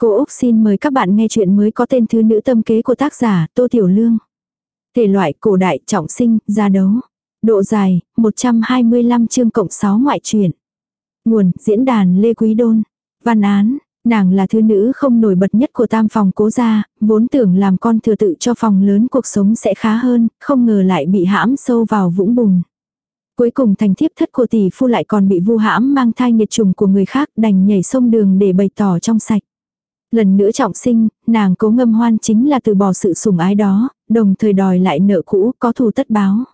Cô Úc xin mời các bạn nghe chuyện mới có tên Thứ nữ tâm kế của tác giả Tô Tiểu Lương. Thể loại cổ đại trọng sinh, gia đấu. Độ dài, 125 chương cộng 6 ngoại truyện. Nguồn, diễn đàn Lê Quý Đôn. Văn án, nàng là thứ nữ không nổi bật nhất của tam phòng cố gia, vốn tưởng làm con thừa tự cho phòng lớn cuộc sống sẽ khá hơn, không ngờ lại bị hãm sâu vào vũng bùn. Cuối cùng thành thiếp thất của tỷ phu lại còn bị vu hãm mang thai nhiệt trùng của người khác đành nhảy sông đường để bày tỏ trong sạch. Lần nữa trọng sinh, nàng cố ngâm hoan chính là từ bỏ sự sủng ái đó, đồng thời đòi lại nợ cũ có thù tất báo.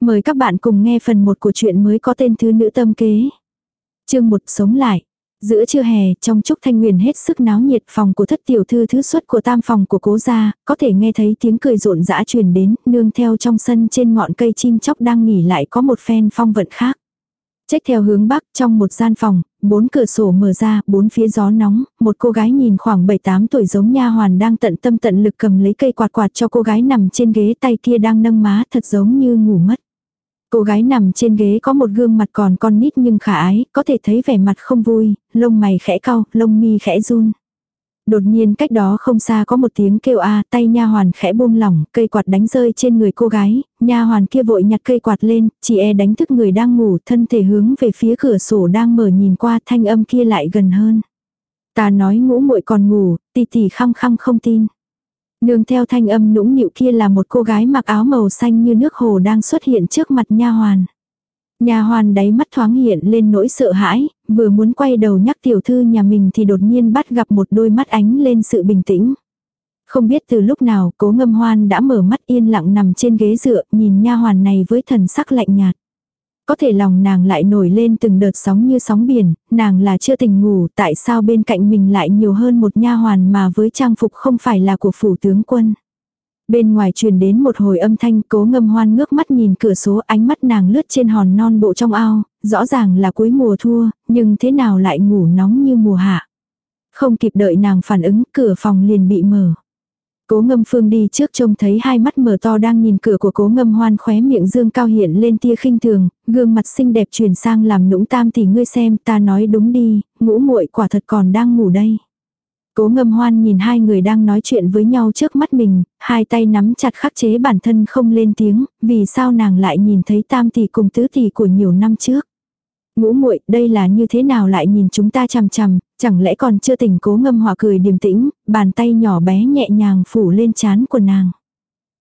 Mời các bạn cùng nghe phần 1 của chuyện mới có tên Thứ Nữ Tâm Kế. Chương 1 Sống lại. Giữa trưa hè, trong trúc thanh nguyền hết sức náo nhiệt phòng của thất tiểu thư thứ xuất của tam phòng của cố gia, có thể nghe thấy tiếng cười rộn rã truyền đến, nương theo trong sân trên ngọn cây chim chóc đang nghỉ lại có một phen phong vận khác. Trách theo hướng bắc trong một gian phòng, bốn cửa sổ mở ra, bốn phía gió nóng, một cô gái nhìn khoảng 7-8 tuổi giống nha hoàn đang tận tâm tận lực cầm lấy cây quạt quạt cho cô gái nằm trên ghế tay kia đang nâng má thật giống như ngủ mất. Cô gái nằm trên ghế có một gương mặt còn con nít nhưng khả ái, có thể thấy vẻ mặt không vui, lông mày khẽ cau, lông mi khẽ run. Đột nhiên cách đó không xa có một tiếng kêu a, tay nha hoàn khẽ buông lỏng, cây quạt đánh rơi trên người cô gái, nha hoàn kia vội nhặt cây quạt lên, chỉ e đánh thức người đang ngủ, thân thể hướng về phía cửa sổ đang mở nhìn qua, thanh âm kia lại gần hơn. Ta nói ngũ muội còn ngủ, tì tì khăng khăng không tin. Nương theo thanh âm nũng nịu kia là một cô gái mặc áo màu xanh như nước hồ đang xuất hiện trước mặt nha hoàn. Nhà hoàn đáy mắt thoáng hiện lên nỗi sợ hãi, vừa muốn quay đầu nhắc tiểu thư nhà mình thì đột nhiên bắt gặp một đôi mắt ánh lên sự bình tĩnh. Không biết từ lúc nào cố ngâm hoan đã mở mắt yên lặng nằm trên ghế dựa nhìn nha hoàn này với thần sắc lạnh nhạt. Có thể lòng nàng lại nổi lên từng đợt sóng như sóng biển, nàng là chưa tỉnh ngủ tại sao bên cạnh mình lại nhiều hơn một nha hoàn mà với trang phục không phải là của phủ tướng quân. Bên ngoài truyền đến một hồi âm thanh cố ngâm hoan ngước mắt nhìn cửa số ánh mắt nàng lướt trên hòn non bộ trong ao, rõ ràng là cuối mùa thua, nhưng thế nào lại ngủ nóng như mùa hạ. Không kịp đợi nàng phản ứng, cửa phòng liền bị mở. Cố ngâm phương đi trước trông thấy hai mắt mở to đang nhìn cửa của cố ngâm hoan khóe miệng dương cao hiện lên tia khinh thường, gương mặt xinh đẹp chuyển sang làm nũng tam thì ngươi xem ta nói đúng đi, ngũ muội quả thật còn đang ngủ đây. Cố ngâm hoan nhìn hai người đang nói chuyện với nhau trước mắt mình, hai tay nắm chặt khắc chế bản thân không lên tiếng, vì sao nàng lại nhìn thấy tam tỷ cùng tứ tỷ của nhiều năm trước. Ngũ muội đây là như thế nào lại nhìn chúng ta chằm chằm, chẳng lẽ còn chưa tỉnh cố ngâm hòa cười điềm tĩnh, bàn tay nhỏ bé nhẹ nhàng phủ lên chán của nàng.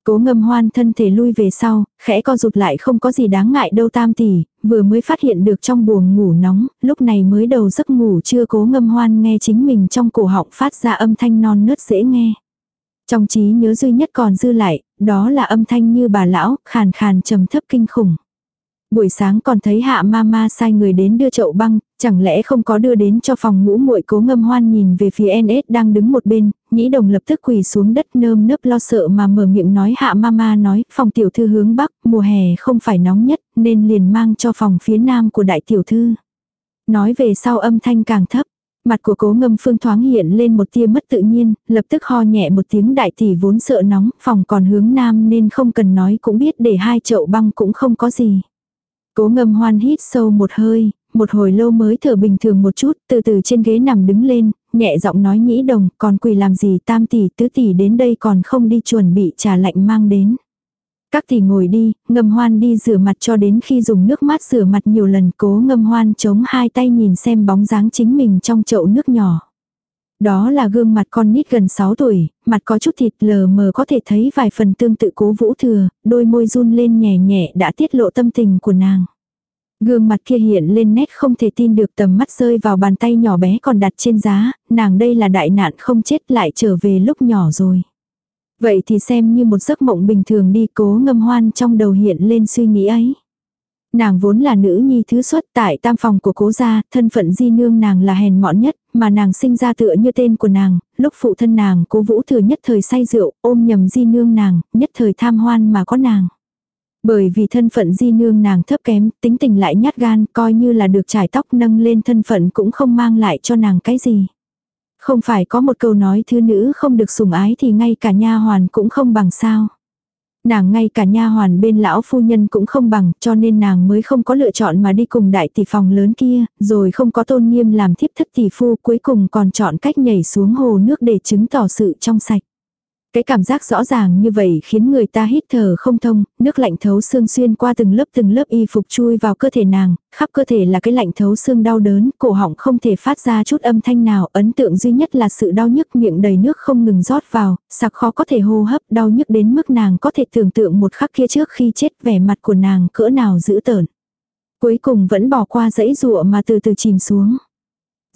Cố ngâm hoan thân thể lui về sau, khẽ co rụt lại không có gì đáng ngại đâu tam tỷ, vừa mới phát hiện được trong buồng ngủ nóng, lúc này mới đầu giấc ngủ chưa cố ngâm hoan nghe chính mình trong cổ họng phát ra âm thanh non nớt dễ nghe. Trong trí nhớ duy nhất còn dư lại, đó là âm thanh như bà lão, khàn khàn trầm thấp kinh khủng. Buổi sáng còn thấy hạ mama sai người đến đưa chậu băng, chẳng lẽ không có đưa đến cho phòng ngũ muội cố ngâm hoan nhìn về phía NS đang đứng một bên, nhĩ đồng lập tức quỳ xuống đất nơm nớp lo sợ mà mở miệng nói hạ mama nói phòng tiểu thư hướng bắc, mùa hè không phải nóng nhất nên liền mang cho phòng phía nam của đại tiểu thư. Nói về sau âm thanh càng thấp, mặt của cố ngâm phương thoáng hiện lên một tia mất tự nhiên, lập tức ho nhẹ một tiếng đại tỷ vốn sợ nóng, phòng còn hướng nam nên không cần nói cũng biết để hai chậu băng cũng không có gì. Cố ngâm hoan hít sâu một hơi, một hồi lâu mới thở bình thường một chút, từ từ trên ghế nằm đứng lên, nhẹ giọng nói nhĩ đồng, còn quỳ làm gì tam tỷ tứ tỷ đến đây còn không đi chuẩn bị trà lạnh mang đến. Các tỷ ngồi đi, ngâm hoan đi rửa mặt cho đến khi dùng nước mát rửa mặt nhiều lần cố ngâm hoan chống hai tay nhìn xem bóng dáng chính mình trong chậu nước nhỏ. Đó là gương mặt con nít gần 6 tuổi, mặt có chút thịt lờ mờ có thể thấy vài phần tương tự cố vũ thừa, đôi môi run lên nhẹ nhẹ đã tiết lộ tâm tình của nàng. Gương mặt kia hiện lên nét không thể tin được tầm mắt rơi vào bàn tay nhỏ bé còn đặt trên giá, nàng đây là đại nạn không chết lại trở về lúc nhỏ rồi. Vậy thì xem như một giấc mộng bình thường đi cố ngâm hoan trong đầu hiện lên suy nghĩ ấy. Nàng vốn là nữ nhi thứ xuất tại tam phòng của cố gia, thân phận di nương nàng là hèn mọn nhất, mà nàng sinh ra tựa như tên của nàng, lúc phụ thân nàng cố vũ thừa nhất thời say rượu, ôm nhầm di nương nàng, nhất thời tham hoan mà có nàng. Bởi vì thân phận di nương nàng thấp kém, tính tình lại nhát gan, coi như là được trải tóc nâng lên thân phận cũng không mang lại cho nàng cái gì. Không phải có một câu nói thứ nữ không được sủng ái thì ngay cả nha hoàn cũng không bằng sao. Nàng ngay cả nha hoàn bên lão phu nhân cũng không bằng, cho nên nàng mới không có lựa chọn mà đi cùng đại tỷ phòng lớn kia, rồi không có tôn nghiêm làm thiếp thất tỷ phu, cuối cùng còn chọn cách nhảy xuống hồ nước để chứng tỏ sự trong sạch. Cái cảm giác rõ ràng như vậy khiến người ta hít thở không thông, nước lạnh thấu xương xuyên qua từng lớp từng lớp y phục chui vào cơ thể nàng, khắp cơ thể là cái lạnh thấu xương đau đớn, cổ họng không thể phát ra chút âm thanh nào, ấn tượng duy nhất là sự đau nhức miệng đầy nước không ngừng rót vào, sặc khó có thể hô hấp, đau nhức đến mức nàng có thể tưởng tượng một khắc kia trước khi chết vẻ mặt của nàng cỡ nào dữ tợn. Cuối cùng vẫn bỏ qua dãy rụa mà từ từ chìm xuống.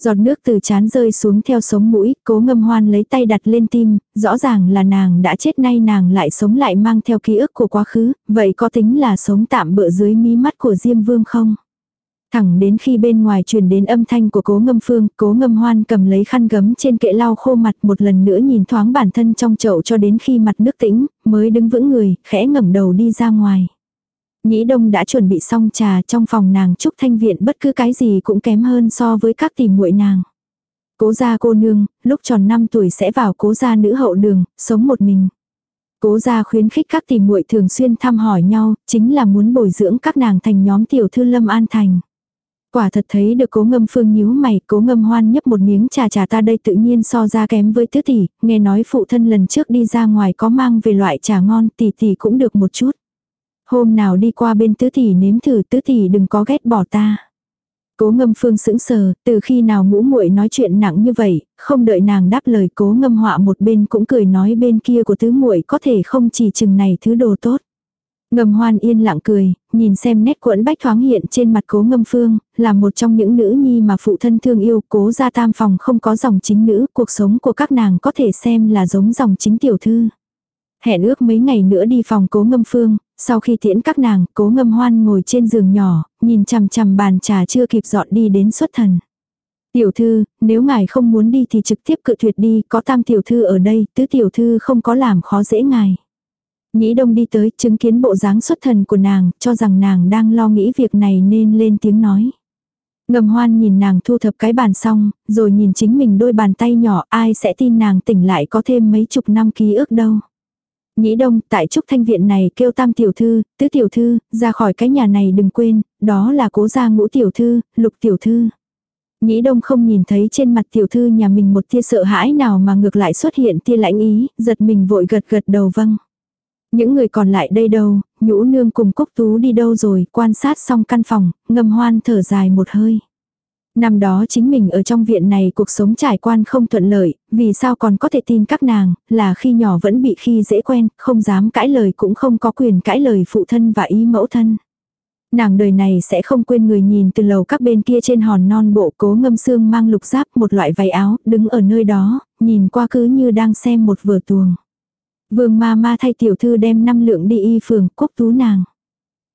Giọt nước từ chán rơi xuống theo sống mũi, cố ngâm hoan lấy tay đặt lên tim, rõ ràng là nàng đã chết nay nàng lại sống lại mang theo ký ức của quá khứ, vậy có tính là sống tạm bỡ dưới mí mắt của Diêm Vương không? Thẳng đến khi bên ngoài truyền đến âm thanh của cố ngâm phương, cố ngâm hoan cầm lấy khăn gấm trên kệ lau khô mặt một lần nữa nhìn thoáng bản thân trong chậu cho đến khi mặt nước tĩnh, mới đứng vững người, khẽ ngẩng đầu đi ra ngoài. Nhĩ Đông đã chuẩn bị xong trà trong phòng nàng Trúc Thanh Viện bất cứ cái gì cũng kém hơn so với các tỷ muội nàng. Cố gia cô nương, lúc tròn 5 tuổi sẽ vào cố gia nữ hậu đường, sống một mình. Cố gia khuyến khích các tỷ muội thường xuyên thăm hỏi nhau, chính là muốn bồi dưỡng các nàng thành nhóm tiểu thư lâm an thành. Quả thật thấy được cố ngâm phương nhíu mày, cố ngâm hoan nhấp một miếng trà trà ta đây tự nhiên so ra kém với tứ tỷ, nghe nói phụ thân lần trước đi ra ngoài có mang về loại trà ngon tỷ tỷ cũng được một chút. Hôm nào đi qua bên tứ tỷ nếm thử tứ tỷ đừng có ghét bỏ ta. Cố ngâm phương sững sờ, từ khi nào ngũ muội nói chuyện nặng như vậy, không đợi nàng đáp lời cố ngâm họa một bên cũng cười nói bên kia của tứ muội có thể không chỉ chừng này thứ đồ tốt. Ngầm hoan yên lặng cười, nhìn xem nét quẫn bách thoáng hiện trên mặt cố ngâm phương, là một trong những nữ nhi mà phụ thân thương yêu cố ra tam phòng không có dòng chính nữ, cuộc sống của các nàng có thể xem là giống dòng chính tiểu thư. Hẹn ước mấy ngày nữa đi phòng cố ngâm phương, sau khi tiễn các nàng, cố ngâm hoan ngồi trên giường nhỏ, nhìn chằm chằm bàn trà chưa kịp dọn đi đến xuất thần. Tiểu thư, nếu ngài không muốn đi thì trực tiếp cự tuyệt đi, có tam tiểu thư ở đây, tứ tiểu thư không có làm khó dễ ngài. Nhĩ đông đi tới, chứng kiến bộ dáng xuất thần của nàng, cho rằng nàng đang lo nghĩ việc này nên lên tiếng nói. Ngầm hoan nhìn nàng thu thập cái bàn xong, rồi nhìn chính mình đôi bàn tay nhỏ, ai sẽ tin nàng tỉnh lại có thêm mấy chục năm ký ức đâu. Nhĩ đông, tại trúc thanh viện này kêu tam tiểu thư, tứ tiểu thư, ra khỏi cái nhà này đừng quên, đó là cố gia ngũ tiểu thư, lục tiểu thư. Nhĩ đông không nhìn thấy trên mặt tiểu thư nhà mình một tia sợ hãi nào mà ngược lại xuất hiện tia lãnh ý, giật mình vội gật gật đầu vâng. Những người còn lại đây đâu, nhũ nương cùng cốc tú đi đâu rồi, quan sát xong căn phòng, ngâm hoan thở dài một hơi. Năm đó chính mình ở trong viện này cuộc sống trải quan không thuận lợi, vì sao còn có thể tin các nàng, là khi nhỏ vẫn bị khi dễ quen, không dám cãi lời cũng không có quyền cãi lời phụ thân và ý mẫu thân. Nàng đời này sẽ không quên người nhìn từ lầu các bên kia trên hòn non bộ cố ngâm xương mang lục giáp một loại váy áo, đứng ở nơi đó, nhìn qua cứ như đang xem một vở tuồng. Vương ma ma thay tiểu thư đem năm lượng đi y phường, quốc tú nàng.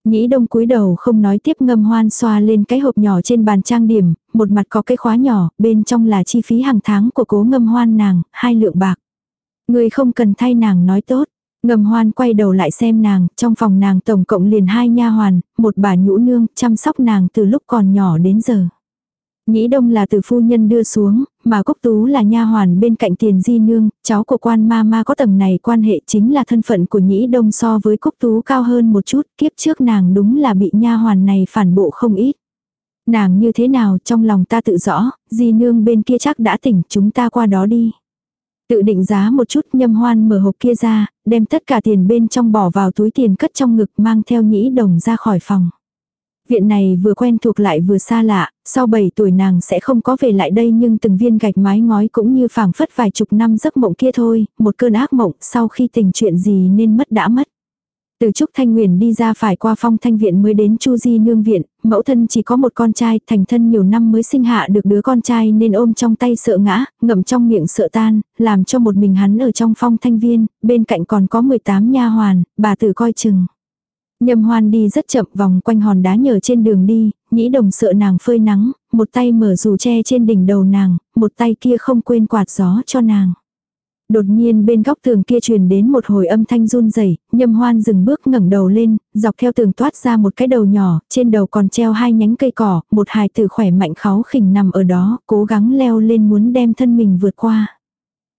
Nhĩ đông cúi đầu không nói tiếp ngâm hoan xoa lên cái hộp nhỏ trên bàn trang điểm, một mặt có cái khóa nhỏ, bên trong là chi phí hàng tháng của cố ngâm hoan nàng, hai lượng bạc. Người không cần thay nàng nói tốt. Ngâm hoan quay đầu lại xem nàng, trong phòng nàng tổng cộng liền hai nha hoàn, một bà nhũ nương, chăm sóc nàng từ lúc còn nhỏ đến giờ. Nhĩ đông là từ phu nhân đưa xuống, mà Cúc Tú là nha hoàn bên cạnh tiền di nương, cháu của quan ma ma có tầng này quan hệ chính là thân phận của Nhĩ đông so với Cúc Tú cao hơn một chút, kiếp trước nàng đúng là bị nha hoàn này phản bộ không ít. Nàng như thế nào trong lòng ta tự rõ, di nương bên kia chắc đã tỉnh chúng ta qua đó đi. Tự định giá một chút nhâm hoan mở hộp kia ra, đem tất cả tiền bên trong bỏ vào túi tiền cất trong ngực mang theo nhĩ đồng ra khỏi phòng. Viện này vừa quen thuộc lại vừa xa lạ, sau 7 tuổi nàng sẽ không có về lại đây nhưng từng viên gạch mái ngói cũng như phảng phất vài chục năm giấc mộng kia thôi, một cơn ác mộng sau khi tình chuyện gì nên mất đã mất. Từ Trúc Thanh Nguyền đi ra phải qua phong thanh viện mới đến Chu Di nương viện, mẫu thân chỉ có một con trai, thành thân nhiều năm mới sinh hạ được đứa con trai nên ôm trong tay sợ ngã, ngậm trong miệng sợ tan, làm cho một mình hắn ở trong phong thanh viên, bên cạnh còn có 18 nha hoàn, bà tử coi chừng. Nhâm hoan đi rất chậm vòng quanh hòn đá nhờ trên đường đi, nhĩ đồng sợ nàng phơi nắng, một tay mở dù che trên đỉnh đầu nàng, một tay kia không quên quạt gió cho nàng. Đột nhiên bên góc tường kia truyền đến một hồi âm thanh run rẩy, Nhâm Hoan dừng bước ngẩng đầu lên, dọc theo tường toát ra một cái đầu nhỏ, trên đầu còn treo hai nhánh cây cỏ, một hài tử khỏe mạnh kháu khỉnh nằm ở đó, cố gắng leo lên muốn đem thân mình vượt qua.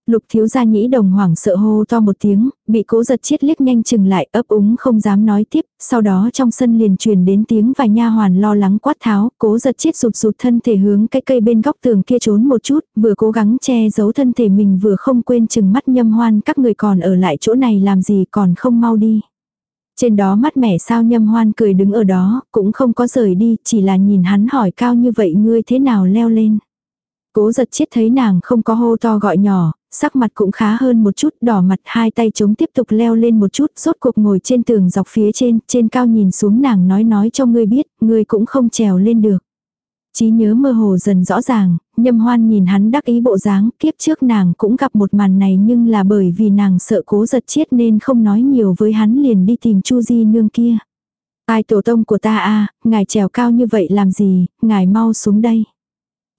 Lục thiếu gia nhĩ đồng hoảng sợ hô to một tiếng, bị cố giật chiết liếc nhanh chừng lại ấp úng không dám nói tiếp, sau đó trong sân liền truyền đến tiếng vài nha hoàn lo lắng quát tháo, cố giật chiết rụt rụt thân thể hướng cái cây bên góc tường kia trốn một chút, vừa cố gắng che giấu thân thể mình vừa không quên chừng mắt nhâm hoan các người còn ở lại chỗ này làm gì còn không mau đi. Trên đó mắt mẻ sao nhâm hoan cười đứng ở đó, cũng không có rời đi, chỉ là nhìn hắn hỏi cao như vậy ngươi thế nào leo lên. Cố giật chết thấy nàng không có hô to gọi nhỏ, sắc mặt cũng khá hơn một chút, đỏ mặt hai tay chống tiếp tục leo lên một chút, rốt cuộc ngồi trên tường dọc phía trên, trên cao nhìn xuống nàng nói nói cho ngươi biết, ngươi cũng không trèo lên được. Chí nhớ mơ hồ dần rõ ràng, nhâm hoan nhìn hắn đắc ý bộ dáng, kiếp trước nàng cũng gặp một màn này nhưng là bởi vì nàng sợ cố giật chết nên không nói nhiều với hắn liền đi tìm chu di nương kia. Ai tổ tông của ta a ngài trèo cao như vậy làm gì, ngài mau xuống đây.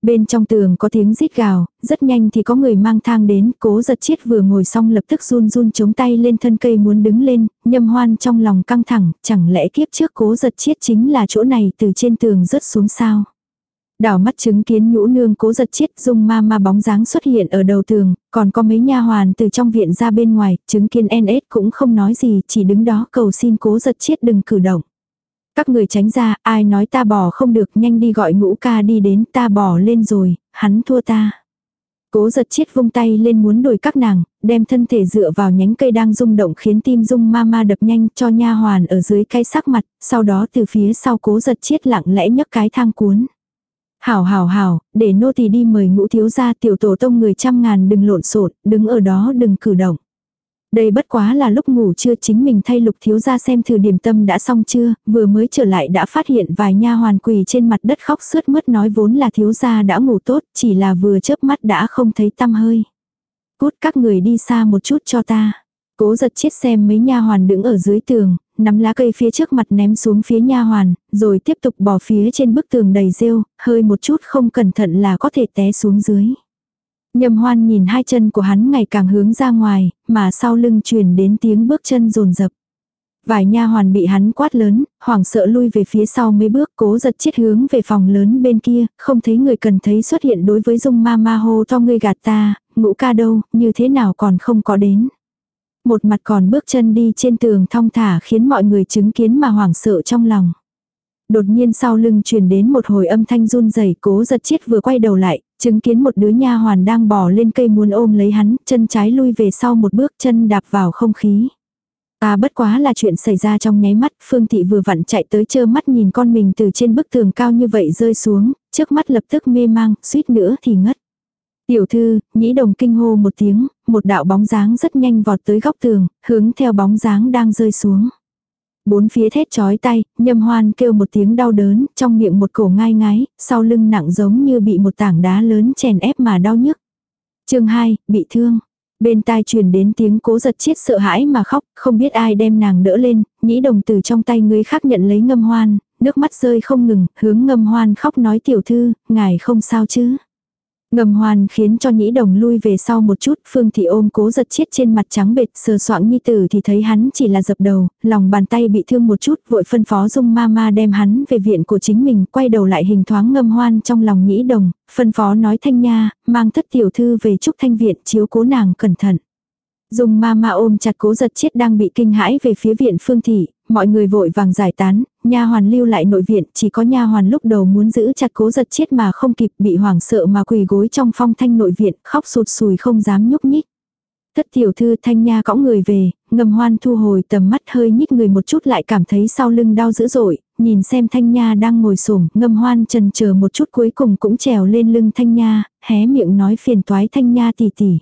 Bên trong tường có tiếng rít gào, rất nhanh thì có người mang thang đến, cố giật chiết vừa ngồi xong lập tức run run chống tay lên thân cây muốn đứng lên, nhâm hoan trong lòng căng thẳng, chẳng lẽ kiếp trước cố giật chiết chính là chỗ này từ trên tường rớt xuống sao. Đảo mắt chứng kiến nhũ nương cố giật chiết dung ma ma bóng dáng xuất hiện ở đầu tường, còn có mấy nha hoàn từ trong viện ra bên ngoài, chứng kiến NS cũng không nói gì, chỉ đứng đó cầu xin cố giật chiết đừng cử động. Các người tránh ra, ai nói ta bỏ không được, nhanh đi gọi ngũ ca đi đến, ta bỏ lên rồi, hắn thua ta. Cố giật chiết vung tay lên muốn đuổi các nàng, đem thân thể dựa vào nhánh cây đang rung động khiến tim dung ma ma đập nhanh cho nha hoàn ở dưới cái sắc mặt, sau đó từ phía sau cố giật chiết lặng lẽ nhấc cái thang cuốn. Hảo hảo hảo, để nô tỳ đi mời ngũ thiếu gia tiểu tổ tông người trăm ngàn đừng lộn xộn, đứng ở đó đừng cử động. Đây bất quá là lúc ngủ chưa chính mình thay lục thiếu gia xem thử điểm tâm đã xong chưa, vừa mới trở lại đã phát hiện vài nha hoàn quỳ trên mặt đất khóc sướt mướt nói vốn là thiếu gia đã ngủ tốt, chỉ là vừa chớp mắt đã không thấy tăm hơi. Cút các người đi xa một chút cho ta. Cố giật chết xem mấy nha hoàn đứng ở dưới tường, nắm lá cây phía trước mặt ném xuống phía nha hoàn, rồi tiếp tục bỏ phía trên bức tường đầy rêu, hơi một chút không cẩn thận là có thể té xuống dưới. Nhầm hoan nhìn hai chân của hắn ngày càng hướng ra ngoài, mà sau lưng truyền đến tiếng bước chân rồn rập. Vài nha hoàn bị hắn quát lớn, hoảng sợ lui về phía sau mấy bước cố giật chết hướng về phòng lớn bên kia, không thấy người cần thấy xuất hiện đối với dung ma ma hô to ngươi gạt ta, ngũ ca đâu, như thế nào còn không có đến. Một mặt còn bước chân đi trên tường thong thả khiến mọi người chứng kiến mà hoảng sợ trong lòng. Đột nhiên sau lưng truyền đến một hồi âm thanh run rẩy cố giật chết vừa quay đầu lại, chứng kiến một đứa nha hoàn đang bò lên cây muốn ôm lấy hắn, chân trái lui về sau một bước chân đạp vào không khí. À bất quá là chuyện xảy ra trong nháy mắt, Phương Thị vừa vặn chạy tới chơ mắt nhìn con mình từ trên bức tường cao như vậy rơi xuống, trước mắt lập tức mê mang, suýt nữa thì ngất. Tiểu thư, nhĩ đồng kinh hô một tiếng, một đạo bóng dáng rất nhanh vọt tới góc tường, hướng theo bóng dáng đang rơi xuống. Bốn phía thét chói tay, nhâm hoan kêu một tiếng đau đớn, trong miệng một cổ ngai ngái, sau lưng nặng giống như bị một tảng đá lớn chèn ép mà đau nhức. chương 2, bị thương. Bên tai truyền đến tiếng cố giật chết sợ hãi mà khóc, không biết ai đem nàng đỡ lên, nhĩ đồng từ trong tay người khác nhận lấy ngâm hoan, nước mắt rơi không ngừng, hướng ngâm hoan khóc nói tiểu thư, ngài không sao chứ. Ngầm hoàn khiến cho nhĩ đồng lui về sau một chút, Phương Thị ôm cố giật chết trên mặt trắng bệt, sờ soạng nhi tử thì thấy hắn chỉ là dập đầu, lòng bàn tay bị thương một chút, vội phân phó dung ma ma đem hắn về viện của chính mình, quay đầu lại hình thoáng ngâm hoan trong lòng nhĩ đồng, phân phó nói thanh nha, mang thất tiểu thư về trúc thanh viện chiếu cố nàng cẩn thận. Dung ma ma ôm chặt cố giật chết đang bị kinh hãi về phía viện phương thị, mọi người vội vàng giải tán, nha hoàn lưu lại nội viện, chỉ có nha hoàn lúc đầu muốn giữ chặt cố giật chết mà không kịp bị hoảng sợ mà quỳ gối trong phong thanh nội viện, khóc sụt sùi không dám nhúc nhích. Thất tiểu thư thanh nha cõng người về, ngầm hoan thu hồi tầm mắt hơi nhích người một chút lại cảm thấy sau lưng đau dữ dội, nhìn xem thanh nha đang ngồi sổm, ngâm hoan trần chờ một chút cuối cùng cũng trèo lên lưng thanh nha, hé miệng nói phiền toái thanh nha tỉ tỉ.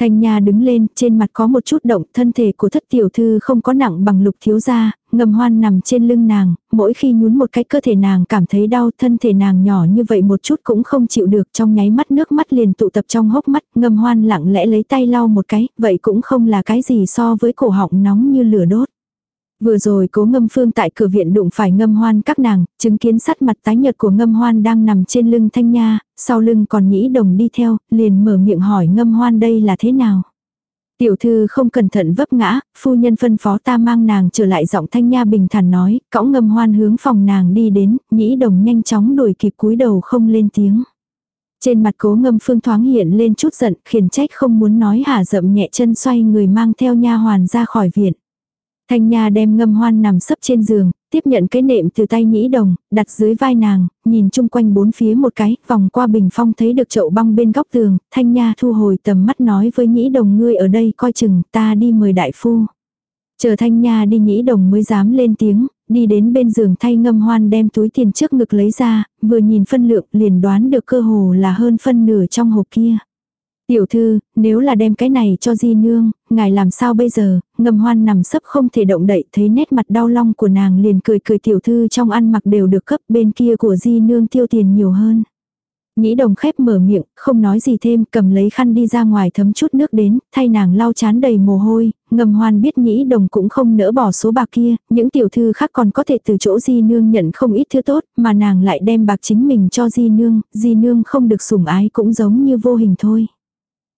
Thanh Nha đứng lên, trên mặt có một chút động, thân thể của thất tiểu thư không có nặng bằng lục thiếu gia, ngầm hoan nằm trên lưng nàng, mỗi khi nhún một cái cơ thể nàng cảm thấy đau, thân thể nàng nhỏ như vậy một chút cũng không chịu được, trong nháy mắt nước mắt liền tụ tập trong hốc mắt, ngầm hoan lặng lẽ lấy tay lau một cái, vậy cũng không là cái gì so với cổ họng nóng như lửa đốt. Vừa rồi cố ngâm phương tại cửa viện đụng phải ngâm hoan các nàng, chứng kiến sắt mặt tái nhợt của ngâm hoan đang nằm trên lưng thanh nha, sau lưng còn nhĩ đồng đi theo, liền mở miệng hỏi ngâm hoan đây là thế nào. Tiểu thư không cẩn thận vấp ngã, phu nhân phân phó ta mang nàng trở lại giọng thanh nha bình thản nói, cõng ngâm hoan hướng phòng nàng đi đến, nhĩ đồng nhanh chóng đuổi kịp cúi đầu không lên tiếng. Trên mặt cố ngâm phương thoáng hiện lên chút giận, khiển trách không muốn nói hả dậm nhẹ chân xoay người mang theo nha hoàn ra khỏi viện. Thanh Nha đem ngâm hoan nằm sấp trên giường, tiếp nhận cái nệm từ tay nhĩ đồng, đặt dưới vai nàng, nhìn chung quanh bốn phía một cái, vòng qua bình phong thấy được chậu băng bên góc tường, Thanh Nha thu hồi tầm mắt nói với nhĩ đồng ngươi ở đây coi chừng, ta đi mời đại phu. Chờ Thanh Nha đi nhĩ đồng mới dám lên tiếng, đi đến bên giường thay ngâm hoan đem túi tiền trước ngực lấy ra, vừa nhìn phân lượng liền đoán được cơ hồ là hơn phân nửa trong hộp kia. Tiểu thư, nếu là đem cái này cho di nương, ngài làm sao bây giờ, ngầm hoan nằm sấp không thể động đậy, thấy nét mặt đau long của nàng liền cười cười tiểu thư trong ăn mặc đều được cấp bên kia của di nương tiêu tiền nhiều hơn. Nhĩ đồng khép mở miệng, không nói gì thêm, cầm lấy khăn đi ra ngoài thấm chút nước đến, thay nàng lau chán đầy mồ hôi, ngầm hoan biết nhĩ đồng cũng không nỡ bỏ số bạc kia, những tiểu thư khác còn có thể từ chỗ di nương nhận không ít thứ tốt, mà nàng lại đem bạc chính mình cho di nương, di nương không được sủng ái cũng giống như vô hình thôi.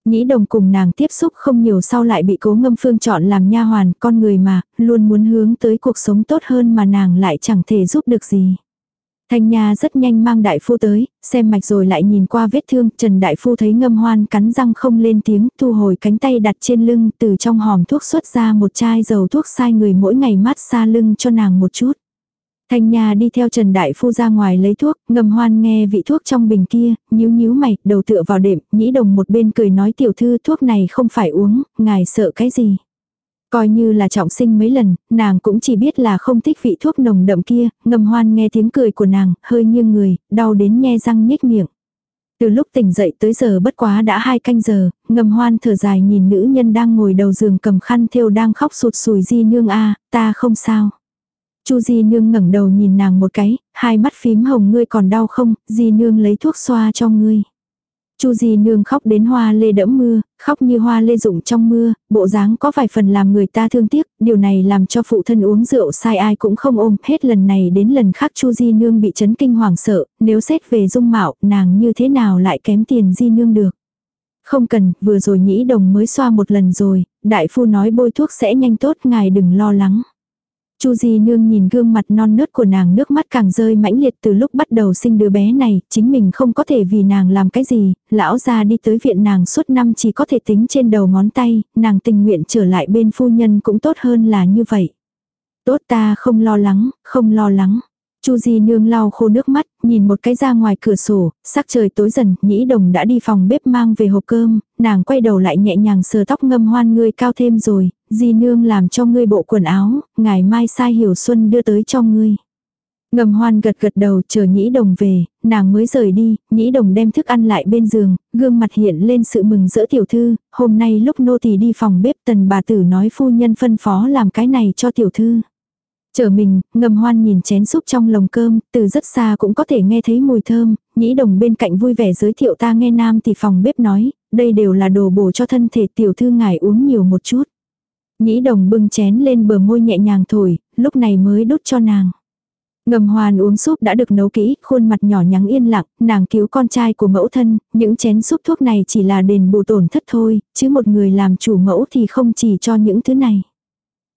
Nhĩ đồng cùng nàng tiếp xúc không nhiều sau lại bị cố ngâm phương chọn làm nha hoàn, con người mà, luôn muốn hướng tới cuộc sống tốt hơn mà nàng lại chẳng thể giúp được gì. Thanh Nha rất nhanh mang đại phu tới, xem mạch rồi lại nhìn qua vết thương, Trần đại phu thấy ngâm hoan cắn răng không lên tiếng, thu hồi cánh tay đặt trên lưng, từ trong hòm thuốc xuất ra một chai dầu thuốc sai người mỗi ngày mát xa lưng cho nàng một chút. Thanh Nha đi theo Trần Đại Phu ra ngoài lấy thuốc, ngầm hoan nghe vị thuốc trong bình kia, nhíu nhíu mày, đầu tựa vào đệm, nhĩ đồng một bên cười nói tiểu thư thuốc này không phải uống, ngài sợ cái gì. Coi như là trọng sinh mấy lần, nàng cũng chỉ biết là không thích vị thuốc nồng đậm kia, ngầm hoan nghe tiếng cười của nàng, hơi nghiêng người, đau đến nhe răng nhếch miệng. Từ lúc tỉnh dậy tới giờ bất quá đã hai canh giờ, ngầm hoan thở dài nhìn nữ nhân đang ngồi đầu giường cầm khăn thêu đang khóc sụt sùi di nương a ta không sao. Chu Di Nương ngẩng đầu nhìn nàng một cái, hai mắt phím hồng ngươi còn đau không, Di Nương lấy thuốc xoa cho ngươi. Chu Di Nương khóc đến hoa lê đẫm mưa, khóc như hoa lê rụng trong mưa, bộ dáng có vài phần làm người ta thương tiếc, điều này làm cho phụ thân uống rượu sai ai cũng không ôm, hết lần này đến lần khác Chu Di Nương bị chấn kinh hoàng sợ, nếu xét về dung mạo, nàng như thế nào lại kém tiền Di Nương được. Không cần, vừa rồi nhĩ đồng mới xoa một lần rồi, đại phu nói bôi thuốc sẽ nhanh tốt, ngài đừng lo lắng. Chu Di Nương nhìn gương mặt non nớt của nàng nước mắt càng rơi mãnh liệt từ lúc bắt đầu sinh đứa bé này, chính mình không có thể vì nàng làm cái gì, lão gia đi tới viện nàng suốt năm chỉ có thể tính trên đầu ngón tay, nàng tình nguyện trở lại bên phu nhân cũng tốt hơn là như vậy. Tốt ta không lo lắng, không lo lắng. Chu Di nương lau khô nước mắt, nhìn một cái ra ngoài cửa sổ, sắc trời tối dần, nhĩ đồng đã đi phòng bếp mang về hộp cơm, nàng quay đầu lại nhẹ nhàng sờ tóc ngâm hoan ngươi cao thêm rồi, Di nương làm cho ngươi bộ quần áo, ngày mai sai hiểu xuân đưa tới cho ngươi. Ngầm hoan gật gật đầu chờ nhĩ đồng về, nàng mới rời đi, nhĩ đồng đem thức ăn lại bên giường, gương mặt hiện lên sự mừng rỡ tiểu thư, hôm nay lúc nô tỳ đi phòng bếp tần bà tử nói phu nhân phân phó làm cái này cho tiểu thư. Chờ mình, ngầm hoan nhìn chén súp trong lồng cơm, từ rất xa cũng có thể nghe thấy mùi thơm, nhĩ đồng bên cạnh vui vẻ giới thiệu ta nghe nam thì phòng bếp nói, đây đều là đồ bổ cho thân thể tiểu thư ngài uống nhiều một chút. Nhĩ đồng bưng chén lên bờ môi nhẹ nhàng thổi, lúc này mới đút cho nàng. Ngầm hoàn uống súp đã được nấu kỹ, khuôn mặt nhỏ nhắn yên lặng, nàng cứu con trai của mẫu thân, những chén súp thuốc này chỉ là đền bù tổn thất thôi, chứ một người làm chủ mẫu thì không chỉ cho những thứ này.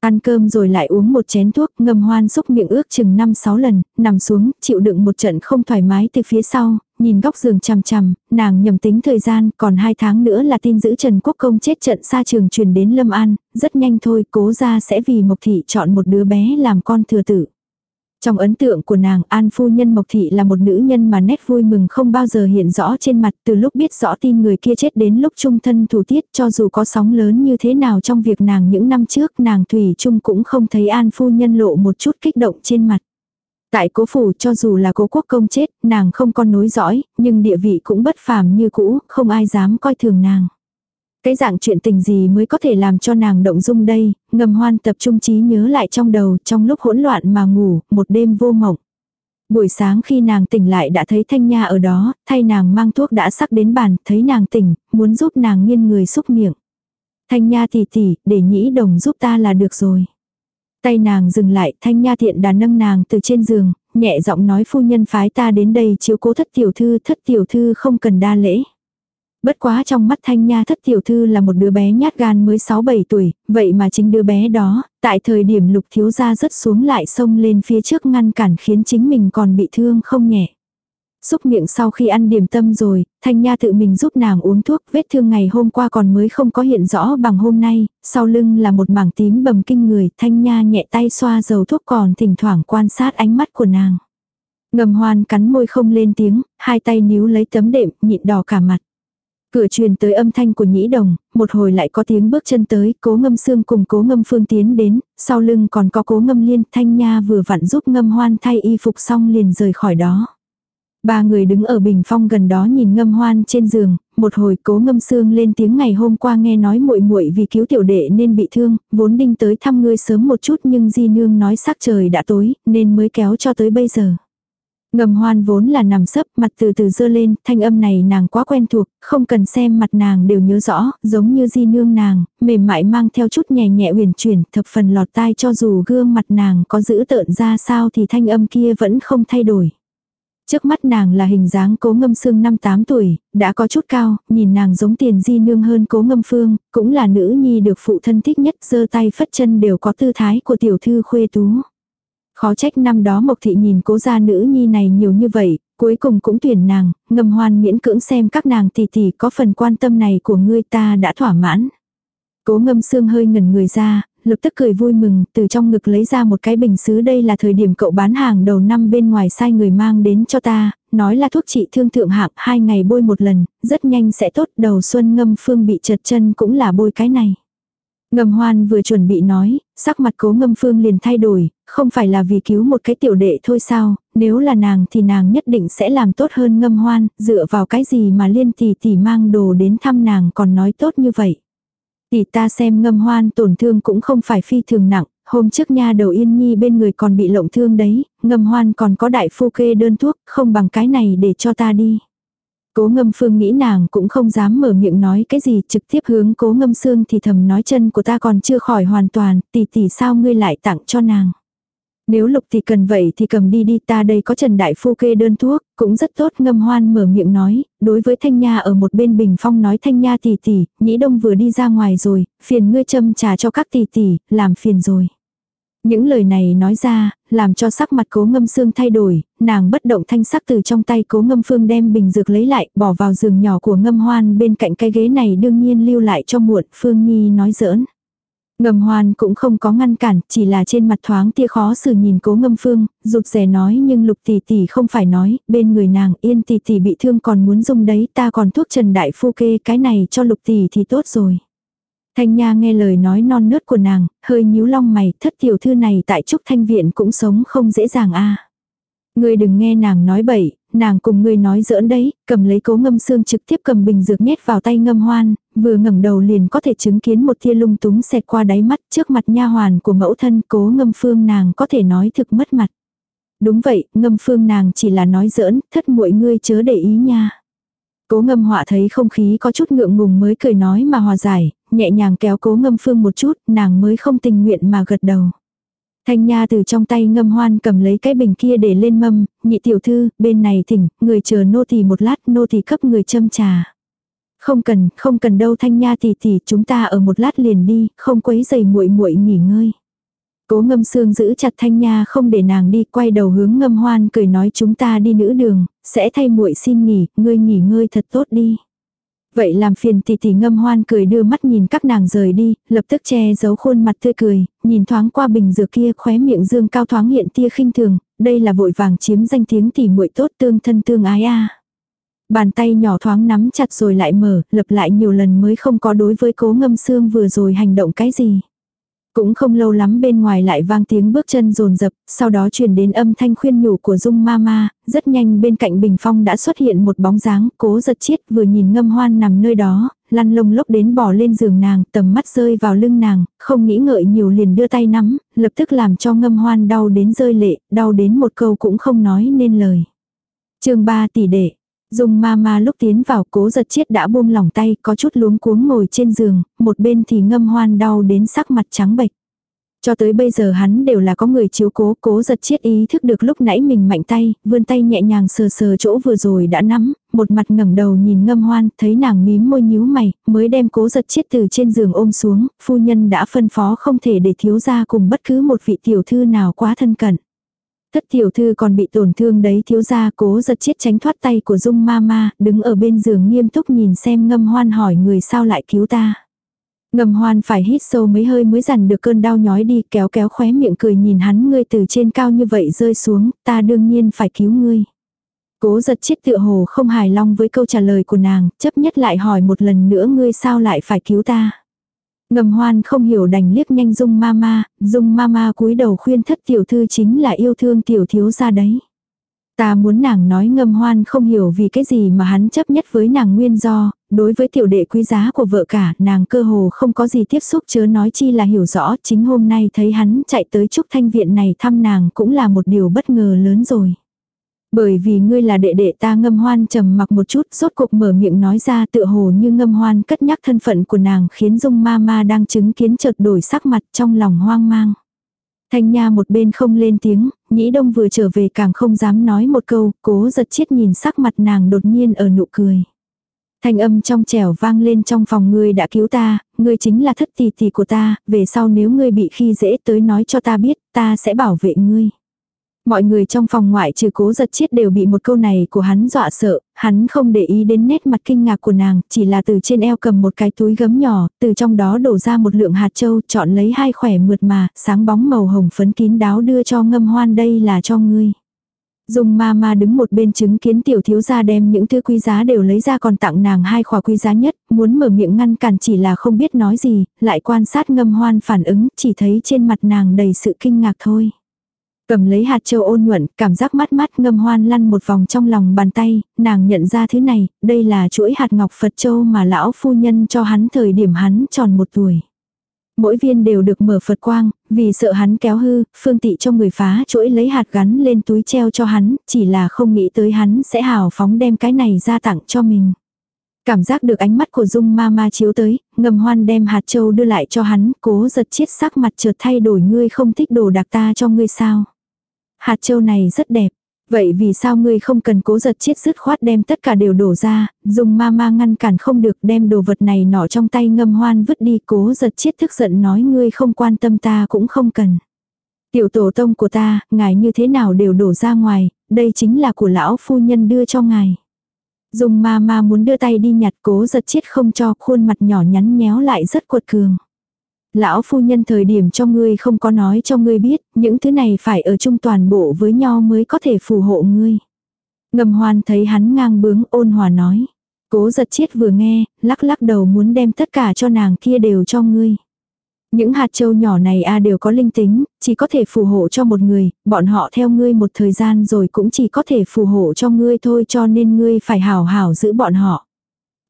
Ăn cơm rồi lại uống một chén thuốc, ngâm hoan xúc miệng ước chừng 5-6 lần, nằm xuống, chịu đựng một trận không thoải mái từ phía sau, nhìn góc giường chằm chằm, nàng nhầm tính thời gian, còn 2 tháng nữa là tin giữ Trần Quốc Công chết trận xa trường truyền đến Lâm An, rất nhanh thôi cố ra sẽ vì Mộc Thị chọn một đứa bé làm con thừa tử. Trong ấn tượng của nàng, An Phu Nhân Mộc Thị là một nữ nhân mà nét vui mừng không bao giờ hiện rõ trên mặt từ lúc biết rõ tin người kia chết đến lúc trung thân thủ tiết cho dù có sóng lớn như thế nào trong việc nàng những năm trước nàng Thủy Trung cũng không thấy An Phu Nhân lộ một chút kích động trên mặt. Tại cố phủ cho dù là cố quốc công chết, nàng không còn nối dõi, nhưng địa vị cũng bất phàm như cũ, không ai dám coi thường nàng. Cái dạng chuyện tình gì mới có thể làm cho nàng động dung đây, ngầm hoan tập trung trí nhớ lại trong đầu trong lúc hỗn loạn mà ngủ, một đêm vô mộng. Buổi sáng khi nàng tỉnh lại đã thấy Thanh Nha ở đó, thay nàng mang thuốc đã sắc đến bàn, thấy nàng tỉnh, muốn giúp nàng nghiêng người xúc miệng. Thanh Nha tỉ tỉ, để nhĩ đồng giúp ta là được rồi. Tay nàng dừng lại, Thanh Nha thiện đã nâng nàng từ trên giường, nhẹ giọng nói phu nhân phái ta đến đây chiếu cố thất tiểu thư, thất tiểu thư không cần đa lễ. Bất quá trong mắt thanh nha thất tiểu thư là một đứa bé nhát gan mới 6-7 tuổi, vậy mà chính đứa bé đó, tại thời điểm lục thiếu gia rất xuống lại sông lên phía trước ngăn cản khiến chính mình còn bị thương không nhẹ. Xúc miệng sau khi ăn điểm tâm rồi, Thanh Nha tự mình giúp nàng uống thuốc, vết thương ngày hôm qua còn mới không có hiện rõ bằng hôm nay, sau lưng là một mảng tím bầm kinh người, Thanh Nha nhẹ tay xoa dầu thuốc còn thỉnh thoảng quan sát ánh mắt của nàng. Ngầm hoan cắn môi không lên tiếng, hai tay níu lấy tấm đệm, nhịn đỏ cả mặt. Cửa truyền tới âm thanh của nhĩ đồng, một hồi lại có tiếng bước chân tới, cố ngâm xương cùng cố ngâm phương tiến đến, sau lưng còn có cố ngâm liên, thanh nha vừa vặn giúp ngâm hoan thay y phục xong liền rời khỏi đó. Ba người đứng ở bình phong gần đó nhìn ngâm hoan trên giường, một hồi cố ngâm xương lên tiếng ngày hôm qua nghe nói muội muội vì cứu tiểu đệ nên bị thương, vốn đinh tới thăm ngươi sớm một chút nhưng di nương nói sắc trời đã tối, nên mới kéo cho tới bây giờ. Ngầm hoan vốn là nằm sấp, mặt từ từ dơ lên, thanh âm này nàng quá quen thuộc, không cần xem mặt nàng đều nhớ rõ, giống như di nương nàng, mềm mại mang theo chút nhẹ nhẹ huyền chuyển, thập phần lọt tai cho dù gương mặt nàng có giữ tợn ra sao thì thanh âm kia vẫn không thay đổi. Trước mắt nàng là hình dáng cố ngâm xương năm tám tuổi, đã có chút cao, nhìn nàng giống tiền di nương hơn cố ngâm phương, cũng là nữ nhi được phụ thân thích nhất, giơ tay phất chân đều có tư thái của tiểu thư khuê tú. Khó trách năm đó Mộc Thị nhìn cố gia nữ nhi này nhiều như vậy, cuối cùng cũng tuyển nàng, ngầm hoan miễn cưỡng xem các nàng tỷ tỷ có phần quan tâm này của ngươi ta đã thỏa mãn. Cố ngâm xương hơi ngẩn người ra, lập tức cười vui mừng, từ trong ngực lấy ra một cái bình xứ đây là thời điểm cậu bán hàng đầu năm bên ngoài sai người mang đến cho ta, nói là thuốc trị thương thượng hạng, hai ngày bôi một lần, rất nhanh sẽ tốt, đầu xuân ngâm phương bị trật chân cũng là bôi cái này. Ngầm hoan vừa chuẩn bị nói, sắc mặt cố ngâm phương liền thay đổi, không phải là vì cứu một cái tiểu đệ thôi sao, nếu là nàng thì nàng nhất định sẽ làm tốt hơn ngâm hoan, dựa vào cái gì mà liên tỷ tỷ mang đồ đến thăm nàng còn nói tốt như vậy. Tỷ ta xem ngâm hoan tổn thương cũng không phải phi thường nặng, hôm trước nha đầu yên nhi bên người còn bị lộng thương đấy, ngâm hoan còn có đại phu kê đơn thuốc, không bằng cái này để cho ta đi. Cố ngâm phương nghĩ nàng cũng không dám mở miệng nói cái gì trực tiếp hướng cố ngâm xương thì thầm nói chân của ta còn chưa khỏi hoàn toàn, tỷ tỷ sao ngươi lại tặng cho nàng. Nếu lục thì cần vậy thì cầm đi đi ta đây có Trần Đại Phu kê đơn thuốc, cũng rất tốt ngâm hoan mở miệng nói, đối với Thanh Nha ở một bên bình phong nói Thanh Nha tỷ tỷ, nhĩ đông vừa đi ra ngoài rồi, phiền ngươi châm trà cho các tỷ tỷ, làm phiền rồi. Những lời này nói ra, làm cho sắc mặt cố ngâm xương thay đổi, nàng bất động thanh sắc từ trong tay cố ngâm phương đem bình dược lấy lại, bỏ vào giường nhỏ của ngâm hoan bên cạnh cái ghế này đương nhiên lưu lại cho muộn, phương nhi nói giỡn. Ngâm hoan cũng không có ngăn cản, chỉ là trên mặt thoáng tia khó xử nhìn cố ngâm phương, rụt rè nói nhưng lục tỷ tỷ không phải nói, bên người nàng yên tỷ tỷ bị thương còn muốn dùng đấy ta còn thuốc trần đại phu kê cái này cho lục tỷ thì tốt rồi. Thanh Nha nghe lời nói non nớt của nàng, hơi nhíu long mày, thất tiểu thư này tại Trúc Thanh Viện cũng sống không dễ dàng a. À. Ngươi đừng nghe nàng nói bậy, nàng cùng ngươi nói giỡn đấy, cầm lấy cố ngâm xương trực tiếp cầm bình dược nhét vào tay ngâm hoan, vừa ngẩng đầu liền có thể chứng kiến một tia lung túng xẹt qua đáy mắt trước mặt nha hoàn của mẫu thân cố ngâm phương nàng có thể nói thực mất mặt. Đúng vậy, ngâm phương nàng chỉ là nói giỡn, thất muội ngươi chớ để ý nha. Cố ngâm họa thấy không khí có chút ngượng ngùng mới cười nói mà hòa giải, nhẹ nhàng kéo cố ngâm phương một chút, nàng mới không tình nguyện mà gật đầu. Thanh Nha từ trong tay ngâm hoan cầm lấy cái bình kia để lên mâm, nhị tiểu thư, bên này thỉnh, người chờ nô thì một lát, nô thì cấp người châm trà. Không cần, không cần đâu Thanh Nha tỷ tỷ, chúng ta ở một lát liền đi, không quấy giày muội muội nghỉ ngơi. Cố ngâm xương giữ chặt Thanh Nha không để nàng đi, quay đầu hướng ngâm hoan cười nói chúng ta đi nữ đường, sẽ thay muội xin nghỉ, ngươi nghỉ ngơi thật tốt đi. Vậy làm phiền tỷ tỷ ngâm hoan cười đưa mắt nhìn các nàng rời đi, lập tức che giấu khuôn mặt tươi cười, nhìn thoáng qua bình dược kia khóe miệng dương cao thoáng hiện tia khinh thường, đây là vội vàng chiếm danh tiếng tỷ muội tốt tương thân tương ái a. Bàn tay nhỏ thoáng nắm chặt rồi lại mở, lập lại nhiều lần mới không có đối với cố ngâm xương vừa rồi hành động cái gì. Cũng không lâu lắm bên ngoài lại vang tiếng bước chân rồn rập, sau đó truyền đến âm thanh khuyên nhủ của Dung Mama, rất nhanh bên cạnh bình phong đã xuất hiện một bóng dáng, cố giật chiết vừa nhìn ngâm hoan nằm nơi đó, lăn lông lốc đến bỏ lên giường nàng, tầm mắt rơi vào lưng nàng, không nghĩ ngợi nhiều liền đưa tay nắm, lập tức làm cho ngâm hoan đau đến rơi lệ, đau đến một câu cũng không nói nên lời. chương 3 tỷ đệ Dung ma ma lúc tiến vào cố giật chiết đã buông lỏng tay có chút luống cuống ngồi trên giường, một bên thì ngâm hoan đau đến sắc mặt trắng bệch. Cho tới bây giờ hắn đều là có người chiếu cố, cố giật chiết ý thức được lúc nãy mình mạnh tay, vươn tay nhẹ nhàng sờ sờ chỗ vừa rồi đã nắm, một mặt ngẩng đầu nhìn ngâm hoan, thấy nàng mím môi nhíu mày, mới đem cố giật chiết từ trên giường ôm xuống, phu nhân đã phân phó không thể để thiếu ra cùng bất cứ một vị tiểu thư nào quá thân cận. Thất tiểu thư còn bị tổn thương đấy thiếu gia cố giật chết tránh thoát tay của dung ma ma, đứng ở bên giường nghiêm túc nhìn xem ngâm hoan hỏi người sao lại cứu ta. Ngầm hoan phải hít sâu mấy hơi mới dằn được cơn đau nhói đi kéo kéo khóe miệng cười nhìn hắn ngươi từ trên cao như vậy rơi xuống, ta đương nhiên phải cứu ngươi. Cố giật chết tựa hồ không hài lòng với câu trả lời của nàng, chấp nhất lại hỏi một lần nữa ngươi sao lại phải cứu ta. Ngầm hoan không hiểu đành liếc nhanh dung mama, dung mama cúi đầu khuyên thất tiểu thư chính là yêu thương tiểu thiếu ra đấy. Ta muốn nàng nói ngâm hoan không hiểu vì cái gì mà hắn chấp nhất với nàng nguyên do, đối với tiểu đệ quý giá của vợ cả, nàng cơ hồ không có gì tiếp xúc chớ nói chi là hiểu rõ, chính hôm nay thấy hắn chạy tới trúc thanh viện này thăm nàng cũng là một điều bất ngờ lớn rồi. Bởi vì ngươi là đệ đệ ta ngâm hoan trầm mặc một chút, rốt cuộc mở miệng nói ra tựa hồ như ngâm hoan cất nhắc thân phận của nàng khiến dung ma ma đang chứng kiến chợt đổi sắc mặt trong lòng hoang mang. Thanh Nha một bên không lên tiếng, Nhĩ Đông vừa trở về càng không dám nói một câu, cố giật chết nhìn sắc mặt nàng đột nhiên ở nụ cười. Thanh âm trong trẻo vang lên trong phòng ngươi đã cứu ta, ngươi chính là thất tỷ tỷ của ta, về sau nếu ngươi bị khi dễ tới nói cho ta biết, ta sẽ bảo vệ ngươi. Mọi người trong phòng ngoại trừ cố giật chết đều bị một câu này của hắn dọa sợ, hắn không để ý đến nét mặt kinh ngạc của nàng, chỉ là từ trên eo cầm một cái túi gấm nhỏ, từ trong đó đổ ra một lượng hạt châu, chọn lấy hai khỏe mượt mà, sáng bóng màu hồng phấn kín đáo đưa cho ngâm hoan đây là cho ngươi. Dung ma ma đứng một bên chứng kiến tiểu thiếu gia đem những thứ quý giá đều lấy ra còn tặng nàng hai khỏa quý giá nhất, muốn mở miệng ngăn cản chỉ là không biết nói gì, lại quan sát ngâm hoan phản ứng, chỉ thấy trên mặt nàng đầy sự kinh ngạc thôi. Cầm lấy hạt châu ôn nhuận, cảm giác mắt mắt ngâm hoan lăn một vòng trong lòng bàn tay, nàng nhận ra thứ này, đây là chuỗi hạt ngọc Phật châu mà lão phu nhân cho hắn thời điểm hắn tròn một tuổi. Mỗi viên đều được mở Phật quang, vì sợ hắn kéo hư, phương tị cho người phá chuỗi lấy hạt gắn lên túi treo cho hắn, chỉ là không nghĩ tới hắn sẽ hào phóng đem cái này ra tặng cho mình. Cảm giác được ánh mắt của Dung ma ma chiếu tới, ngầm hoan đem hạt châu đưa lại cho hắn, cố giật chiết sắc mặt chợt thay đổi ngươi không thích đồ đặc ta cho ngươi sao. Hạt châu này rất đẹp. Vậy vì sao ngươi không cần cố giật chết dứt khoát đem tất cả đều đổ ra, dùng ma ma ngăn cản không được đem đồ vật này nọ trong tay ngâm hoan vứt đi cố giật chết thức giận nói ngươi không quan tâm ta cũng không cần. Tiểu tổ tông của ta, ngài như thế nào đều đổ ra ngoài, đây chính là của lão phu nhân đưa cho ngài. Dùng ma ma muốn đưa tay đi nhặt cố giật chết không cho khuôn mặt nhỏ nhắn nhéo lại rất cuột cường. Lão phu nhân thời điểm cho ngươi không có nói cho ngươi biết, những thứ này phải ở chung toàn bộ với nhau mới có thể phù hộ ngươi. Ngầm hoan thấy hắn ngang bướng ôn hòa nói. Cố giật chiết vừa nghe, lắc lắc đầu muốn đem tất cả cho nàng kia đều cho ngươi. Những hạt châu nhỏ này a đều có linh tính, chỉ có thể phù hộ cho một người, bọn họ theo ngươi một thời gian rồi cũng chỉ có thể phù hộ cho ngươi thôi cho nên ngươi phải hảo hảo giữ bọn họ.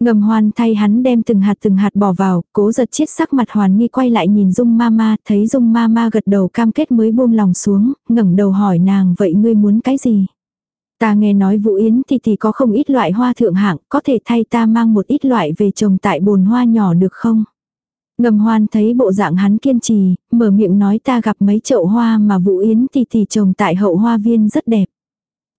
Ngầm hoan thay hắn đem từng hạt từng hạt bỏ vào, cố giật chiết sắc mặt hoàn nghi quay lại nhìn dung mama, thấy dung mama gật đầu cam kết mới buông lòng xuống, ngẩng đầu hỏi nàng vậy ngươi muốn cái gì? Ta nghe nói Vũ Yến thì thì có không ít loại hoa thượng hạng, có thể thay ta mang một ít loại về trồng tại bồn hoa nhỏ được không? Ngầm hoan thấy bộ dạng hắn kiên trì, mở miệng nói ta gặp mấy chậu hoa mà Vũ Yến thì thì trồng tại hậu hoa viên rất đẹp.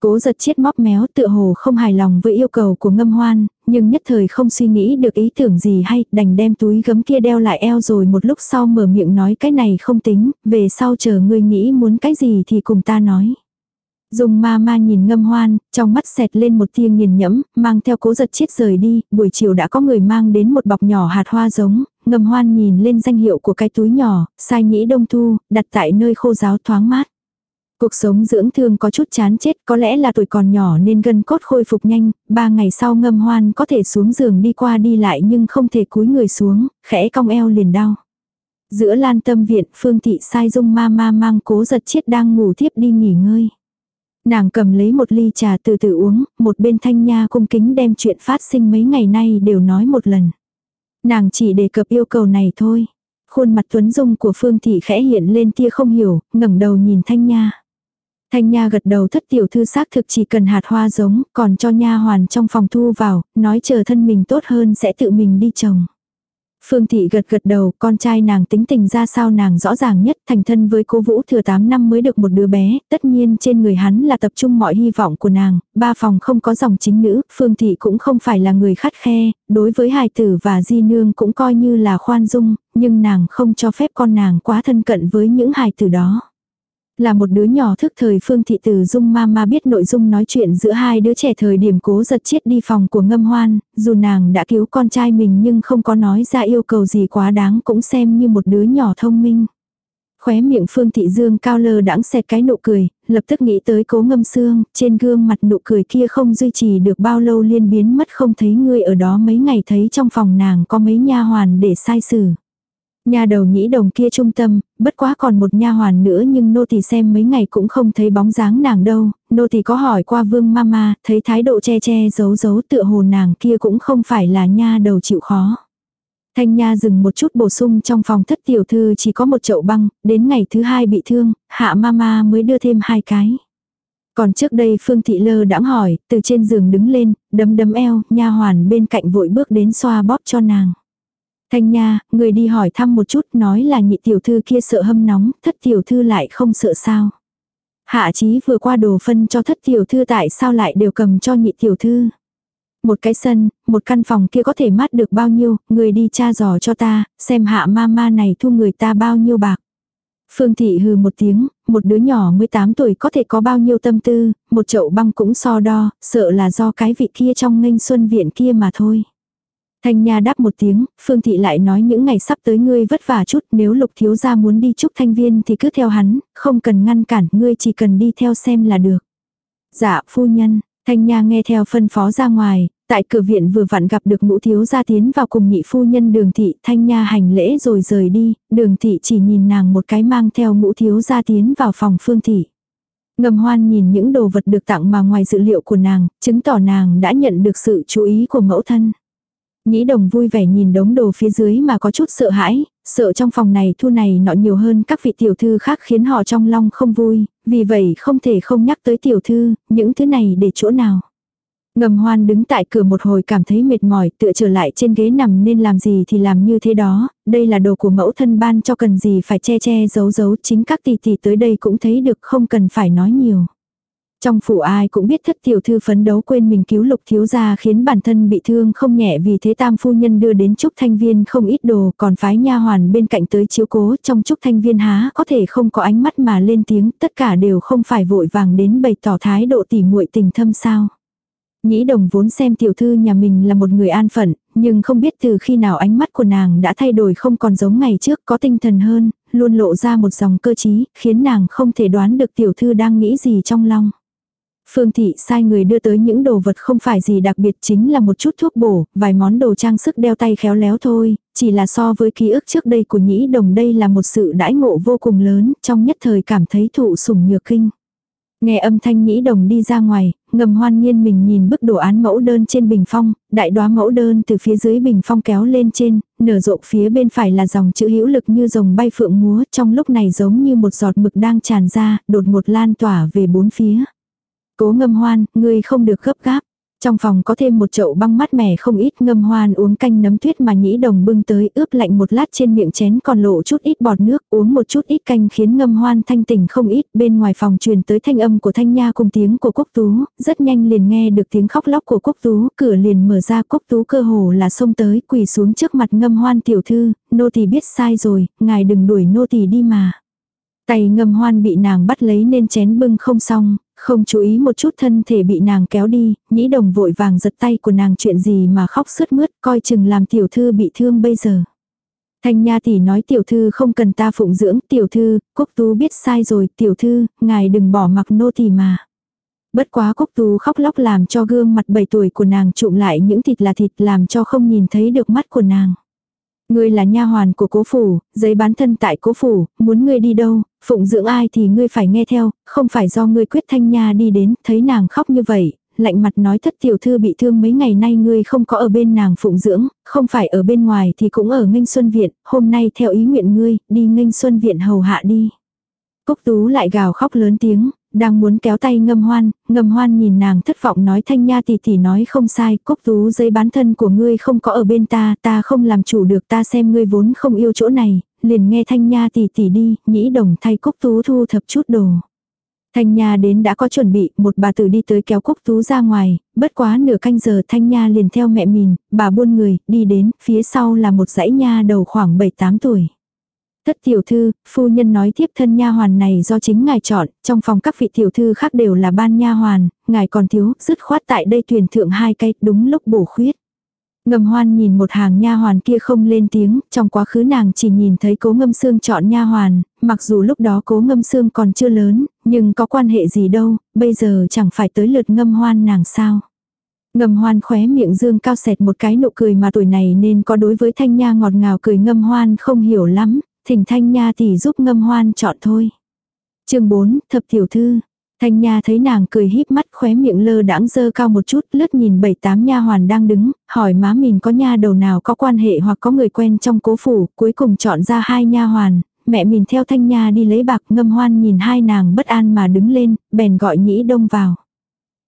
Cố giật chiết móc méo tựa hồ không hài lòng với yêu cầu của ngâm hoan, nhưng nhất thời không suy nghĩ được ý tưởng gì hay, đành đem túi gấm kia đeo lại eo rồi một lúc sau mở miệng nói cái này không tính, về sau chờ ngươi nghĩ muốn cái gì thì cùng ta nói. Dùng ma ma nhìn ngâm hoan, trong mắt xẹt lên một tia nghiền nhẫm, mang theo cố giật chiết rời đi, buổi chiều đã có người mang đến một bọc nhỏ hạt hoa giống, ngâm hoan nhìn lên danh hiệu của cái túi nhỏ, sai nhĩ đông thu, đặt tại nơi khô giáo thoáng mát. Cuộc sống dưỡng thương có chút chán chết, có lẽ là tuổi còn nhỏ nên gân cốt khôi phục nhanh, ba ngày sau ngâm hoan có thể xuống giường đi qua đi lại nhưng không thể cúi người xuống, khẽ cong eo liền đau. Giữa lan tâm viện, phương thị sai dung ma ma mang cố giật chết đang ngủ thiếp đi nghỉ ngơi. Nàng cầm lấy một ly trà từ từ uống, một bên thanh nha cung kính đem chuyện phát sinh mấy ngày nay đều nói một lần. Nàng chỉ đề cập yêu cầu này thôi. Khuôn mặt tuấn dung của phương thị khẽ hiện lên tia không hiểu, ngẩng đầu nhìn thanh nha. Thanh Nha gật đầu thất tiểu thư xác thực chỉ cần hạt hoa giống, còn cho nha hoàn trong phòng thu vào, nói chờ thân mình tốt hơn sẽ tự mình đi trồng. Phương Thị gật gật đầu, con trai nàng tính tình ra sao nàng rõ ràng nhất, thành thân với cô Vũ thừa 8 năm mới được một đứa bé, tất nhiên trên người hắn là tập trung mọi hy vọng của nàng, ba phòng không có dòng chính nữ, Phương Thị cũng không phải là người khắt khe, đối với hài tử và di nương cũng coi như là khoan dung, nhưng nàng không cho phép con nàng quá thân cận với những hài tử đó. Là một đứa nhỏ thức thời Phương Thị Từ Dung Mama biết nội dung nói chuyện giữa hai đứa trẻ thời điểm cố giật chết đi phòng của ngâm hoan, dù nàng đã cứu con trai mình nhưng không có nói ra yêu cầu gì quá đáng cũng xem như một đứa nhỏ thông minh. Khóe miệng Phương Thị Dương cao lơ đãng xẹt cái nụ cười, lập tức nghĩ tới cố ngâm xương, trên gương mặt nụ cười kia không duy trì được bao lâu liên biến mất không thấy người ở đó mấy ngày thấy trong phòng nàng có mấy nha hoàn để sai xử. Nhà đầu nhĩ đồng kia trung tâm, bất quá còn một nha hoàn nữa nhưng nô tỳ xem mấy ngày cũng không thấy bóng dáng nàng đâu, nô tỳ có hỏi qua vương mama, thấy thái độ che che giấu giấu tựa hồ nàng kia cũng không phải là nha đầu chịu khó. Thanh Nha dừng một chút bổ sung trong phòng thất tiểu thư chỉ có một chậu băng, đến ngày thứ hai bị thương, hạ mama mới đưa thêm hai cái. Còn trước đây Phương Thị Lơ đãng hỏi, từ trên giường đứng lên, đấm đấm eo, nha hoàn bên cạnh vội bước đến xoa bóp cho nàng. Thanh Nha, người đi hỏi thăm một chút nói là nhị tiểu thư kia sợ hâm nóng, thất tiểu thư lại không sợ sao. Hạ chí vừa qua đồ phân cho thất tiểu thư tại sao lại đều cầm cho nhị tiểu thư. Một cái sân, một căn phòng kia có thể mát được bao nhiêu, người đi tra dò cho ta, xem hạ ma ma này thu người ta bao nhiêu bạc. Phương Thị hừ một tiếng, một đứa nhỏ 18 tuổi có thể có bao nhiêu tâm tư, một chậu băng cũng so đo, sợ là do cái vị kia trong nghênh xuân viện kia mà thôi. Thanh Nha đáp một tiếng, Phương Thị lại nói những ngày sắp tới ngươi vất vả chút nếu lục thiếu gia muốn đi chúc thanh viên thì cứ theo hắn, không cần ngăn cản, ngươi chỉ cần đi theo xem là được. Dạ, phu nhân, Thanh Nha nghe theo phân phó ra ngoài, tại cửa viện vừa vặn gặp được ngũ thiếu gia tiến vào cùng nhị phu nhân đường thị, Thanh Nha hành lễ rồi rời đi, đường thị chỉ nhìn nàng một cái mang theo ngũ thiếu gia tiến vào phòng Phương Thị. Ngầm hoan nhìn những đồ vật được tặng mà ngoài dự liệu của nàng, chứng tỏ nàng đã nhận được sự chú ý của mẫu thân. Nhĩ đồng vui vẻ nhìn đống đồ phía dưới mà có chút sợ hãi, sợ trong phòng này thu này nọ nhiều hơn các vị tiểu thư khác khiến họ trong lòng không vui, vì vậy không thể không nhắc tới tiểu thư, những thứ này để chỗ nào. Ngầm hoan đứng tại cửa một hồi cảm thấy mệt mỏi tựa trở lại trên ghế nằm nên làm gì thì làm như thế đó, đây là đồ của mẫu thân ban cho cần gì phải che che giấu giấu chính các tỷ tỷ tới đây cũng thấy được không cần phải nói nhiều. Trong phủ ai cũng biết thất tiểu thư phấn đấu quên mình cứu lục thiếu gia khiến bản thân bị thương không nhẹ vì thế tam phu nhân đưa đến trúc thanh viên không ít đồ còn phái nha hoàn bên cạnh tới chiếu cố trong trúc thanh viên há có thể không có ánh mắt mà lên tiếng tất cả đều không phải vội vàng đến bày tỏ thái độ tỉ muội tình thâm sao. Nhĩ đồng vốn xem tiểu thư nhà mình là một người an phận, nhưng không biết từ khi nào ánh mắt của nàng đã thay đổi không còn giống ngày trước có tinh thần hơn, luôn lộ ra một dòng cơ trí, khiến nàng không thể đoán được tiểu thư đang nghĩ gì trong lòng. Phương Thị sai người đưa tới những đồ vật không phải gì đặc biệt chính là một chút thuốc bổ, vài món đồ trang sức đeo tay khéo léo thôi, chỉ là so với ký ức trước đây của Nhĩ Đồng đây là một sự đãi ngộ vô cùng lớn, trong nhất thời cảm thấy thụ sủng nhược kinh. Nghe âm thanh Nhĩ Đồng đi ra ngoài, ngầm hoan nhiên mình nhìn bức đồ án mẫu đơn trên bình phong, đại đoá mẫu đơn từ phía dưới bình phong kéo lên trên, nở rộ phía bên phải là dòng chữ hữu lực như rồng bay phượng múa, trong lúc này giống như một giọt mực đang tràn ra, đột ngột lan tỏa về bốn phía. Cố ngâm hoan, ngươi không được gấp gáp. Trong phòng có thêm một chậu băng mát mẻ không ít ngâm hoan uống canh nấm tuyết mà nhĩ đồng bưng tới ướp lạnh một lát trên miệng chén còn lộ chút ít bọt nước uống một chút ít canh khiến ngâm hoan thanh tỉnh không ít bên ngoài phòng truyền tới thanh âm của thanh nha cùng tiếng của quốc tú, rất nhanh liền nghe được tiếng khóc lóc của quốc tú, cửa liền mở ra quốc tú cơ hồ là xông tới quỳ xuống trước mặt ngâm hoan tiểu thư, nô tỳ biết sai rồi, ngài đừng đuổi nô tỳ đi mà. Tay ngâm hoan bị nàng bắt lấy nên chén bưng không xong, không chú ý một chút thân thể bị nàng kéo đi, nhĩ đồng vội vàng giật tay của nàng chuyện gì mà khóc sướt mướt, coi chừng làm tiểu thư bị thương bây giờ. Thanh Nha tỷ nói tiểu thư không cần ta phụng dưỡng, tiểu thư, quốc tú biết sai rồi, tiểu thư, ngài đừng bỏ mặc nô tỳ mà. Bất quá quốc tú khóc lóc làm cho gương mặt 7 tuổi của nàng trụm lại những thịt là thịt làm cho không nhìn thấy được mắt của nàng. Ngươi là nha hoàn của cố phủ, giấy bán thân tại cố phủ, muốn ngươi đi đâu, phụng dưỡng ai thì ngươi phải nghe theo, không phải do ngươi quyết thanh nha đi đến, thấy nàng khóc như vậy, lạnh mặt nói thất tiểu thư bị thương mấy ngày nay ngươi không có ở bên nàng phụng dưỡng, không phải ở bên ngoài thì cũng ở nghênh xuân viện, hôm nay theo ý nguyện ngươi, đi nghênh xuân viện hầu hạ đi. Cúc tú lại gào khóc lớn tiếng, đang muốn kéo tay ngâm hoan, ngâm hoan nhìn nàng thất vọng nói thanh nha tỷ tỷ nói không sai, cúc tú giấy bán thân của ngươi không có ở bên ta, ta không làm chủ được ta xem ngươi vốn không yêu chỗ này, liền nghe thanh nha tỷ tỷ đi, nhĩ đồng thay cúc tú thu thập chút đồ. Thanh Nha đến đã có chuẩn bị, một bà tử đi tới kéo Cúc Tú ra ngoài, bất quá nửa canh giờ Thanh Nha liền theo mẹ mình, bà buôn người, đi đến, phía sau là một dãy nha đầu khoảng 7-8 tuổi. Thất tiểu thư, phu nhân nói tiếp thân nha hoàn này do chính ngài chọn, trong phòng các vị tiểu thư khác đều là ban nha hoàn, ngài còn thiếu, dứt khoát tại đây tuyển thượng hai cây, đúng lúc bổ khuyết. Ngầm hoan nhìn một hàng nha hoàn kia không lên tiếng, trong quá khứ nàng chỉ nhìn thấy cố ngâm xương chọn nha hoàn, mặc dù lúc đó cố ngâm xương còn chưa lớn, nhưng có quan hệ gì đâu, bây giờ chẳng phải tới lượt ngâm hoan nàng sao. Ngâm hoan khóe miệng dương cao sẹt một cái nụ cười mà tuổi này nên có đối với thanh nha ngọt ngào cười ngâm hoan không hiểu lắm, thỉnh thanh nha thì giúp ngâm hoan chọn thôi. chương 4, thập tiểu thư, Thanh Nha thấy nàng cười híp mắt khóe miệng lơ đãng dơ cao một chút, lướt nhìn bảy tám nha hoàn đang đứng, hỏi má mình có nha đầu nào có quan hệ hoặc có người quen trong cố phủ, cuối cùng chọn ra hai nha hoàn, mẹ mình theo Thanh Nha đi lấy bạc ngâm hoan nhìn hai nàng bất an mà đứng lên, bèn gọi nhĩ đông vào.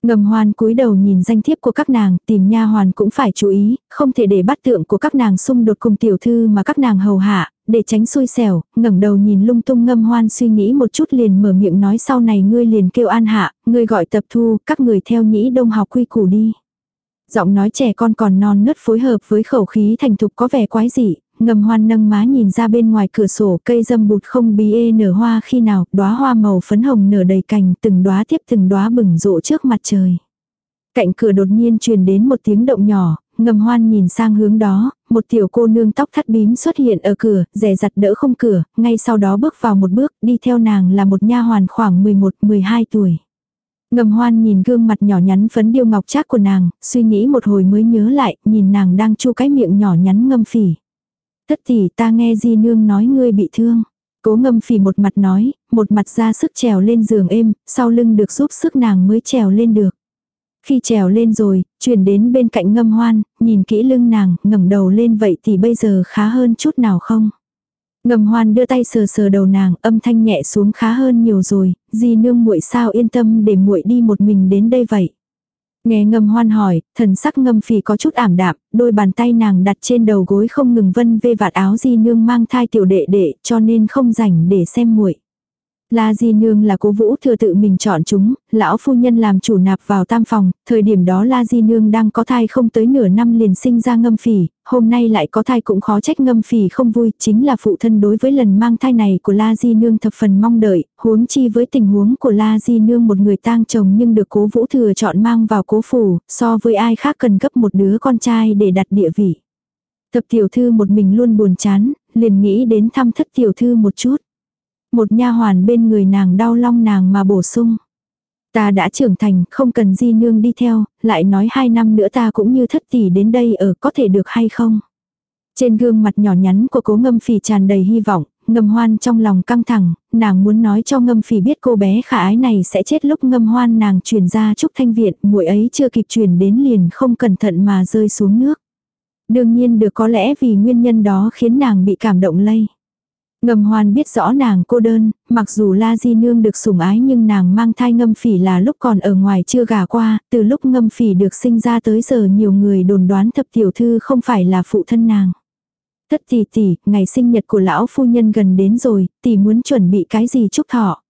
Ngầm hoan cúi đầu nhìn danh thiếp của các nàng, tìm nha hoàn cũng phải chú ý, không thể để bắt tượng của các nàng xung đột cùng tiểu thư mà các nàng hầu hạ, để tránh xui xẻo, ngẩng đầu nhìn lung tung ngâm hoan suy nghĩ một chút liền mở miệng nói sau này ngươi liền kêu an hạ, ngươi gọi tập thu, các người theo nhĩ đông học quy củ đi. Giọng nói trẻ con còn non nớt phối hợp với khẩu khí thành thục có vẻ quái dị, ngầm hoan nâng má nhìn ra bên ngoài cửa sổ cây dâm bụt không bí ê nở hoa khi nào, đóa hoa màu phấn hồng nở đầy cành, từng đóa tiếp từng đóa bừng rộ trước mặt trời. Cạnh cửa đột nhiên truyền đến một tiếng động nhỏ, ngầm hoan nhìn sang hướng đó, một tiểu cô nương tóc thắt bím xuất hiện ở cửa, rẻ giặt đỡ không cửa, ngay sau đó bước vào một bước, đi theo nàng là một nha hoàn khoảng 11-12 tuổi. Ngầm hoan nhìn gương mặt nhỏ nhắn phấn điêu ngọc trác của nàng, suy nghĩ một hồi mới nhớ lại, nhìn nàng đang chu cái miệng nhỏ nhắn ngâm phỉ. Thất tỷ ta nghe di nương nói ngươi bị thương. Cố ngâm phì một mặt nói, một mặt ra sức trèo lên giường êm, sau lưng được giúp sức nàng mới trèo lên được. Khi trèo lên rồi, chuyển đến bên cạnh ngâm hoan, nhìn kỹ lưng nàng, ngẩng đầu lên vậy thì bây giờ khá hơn chút nào không? Ngầm hoan đưa tay sờ sờ đầu nàng, âm thanh nhẹ xuống khá hơn nhiều rồi, di nương muội sao yên tâm để muội đi một mình đến đây vậy. Nghe ngâm hoan hỏi, thần sắc ngâm phì có chút ảm đạm, đôi bàn tay nàng đặt trên đầu gối không ngừng vân vê vạt áo di nương mang thai tiểu đệ đệ cho nên không rảnh để xem muội. La Di Nương là cố vũ thừa tự mình chọn chúng, lão phu nhân làm chủ nạp vào tam phòng, thời điểm đó La Di Nương đang có thai không tới nửa năm liền sinh ra ngâm phỉ, hôm nay lại có thai cũng khó trách ngâm phỉ không vui, chính là phụ thân đối với lần mang thai này của La Di Nương thập phần mong đợi, huống chi với tình huống của La Di Nương một người tang chồng nhưng được cố vũ thừa chọn mang vào cố phủ, so với ai khác cần gấp một đứa con trai để đặt địa vị. Thập tiểu thư một mình luôn buồn chán, liền nghĩ đến thăm thất tiểu thư một chút. Một nha hoàn bên người nàng đau long nàng mà bổ sung. Ta đã trưởng thành, không cần di nương đi theo, lại nói hai năm nữa ta cũng như thất tỷ đến đây ở có thể được hay không. Trên gương mặt nhỏ nhắn của cố ngâm phì tràn đầy hy vọng, ngâm hoan trong lòng căng thẳng, nàng muốn nói cho ngâm phì biết cô bé khả ái này sẽ chết lúc ngâm hoan nàng truyền ra trúc thanh viện, muội ấy chưa kịp truyền đến liền không cẩn thận mà rơi xuống nước. Đương nhiên được có lẽ vì nguyên nhân đó khiến nàng bị cảm động lây. Ngầm hoan biết rõ nàng cô đơn, mặc dù La Di Nương được sủng ái nhưng nàng mang thai ngâm phỉ là lúc còn ở ngoài chưa gả qua, từ lúc ngâm phỉ được sinh ra tới giờ nhiều người đồn đoán thập tiểu thư không phải là phụ thân nàng. Thất tỷ tỷ, ngày sinh nhật của lão phu nhân gần đến rồi, tỷ muốn chuẩn bị cái gì chúc thọ.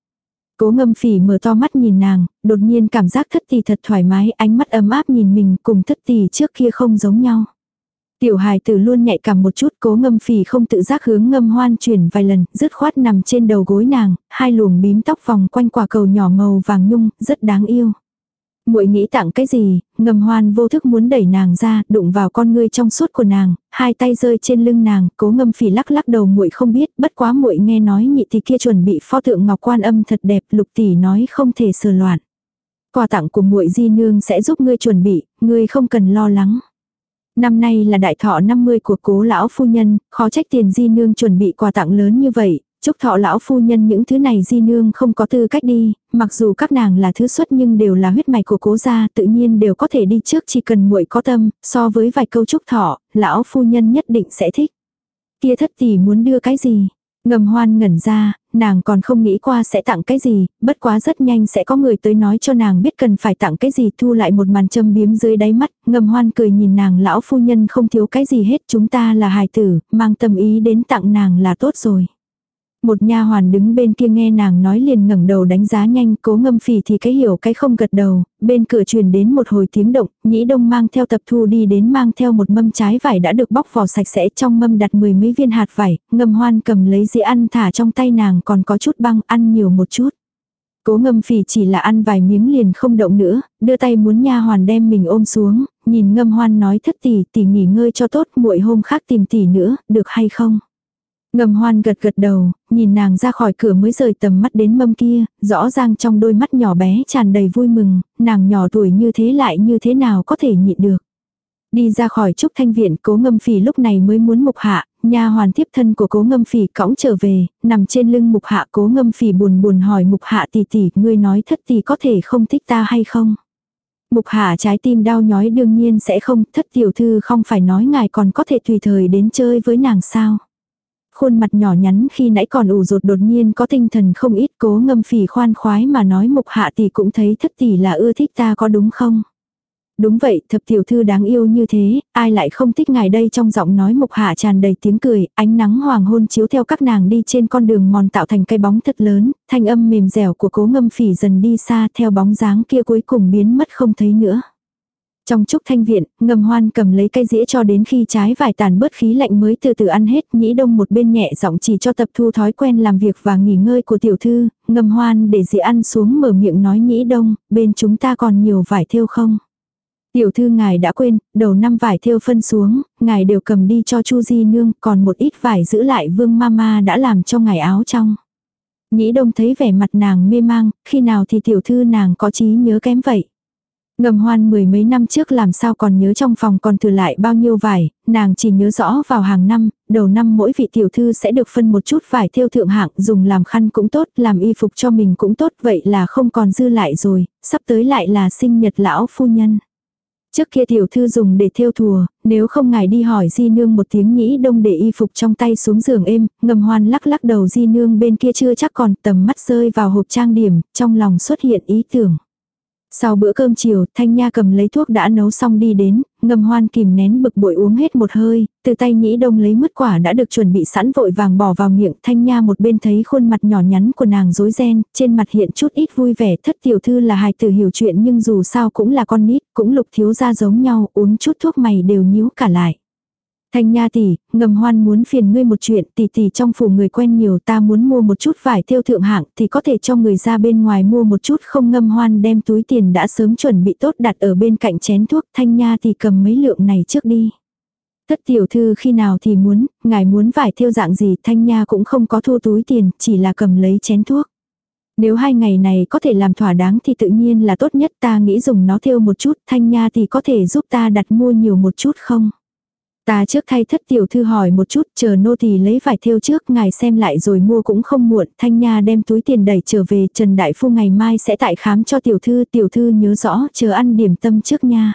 Cố ngâm phỉ mở to mắt nhìn nàng, đột nhiên cảm giác thất tỷ thật thoải mái, ánh mắt ấm áp nhìn mình cùng thất tỷ trước kia không giống nhau. Tiểu hài tử luôn nhạy cảm một chút cố ngâm phì không tự giác hướng ngâm hoan chuyển vài lần, rứt khoát nằm trên đầu gối nàng, hai luồng bím tóc vòng quanh quả cầu nhỏ màu vàng nhung, rất đáng yêu. muội nghĩ tặng cái gì, ngâm hoan vô thức muốn đẩy nàng ra, đụng vào con ngươi trong suốt của nàng, hai tay rơi trên lưng nàng, cố ngâm phì lắc lắc đầu muội không biết, bất quá muội nghe nói nhị thì kia chuẩn bị pho tượng ngọc quan âm thật đẹp, lục tỷ nói không thể sờ loạn. Quà tặng của muội di nương sẽ giúp ngươi chuẩn bị, ngươi không cần lo lắng. Năm nay là đại thọ 50 của cố lão phu nhân, khó trách tiền di nương chuẩn bị quà tặng lớn như vậy, chúc thọ lão phu nhân những thứ này di nương không có tư cách đi, mặc dù các nàng là thứ xuất nhưng đều là huyết mạch của cố gia tự nhiên đều có thể đi trước chỉ cần muội có tâm, so với vài câu chúc thọ, lão phu nhân nhất định sẽ thích. Kia thất tỷ muốn đưa cái gì? Ngầm hoan ngẩn ra, nàng còn không nghĩ qua sẽ tặng cái gì, bất quá rất nhanh sẽ có người tới nói cho nàng biết cần phải tặng cái gì thu lại một màn châm biếm dưới đáy mắt, ngầm hoan cười nhìn nàng lão phu nhân không thiếu cái gì hết chúng ta là hài tử, mang tâm ý đến tặng nàng là tốt rồi. Một nha hoàn đứng bên kia nghe nàng nói liền ngẩng đầu đánh giá nhanh, cố ngâm phỉ thì cái hiểu cái không gật đầu, bên cửa truyền đến một hồi tiếng động, nhĩ đông mang theo tập thu đi đến mang theo một mâm trái vải đã được bóc vỏ sạch sẽ trong mâm đặt mười mấy viên hạt vải, ngâm hoan cầm lấy dĩa ăn thả trong tay nàng còn có chút băng ăn nhiều một chút. Cố ngâm phỉ chỉ là ăn vài miếng liền không động nữa, đưa tay muốn nha hoàn đem mình ôm xuống, nhìn ngâm hoan nói thất tỷ tỷ nghỉ ngơi cho tốt muội hôm khác tìm tỷ nữa, được hay không? Ngầm hoan gật gật đầu, nhìn nàng ra khỏi cửa mới rời tầm mắt đến mâm kia, rõ ràng trong đôi mắt nhỏ bé tràn đầy vui mừng, nàng nhỏ tuổi như thế lại như thế nào có thể nhịn được. Đi ra khỏi trúc thanh viện cố ngâm phỉ lúc này mới muốn mục hạ, nha hoàn tiếp thân của cố ngâm phỉ cõng trở về, nằm trên lưng mục hạ cố ngâm phỉ buồn buồn hỏi mục hạ tỷ tỷ, ngươi nói thất tỷ có thể không thích ta hay không? Mục hạ trái tim đau nhói đương nhiên sẽ không, thất tiểu thư không phải nói ngài còn có thể tùy thời đến chơi với nàng sao. Khuôn mặt nhỏ nhắn khi nãy còn ủ rột đột nhiên có tinh thần không ít cố ngâm phỉ khoan khoái mà nói mục hạ tỷ cũng thấy thất tỷ là ưa thích ta có đúng không? Đúng vậy, thập tiểu thư đáng yêu như thế, ai lại không thích ngài đây trong giọng nói mục hạ tràn đầy tiếng cười, ánh nắng hoàng hôn chiếu theo các nàng đi trên con đường mòn tạo thành cây bóng thật lớn, thanh âm mềm dẻo của cố ngâm phỉ dần đi xa theo bóng dáng kia cuối cùng biến mất không thấy nữa. Trong trúc thanh viện, ngầm hoan cầm lấy cây dĩa cho đến khi trái vải tàn bớt khí lạnh mới từ từ ăn hết, nhĩ đông một bên nhẹ giọng chỉ cho tập thu thói quen làm việc và nghỉ ngơi của tiểu thư, ngầm hoan để dĩa ăn xuống mở miệng nói nhĩ đông, bên chúng ta còn nhiều vải thêu không? Tiểu thư ngài đã quên, đầu năm vải thêu phân xuống, ngài đều cầm đi cho Chu Di nương, còn một ít vải giữ lại Vương Mama đã làm cho ngài áo trong. Nhĩ Đông thấy vẻ mặt nàng mê mang, khi nào thì tiểu thư nàng có trí nhớ kém vậy. Ngầm hoan mười mấy năm trước làm sao còn nhớ trong phòng còn thừa lại bao nhiêu vải, nàng chỉ nhớ rõ vào hàng năm, đầu năm mỗi vị tiểu thư sẽ được phân một chút vải thiêu thượng hạng dùng làm khăn cũng tốt, làm y phục cho mình cũng tốt, vậy là không còn dư lại rồi, sắp tới lại là sinh nhật lão phu nhân. Trước kia tiểu thư dùng để thêu thùa, nếu không ngài đi hỏi di nương một tiếng nhĩ đông để y phục trong tay xuống giường êm, ngầm hoan lắc lắc đầu di nương bên kia chưa chắc còn tầm mắt rơi vào hộp trang điểm, trong lòng xuất hiện ý tưởng. Sau bữa cơm chiều, Thanh Nha cầm lấy thuốc đã nấu xong đi đến, ngầm hoan kìm nén bực bội uống hết một hơi, từ tay nhĩ đông lấy mứt quả đã được chuẩn bị sẵn vội vàng bỏ vào miệng. Thanh Nha một bên thấy khuôn mặt nhỏ nhắn của nàng rối ren, trên mặt hiện chút ít vui vẻ thất tiểu thư là hài tử hiểu chuyện nhưng dù sao cũng là con nít, cũng lục thiếu ra giống nhau, uống chút thuốc mày đều nhíu cả lại. Thanh Nha tỷ, ngầm hoan muốn phiền ngươi một chuyện, tỷ tỷ trong phủ người quen nhiều ta muốn mua một chút vải thêu thượng hạng thì có thể cho người ra bên ngoài mua một chút không ngâm hoan đem túi tiền đã sớm chuẩn bị tốt đặt ở bên cạnh chén thuốc. Thanh Nha tỷ cầm mấy lượng này trước đi. Thất tiểu thư khi nào thì muốn, ngài muốn vải thêu dạng gì Thanh Nha cũng không có thu túi tiền, chỉ là cầm lấy chén thuốc. Nếu hai ngày này có thể làm thỏa đáng thì tự nhiên là tốt nhất ta nghĩ dùng nó thêu một chút, Thanh Nha thì có thể giúp ta đặt mua nhiều một chút không? Ta trước thay thất tiểu thư hỏi một chút, chờ nô tỳ lấy vải thêu trước, ngài xem lại rồi mua cũng không muộn, thanh nha đem túi tiền đẩy trở về, Trần Đại Phu ngày mai sẽ tại khám cho tiểu thư, tiểu thư nhớ rõ, chờ ăn điểm tâm trước nha.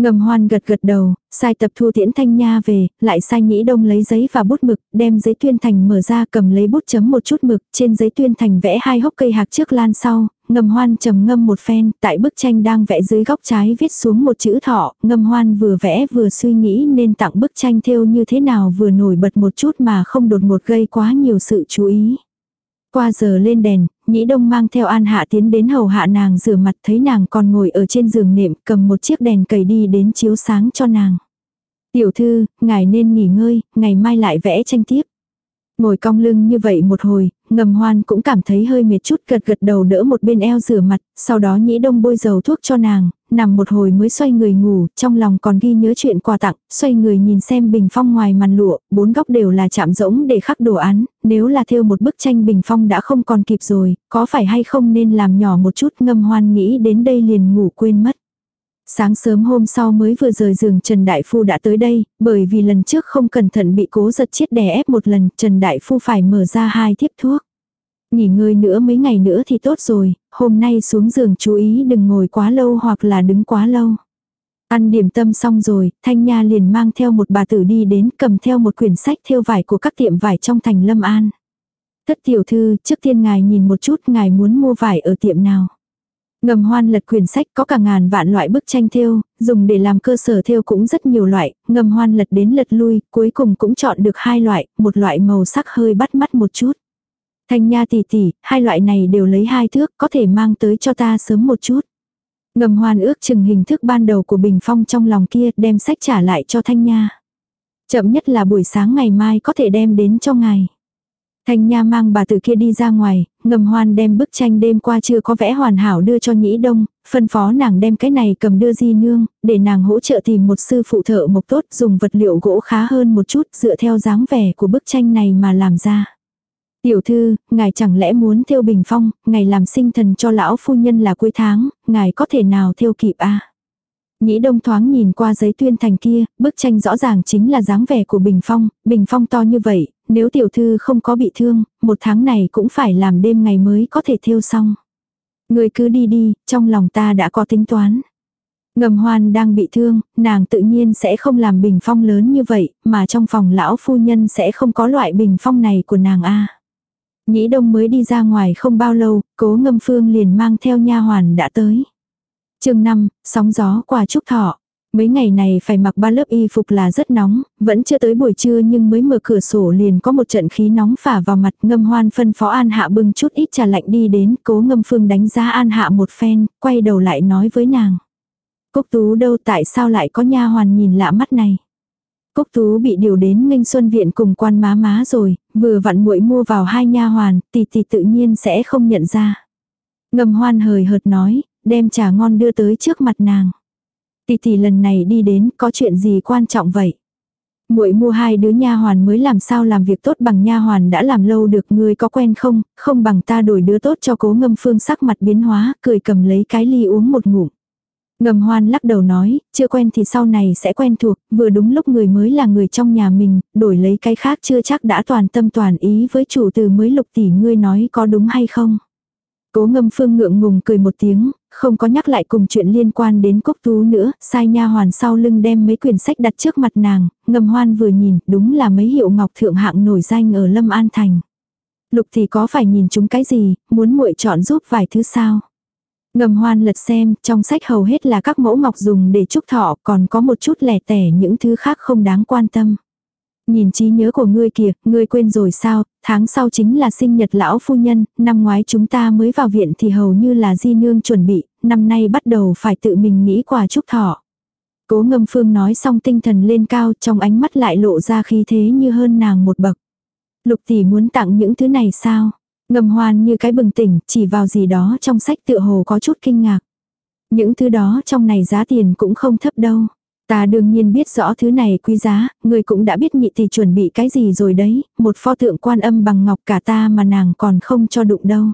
Ngầm hoan gật gật đầu, sai tập thu tiễn thanh nha về, lại sai nhĩ đông lấy giấy và bút mực, đem giấy tuyên thành mở ra cầm lấy bút chấm một chút mực, trên giấy tuyên thành vẽ hai hốc cây hạc trước lan sau, ngâm hoan trầm ngâm một phen, tại bức tranh đang vẽ dưới góc trái viết xuống một chữ thọ, ngâm hoan vừa vẽ vừa suy nghĩ nên tặng bức tranh thêu như thế nào vừa nổi bật một chút mà không đột ngột gây quá nhiều sự chú ý. Qua giờ lên đèn, Nhĩ Đông mang theo An Hạ tiến đến hầu hạ nàng rửa mặt thấy nàng còn ngồi ở trên giường nệm cầm một chiếc đèn cầy đi đến chiếu sáng cho nàng. Tiểu thư, ngài nên nghỉ ngơi, ngày mai lại vẽ tranh tiếp. Ngồi cong lưng như vậy một hồi, ngầm hoan cũng cảm thấy hơi mệt chút gật gật đầu đỡ một bên eo rửa mặt, sau đó nhĩ đông bôi dầu thuốc cho nàng, nằm một hồi mới xoay người ngủ, trong lòng còn ghi nhớ chuyện quà tặng, xoay người nhìn xem bình phong ngoài màn lụa, bốn góc đều là chạm rỗng để khắc đồ án, nếu là thêu một bức tranh bình phong đã không còn kịp rồi, có phải hay không nên làm nhỏ một chút ngâm hoan nghĩ đến đây liền ngủ quên mất. Sáng sớm hôm sau mới vừa rời giường Trần Đại Phu đã tới đây, bởi vì lần trước không cẩn thận bị cố giật chết đè ép một lần, Trần Đại Phu phải mở ra hai thiếp thuốc. Nghỉ ngơi nữa mấy ngày nữa thì tốt rồi, hôm nay xuống giường chú ý đừng ngồi quá lâu hoặc là đứng quá lâu. Ăn điểm tâm xong rồi, Thanh Nha liền mang theo một bà tử đi đến cầm theo một quyển sách thêu vải của các tiệm vải trong thành Lâm An. Thất tiểu thư, trước tiên ngài nhìn một chút ngài muốn mua vải ở tiệm nào. Ngầm hoan lật quyển sách có cả ngàn vạn loại bức tranh thêu, dùng để làm cơ sở thêu cũng rất nhiều loại, ngầm hoan lật đến lật lui, cuối cùng cũng chọn được hai loại, một loại màu sắc hơi bắt mắt một chút. Thanh nha tỷ tỷ, hai loại này đều lấy hai thước, có thể mang tới cho ta sớm một chút. Ngầm hoan ước chừng hình thức ban đầu của Bình Phong trong lòng kia, đem sách trả lại cho Thanh nha. Chậm nhất là buổi sáng ngày mai có thể đem đến cho ngài. Thanh Nha mang bà từ kia đi ra ngoài, ngầm hoan đem bức tranh đêm qua chưa có vẽ hoàn hảo đưa cho Nhĩ Đông, phân phó nàng đem cái này cầm đưa di nương, để nàng hỗ trợ tìm một sư phụ thợ mộc tốt dùng vật liệu gỗ khá hơn một chút dựa theo dáng vẻ của bức tranh này mà làm ra. Tiểu thư, ngài chẳng lẽ muốn theo bình phong, ngài làm sinh thần cho lão phu nhân là cuối tháng, ngài có thể nào theo kịp à? Nhĩ đông thoáng nhìn qua giấy tuyên thành kia, bức tranh rõ ràng chính là dáng vẻ của bình phong, bình phong to như vậy, nếu tiểu thư không có bị thương, một tháng này cũng phải làm đêm ngày mới có thể thêu xong. Người cứ đi đi, trong lòng ta đã có tính toán. Ngầm hoan đang bị thương, nàng tự nhiên sẽ không làm bình phong lớn như vậy, mà trong phòng lão phu nhân sẽ không có loại bình phong này của nàng a. Nhĩ đông mới đi ra ngoài không bao lâu, cố ngâm phương liền mang theo nha hoàn đã tới. chương 5, sóng gió qua trúc thọ. Mấy ngày này phải mặc ba lớp y phục là rất nóng, vẫn chưa tới buổi trưa nhưng mới mở cửa sổ liền có một trận khí nóng phả vào mặt ngâm hoan phân phó An Hạ bưng chút ít trà lạnh đi đến, cố ngâm phương đánh giá An Hạ một phen, quay đầu lại nói với nàng. Cúc tú đâu tại sao lại có nha hoàn nhìn lạ mắt này. Cúc tú bị điều đến Ninh xuân viện cùng quan má má rồi, vừa vặn muội mua vào hai nha hoàn, tỷ tỷ tự nhiên sẽ không nhận ra. Ngâm hoan hời hợt nói, đem trà ngon đưa tới trước mặt nàng tỷ tỷ lần này đi đến có chuyện gì quan trọng vậy? Muội mua hai đứa nha hoàn mới làm sao làm việc tốt bằng nha hoàn đã làm lâu được ngươi có quen không, không bằng ta đổi đứa tốt cho cố ngâm phương sắc mặt biến hóa, cười cầm lấy cái ly uống một ngụm. Ngầm hoan lắc đầu nói, chưa quen thì sau này sẽ quen thuộc, vừa đúng lúc người mới là người trong nhà mình, đổi lấy cái khác chưa chắc đã toàn tâm toàn ý với chủ từ mới lục tỷ ngươi nói có đúng hay không. Cố ngâm phương ngượng ngùng cười một tiếng, không có nhắc lại cùng chuyện liên quan đến quốc tú nữa, sai nha hoàn sau lưng đem mấy quyển sách đặt trước mặt nàng, ngầm hoan vừa nhìn, đúng là mấy hiệu ngọc thượng hạng nổi danh ở Lâm An Thành. Lục thì có phải nhìn chúng cái gì, muốn muội chọn giúp vài thứ sao? Ngầm hoan lật xem, trong sách hầu hết là các mẫu ngọc dùng để chúc thọ, còn có một chút lẻ tẻ những thứ khác không đáng quan tâm. Nhìn trí nhớ của ngươi kìa, ngươi quên rồi sao, tháng sau chính là sinh nhật lão phu nhân, năm ngoái chúng ta mới vào viện thì hầu như là di nương chuẩn bị, năm nay bắt đầu phải tự mình nghĩ quà chúc thọ. Cố ngâm phương nói xong tinh thần lên cao trong ánh mắt lại lộ ra khí thế như hơn nàng một bậc. Lục tỷ muốn tặng những thứ này sao? Ngầm hoan như cái bừng tỉnh, chỉ vào gì đó trong sách tựa hồ có chút kinh ngạc. Những thứ đó trong này giá tiền cũng không thấp đâu. Ta đương nhiên biết rõ thứ này quý giá, người cũng đã biết nhị tỷ chuẩn bị cái gì rồi đấy, một pho tượng quan âm bằng ngọc cả ta mà nàng còn không cho đụng đâu.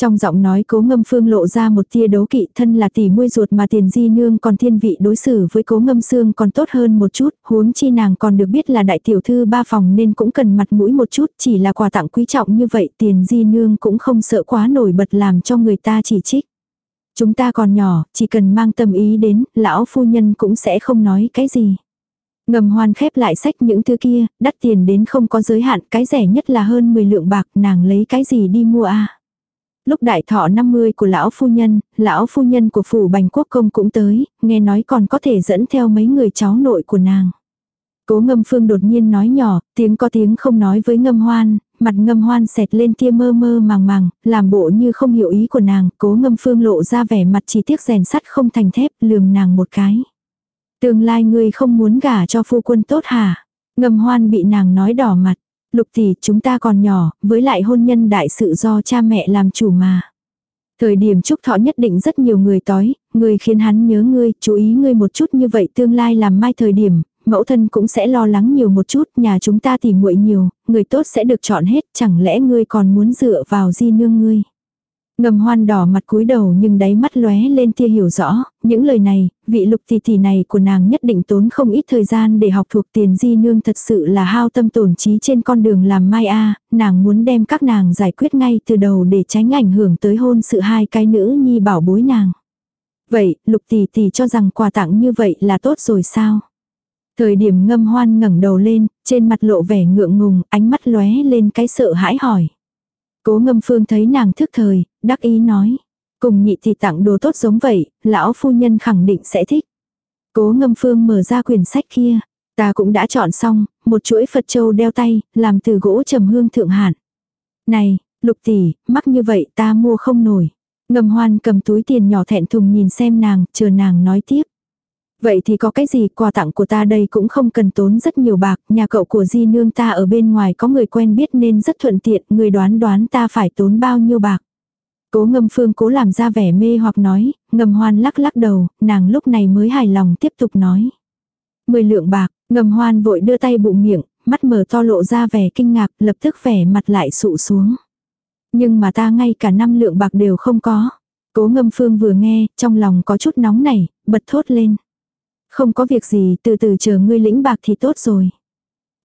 Trong giọng nói cố ngâm phương lộ ra một tia đấu kỵ thân là tỷ muôi ruột mà tiền di nương còn thiên vị đối xử với cố ngâm xương còn tốt hơn một chút, huống chi nàng còn được biết là đại tiểu thư ba phòng nên cũng cần mặt mũi một chút, chỉ là quà tặng quý trọng như vậy tiền di nương cũng không sợ quá nổi bật làm cho người ta chỉ trích. Chúng ta còn nhỏ, chỉ cần mang tâm ý đến, lão phu nhân cũng sẽ không nói cái gì. Ngầm hoan khép lại sách những thứ kia, đắt tiền đến không có giới hạn, cái rẻ nhất là hơn 10 lượng bạc, nàng lấy cái gì đi mua a Lúc đại thọ 50 của lão phu nhân, lão phu nhân của phủ bành quốc công cũng tới, nghe nói còn có thể dẫn theo mấy người cháu nội của nàng. Cố ngâm phương đột nhiên nói nhỏ, tiếng có tiếng không nói với ngâm hoan, mặt ngâm hoan xẹt lên tia mơ mơ màng màng, làm bộ như không hiểu ý của nàng, cố ngâm phương lộ ra vẻ mặt chỉ tiếc rèn sắt không thành thép, lườm nàng một cái. Tương lai ngươi không muốn gả cho phu quân tốt hả? Ngâm hoan bị nàng nói đỏ mặt. Lục tỷ chúng ta còn nhỏ, với lại hôn nhân đại sự do cha mẹ làm chủ mà. Thời điểm trúc thọ nhất định rất nhiều người tói, người khiến hắn nhớ ngươi, chú ý ngươi một chút như vậy tương lai làm mai thời điểm, mẫu thân cũng sẽ lo lắng nhiều một chút, nhà chúng ta tỉ muội nhiều, người tốt sẽ được chọn hết, chẳng lẽ ngươi còn muốn dựa vào di nương ngươi. Ngầm hoan đỏ mặt cúi đầu nhưng đáy mắt lóe lên tia hiểu rõ, những lời này, vị lục tỷ tỷ này của nàng nhất định tốn không ít thời gian để học thuộc tiền di nương thật sự là hao tâm tổn trí trên con đường làm mai a nàng muốn đem các nàng giải quyết ngay từ đầu để tránh ảnh hưởng tới hôn sự hai cái nữ nhi bảo bối nàng. Vậy, lục tỷ tỷ cho rằng quà tặng như vậy là tốt rồi sao? Thời điểm ngâm hoan ngẩng đầu lên, trên mặt lộ vẻ ngượng ngùng, ánh mắt lóe lên cái sợ hãi hỏi. Cố ngâm phương thấy nàng thức thời, đắc ý nói. Cùng nhị thì tặng đồ tốt giống vậy, lão phu nhân khẳng định sẽ thích. Cố ngâm phương mở ra quyển sách kia. Ta cũng đã chọn xong, một chuỗi Phật châu đeo tay, làm từ gỗ trầm hương thượng hạn. Này, Lục tỷ, mắc như vậy ta mua không nổi. Ngầm hoan cầm túi tiền nhỏ thẹn thùng nhìn xem nàng, chờ nàng nói tiếp. Vậy thì có cái gì quà tặng của ta đây cũng không cần tốn rất nhiều bạc, nhà cậu của di nương ta ở bên ngoài có người quen biết nên rất thuận tiện, người đoán đoán ta phải tốn bao nhiêu bạc. Cố ngâm phương cố làm ra vẻ mê hoặc nói, ngầm hoan lắc lắc đầu, nàng lúc này mới hài lòng tiếp tục nói. Mười lượng bạc, ngầm hoan vội đưa tay bụng miệng, mắt mở to lộ ra vẻ kinh ngạc, lập tức vẻ mặt lại sụ xuống. Nhưng mà ta ngay cả năm lượng bạc đều không có. Cố ngâm phương vừa nghe, trong lòng có chút nóng này, bật thốt lên. Không có việc gì, từ từ chờ ngươi lĩnh bạc thì tốt rồi.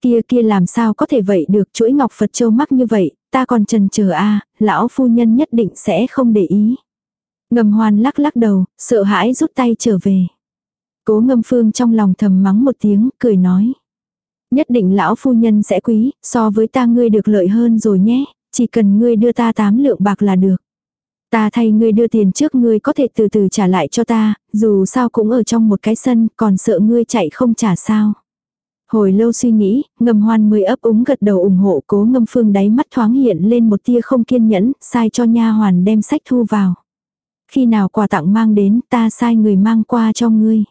Kia kia làm sao có thể vậy được chuỗi ngọc Phật châu mắc như vậy, ta còn trần chờ a lão phu nhân nhất định sẽ không để ý. Ngầm hoan lắc lắc đầu, sợ hãi rút tay trở về. Cố ngâm phương trong lòng thầm mắng một tiếng, cười nói. Nhất định lão phu nhân sẽ quý, so với ta ngươi được lợi hơn rồi nhé, chỉ cần ngươi đưa ta tám lượng bạc là được. Ta thay ngươi đưa tiền trước ngươi có thể từ từ trả lại cho ta, dù sao cũng ở trong một cái sân, còn sợ ngươi chạy không trả sao. Hồi lâu suy nghĩ, ngầm hoan mới ấp úng gật đầu ủng hộ cố ngâm phương đáy mắt thoáng hiện lên một tia không kiên nhẫn, sai cho nha hoàn đem sách thu vào. Khi nào quà tặng mang đến, ta sai người mang qua cho ngươi.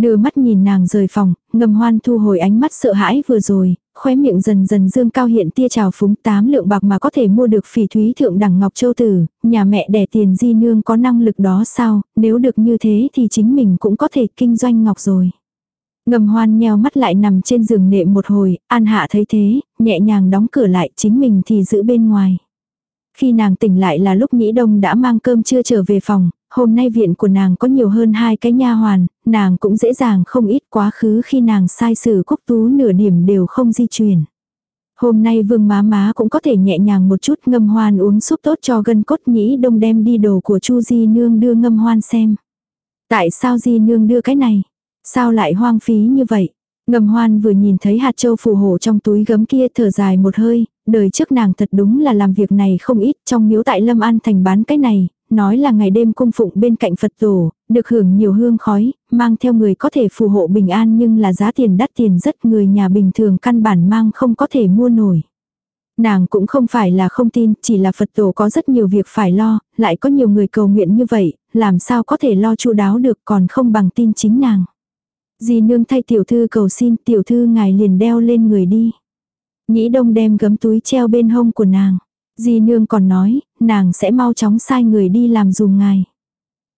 Đưa mắt nhìn nàng rời phòng, ngầm hoan thu hồi ánh mắt sợ hãi vừa rồi, khóe miệng dần dần dương cao hiện tia trào phúng tám lượng bạc mà có thể mua được phỉ thúy thượng đẳng ngọc châu tử, nhà mẹ đẻ tiền di nương có năng lực đó sao, nếu được như thế thì chính mình cũng có thể kinh doanh ngọc rồi. Ngầm hoan nheo mắt lại nằm trên giường nệm một hồi, an hạ thấy thế, nhẹ nhàng đóng cửa lại chính mình thì giữ bên ngoài. Khi nàng tỉnh lại là lúc Nhĩ Đông đã mang cơm chưa trở về phòng, hôm nay viện của nàng có nhiều hơn hai cái nha hoàn, nàng cũng dễ dàng không ít quá khứ khi nàng sai sử cúc tú nửa điểm đều không di chuyển. Hôm nay vương má má cũng có thể nhẹ nhàng một chút ngâm hoan uống súp tốt cho gân cốt nhĩ đông đem đi đồ của chu di nương đưa ngâm hoan xem. Tại sao di nương đưa cái này? Sao lại hoang phí như vậy? Ngầm hoan vừa nhìn thấy hạt châu phù hộ trong túi gấm kia thở dài một hơi, đời trước nàng thật đúng là làm việc này không ít trong miếu tại Lâm An thành bán cái này, nói là ngày đêm cung phụng bên cạnh Phật tổ, được hưởng nhiều hương khói, mang theo người có thể phù hộ bình an nhưng là giá tiền đắt tiền rất người nhà bình thường căn bản mang không có thể mua nổi. Nàng cũng không phải là không tin, chỉ là Phật tổ có rất nhiều việc phải lo, lại có nhiều người cầu nguyện như vậy, làm sao có thể lo chu đáo được còn không bằng tin chính nàng. Dì nương thay tiểu thư cầu xin tiểu thư ngài liền đeo lên người đi. Nhĩ đông đem gấm túi treo bên hông của nàng. Di nương còn nói, nàng sẽ mau chóng sai người đi làm dùm ngài.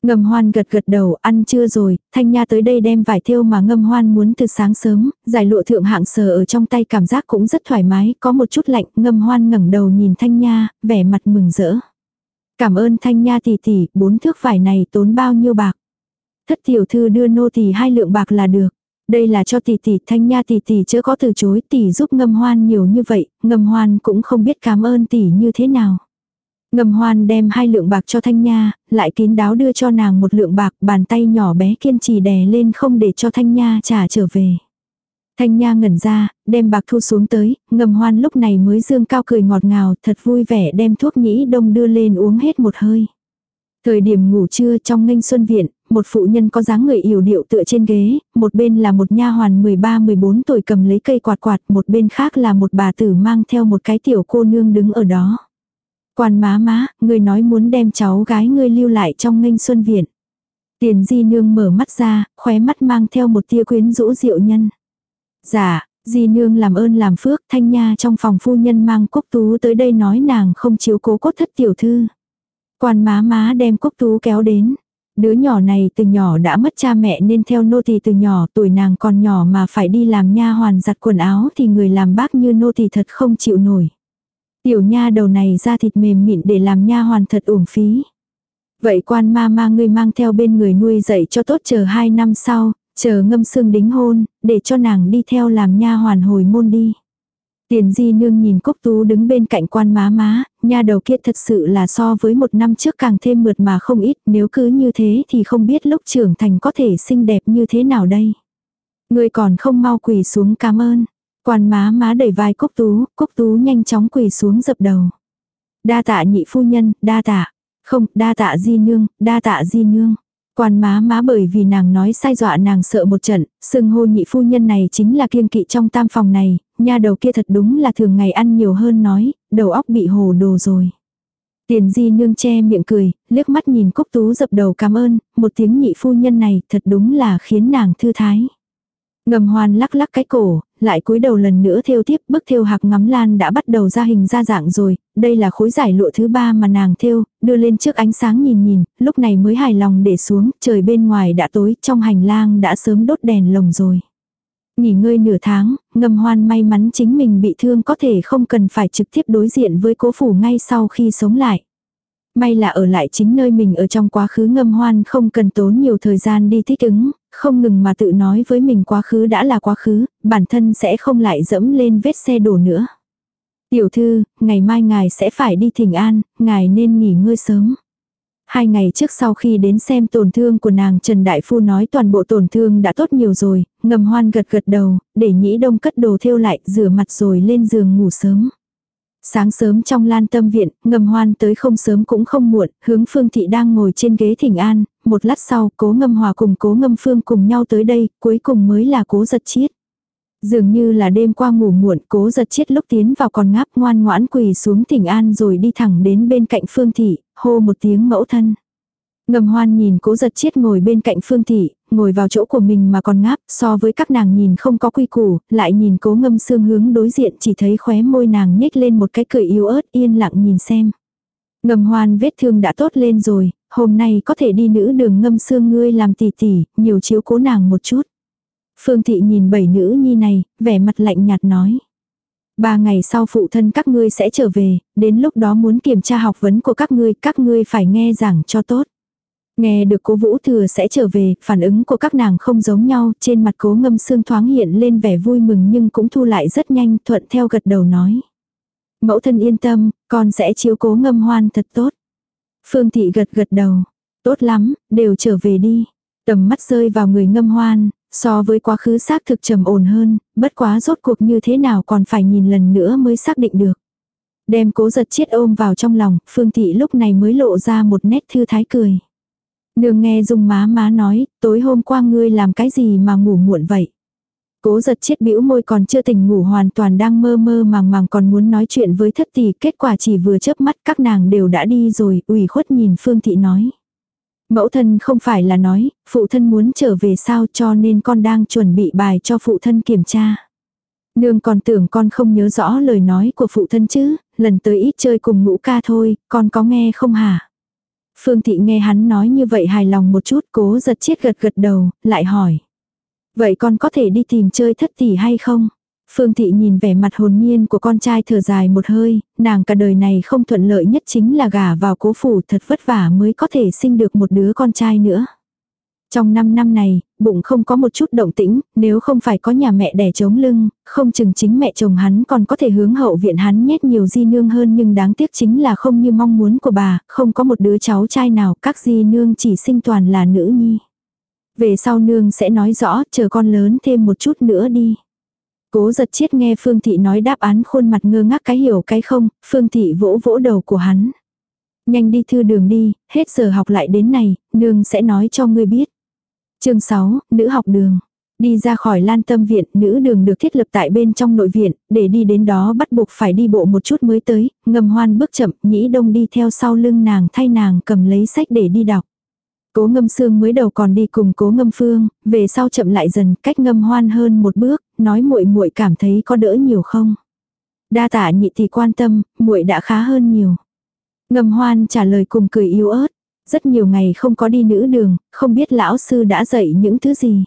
Ngầm hoan gật gật đầu, ăn chưa rồi, thanh nha tới đây đem vải thêu mà ngâm hoan muốn từ sáng sớm, giải lụa thượng hạng sờ ở trong tay cảm giác cũng rất thoải mái, có một chút lạnh, ngâm hoan ngẩng đầu nhìn thanh nha, vẻ mặt mừng rỡ. Cảm ơn thanh nha tỷ tỷ, bốn thước vải này tốn bao nhiêu bạc. Thất tiểu thư đưa nô tỷ hai lượng bạc là được. Đây là cho tỷ tỷ thanh nha tỷ tỷ chớ có từ chối tỷ giúp ngâm hoan nhiều như vậy, ngâm hoan cũng không biết cảm ơn tỷ như thế nào. Ngâm hoan đem hai lượng bạc cho thanh nha, lại kín đáo đưa cho nàng một lượng bạc bàn tay nhỏ bé kiên trì đè lên không để cho thanh nha trả trở về. Thanh nha ngẩn ra, đem bạc thu xuống tới, ngầm hoan lúc này mới dương cao cười ngọt ngào, thật vui vẻ đem thuốc nhĩ đông đưa lên uống hết một hơi. Thời điểm ngủ trưa trong nghênh xuân viện, một phụ nhân có dáng người yểu điệu tựa trên ghế, một bên là một nha hoàn 13-14 tuổi cầm lấy cây quạt quạt, một bên khác là một bà tử mang theo một cái tiểu cô nương đứng ở đó. Quan má má, người nói muốn đem cháu gái ngươi lưu lại trong nghênh xuân viện. Tiền di nương mở mắt ra, khóe mắt mang theo một tia quyến rũ diệu nhân. Dạ, di nương làm ơn làm phước, thanh nha trong phòng phu nhân mang cúc tú tới đây nói nàng không chiếu cố cốt thất tiểu thư. Quan má má đem cúc tú kéo đến. Đứa nhỏ này từ nhỏ đã mất cha mẹ nên theo nô tỳ từ nhỏ tuổi nàng còn nhỏ mà phải đi làm nha hoàn giặt quần áo thì người làm bác như nô tỳ thật không chịu nổi. Tiểu nha đầu này ra thịt mềm mịn để làm nha hoàn thật uổng phí. Vậy quan ma ma ngươi mang theo bên người nuôi dạy cho tốt chờ hai năm sau, chờ ngâm xương đính hôn, để cho nàng đi theo làm nha hoàn hồi môn đi. Tiền di nương nhìn cúc tú đứng bên cạnh quan má má, nha đầu kia thật sự là so với một năm trước càng thêm mượt mà không ít, nếu cứ như thế thì không biết lúc trưởng thành có thể xinh đẹp như thế nào đây. Người còn không mau quỳ xuống cảm ơn. Quan má má đẩy vai cúc tú, cúc tú nhanh chóng quỳ xuống dập đầu. Đa tạ nhị phu nhân, đa tạ. Không, đa tạ di nương, đa tạ di nương. Quan má má bởi vì nàng nói sai dọa nàng sợ một trận, sưng hô nhị phu nhân này chính là kiêng kỵ trong tam phòng này, nha đầu kia thật đúng là thường ngày ăn nhiều hơn nói, đầu óc bị hồ đồ rồi. Tiền di nương che miệng cười, liếc mắt nhìn cúc tú dập đầu cảm ơn, một tiếng nhị phu nhân này thật đúng là khiến nàng thư thái. Ngầm hoan lắc lắc cái cổ, lại cúi đầu lần nữa theo tiếp bức theo hạc ngắm lan đã bắt đầu ra hình ra dạng rồi, đây là khối giải lụa thứ ba mà nàng theo, đưa lên trước ánh sáng nhìn nhìn, lúc này mới hài lòng để xuống, trời bên ngoài đã tối, trong hành lang đã sớm đốt đèn lồng rồi. Nghỉ ngơi nửa tháng, ngầm hoan may mắn chính mình bị thương có thể không cần phải trực tiếp đối diện với cố phủ ngay sau khi sống lại. May là ở lại chính nơi mình ở trong quá khứ ngâm hoan không cần tốn nhiều thời gian đi thích ứng, không ngừng mà tự nói với mình quá khứ đã là quá khứ, bản thân sẽ không lại dẫm lên vết xe đổ nữa. Tiểu thư, ngày mai ngài sẽ phải đi thỉnh an, ngài nên nghỉ ngơi sớm. Hai ngày trước sau khi đến xem tổn thương của nàng Trần Đại Phu nói toàn bộ tổn thương đã tốt nhiều rồi, ngầm hoan gật gật đầu, để nhĩ đông cất đồ theo lại, rửa mặt rồi lên giường ngủ sớm. Sáng sớm trong lan tâm viện, ngầm hoan tới không sớm cũng không muộn, hướng phương thị đang ngồi trên ghế thỉnh an, một lát sau cố ngâm hòa cùng cố ngâm phương cùng nhau tới đây, cuối cùng mới là cố giật chiết. Dường như là đêm qua ngủ muộn cố giật chiết lúc tiến vào còn ngáp ngoan ngoãn quỳ xuống thỉnh an rồi đi thẳng đến bên cạnh phương thị, hô một tiếng mẫu thân. Ngầm hoan nhìn cố giật chiết ngồi bên cạnh phương thị, ngồi vào chỗ của mình mà còn ngáp, so với các nàng nhìn không có quy củ, lại nhìn cố ngâm xương hướng đối diện chỉ thấy khóe môi nàng nhếch lên một cái cười yếu ớt yên lặng nhìn xem. Ngầm hoan vết thương đã tốt lên rồi, hôm nay có thể đi nữ đường ngâm xương ngươi làm tỉ tỉ, nhiều chiếu cố nàng một chút. Phương thị nhìn bảy nữ nhi này, vẻ mặt lạnh nhạt nói. Ba ngày sau phụ thân các ngươi sẽ trở về, đến lúc đó muốn kiểm tra học vấn của các ngươi, các ngươi phải nghe giảng cho tốt. Nghe được cố vũ thừa sẽ trở về, phản ứng của các nàng không giống nhau, trên mặt cố ngâm xương thoáng hiện lên vẻ vui mừng nhưng cũng thu lại rất nhanh, thuận theo gật đầu nói. Mẫu thân yên tâm, con sẽ chiếu cố ngâm hoan thật tốt. Phương thị gật gật đầu. Tốt lắm, đều trở về đi. Tầm mắt rơi vào người ngâm hoan, so với quá khứ xác thực trầm ổn hơn, bất quá rốt cuộc như thế nào còn phải nhìn lần nữa mới xác định được. Đem cố giật chiết ôm vào trong lòng, Phương thị lúc này mới lộ ra một nét thư thái cười. Nương nghe dung má má nói, tối hôm qua ngươi làm cái gì mà ngủ muộn vậy? Cố giật chết bĩu môi còn chưa tỉnh ngủ hoàn toàn đang mơ mơ màng màng còn muốn nói chuyện với thất tỷ, kết quả chỉ vừa chớp mắt các nàng đều đã đi rồi, ủy khuất nhìn Phương Thị nói. Mẫu thân không phải là nói, phụ thân muốn trở về sao cho nên con đang chuẩn bị bài cho phụ thân kiểm tra. Nương còn tưởng con không nhớ rõ lời nói của phụ thân chứ, lần tới ít chơi cùng ngũ ca thôi, con có nghe không hả? Phương Thị nghe hắn nói như vậy hài lòng một chút cố giật chết gật gật đầu, lại hỏi. Vậy con có thể đi tìm chơi thất tỷ hay không? Phương Thị nhìn vẻ mặt hồn nhiên của con trai thở dài một hơi, nàng cả đời này không thuận lợi nhất chính là gả vào cố phủ thật vất vả mới có thể sinh được một đứa con trai nữa. Trong 5 năm này, bụng không có một chút động tĩnh, nếu không phải có nhà mẹ đẻ chống lưng, không chừng chính mẹ chồng hắn còn có thể hướng hậu viện hắn nhét nhiều di nương hơn nhưng đáng tiếc chính là không như mong muốn của bà, không có một đứa cháu trai nào, các di nương chỉ sinh toàn là nữ nhi. Về sau nương sẽ nói rõ, chờ con lớn thêm một chút nữa đi. Cố giật chiết nghe Phương Thị nói đáp án khuôn mặt ngơ ngác cái hiểu cái không, Phương Thị vỗ vỗ đầu của hắn. Nhanh đi thư đường đi, hết giờ học lại đến này, nương sẽ nói cho ngươi biết chương 6, nữ học đường. Đi ra khỏi lan tâm viện, nữ đường được thiết lập tại bên trong nội viện, để đi đến đó bắt buộc phải đi bộ một chút mới tới, ngầm hoan bước chậm, nhĩ đông đi theo sau lưng nàng thay nàng cầm lấy sách để đi đọc. Cố ngâm xương mới đầu còn đi cùng cố ngâm phương, về sau chậm lại dần, cách ngâm hoan hơn một bước, nói muội muội cảm thấy có đỡ nhiều không. Đa tạ nhị thì quan tâm, muội đã khá hơn nhiều. Ngâm hoan trả lời cùng cười yếu ớt, rất nhiều ngày không có đi nữ đường, không biết lão sư đã dạy những thứ gì.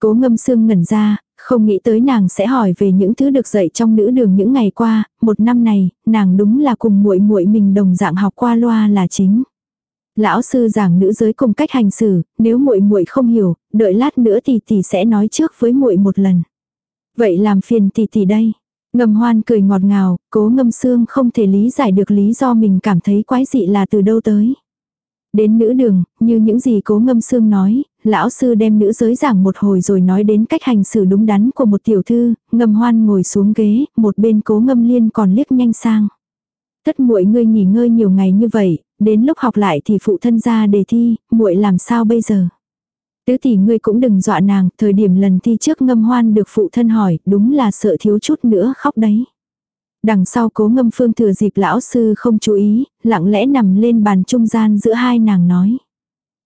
Cố ngâm xương ngẩn ra, không nghĩ tới nàng sẽ hỏi về những thứ được dạy trong nữ đường những ngày qua, một năm này, nàng đúng là cùng muội muội mình đồng dạng học qua loa là chính. Lão sư giảng nữ giới cùng cách hành xử, nếu muội muội không hiểu, đợi lát nữa thì tỷ sẽ nói trước với muội một lần. Vậy làm phiền tỷ tỷ đây. Ngầm hoan cười ngọt ngào, cố ngâm xương không thể lý giải được lý do mình cảm thấy quái dị là từ đâu tới. Đến nữ đường, như những gì cố ngâm xương nói, lão sư đem nữ giới giảng một hồi rồi nói đến cách hành xử đúng đắn của một tiểu thư, ngâm hoan ngồi xuống ghế, một bên cố ngâm liên còn liếc nhanh sang. Tất muội ngươi nghỉ ngơi nhiều ngày như vậy, đến lúc học lại thì phụ thân ra đề thi, muội làm sao bây giờ? Tứ tỷ ngươi cũng đừng dọa nàng, thời điểm lần thi trước ngâm hoan được phụ thân hỏi, đúng là sợ thiếu chút nữa khóc đấy. Đằng sau cố ngâm phương thừa dịp lão sư không chú ý, lặng lẽ nằm lên bàn trung gian giữa hai nàng nói.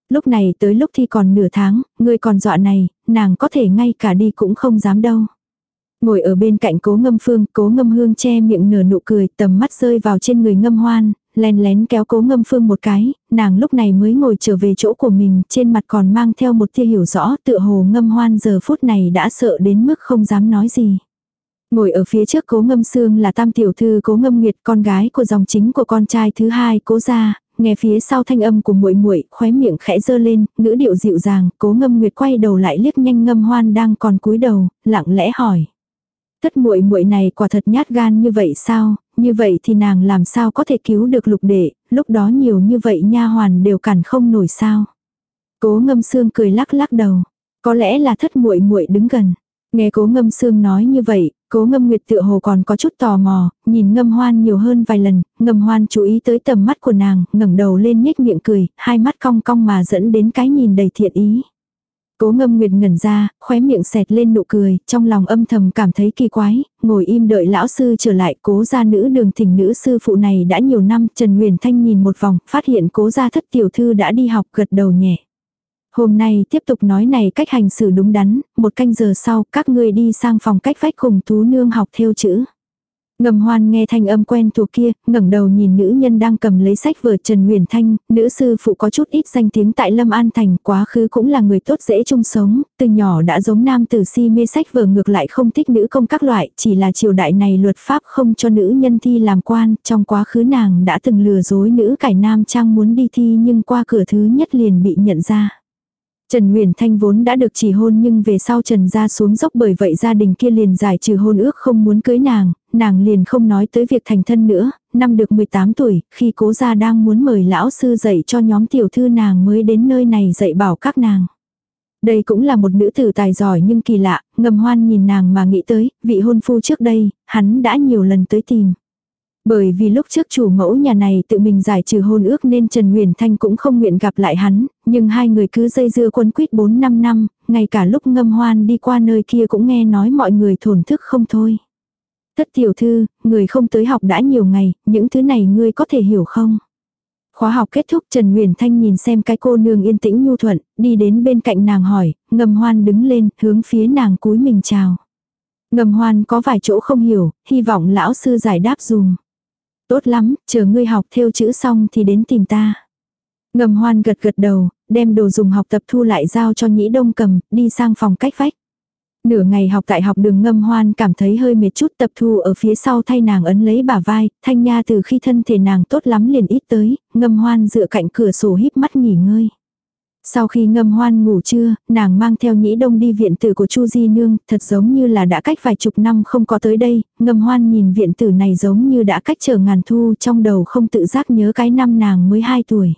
Lúc này tới lúc thi còn nửa tháng, ngươi còn dọa này, nàng có thể ngay cả đi cũng không dám đâu. Ngồi ở bên cạnh cố ngâm phương, cố ngâm hương che miệng nửa nụ cười, tầm mắt rơi vào trên người ngâm hoan, len lén kéo cố ngâm phương một cái, nàng lúc này mới ngồi trở về chỗ của mình, trên mặt còn mang theo một tia hiểu rõ tựa hồ ngâm hoan giờ phút này đã sợ đến mức không dám nói gì. Ngồi ở phía trước cố ngâm xương là tam tiểu thư cố ngâm nguyệt con gái của dòng chính của con trai thứ hai cố gia, nghe phía sau thanh âm của muội muội khóe miệng khẽ dơ lên, ngữ điệu dịu dàng, cố ngâm nguyệt quay đầu lại liếc nhanh ngâm hoan đang còn cúi đầu, lặng lẽ hỏi. Tất muội muội này quả thật nhát gan như vậy sao, như vậy thì nàng làm sao có thể cứu được lục đệ, lúc đó nhiều như vậy nha hoàn đều cản không nổi sao. Cố ngâm xương cười lắc lắc đầu, có lẽ là thất muội muội đứng gần. Nghe cố ngâm xương nói như vậy, cố ngâm nguyệt tựa hồ còn có chút tò mò, nhìn ngâm hoan nhiều hơn vài lần, ngâm hoan chú ý tới tầm mắt của nàng, ngẩng đầu lên nhếch miệng cười, hai mắt cong cong mà dẫn đến cái nhìn đầy thiện ý. Cố ngâm nguyệt ngẩn ra, khóe miệng xẹt lên nụ cười, trong lòng âm thầm cảm thấy kỳ quái, ngồi im đợi lão sư trở lại cố gia nữ đường thỉnh nữ sư phụ này đã nhiều năm, Trần Nguyền Thanh nhìn một vòng, phát hiện cố gia thất tiểu thư đã đi học gật đầu nhẹ. Hôm nay tiếp tục nói này cách hành xử đúng đắn, một canh giờ sau các ngươi đi sang phòng cách vách cùng tú nương học theo chữ. Ngầm hoan nghe thanh âm quen thuộc kia, ngẩng đầu nhìn nữ nhân đang cầm lấy sách vở Trần nguyễn Thanh, nữ sư phụ có chút ít danh tiếng tại Lâm An Thành, quá khứ cũng là người tốt dễ chung sống, từ nhỏ đã giống nam tử si mê sách vở ngược lại không thích nữ công các loại, chỉ là triều đại này luật pháp không cho nữ nhân thi làm quan, trong quá khứ nàng đã từng lừa dối nữ cải nam trang muốn đi thi nhưng qua cửa thứ nhất liền bị nhận ra. Trần Nguyễn Thanh vốn đã được chỉ hôn nhưng về sau Trần ra xuống dốc bởi vậy gia đình kia liền giải trừ hôn ước không muốn cưới nàng, nàng liền không nói tới việc thành thân nữa, năm được 18 tuổi, khi cố gia đang muốn mời lão sư dạy cho nhóm tiểu thư nàng mới đến nơi này dạy bảo các nàng. Đây cũng là một nữ tử tài giỏi nhưng kỳ lạ, ngầm hoan nhìn nàng mà nghĩ tới, vị hôn phu trước đây, hắn đã nhiều lần tới tìm. Bởi vì lúc trước chủ mẫu nhà này tự mình giải trừ hôn ước nên Trần Nguyền Thanh cũng không nguyện gặp lại hắn, nhưng hai người cứ dây dưa quấn quýt 4-5 năm, ngay cả lúc ngâm hoan đi qua nơi kia cũng nghe nói mọi người thổn thức không thôi. Thất tiểu thư, người không tới học đã nhiều ngày, những thứ này ngươi có thể hiểu không? Khóa học kết thúc Trần Nguyền Thanh nhìn xem cái cô nương yên tĩnh nhu thuận, đi đến bên cạnh nàng hỏi, ngâm hoan đứng lên, hướng phía nàng cúi mình chào. Ngâm hoan có vài chỗ không hiểu, hy vọng lão sư giải đáp dùm. Tốt lắm, chờ ngươi học theo chữ xong thì đến tìm ta. Ngầm hoan gật gật đầu, đem đồ dùng học tập thu lại giao cho nhĩ đông cầm, đi sang phòng cách vách. Nửa ngày học tại học đường ngâm hoan cảm thấy hơi mệt chút tập thu ở phía sau thay nàng ấn lấy bả vai, thanh nha từ khi thân thể nàng tốt lắm liền ít tới, ngâm hoan dựa cạnh cửa sổ híp mắt nghỉ ngơi. Sau khi ngâm hoan ngủ trưa, nàng mang theo nhĩ đông đi viện tử của Chu Di Nương, thật giống như là đã cách vài chục năm không có tới đây, ngâm hoan nhìn viện tử này giống như đã cách trở ngàn thu trong đầu không tự giác nhớ cái năm nàng mới 2 tuổi.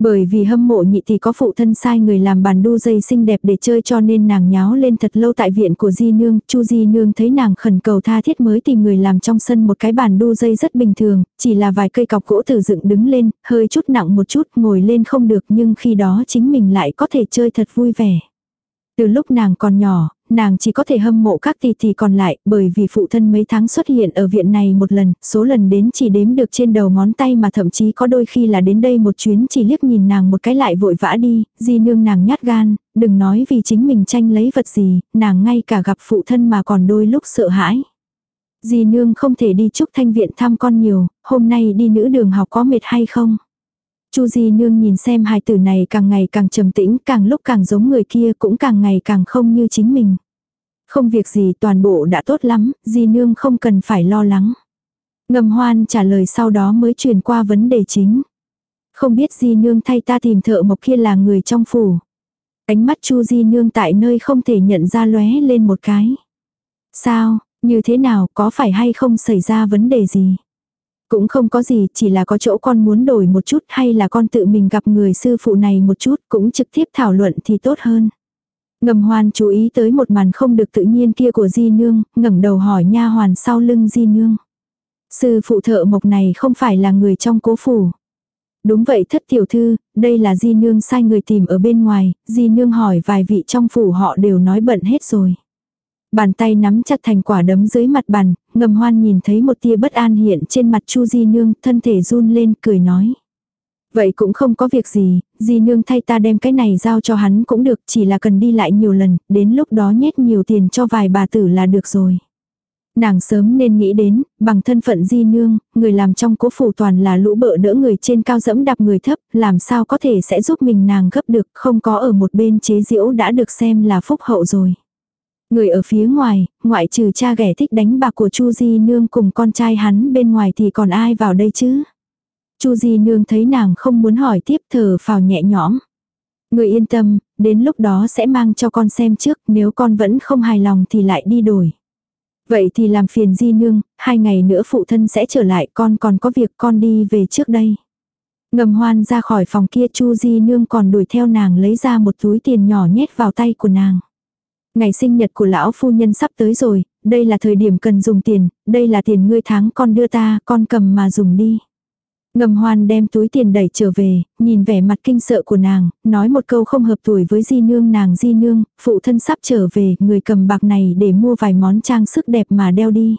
Bởi vì hâm mộ nhị thì có phụ thân sai người làm bàn đu dây xinh đẹp để chơi cho nên nàng nháo lên thật lâu tại viện của Di Nương. Chu Di Nương thấy nàng khẩn cầu tha thiết mới tìm người làm trong sân một cái bàn đu dây rất bình thường, chỉ là vài cây cọc gỗ từ dựng đứng lên, hơi chút nặng một chút ngồi lên không được nhưng khi đó chính mình lại có thể chơi thật vui vẻ. Từ lúc nàng còn nhỏ, nàng chỉ có thể hâm mộ các tỷ tỷ còn lại, bởi vì phụ thân mấy tháng xuất hiện ở viện này một lần, số lần đến chỉ đếm được trên đầu ngón tay mà thậm chí có đôi khi là đến đây một chuyến chỉ liếc nhìn nàng một cái lại vội vã đi, di nương nàng nhát gan, đừng nói vì chính mình tranh lấy vật gì, nàng ngay cả gặp phụ thân mà còn đôi lúc sợ hãi. Di nương không thể đi chúc thanh viện thăm con nhiều, hôm nay đi nữ đường học có mệt hay không? Chu Di Nương nhìn xem hài tử này càng ngày càng trầm tĩnh, càng lúc càng giống người kia cũng càng ngày càng không như chính mình. Không việc gì toàn bộ đã tốt lắm, Di Nương không cần phải lo lắng. Ngầm hoan trả lời sau đó mới truyền qua vấn đề chính. Không biết Di Nương thay ta tìm thợ mộc kia là người trong phủ. Ánh mắt Chu Di Nương tại nơi không thể nhận ra lóe lên một cái. Sao, như thế nào, có phải hay không xảy ra vấn đề gì? Cũng không có gì, chỉ là có chỗ con muốn đổi một chút hay là con tự mình gặp người sư phụ này một chút cũng trực tiếp thảo luận thì tốt hơn. Ngầm hoan chú ý tới một màn không được tự nhiên kia của Di Nương, ngẩng đầu hỏi nha hoàn sau lưng Di Nương. Sư phụ thợ mộc này không phải là người trong cố phủ. Đúng vậy thất tiểu thư, đây là di nương sai người tìm ở bên ngoài, di nương hỏi vài vị trong phủ họ đều nói bận hết rồi. Bàn tay nắm chặt thành quả đấm dưới mặt bàn, ngầm hoan nhìn thấy một tia bất an hiện trên mặt chu di nương, thân thể run lên, cười nói. Vậy cũng không có việc gì, di nương thay ta đem cái này giao cho hắn cũng được, chỉ là cần đi lại nhiều lần, đến lúc đó nhét nhiều tiền cho vài bà tử là được rồi. Nàng sớm nên nghĩ đến, bằng thân phận di nương, người làm trong cố phủ toàn là lũ bợ đỡ người trên cao dẫm đạp người thấp, làm sao có thể sẽ giúp mình nàng gấp được, không có ở một bên chế diễu đã được xem là phúc hậu rồi. Người ở phía ngoài, ngoại trừ cha ghẻ thích đánh bạc của Chu Di Nương cùng con trai hắn bên ngoài thì còn ai vào đây chứ? Chu Di Nương thấy nàng không muốn hỏi tiếp thở phào nhẹ nhõm. Người yên tâm, đến lúc đó sẽ mang cho con xem trước, nếu con vẫn không hài lòng thì lại đi đổi. Vậy thì làm phiền Di Nương, hai ngày nữa phụ thân sẽ trở lại, con còn có việc con đi về trước đây. Ngầm hoan ra khỏi phòng kia Chu Di Nương còn đuổi theo nàng lấy ra một túi tiền nhỏ nhét vào tay của nàng. Ngày sinh nhật của lão phu nhân sắp tới rồi, đây là thời điểm cần dùng tiền, đây là tiền ngươi tháng con đưa ta, con cầm mà dùng đi. Ngầm hoan đem túi tiền đẩy trở về, nhìn vẻ mặt kinh sợ của nàng, nói một câu không hợp tuổi với di nương nàng di nương, phụ thân sắp trở về, người cầm bạc này để mua vài món trang sức đẹp mà đeo đi.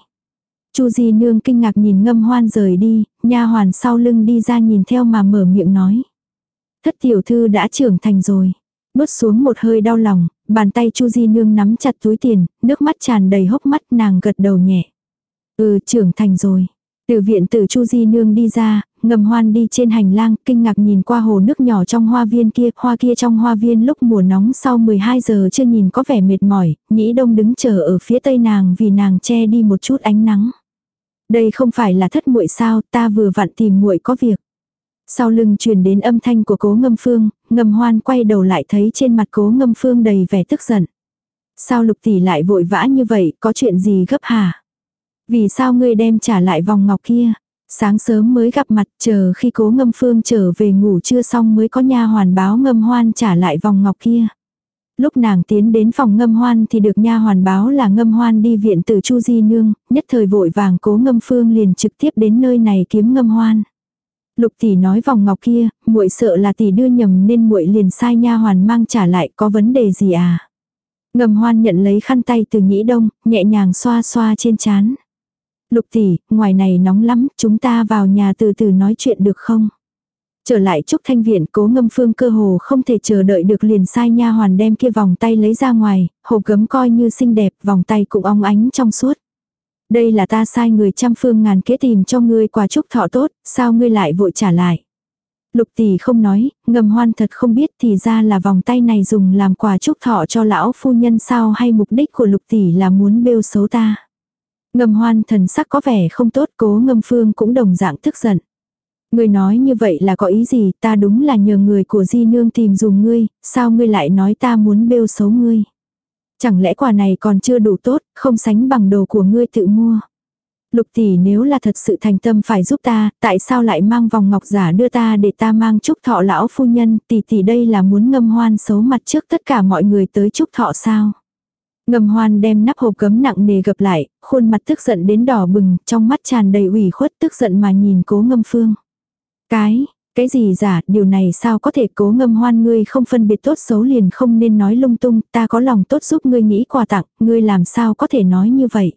Chu di nương kinh ngạc nhìn ngâm hoan rời đi, nha hoàn sau lưng đi ra nhìn theo mà mở miệng nói. Thất tiểu thư đã trưởng thành rồi. Nuốt xuống một hơi đau lòng, bàn tay Chu Di Nương nắm chặt túi tiền, nước mắt tràn đầy hốc mắt nàng gật đầu nhẹ. Ừ trưởng thành rồi. Từ viện tử Chu Di Nương đi ra, ngầm hoan đi trên hành lang, kinh ngạc nhìn qua hồ nước nhỏ trong hoa viên kia, hoa kia trong hoa viên lúc mùa nóng sau 12 giờ chưa nhìn có vẻ mệt mỏi, nhĩ đông đứng chờ ở phía tây nàng vì nàng che đi một chút ánh nắng. Đây không phải là thất muội sao, ta vừa vặn tìm muội có việc. Sau lưng truyền đến âm thanh của cố ngâm phương, ngâm hoan quay đầu lại thấy trên mặt cố ngâm phương đầy vẻ tức giận. Sao lục tỷ lại vội vã như vậy, có chuyện gì gấp hả? Vì sao ngươi đem trả lại vòng ngọc kia? Sáng sớm mới gặp mặt chờ khi cố ngâm phương trở về ngủ chưa xong mới có nha hoàn báo ngâm hoan trả lại vòng ngọc kia. Lúc nàng tiến đến phòng ngâm hoan thì được nha hoàn báo là ngâm hoan đi viện từ Chu Di Nương, nhất thời vội vàng cố ngâm phương liền trực tiếp đến nơi này kiếm ngâm hoan. Lục tỷ nói vòng ngọc kia, muội sợ là tỷ đưa nhầm nên muội liền sai nha hoàn mang trả lại có vấn đề gì à. Ngầm hoan nhận lấy khăn tay từ nhĩ đông, nhẹ nhàng xoa xoa trên chán. Lục tỷ, ngoài này nóng lắm, chúng ta vào nhà từ từ nói chuyện được không? Trở lại Trúc Thanh Viện cố ngâm phương cơ hồ không thể chờ đợi được liền sai nha hoàn đem kia vòng tay lấy ra ngoài, hộp gấm coi như xinh đẹp, vòng tay cũng óng ánh trong suốt. Đây là ta sai người trăm phương ngàn kế tìm cho ngươi quà chúc thọ tốt, sao ngươi lại vội trả lại? Lục tỷ không nói, ngầm hoan thật không biết thì ra là vòng tay này dùng làm quà chúc thọ cho lão phu nhân sao hay mục đích của lục tỷ là muốn bêu xấu ta. Ngầm hoan thần sắc có vẻ không tốt cố ngâm phương cũng đồng dạng tức giận. Ngươi nói như vậy là có ý gì ta đúng là nhờ người của di nương tìm dùng ngươi, sao ngươi lại nói ta muốn bêu xấu ngươi. Chẳng lẽ quà này còn chưa đủ tốt, không sánh bằng đồ của ngươi tự mua. Lục tỷ nếu là thật sự thành tâm phải giúp ta, tại sao lại mang vòng ngọc giả đưa ta để ta mang chúc thọ lão phu nhân, tỷ tỷ đây là muốn ngâm hoan xấu mặt trước tất cả mọi người tới chúc thọ sao. Ngâm hoan đem nắp hộp gấm nặng nề gập lại, khuôn mặt tức giận đến đỏ bừng, trong mắt tràn đầy ủy khuất tức giận mà nhìn cố ngâm phương. Cái, cái gì giả, điều này sao có thể cố ngâm hoan ngươi không phân biệt tốt xấu liền không nên nói lung tung, ta có lòng tốt giúp ngươi nghĩ quà tặng, ngươi làm sao có thể nói như vậy.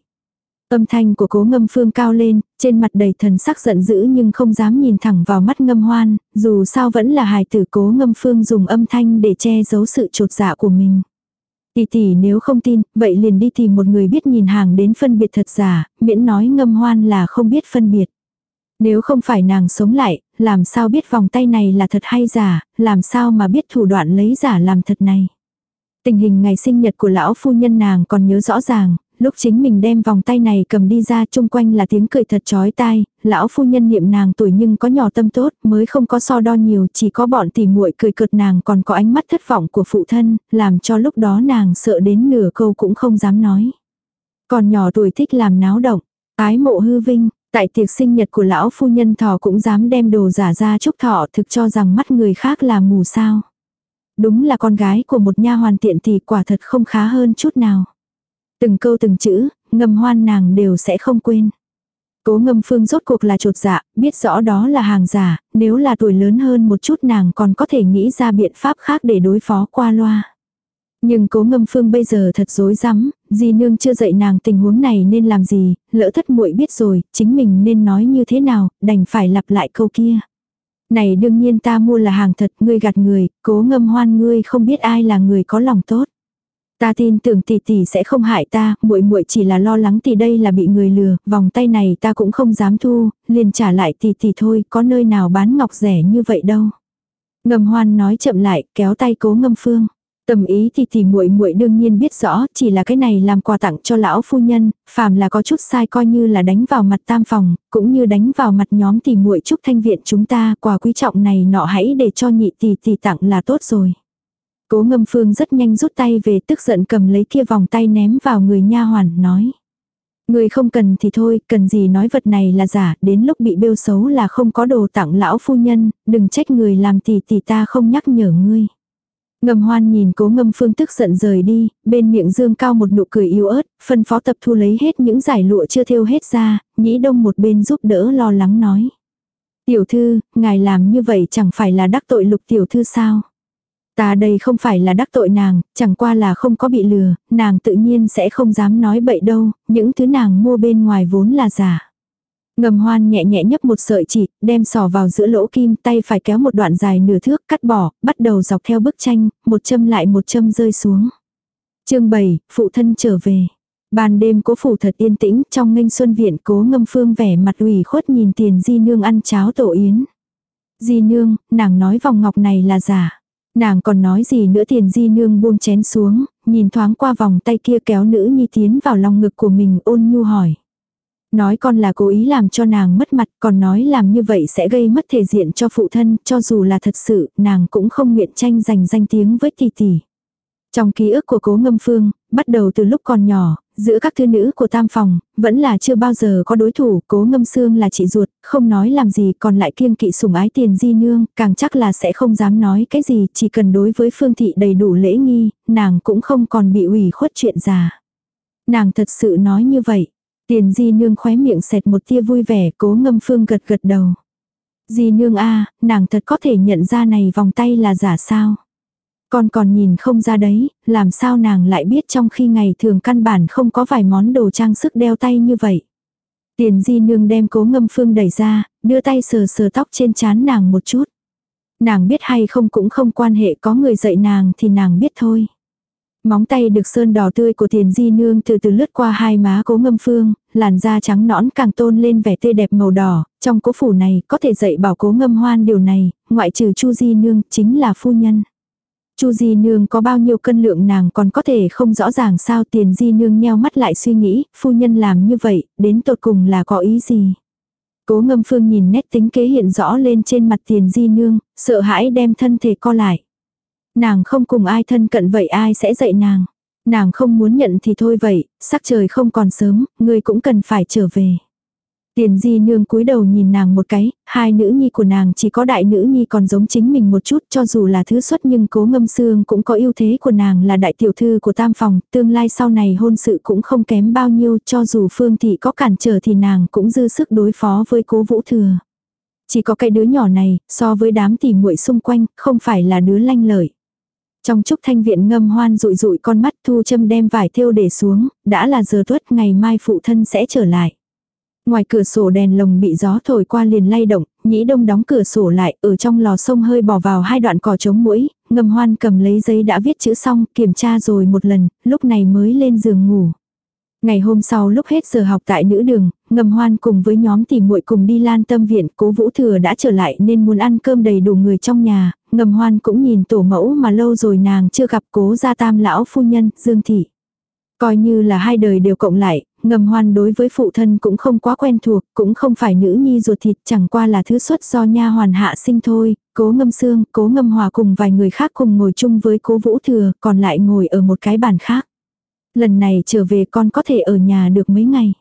Âm thanh của cố ngâm phương cao lên, trên mặt đầy thần sắc giận dữ nhưng không dám nhìn thẳng vào mắt ngâm hoan, dù sao vẫn là hài tử cố ngâm phương dùng âm thanh để che giấu sự trột dạ của mình. Tỷ tỷ nếu không tin, vậy liền đi tìm một người biết nhìn hàng đến phân biệt thật giả, miễn nói ngâm hoan là không biết phân biệt. Nếu không phải nàng sống lại, làm sao biết vòng tay này là thật hay giả, làm sao mà biết thủ đoạn lấy giả làm thật này. Tình hình ngày sinh nhật của lão phu nhân nàng còn nhớ rõ ràng, lúc chính mình đem vòng tay này cầm đi ra chung quanh là tiếng cười thật chói tai, lão phu nhân niệm nàng tuổi nhưng có nhỏ tâm tốt, mới không có so đo nhiều, chỉ có bọn tỉ muội cười cợt nàng còn có ánh mắt thất vọng của phụ thân, làm cho lúc đó nàng sợ đến nửa câu cũng không dám nói. Còn nhỏ tuổi thích làm náo động, ái mộ hư vinh, Tại tiệc sinh nhật của lão phu nhân thọ cũng dám đem đồ giả ra chúc thọ thực cho rằng mắt người khác là mù sao. Đúng là con gái của một nha hoàn tiện thì quả thật không khá hơn chút nào. Từng câu từng chữ, ngầm hoan nàng đều sẽ không quên. Cố ngâm phương rốt cuộc là trột dạ, biết rõ đó là hàng giả, nếu là tuổi lớn hơn một chút nàng còn có thể nghĩ ra biện pháp khác để đối phó qua loa. Nhưng cố ngâm phương bây giờ thật dối rắm di nương chưa dạy nàng tình huống này nên làm gì, lỡ thất muội biết rồi, chính mình nên nói như thế nào, đành phải lặp lại câu kia. Này đương nhiên ta mua là hàng thật, ngươi gạt người, cố ngâm hoan ngươi không biết ai là người có lòng tốt. Ta tin tưởng tỷ tỷ sẽ không hại ta, muội muội chỉ là lo lắng tỷ đây là bị người lừa, vòng tay này ta cũng không dám thu, liền trả lại tỷ tỷ thôi, có nơi nào bán ngọc rẻ như vậy đâu. Ngâm hoan nói chậm lại, kéo tay cố ngâm phương. Tầm ý thì thì muội muội đương nhiên biết rõ, chỉ là cái này làm quà tặng cho lão phu nhân, phàm là có chút sai coi như là đánh vào mặt tam phòng, cũng như đánh vào mặt nhóm thì muội chúc thanh viện chúng ta, quà quý trọng này nọ hãy để cho nhị tỷ tỷ tặng là tốt rồi. Cố ngâm phương rất nhanh rút tay về tức giận cầm lấy kia vòng tay ném vào người nha hoàn nói. Người không cần thì thôi, cần gì nói vật này là giả, đến lúc bị bêu xấu là không có đồ tặng lão phu nhân, đừng trách người làm tỷ tỷ ta không nhắc nhở ngươi. Ngầm hoan nhìn cố ngâm phương tức giận rời đi, bên miệng dương cao một nụ cười yếu ớt, phân phó tập thu lấy hết những giải lụa chưa thêu hết ra, nhĩ đông một bên giúp đỡ lo lắng nói. Tiểu thư, ngài làm như vậy chẳng phải là đắc tội lục tiểu thư sao? Ta đây không phải là đắc tội nàng, chẳng qua là không có bị lừa, nàng tự nhiên sẽ không dám nói bậy đâu, những thứ nàng mua bên ngoài vốn là giả. Ngầm hoan nhẹ nhẹ nhấp một sợi chỉ, đem sò vào giữa lỗ kim, tay phải kéo một đoạn dài nửa thước, cắt bỏ, bắt đầu dọc theo bức tranh, một châm lại một châm rơi xuống. chương 7, phụ thân trở về. Ban đêm cố phủ thật yên tĩnh, trong nghênh xuân viện cố ngâm phương vẻ mặt ủy khuất nhìn tiền di nương ăn cháo tổ yến. Di nương, nàng nói vòng ngọc này là giả. Nàng còn nói gì nữa tiền di nương buông chén xuống, nhìn thoáng qua vòng tay kia kéo nữ nhi tiến vào lòng ngực của mình ôn nhu hỏi. Nói con là cố ý làm cho nàng mất mặt, còn nói làm như vậy sẽ gây mất thể diện cho phụ thân, cho dù là thật sự, nàng cũng không nguyện tranh giành danh tiếng với tỷ tỷ. Trong ký ức của cố ngâm phương, bắt đầu từ lúc còn nhỏ, giữa các thư nữ của tam phòng, vẫn là chưa bao giờ có đối thủ, cố ngâm xương là chị ruột, không nói làm gì còn lại kiêng kỵ sủng ái tiền di nương, càng chắc là sẽ không dám nói cái gì, chỉ cần đối với phương thị đầy đủ lễ nghi, nàng cũng không còn bị ủy khuất chuyện già. Nàng thật sự nói như vậy, tiền di nương khóe miệng xẹt một tia vui vẻ, cố ngâm phương gật gật đầu. Di nương a nàng thật có thể nhận ra này vòng tay là giả sao. Con còn nhìn không ra đấy, làm sao nàng lại biết trong khi ngày thường căn bản không có vài món đồ trang sức đeo tay như vậy. Tiền di nương đem cố ngâm phương đẩy ra, đưa tay sờ sờ tóc trên trán nàng một chút. Nàng biết hay không cũng không quan hệ có người dạy nàng thì nàng biết thôi. Móng tay được sơn đỏ tươi của tiền di nương từ từ lướt qua hai má cố ngâm phương, làn da trắng nõn càng tôn lên vẻ tươi đẹp màu đỏ, trong cố phủ này có thể dạy bảo cố ngâm hoan điều này, ngoại trừ chu di nương chính là phu nhân. Chu Di Nương có bao nhiêu cân lượng nàng còn có thể không rõ ràng sao tiền Di Nương nheo mắt lại suy nghĩ, phu nhân làm như vậy, đến tột cùng là có ý gì. Cố ngâm phương nhìn nét tính kế hiện rõ lên trên mặt tiền Di Nương, sợ hãi đem thân thể co lại. Nàng không cùng ai thân cận vậy ai sẽ dạy nàng. Nàng không muốn nhận thì thôi vậy, sắc trời không còn sớm, người cũng cần phải trở về. Tiền di nương cúi đầu nhìn nàng một cái, hai nữ nhi của nàng chỉ có đại nữ nhi còn giống chính mình một chút cho dù là thứ xuất nhưng cố ngâm xương cũng có ưu thế của nàng là đại tiểu thư của tam phòng, tương lai sau này hôn sự cũng không kém bao nhiêu cho dù phương thị có cản trở thì nàng cũng dư sức đối phó với cố vũ thừa. Chỉ có cái đứa nhỏ này, so với đám tỉ muội xung quanh, không phải là đứa lanh lợi. Trong trúc thanh viện ngâm hoan rụi rụi con mắt thu châm đem vải thêu để xuống, đã là giờ tuất ngày mai phụ thân sẽ trở lại. Ngoài cửa sổ đèn lồng bị gió thổi qua liền lay động, nhĩ đông đóng cửa sổ lại, ở trong lò sông hơi bỏ vào hai đoạn cỏ chống mũi, ngầm hoan cầm lấy giấy đã viết chữ xong, kiểm tra rồi một lần, lúc này mới lên giường ngủ. Ngày hôm sau lúc hết giờ học tại nữ đường, ngầm hoan cùng với nhóm tìm muội cùng đi lan tâm viện, cố vũ thừa đã trở lại nên muốn ăn cơm đầy đủ người trong nhà, ngầm hoan cũng nhìn tổ mẫu mà lâu rồi nàng chưa gặp cố gia tam lão phu nhân, Dương Thị. Coi như là hai đời đều cộng lại, ngầm hoan đối với phụ thân cũng không quá quen thuộc, cũng không phải nữ nhi ruột thịt chẳng qua là thứ xuất do nha hoàn hạ sinh thôi, cố ngâm xương, cố ngâm hòa cùng vài người khác cùng ngồi chung với cố vũ thừa, còn lại ngồi ở một cái bàn khác. Lần này trở về con có thể ở nhà được mấy ngày.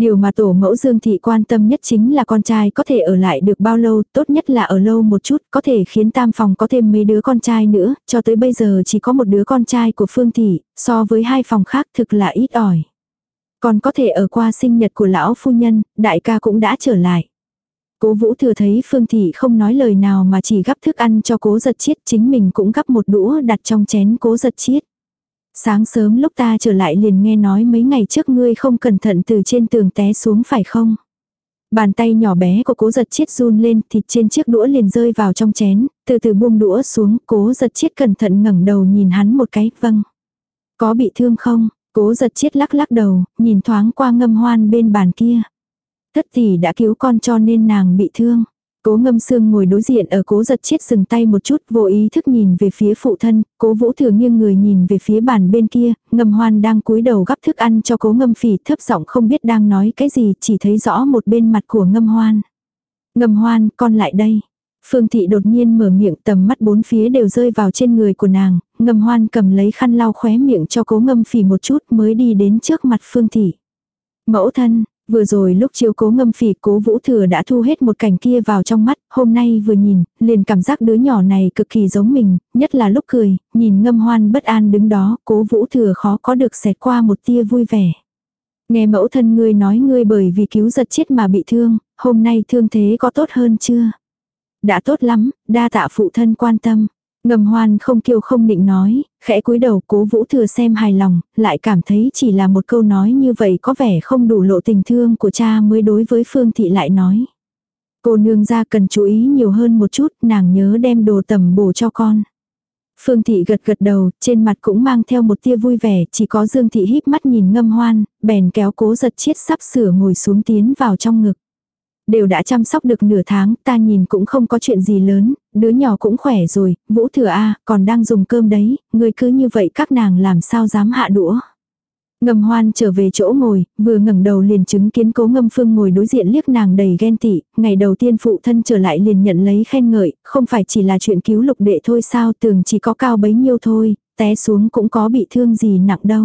Điều mà tổ mẫu Dương Thị quan tâm nhất chính là con trai có thể ở lại được bao lâu, tốt nhất là ở lâu một chút, có thể khiến tam phòng có thêm mấy đứa con trai nữa, cho tới bây giờ chỉ có một đứa con trai của Phương Thị, so với hai phòng khác thực là ít ỏi. Còn có thể ở qua sinh nhật của lão phu nhân, đại ca cũng đã trở lại. Cố vũ thừa thấy Phương Thị không nói lời nào mà chỉ gắp thức ăn cho cố giật chiết chính mình cũng gắp một đũa đặt trong chén cố giật chiết. Sáng sớm lúc ta trở lại liền nghe nói mấy ngày trước ngươi không cẩn thận từ trên tường té xuống phải không? Bàn tay nhỏ bé của cố giật chiết run lên thịt trên chiếc đũa liền rơi vào trong chén, từ từ buông đũa xuống cố giật chiết cẩn thận ngẩng đầu nhìn hắn một cái, vâng. Có bị thương không? Cố giật chiết lắc lắc đầu, nhìn thoáng qua ngâm hoan bên bàn kia. Thất tỷ đã cứu con cho nên nàng bị thương. Cố ngâm xương ngồi đối diện ở cố giật chết dừng tay một chút vô ý thức nhìn về phía phụ thân, cố vũ thừa nghiêng người nhìn về phía bàn bên kia, ngâm hoan đang cúi đầu gắp thức ăn cho cố ngâm phỉ thấp giọng không biết đang nói cái gì chỉ thấy rõ một bên mặt của ngâm hoan. Ngâm hoan con lại đây. Phương thị đột nhiên mở miệng tầm mắt bốn phía đều rơi vào trên người của nàng, ngâm hoan cầm lấy khăn lau khóe miệng cho cố ngâm phỉ một chút mới đi đến trước mặt phương thị. Mẫu thân, Vừa rồi lúc chiếu cố ngâm phỉ cố vũ thừa đã thu hết một cảnh kia vào trong mắt, hôm nay vừa nhìn, liền cảm giác đứa nhỏ này cực kỳ giống mình, nhất là lúc cười, nhìn ngâm hoan bất an đứng đó, cố vũ thừa khó có được xẹt qua một tia vui vẻ. Nghe mẫu thân ngươi nói ngươi bởi vì cứu giật chết mà bị thương, hôm nay thương thế có tốt hơn chưa? Đã tốt lắm, đa tạ phụ thân quan tâm. Ngầm hoan không kiêu không định nói, khẽ cúi đầu cố vũ thừa xem hài lòng, lại cảm thấy chỉ là một câu nói như vậy có vẻ không đủ lộ tình thương của cha mới đối với Phương Thị lại nói. Cô nương ra cần chú ý nhiều hơn một chút, nàng nhớ đem đồ tầm bổ cho con. Phương Thị gật gật đầu, trên mặt cũng mang theo một tia vui vẻ, chỉ có Dương Thị híp mắt nhìn ngâm hoan, bèn kéo cố giật chiết sắp sửa ngồi xuống tiến vào trong ngực. Đều đã chăm sóc được nửa tháng, ta nhìn cũng không có chuyện gì lớn, đứa nhỏ cũng khỏe rồi, Vũ Thừa A, còn đang dùng cơm đấy, người cứ như vậy các nàng làm sao dám hạ đũa. Ngầm hoan trở về chỗ ngồi, vừa ngẩng đầu liền chứng kiến cố ngâm phương ngồi đối diện liếc nàng đầy ghen tị, ngày đầu tiên phụ thân trở lại liền nhận lấy khen ngợi, không phải chỉ là chuyện cứu lục đệ thôi sao Tường chỉ có cao bấy nhiêu thôi, té xuống cũng có bị thương gì nặng đâu.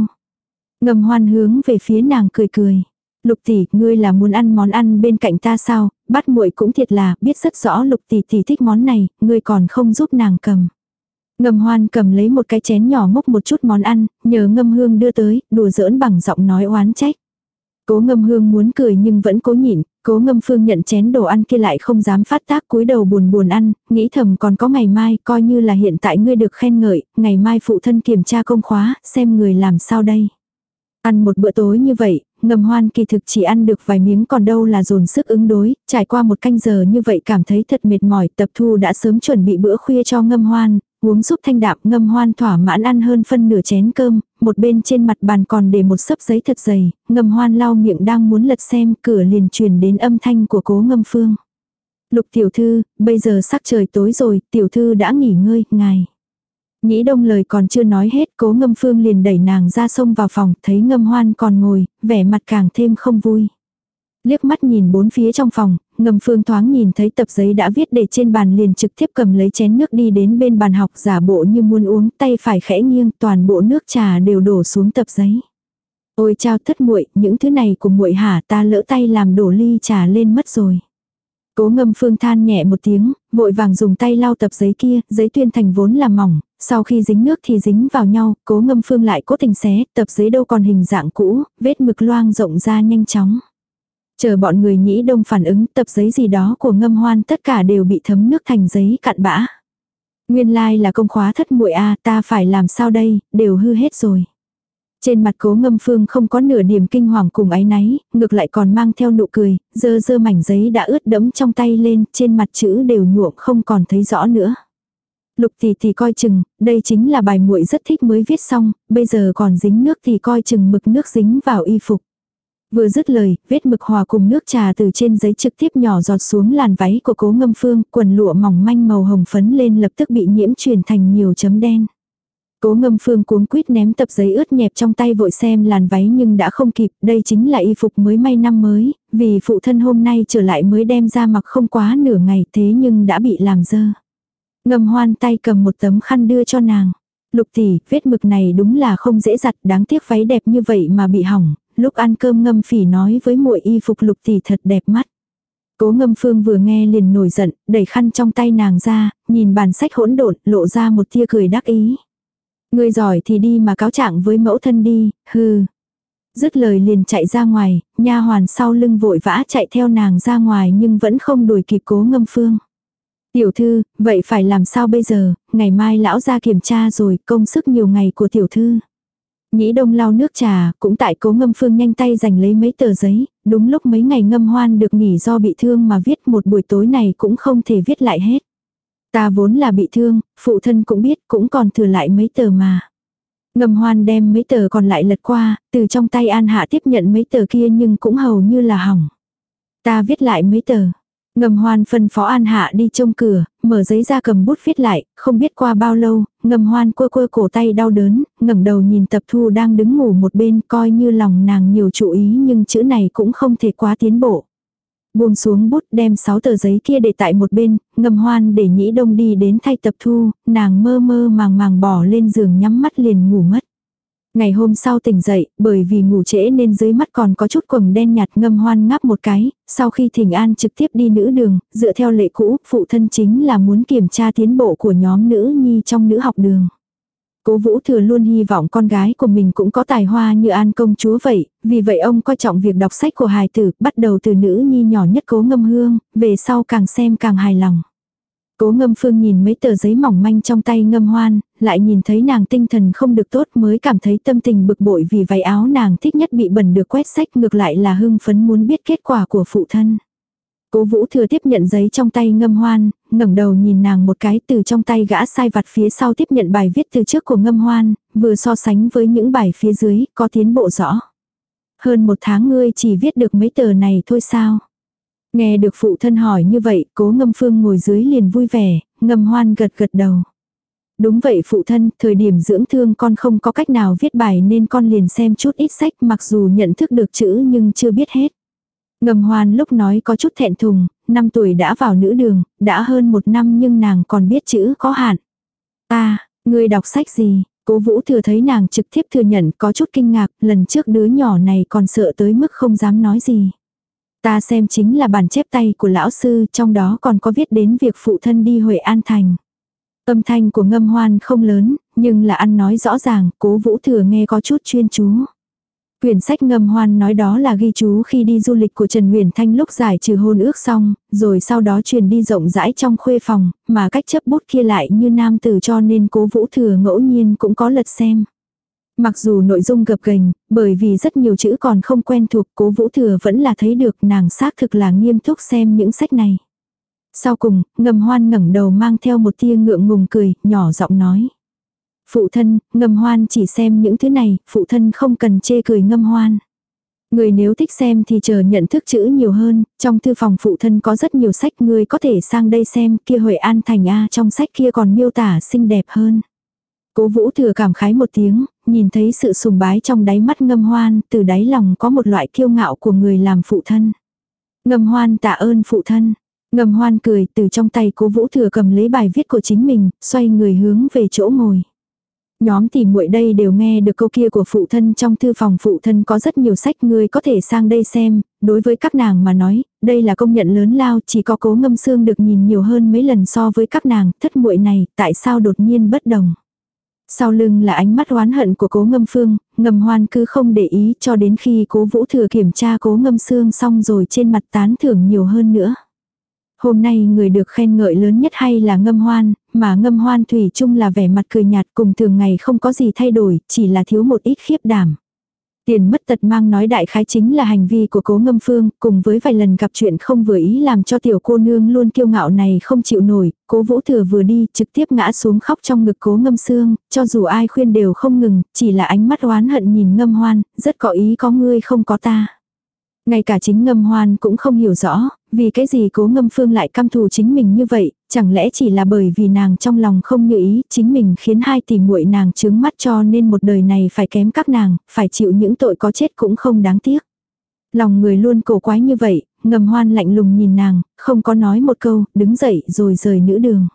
Ngầm hoan hướng về phía nàng cười cười. Lục tỷ, ngươi là muốn ăn món ăn bên cạnh ta sao, bắt muội cũng thiệt là, biết rất rõ lục tỷ tỷ thích món này, ngươi còn không giúp nàng cầm. Ngầm hoan cầm lấy một cái chén nhỏ múc một chút món ăn, nhờ ngâm hương đưa tới, đùa giỡn bằng giọng nói oán trách. Cố ngâm hương muốn cười nhưng vẫn cố nhịn, cố ngâm phương nhận chén đồ ăn kia lại không dám phát tác cúi đầu buồn buồn ăn, nghĩ thầm còn có ngày mai, coi như là hiện tại ngươi được khen ngợi, ngày mai phụ thân kiểm tra công khóa, xem người làm sao đây. Ăn một bữa tối như vậy, ngầm hoan kỳ thực chỉ ăn được vài miếng còn đâu là dồn sức ứng đối, trải qua một canh giờ như vậy cảm thấy thật mệt mỏi, tập thu đã sớm chuẩn bị bữa khuya cho ngâm hoan, uống giúp thanh đạm ngâm hoan thỏa mãn ăn hơn phân nửa chén cơm, một bên trên mặt bàn còn để một sấp giấy thật dày, ngâm hoan lau miệng đang muốn lật xem cửa liền truyền đến âm thanh của cố ngâm phương. Lục tiểu thư, bây giờ sắc trời tối rồi, tiểu thư đã nghỉ ngơi, ngài. Nhĩ đông lời còn chưa nói hết, cố ngâm phương liền đẩy nàng ra sông vào phòng, thấy ngâm hoan còn ngồi, vẻ mặt càng thêm không vui. Liếc mắt nhìn bốn phía trong phòng, ngâm phương thoáng nhìn thấy tập giấy đã viết để trên bàn liền trực tiếp cầm lấy chén nước đi đến bên bàn học giả bộ như muốn uống tay phải khẽ nghiêng toàn bộ nước trà đều đổ xuống tập giấy. Ôi chao thất muội những thứ này của muội hả ta lỡ tay làm đổ ly trà lên mất rồi. Cố ngâm phương than nhẹ một tiếng, vội vàng dùng tay lau tập giấy kia, giấy tuyên thành vốn là mỏng, sau khi dính nước thì dính vào nhau, cố ngâm phương lại cố tình xé, tập giấy đâu còn hình dạng cũ, vết mực loang rộng ra nhanh chóng. Chờ bọn người nhĩ đông phản ứng tập giấy gì đó của ngâm hoan tất cả đều bị thấm nước thành giấy cặn bã. Nguyên lai like là công khóa thất muội a ta phải làm sao đây, đều hư hết rồi. Trên mặt cố ngâm phương không có nửa điểm kinh hoàng cùng áy náy, ngược lại còn mang theo nụ cười, dơ dơ mảnh giấy đã ướt đẫm trong tay lên, trên mặt chữ đều nhuộm không còn thấy rõ nữa. Lục tỷ tỷ coi chừng, đây chính là bài muội rất thích mới viết xong, bây giờ còn dính nước thì coi chừng mực nước dính vào y phục. Vừa dứt lời, vết mực hòa cùng nước trà từ trên giấy trực tiếp nhỏ giọt xuống làn váy của cố ngâm phương, quần lụa mỏng manh màu hồng phấn lên lập tức bị nhiễm truyền thành nhiều chấm đen. Cố ngâm phương cuống quýt ném tập giấy ướt nhẹp trong tay vội xem làn váy nhưng đã không kịp, đây chính là y phục mới may năm mới, vì phụ thân hôm nay trở lại mới đem ra mặc không quá nửa ngày thế nhưng đã bị làm dơ. Ngâm hoan tay cầm một tấm khăn đưa cho nàng. Lục tỷ, vết mực này đúng là không dễ giặt, đáng tiếc váy đẹp như vậy mà bị hỏng. Lúc ăn cơm ngâm phỉ nói với muội y phục lục tỷ thật đẹp mắt. Cố ngâm phương vừa nghe liền nổi giận, đẩy khăn trong tay nàng ra, nhìn bàn sách hỗn độn, lộ ra một tia cười đắc ý. Người giỏi thì đi mà cáo trạng với mẫu thân đi, hừ. Dứt lời liền chạy ra ngoài, nha hoàn sau lưng vội vã chạy theo nàng ra ngoài nhưng vẫn không đuổi kịp cố ngâm phương. Tiểu thư, vậy phải làm sao bây giờ, ngày mai lão ra kiểm tra rồi, công sức nhiều ngày của tiểu thư. Nhĩ đông lau nước trà, cũng tại cố ngâm phương nhanh tay giành lấy mấy tờ giấy, đúng lúc mấy ngày ngâm hoan được nghỉ do bị thương mà viết một buổi tối này cũng không thể viết lại hết. Ta vốn là bị thương, phụ thân cũng biết cũng còn thừa lại mấy tờ mà. Ngâm hoan đem mấy tờ còn lại lật qua, từ trong tay An Hạ tiếp nhận mấy tờ kia nhưng cũng hầu như là hỏng. Ta viết lại mấy tờ. Ngầm hoan phân phó An Hạ đi trông cửa, mở giấy ra cầm bút viết lại, không biết qua bao lâu, ngầm hoan quơ quơ cổ tay đau đớn, ngẩng đầu nhìn tập thu đang đứng ngủ một bên coi như lòng nàng nhiều chú ý nhưng chữ này cũng không thể quá tiến bộ. Buông xuống bút đem sáu tờ giấy kia để tại một bên, ngầm hoan để nhĩ đông đi đến thay tập thu, nàng mơ mơ màng màng bỏ lên giường nhắm mắt liền ngủ mất. Ngày hôm sau tỉnh dậy, bởi vì ngủ trễ nên dưới mắt còn có chút quầng đen nhạt ngâm hoan ngáp một cái, sau khi thỉnh an trực tiếp đi nữ đường, dựa theo lệ cũ, phụ thân chính là muốn kiểm tra tiến bộ của nhóm nữ nhi trong nữ học đường. Cố Vũ Thừa luôn hy vọng con gái của mình cũng có tài hoa như An công chúa vậy, vì vậy ông coi trọng việc đọc sách của hài tử, bắt đầu từ nữ nhi nhỏ nhất Cố Ngâm Hương, về sau càng xem càng hài lòng. Cố ngâm phương nhìn mấy tờ giấy mỏng manh trong tay ngâm hoan, lại nhìn thấy nàng tinh thần không được tốt mới cảm thấy tâm tình bực bội vì váy áo nàng thích nhất bị bẩn được quét sách ngược lại là hưng phấn muốn biết kết quả của phụ thân. Cố vũ thừa tiếp nhận giấy trong tay ngâm hoan, ngẩng đầu nhìn nàng một cái từ trong tay gã sai vặt phía sau tiếp nhận bài viết từ trước của ngâm hoan, vừa so sánh với những bài phía dưới, có tiến bộ rõ. Hơn một tháng ngươi chỉ viết được mấy tờ này thôi sao? Nghe được phụ thân hỏi như vậy, cố ngâm phương ngồi dưới liền vui vẻ, ngâm hoan gật gật đầu. Đúng vậy phụ thân, thời điểm dưỡng thương con không có cách nào viết bài nên con liền xem chút ít sách mặc dù nhận thức được chữ nhưng chưa biết hết. Ngầm hoan lúc nói có chút thẹn thùng, năm tuổi đã vào nữ đường, đã hơn một năm nhưng nàng còn biết chữ có hạn. Ta, người đọc sách gì? Cố vũ thừa thấy nàng trực tiếp thừa nhận có chút kinh ngạc, lần trước đứa nhỏ này còn sợ tới mức không dám nói gì. Ta xem chính là bản chép tay của lão sư, trong đó còn có viết đến việc phụ thân đi Huệ An Thành. Âm thanh của ngâm hoan không lớn, nhưng là ăn nói rõ ràng, cố vũ thừa nghe có chút chuyên chú. Quyển sách ngâm hoan nói đó là ghi chú khi đi du lịch của Trần nguyễn Thanh lúc giải trừ hôn ước xong, rồi sau đó truyền đi rộng rãi trong khuê phòng, mà cách chấp bút kia lại như nam tử cho nên cố vũ thừa ngẫu nhiên cũng có lật xem. Mặc dù nội dung gập ghềnh, bởi vì rất nhiều chữ còn không quen thuộc cố vũ thừa vẫn là thấy được nàng xác thực là nghiêm túc xem những sách này. Sau cùng, ngầm hoan ngẩng đầu mang theo một tia ngượng ngùng cười, nhỏ giọng nói. Phụ thân, ngầm hoan chỉ xem những thứ này, phụ thân không cần chê cười ngâm hoan. Người nếu thích xem thì chờ nhận thức chữ nhiều hơn, trong thư phòng phụ thân có rất nhiều sách người có thể sang đây xem kia Huệ An Thành A trong sách kia còn miêu tả xinh đẹp hơn. Cố vũ thừa cảm khái một tiếng, nhìn thấy sự sùng bái trong đáy mắt ngâm hoan, từ đáy lòng có một loại kiêu ngạo của người làm phụ thân. Ngâm hoan tạ ơn phụ thân. Ngâm hoan cười từ trong tay cố vũ thừa cầm lấy bài viết của chính mình, xoay người hướng về chỗ ngồi. Nhóm thì muội đây đều nghe được câu kia của phụ thân trong thư phòng phụ thân có rất nhiều sách người có thể sang đây xem, đối với các nàng mà nói, đây là công nhận lớn lao chỉ có cố ngâm xương được nhìn nhiều hơn mấy lần so với các nàng, thất muội này, tại sao đột nhiên bất đồng. Sau lưng là ánh mắt oán hận của cố ngâm phương, ngầm hoan cứ không để ý cho đến khi cố vũ thừa kiểm tra cố ngâm xương xong rồi trên mặt tán thưởng nhiều hơn nữa. Hôm nay người được khen ngợi lớn nhất hay là ngâm hoan, mà ngâm hoan thủy chung là vẻ mặt cười nhạt cùng thường ngày không có gì thay đổi, chỉ là thiếu một ít khiếp đảm. Tiền mất tật mang nói đại khái chính là hành vi của cố ngâm phương, cùng với vài lần gặp chuyện không vừa ý làm cho tiểu cô nương luôn kiêu ngạo này không chịu nổi, cố vũ thừa vừa đi trực tiếp ngã xuống khóc trong ngực cố ngâm xương, cho dù ai khuyên đều không ngừng, chỉ là ánh mắt oán hận nhìn ngâm hoan, rất có ý có ngươi không có ta. Ngay cả chính ngâm hoan cũng không hiểu rõ, vì cái gì cố ngâm phương lại căm thù chính mình như vậy, chẳng lẽ chỉ là bởi vì nàng trong lòng không như ý, chính mình khiến hai tỷ muội nàng trướng mắt cho nên một đời này phải kém các nàng, phải chịu những tội có chết cũng không đáng tiếc. Lòng người luôn cổ quái như vậy, ngầm hoan lạnh lùng nhìn nàng, không có nói một câu, đứng dậy rồi rời nữ đường.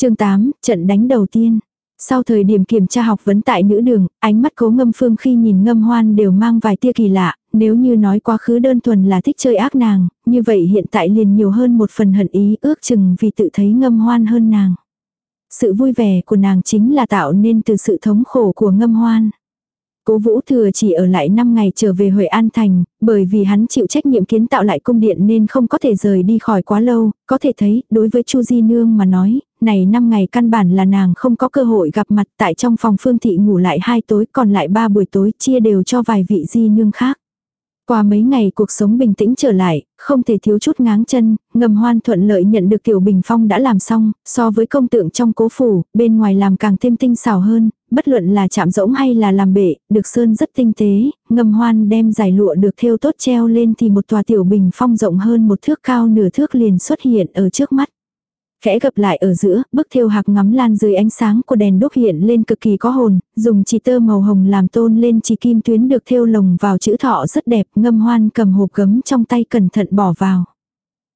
chương 8, trận đánh đầu tiên. Sau thời điểm kiểm tra học vấn tại nữ đường, ánh mắt cố ngâm phương khi nhìn ngâm hoan đều mang vài tia kỳ lạ, nếu như nói quá khứ đơn thuần là thích chơi ác nàng, như vậy hiện tại liền nhiều hơn một phần hận ý ước chừng vì tự thấy ngâm hoan hơn nàng. Sự vui vẻ của nàng chính là tạo nên từ sự thống khổ của ngâm hoan. Cố Vũ Thừa chỉ ở lại 5 ngày trở về Huệ An Thành, bởi vì hắn chịu trách nhiệm kiến tạo lại cung điện nên không có thể rời đi khỏi quá lâu, có thể thấy, đối với Chu Di Nương mà nói, này 5 ngày căn bản là nàng không có cơ hội gặp mặt tại trong phòng Phương Thị ngủ lại hai tối còn lại ba buổi tối chia đều cho vài vị Di Nương khác. Qua mấy ngày cuộc sống bình tĩnh trở lại, không thể thiếu chút ngáng chân, ngầm hoan thuận lợi nhận được tiểu bình phong đã làm xong, so với công tượng trong cố phủ, bên ngoài làm càng thêm tinh xảo hơn, bất luận là chạm rỗng hay là làm bệ được sơn rất tinh tế, ngầm hoan đem giải lụa được thêu tốt treo lên thì một tòa tiểu bình phong rộng hơn một thước cao nửa thước liền xuất hiện ở trước mắt. Khẽ gặp lại ở giữa, bức thiêu hạc ngắm lan dưới ánh sáng của đèn đốt hiện lên cực kỳ có hồn, dùng chỉ tơ màu hồng làm tôn lên chỉ kim tuyến được thêu lồng vào chữ thọ rất đẹp, ngâm hoan cầm hộp gấm trong tay cẩn thận bỏ vào.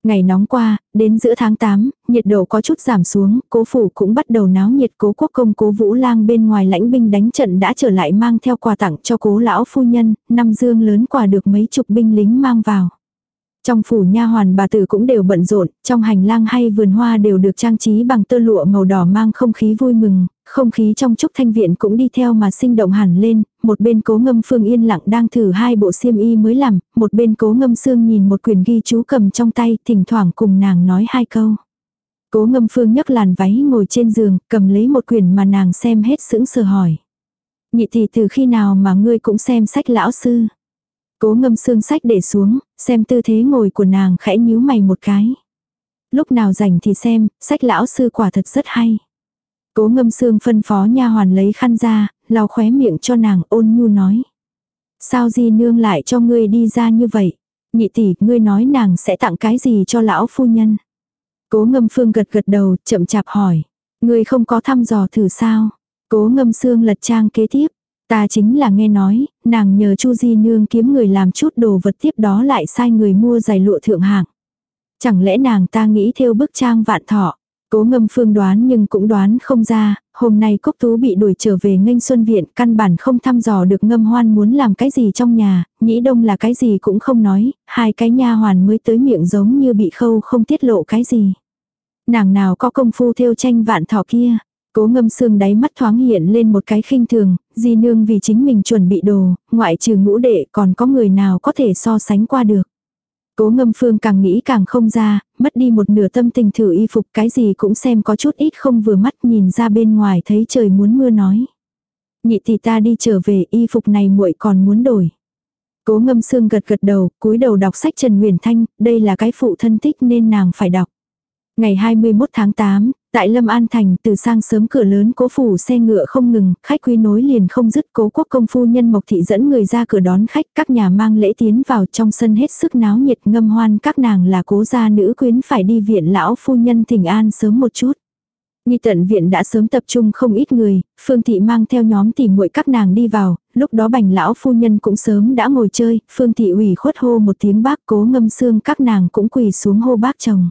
Ngày nóng qua, đến giữa tháng 8, nhiệt độ có chút giảm xuống, cố phủ cũng bắt đầu náo nhiệt cố quốc công cố vũ lang bên ngoài lãnh binh đánh trận đã trở lại mang theo quà tặng cho cố lão phu nhân, năm dương lớn quà được mấy chục binh lính mang vào. Trong phủ nha hoàn bà tử cũng đều bận rộn, trong hành lang hay vườn hoa đều được trang trí bằng tơ lụa màu đỏ mang không khí vui mừng, không khí trong trúc thanh viện cũng đi theo mà sinh động hẳn lên, một bên cố ngâm phương yên lặng đang thử hai bộ xiêm y mới làm, một bên cố ngâm xương nhìn một quyển ghi chú cầm trong tay, thỉnh thoảng cùng nàng nói hai câu. Cố ngâm phương nhấc làn váy ngồi trên giường, cầm lấy một quyển mà nàng xem hết sững sờ hỏi. Nhị thì từ khi nào mà ngươi cũng xem sách lão sư. Cố ngâm xương sách để xuống, xem tư thế ngồi của nàng khẽ nhíu mày một cái. Lúc nào rảnh thì xem, sách lão sư quả thật rất hay. Cố ngâm xương phân phó nha hoàn lấy khăn ra, lau khóe miệng cho nàng ôn nhu nói. Sao gì nương lại cho ngươi đi ra như vậy? Nhị tỷ, ngươi nói nàng sẽ tặng cái gì cho lão phu nhân? Cố ngâm phương gật gật đầu, chậm chạp hỏi. Ngươi không có thăm dò thử sao? Cố ngâm xương lật trang kế tiếp. Ta chính là nghe nói, nàng nhờ Chu Di Nương kiếm người làm chút đồ vật tiếp đó lại sai người mua giày lụa thượng hạng. Chẳng lẽ nàng ta nghĩ theo bức trang vạn thọ. Cố ngâm phương đoán nhưng cũng đoán không ra, hôm nay Cúc Tú bị đuổi trở về nghênh xuân viện, căn bản không thăm dò được ngâm hoan muốn làm cái gì trong nhà, nhĩ đông là cái gì cũng không nói, hai cái nha hoàn mới tới miệng giống như bị khâu không tiết lộ cái gì. Nàng nào có công phu theo tranh vạn thọ kia, Cố ngâm xương đáy mắt thoáng hiện lên một cái khinh thường, di nương vì chính mình chuẩn bị đồ, ngoại trừ ngũ đệ còn có người nào có thể so sánh qua được. Cố ngâm phương càng nghĩ càng không ra, mất đi một nửa tâm tình thử y phục cái gì cũng xem có chút ít không vừa mắt nhìn ra bên ngoài thấy trời muốn mưa nói. Nhị thì ta đi trở về y phục này muội còn muốn đổi. Cố ngâm xương gật gật đầu, cúi đầu đọc sách Trần Nguyền Thanh, đây là cái phụ thân thích nên nàng phải đọc. Ngày 21 tháng 8, tại Lâm An Thành từ sang sớm cửa lớn cố phủ xe ngựa không ngừng, khách quý nối liền không dứt cố quốc công phu nhân Mộc Thị dẫn người ra cửa đón khách, các nhà mang lễ tiến vào trong sân hết sức náo nhiệt ngâm hoan các nàng là cố gia nữ quyến phải đi viện lão phu nhân thỉnh an sớm một chút. Nhi tận viện đã sớm tập trung không ít người, Phương Thị mang theo nhóm tỉ muội các nàng đi vào, lúc đó bành lão phu nhân cũng sớm đã ngồi chơi, Phương Thị ủy khuất hô một tiếng bác cố ngâm xương các nàng cũng quỳ xuống hô bác chồng.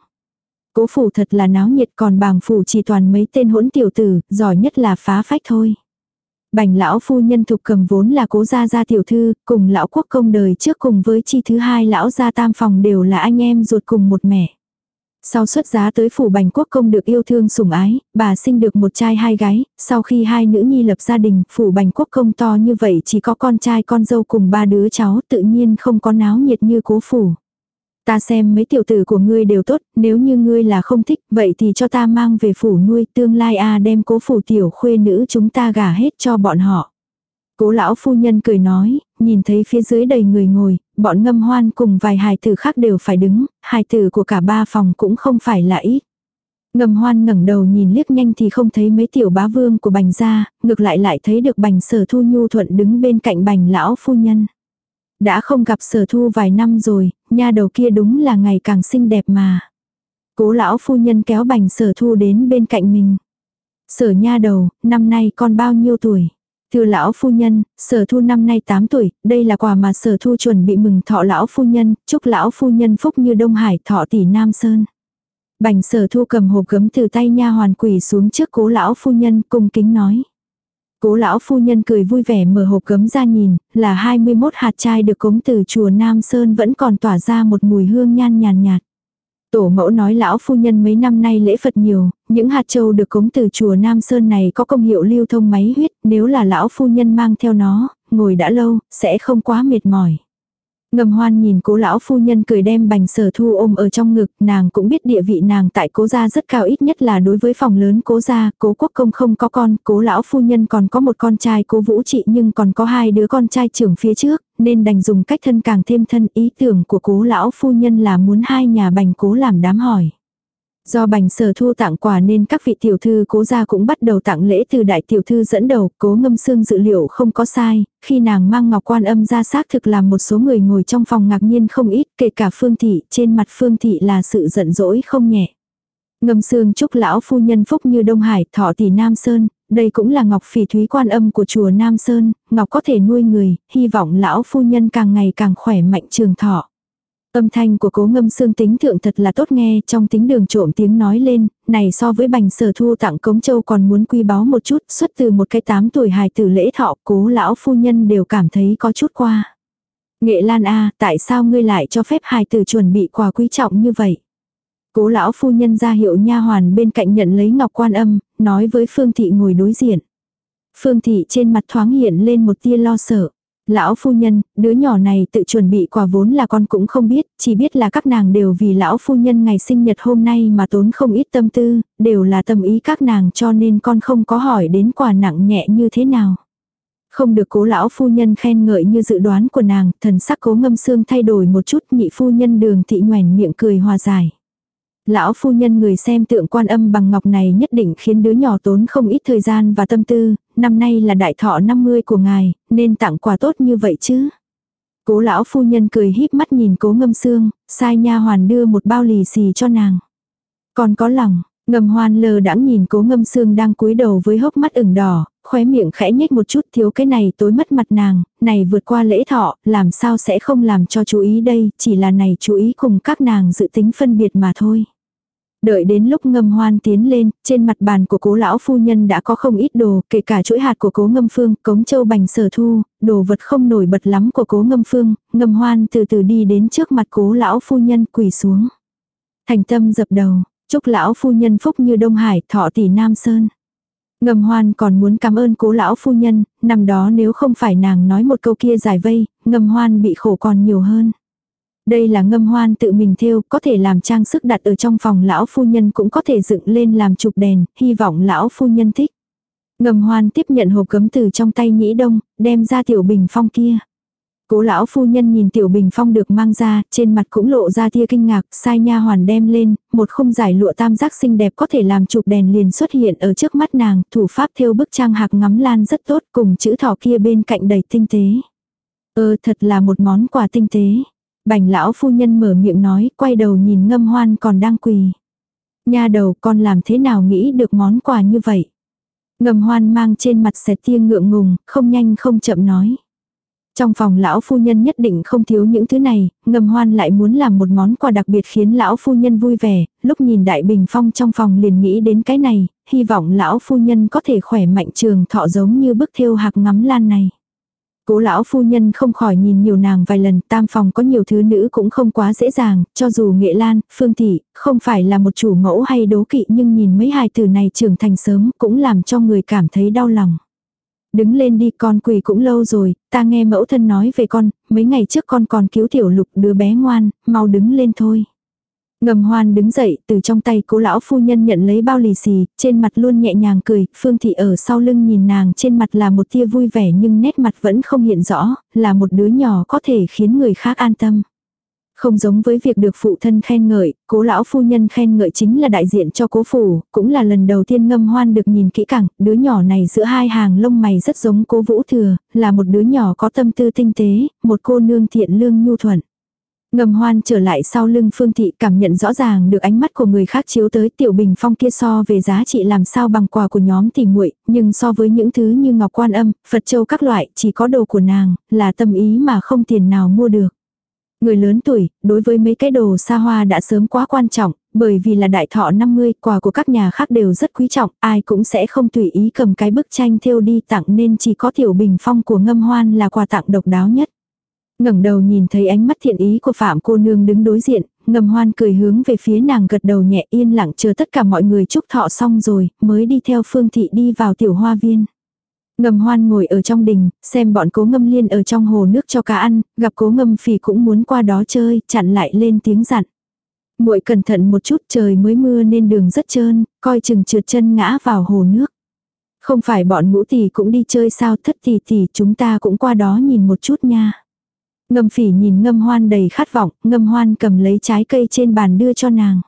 Cố phủ thật là náo nhiệt còn bàng phủ chỉ toàn mấy tên hỗn tiểu tử, giỏi nhất là phá phách thôi. Bành lão phu nhân thục cầm vốn là cố gia gia tiểu thư, cùng lão quốc công đời trước cùng với chi thứ hai lão gia tam phòng đều là anh em ruột cùng một mẹ. Sau xuất giá tới phủ bành quốc công được yêu thương sủng ái, bà sinh được một trai hai gái, sau khi hai nữ nhi lập gia đình, phủ bành quốc công to như vậy chỉ có con trai con dâu cùng ba đứa cháu tự nhiên không có náo nhiệt như cố phủ. Ta xem mấy tiểu tử của ngươi đều tốt, nếu như ngươi là không thích, vậy thì cho ta mang về phủ nuôi tương lai a đem cố phủ tiểu khuê nữ chúng ta gả hết cho bọn họ. Cố lão phu nhân cười nói, nhìn thấy phía dưới đầy người ngồi, bọn ngâm hoan cùng vài hài tử khác đều phải đứng, hài tử của cả ba phòng cũng không phải là ít. Ngầm hoan ngẩng đầu nhìn liếc nhanh thì không thấy mấy tiểu bá vương của bành gia, ngược lại lại thấy được bành sở thu nhu thuận đứng bên cạnh bành lão phu nhân. Đã không gặp sở thu vài năm rồi, nha đầu kia đúng là ngày càng xinh đẹp mà. Cố lão phu nhân kéo bành sở thu đến bên cạnh mình. Sở nha đầu, năm nay con bao nhiêu tuổi? Thưa lão phu nhân, sở thu năm nay 8 tuổi, đây là quà mà sở thu chuẩn bị mừng thọ lão phu nhân, chúc lão phu nhân phúc như Đông Hải thọ tỷ Nam Sơn. Bành sở thu cầm hộp gấm từ tay nha hoàn quỷ xuống trước cố lão phu nhân cung kính nói. Cố lão phu nhân cười vui vẻ mở hộp cấm ra nhìn, là 21 hạt chai được cống từ chùa Nam Sơn vẫn còn tỏa ra một mùi hương nhan nhàn nhạt. Tổ mẫu nói lão phu nhân mấy năm nay lễ Phật nhiều, những hạt châu được cống từ chùa Nam Sơn này có công hiệu lưu thông máy huyết, nếu là lão phu nhân mang theo nó, ngồi đã lâu, sẽ không quá mệt mỏi. Ngầm hoan nhìn cố lão phu nhân cười đem bành sở thu ôm ở trong ngực, nàng cũng biết địa vị nàng tại cố gia rất cao ít nhất là đối với phòng lớn cố gia, cố quốc công không có con, cố lão phu nhân còn có một con trai cố vũ trị nhưng còn có hai đứa con trai trưởng phía trước, nên đành dùng cách thân càng thêm thân ý tưởng của cố lão phu nhân là muốn hai nhà bành cố làm đám hỏi. Do bành sở thu tặng quà nên các vị tiểu thư cố gia cũng bắt đầu tặng lễ từ đại tiểu thư dẫn đầu, cố ngâm xương dự liệu không có sai, khi nàng mang ngọc quan âm ra xác thực làm một số người ngồi trong phòng ngạc nhiên không ít, kể cả phương thị, trên mặt phương thị là sự giận dỗi không nhẹ. Ngâm xương chúc lão phu nhân phúc như Đông Hải, thọ tỷ Nam Sơn, đây cũng là ngọc phỉ thúy quan âm của chùa Nam Sơn, ngọc có thể nuôi người, hy vọng lão phu nhân càng ngày càng khỏe mạnh trường thọ. Âm thanh của cố ngâm xương tính thượng thật là tốt nghe trong tính đường trộm tiếng nói lên, này so với bành sở thu tặng cống châu còn muốn quy báo một chút, xuất từ một cái tám tuổi hài tử lễ thọ cố lão phu nhân đều cảm thấy có chút qua. Nghệ Lan A, tại sao ngươi lại cho phép hài tử chuẩn bị quà quý trọng như vậy? Cố lão phu nhân ra hiệu nha hoàn bên cạnh nhận lấy ngọc quan âm, nói với Phương Thị ngồi đối diện. Phương Thị trên mặt thoáng hiện lên một tia lo sợ. Lão phu nhân, đứa nhỏ này tự chuẩn bị quà vốn là con cũng không biết, chỉ biết là các nàng đều vì lão phu nhân ngày sinh nhật hôm nay mà tốn không ít tâm tư, đều là tâm ý các nàng cho nên con không có hỏi đến quà nặng nhẹ như thế nào. Không được cố lão phu nhân khen ngợi như dự đoán của nàng, thần sắc cố ngâm xương thay đổi một chút nhị phu nhân đường thị nhoèn miệng cười hòa giải. Lão phu nhân người xem tượng quan âm bằng ngọc này nhất định khiến đứa nhỏ tốn không ít thời gian và tâm tư, năm nay là đại thọ 50 của ngài, nên tặng quà tốt như vậy chứ. Cố lão phu nhân cười híp mắt nhìn cố ngâm xương, sai nha hoàn đưa một bao lì xì cho nàng. Còn có lòng, ngầm hoan lờ đãng nhìn cố ngâm xương đang cúi đầu với hốc mắt ửng đỏ, khóe miệng khẽ nhếch một chút thiếu cái này tối mất mặt nàng, này vượt qua lễ thọ, làm sao sẽ không làm cho chú ý đây, chỉ là này chú ý cùng các nàng dự tính phân biệt mà thôi. Đợi đến lúc ngâm hoan tiến lên, trên mặt bàn của cố lão phu nhân đã có không ít đồ, kể cả chuỗi hạt của cố ngâm phương, cống châu bành sở thu, đồ vật không nổi bật lắm của cố ngâm phương, ngâm hoan từ từ đi đến trước mặt cố lão phu nhân quỳ xuống. Thành tâm dập đầu, chúc lão phu nhân phúc như Đông Hải, thọ tỷ Nam Sơn. Ngầm hoan còn muốn cảm ơn cố lão phu nhân, năm đó nếu không phải nàng nói một câu kia giải vây, ngầm hoan bị khổ còn nhiều hơn. Đây là ngâm hoan tự mình thêu, có thể làm trang sức đặt ở trong phòng lão phu nhân cũng có thể dựng lên làm chụp đèn, hy vọng lão phu nhân thích. Ngâm hoan tiếp nhận hộp gấm từ trong tay nhĩ đông, đem ra tiểu bình phong kia. Cố lão phu nhân nhìn tiểu bình phong được mang ra, trên mặt cũng lộ ra tia kinh ngạc, sai nha hoàn đem lên, một khung giải lụa tam giác xinh đẹp có thể làm chụp đèn liền xuất hiện ở trước mắt nàng, thủ pháp thêu bức trang hạc ngắm lan rất tốt cùng chữ thỏ kia bên cạnh đầy tinh tế. Ơ thật là một món quà tinh tế. Bành lão phu nhân mở miệng nói, quay đầu nhìn ngâm hoan còn đang quỳ. Nha đầu con làm thế nào nghĩ được món quà như vậy. Ngâm hoan mang trên mặt xẹt tia ngượng ngùng, không nhanh không chậm nói. Trong phòng lão phu nhân nhất định không thiếu những thứ này, ngầm hoan lại muốn làm một món quà đặc biệt khiến lão phu nhân vui vẻ, lúc nhìn đại bình phong trong phòng liền nghĩ đến cái này, hy vọng lão phu nhân có thể khỏe mạnh trường thọ giống như bức thiêu hạc ngắm lan này. Cố lão phu nhân không khỏi nhìn nhiều nàng vài lần, tam phòng có nhiều thứ nữ cũng không quá dễ dàng, cho dù nghệ lan, phương thị, không phải là một chủ mẫu hay đố kỵ nhưng nhìn mấy hài tử này trưởng thành sớm cũng làm cho người cảm thấy đau lòng. Đứng lên đi con quỳ cũng lâu rồi, ta nghe mẫu thân nói về con, mấy ngày trước con còn cứu tiểu lục đứa bé ngoan, mau đứng lên thôi. Ngầm hoan đứng dậy, từ trong tay cố lão phu nhân nhận lấy bao lì xì, trên mặt luôn nhẹ nhàng cười, phương thị ở sau lưng nhìn nàng trên mặt là một tia vui vẻ nhưng nét mặt vẫn không hiện rõ, là một đứa nhỏ có thể khiến người khác an tâm. Không giống với việc được phụ thân khen ngợi, cố lão phu nhân khen ngợi chính là đại diện cho cố phủ, cũng là lần đầu tiên ngâm hoan được nhìn kỹ càng, đứa nhỏ này giữa hai hàng lông mày rất giống cố vũ thừa, là một đứa nhỏ có tâm tư tinh tế, một cô nương thiện lương nhu thuận. Ngầm hoan trở lại sau lưng phương thị cảm nhận rõ ràng được ánh mắt của người khác chiếu tới tiểu bình phong kia so về giá trị làm sao bằng quà của nhóm tỉ muội nhưng so với những thứ như ngọc quan âm, Phật châu các loại, chỉ có đồ của nàng, là tâm ý mà không tiền nào mua được. Người lớn tuổi, đối với mấy cái đồ xa hoa đã sớm quá quan trọng, bởi vì là đại thọ 50, quà của các nhà khác đều rất quý trọng, ai cũng sẽ không tùy ý cầm cái bức tranh thêu đi tặng nên chỉ có tiểu bình phong của ngâm hoan là quà tặng độc đáo nhất ngẩng đầu nhìn thấy ánh mắt thiện ý của Phạm cô nương đứng đối diện, ngầm hoan cười hướng về phía nàng gật đầu nhẹ yên lặng chờ tất cả mọi người chúc thọ xong rồi, mới đi theo phương thị đi vào tiểu hoa viên. Ngầm hoan ngồi ở trong đình, xem bọn cố ngâm liên ở trong hồ nước cho cá ăn, gặp cố ngâm phì cũng muốn qua đó chơi, chặn lại lên tiếng dặn. muội cẩn thận một chút trời mới mưa nên đường rất trơn, coi chừng trượt chân ngã vào hồ nước. Không phải bọn ngũ tỷ cũng đi chơi sao thất tỷ tỷ chúng ta cũng qua đó nhìn một chút nha. Ngâm phỉ nhìn ngâm hoan đầy khát vọng, ngâm hoan cầm lấy trái cây trên bàn đưa cho nàng.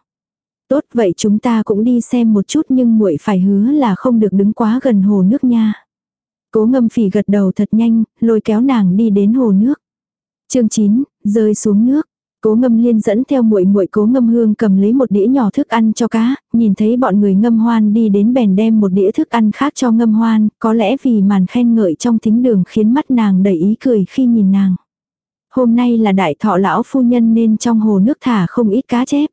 Tốt vậy chúng ta cũng đi xem một chút nhưng muội phải hứa là không được đứng quá gần hồ nước nha. Cố ngâm phỉ gật đầu thật nhanh, lôi kéo nàng đi đến hồ nước. chương 9, rơi xuống nước. Cố Ngâm Liên dẫn theo muội muội Cố Ngâm Hương cầm lấy một đĩa nhỏ thức ăn cho cá, nhìn thấy bọn người Ngâm Hoan đi đến bèn đem một đĩa thức ăn khác cho Ngâm Hoan, có lẽ vì màn khen ngợi trong thính đường khiến mắt nàng đầy ý cười khi nhìn nàng. Hôm nay là đại thọ lão phu nhân nên trong hồ nước thả không ít cá chép.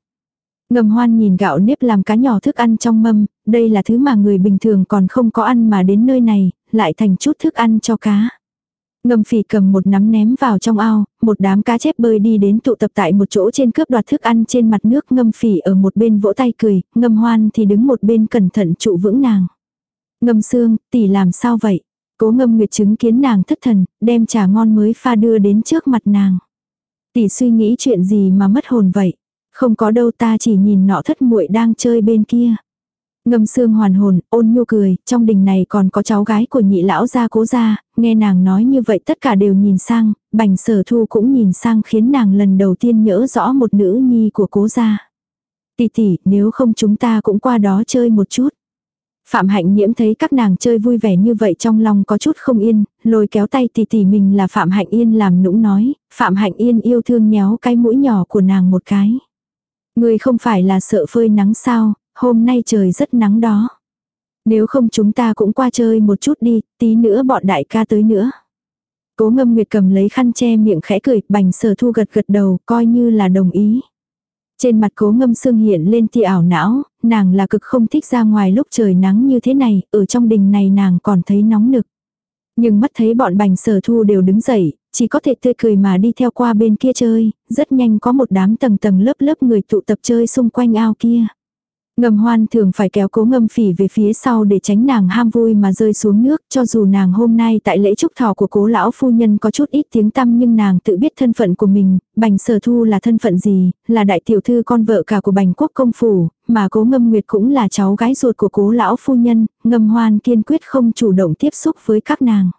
Ngâm hoan nhìn gạo nếp làm cá nhỏ thức ăn trong mâm, đây là thứ mà người bình thường còn không có ăn mà đến nơi này, lại thành chút thức ăn cho cá. Ngâm phỉ cầm một nắm ném vào trong ao, một đám cá chép bơi đi đến tụ tập tại một chỗ trên cướp đoạt thức ăn trên mặt nước ngâm phỉ ở một bên vỗ tay cười, ngâm hoan thì đứng một bên cẩn thận trụ vững nàng. Ngâm xương, tỷ làm sao vậy? Cố ngâm nguyệt chứng kiến nàng thất thần, đem trà ngon mới pha đưa đến trước mặt nàng. Tỷ suy nghĩ chuyện gì mà mất hồn vậy? Không có đâu ta chỉ nhìn nọ thất muội đang chơi bên kia. Ngâm xương hoàn hồn, ôn nhu cười, trong đình này còn có cháu gái của nhị lão gia cố gia, nghe nàng nói như vậy tất cả đều nhìn sang, bành sở thu cũng nhìn sang khiến nàng lần đầu tiên nhớ rõ một nữ nhi của cố gia. Tỷ tỷ, nếu không chúng ta cũng qua đó chơi một chút. Phạm hạnh nhiễm thấy các nàng chơi vui vẻ như vậy trong lòng có chút không yên, lôi kéo tay tỷ tỷ mình là Phạm hạnh yên làm nũng nói, Phạm hạnh yên yêu thương nhéo cái mũi nhỏ của nàng một cái. Người không phải là sợ phơi nắng sao, hôm nay trời rất nắng đó. Nếu không chúng ta cũng qua chơi một chút đi, tí nữa bọn đại ca tới nữa. Cố ngâm nguyệt cầm lấy khăn che miệng khẽ cười, bành sở thu gật gật đầu, coi như là đồng ý. Trên mặt cố ngâm sương hiện lên tia ảo não, nàng là cực không thích ra ngoài lúc trời nắng như thế này, ở trong đình này nàng còn thấy nóng nực. Nhưng mắt thấy bọn bành sở thu đều đứng dậy, chỉ có thể tươi cười mà đi theo qua bên kia chơi, rất nhanh có một đám tầng tầng lớp lớp người tụ tập chơi xung quanh ao kia. Ngầm hoan thường phải kéo cố ngâm phỉ về phía sau để tránh nàng ham vui mà rơi xuống nước cho dù nàng hôm nay tại lễ trúc thọ của cố lão phu nhân có chút ít tiếng tăm nhưng nàng tự biết thân phận của mình, bành sở thu là thân phận gì, là đại tiểu thư con vợ cả của bành quốc công phủ, mà cố ngâm nguyệt cũng là cháu gái ruột của cố lão phu nhân, ngâm hoan kiên quyết không chủ động tiếp xúc với các nàng.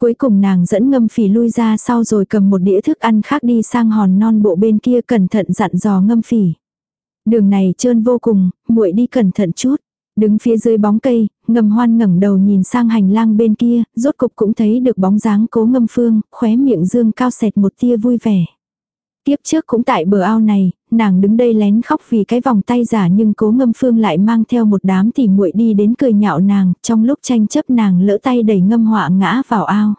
Cuối cùng nàng dẫn ngâm phỉ lui ra sau rồi cầm một đĩa thức ăn khác đi sang hòn non bộ bên kia cẩn thận dặn dò ngâm phỉ. Đường này trơn vô cùng, muội đi cẩn thận chút. Đứng phía dưới bóng cây, ngầm hoan ngẩng đầu nhìn sang hành lang bên kia, rốt cục cũng thấy được bóng dáng cố ngâm phương, khóe miệng dương cao sẹt một tia vui vẻ. Tiếp trước cũng tại bờ ao này, nàng đứng đây lén khóc vì cái vòng tay giả nhưng cố ngâm phương lại mang theo một đám tỉ muội đi đến cười nhạo nàng, trong lúc tranh chấp nàng lỡ tay đẩy ngâm họa ngã vào ao.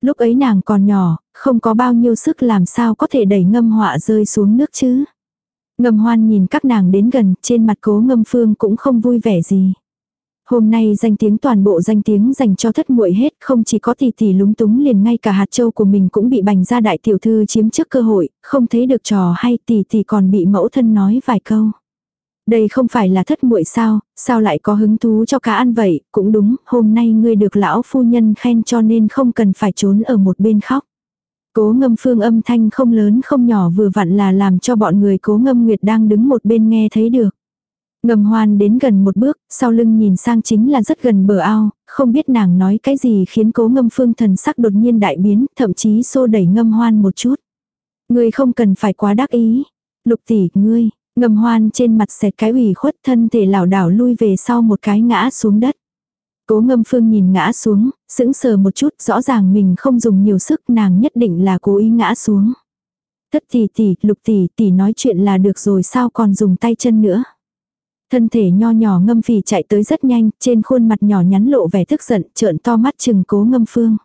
Lúc ấy nàng còn nhỏ, không có bao nhiêu sức làm sao có thể đẩy ngâm họa rơi xuống nước chứ. Ngâm hoan nhìn các nàng đến gần, trên mặt cố ngâm phương cũng không vui vẻ gì. Hôm nay danh tiếng toàn bộ danh tiếng dành cho thất muội hết, không chỉ có tỷ tỷ lúng túng liền ngay cả hạt châu của mình cũng bị bành ra đại tiểu thư chiếm trước cơ hội, không thấy được trò hay tỷ tỷ còn bị mẫu thân nói vài câu. Đây không phải là thất muội sao, sao lại có hứng thú cho cá ăn vậy, cũng đúng, hôm nay ngươi được lão phu nhân khen cho nên không cần phải trốn ở một bên khóc. Cố ngâm phương âm thanh không lớn không nhỏ vừa vặn là làm cho bọn người cố ngâm nguyệt đang đứng một bên nghe thấy được. Ngầm hoan đến gần một bước, sau lưng nhìn sang chính là rất gần bờ ao, không biết nàng nói cái gì khiến cố ngâm phương thần sắc đột nhiên đại biến, thậm chí xô đẩy ngâm hoan một chút. Ngươi không cần phải quá đắc ý. Lục tỷ, ngươi, ngâm hoan trên mặt xẹt cái ủy khuất thân thể lảo đảo lui về sau một cái ngã xuống đất. Cố ngâm phương nhìn ngã xuống, sững sờ một chút, rõ ràng mình không dùng nhiều sức nàng nhất định là cố ý ngã xuống. Thất tỷ tỷ, lục tỷ tỷ nói chuyện là được rồi sao còn dùng tay chân nữa. Thân thể nho nhỏ ngâm phì chạy tới rất nhanh, trên khuôn mặt nhỏ nhắn lộ vẻ tức giận, trợn to mắt chừng cố ngâm phương.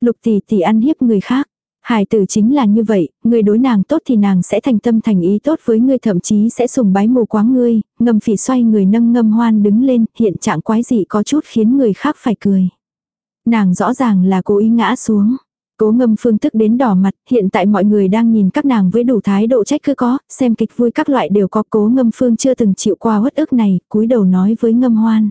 Lục tỷ tỷ ăn hiếp người khác, Hài tử chính là như vậy, người đối nàng tốt thì nàng sẽ thành tâm thành ý tốt với ngươi thậm chí sẽ sùng bái mù quáng ngươi, ngâm phỉ xoay người nâng ngâm hoan đứng lên, hiện trạng quái dị có chút khiến người khác phải cười. Nàng rõ ràng là cố ý ngã xuống. Cố ngâm phương tức đến đỏ mặt, hiện tại mọi người đang nhìn các nàng với đủ thái độ trách cứ có, xem kịch vui các loại đều có cố ngâm phương chưa từng chịu qua uất ức này, cúi đầu nói với ngâm hoan.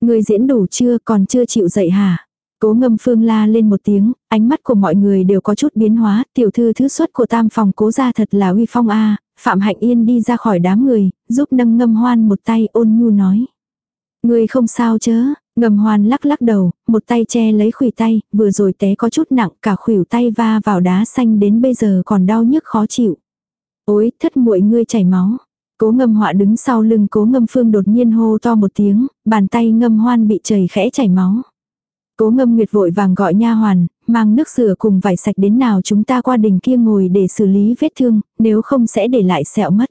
Người diễn đủ chưa còn chưa chịu dậy hả? Cố ngâm phương la lên một tiếng, ánh mắt của mọi người đều có chút biến hóa, tiểu thư thứ xuất của tam phòng cố ra thật là uy phong a Phạm Hạnh Yên đi ra khỏi đám người, giúp nâng ngâm hoan một tay ôn nhu nói. Người không sao chớ, ngâm hoan lắc lắc đầu, một tay che lấy khủy tay, vừa rồi té có chút nặng cả khuỷu tay va vào đá xanh đến bây giờ còn đau nhức khó chịu. Ôi, thất muội ngươi chảy máu. Cố ngâm họa đứng sau lưng cố ngâm phương đột nhiên hô to một tiếng, bàn tay ngâm hoan bị chảy khẽ chảy máu. Cố ngâm nguyệt vội vàng gọi nha hoàn, mang nước rửa cùng vải sạch đến nào chúng ta qua đình kia ngồi để xử lý vết thương, nếu không sẽ để lại sẹo mất.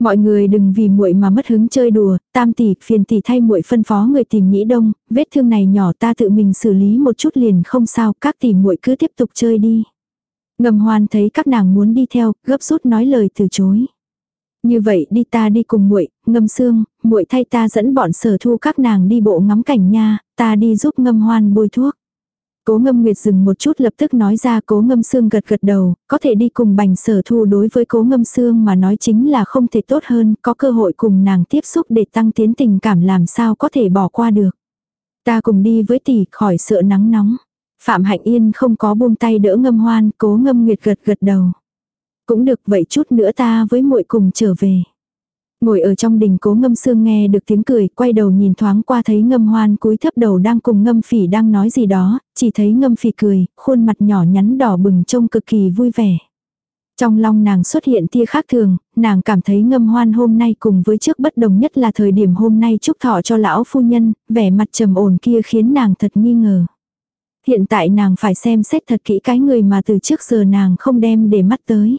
Mọi người đừng vì muội mà mất hứng chơi đùa, tam tỷ phiền tỷ thay muội phân phó người tìm nhĩ đông, vết thương này nhỏ ta tự mình xử lý một chút liền không sao, các tỷ muội cứ tiếp tục chơi đi. Ngầm hoan thấy các nàng muốn đi theo, gấp rút nói lời từ chối. Như vậy đi ta đi cùng muội, ngâm xương, muội thay ta dẫn bọn sở thu các nàng đi bộ ngắm cảnh nha, ta đi giúp ngâm hoan bôi thuốc. Cố ngâm nguyệt dừng một chút lập tức nói ra cố ngâm xương gật gật đầu, có thể đi cùng bành sở thu đối với cố ngâm xương mà nói chính là không thể tốt hơn, có cơ hội cùng nàng tiếp xúc để tăng tiến tình cảm làm sao có thể bỏ qua được. Ta cùng đi với tỷ khỏi sợ nắng nóng. Phạm Hạnh Yên không có buông tay đỡ ngâm hoan, cố ngâm nguyệt gật gật đầu. Cũng được vậy chút nữa ta với muội cùng trở về. Ngồi ở trong đình cố ngâm sương nghe được tiếng cười, quay đầu nhìn thoáng qua thấy ngâm hoan cúi thấp đầu đang cùng ngâm phỉ đang nói gì đó, chỉ thấy ngâm phỉ cười, khuôn mặt nhỏ nhắn đỏ bừng trông cực kỳ vui vẻ. Trong lòng nàng xuất hiện tia khác thường, nàng cảm thấy ngâm hoan hôm nay cùng với trước bất đồng nhất là thời điểm hôm nay chúc thọ cho lão phu nhân, vẻ mặt trầm ổn kia khiến nàng thật nghi ngờ. Hiện tại nàng phải xem xét thật kỹ cái người mà từ trước giờ nàng không đem để mắt tới.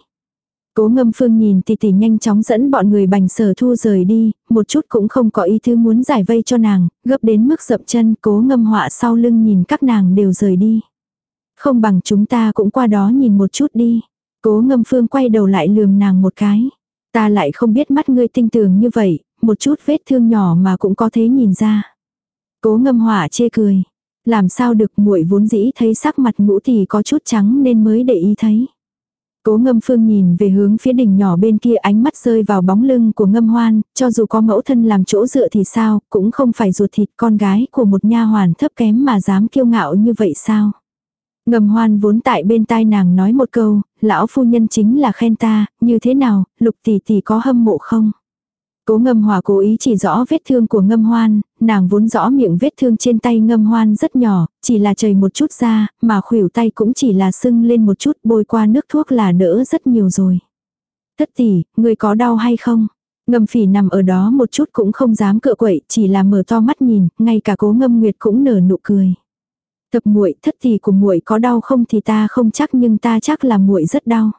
Cố ngâm phương nhìn tỷ tỷ nhanh chóng dẫn bọn người bành sở thu rời đi, một chút cũng không có ý thứ muốn giải vây cho nàng, gấp đến mức dậm chân cố ngâm họa sau lưng nhìn các nàng đều rời đi. Không bằng chúng ta cũng qua đó nhìn một chút đi. Cố ngâm phương quay đầu lại lườm nàng một cái. Ta lại không biết mắt ngươi tinh tường như vậy, một chút vết thương nhỏ mà cũng có thế nhìn ra. Cố ngâm họa chê cười. Làm sao được muội vốn dĩ thấy sắc mặt ngũ thì có chút trắng nên mới để ý thấy. Cố ngâm phương nhìn về hướng phía đỉnh nhỏ bên kia ánh mắt rơi vào bóng lưng của ngâm hoan, cho dù có mẫu thân làm chỗ dựa thì sao, cũng không phải ruột thịt con gái của một nha hoàn thấp kém mà dám kiêu ngạo như vậy sao. Ngâm hoan vốn tại bên tai nàng nói một câu, lão phu nhân chính là khen ta, như thế nào, lục tỷ tỷ có hâm mộ không? Cố ngâm hòa cố ý chỉ rõ vết thương của ngâm hoan, nàng vốn rõ miệng vết thương trên tay ngâm hoan rất nhỏ, chỉ là chảy một chút ra, mà khuỷu tay cũng chỉ là sưng lên một chút bôi qua nước thuốc là đỡ rất nhiều rồi. Thất tỷ, người có đau hay không? Ngâm phỉ nằm ở đó một chút cũng không dám cựa quậy, chỉ là mở to mắt nhìn, ngay cả cố ngâm nguyệt cũng nở nụ cười. thập muội thất tỷ của muội có đau không thì ta không chắc nhưng ta chắc là muội rất đau.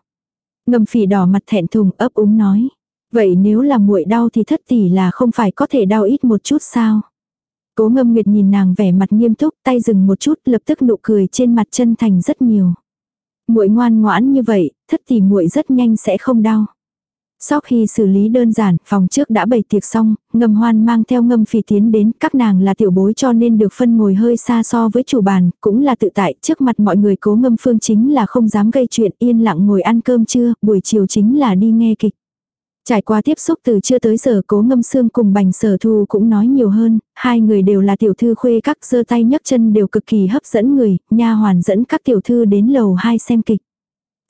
Ngâm phỉ đỏ mặt thẹn thùng ấp úng nói. Vậy nếu là muội đau thì thất tỷ là không phải có thể đau ít một chút sao? Cố ngâm nguyệt nhìn nàng vẻ mặt nghiêm túc, tay dừng một chút, lập tức nụ cười trên mặt chân thành rất nhiều. Muội ngoan ngoãn như vậy, thất tỷ muội rất nhanh sẽ không đau. Sau khi xử lý đơn giản, phòng trước đã bày tiệc xong, ngâm hoan mang theo ngâm phì tiến đến, các nàng là tiểu bối cho nên được phân ngồi hơi xa so với chủ bàn, cũng là tự tại, trước mặt mọi người cố ngâm phương chính là không dám gây chuyện, yên lặng ngồi ăn cơm trưa, buổi chiều chính là đi nghe kịch. Trải qua tiếp xúc từ chưa tới giờ cố ngâm xương cùng bành sở thu cũng nói nhiều hơn, hai người đều là tiểu thư khuê các giơ tay nhấc chân đều cực kỳ hấp dẫn người, nha hoàn dẫn các tiểu thư đến lầu hai xem kịch.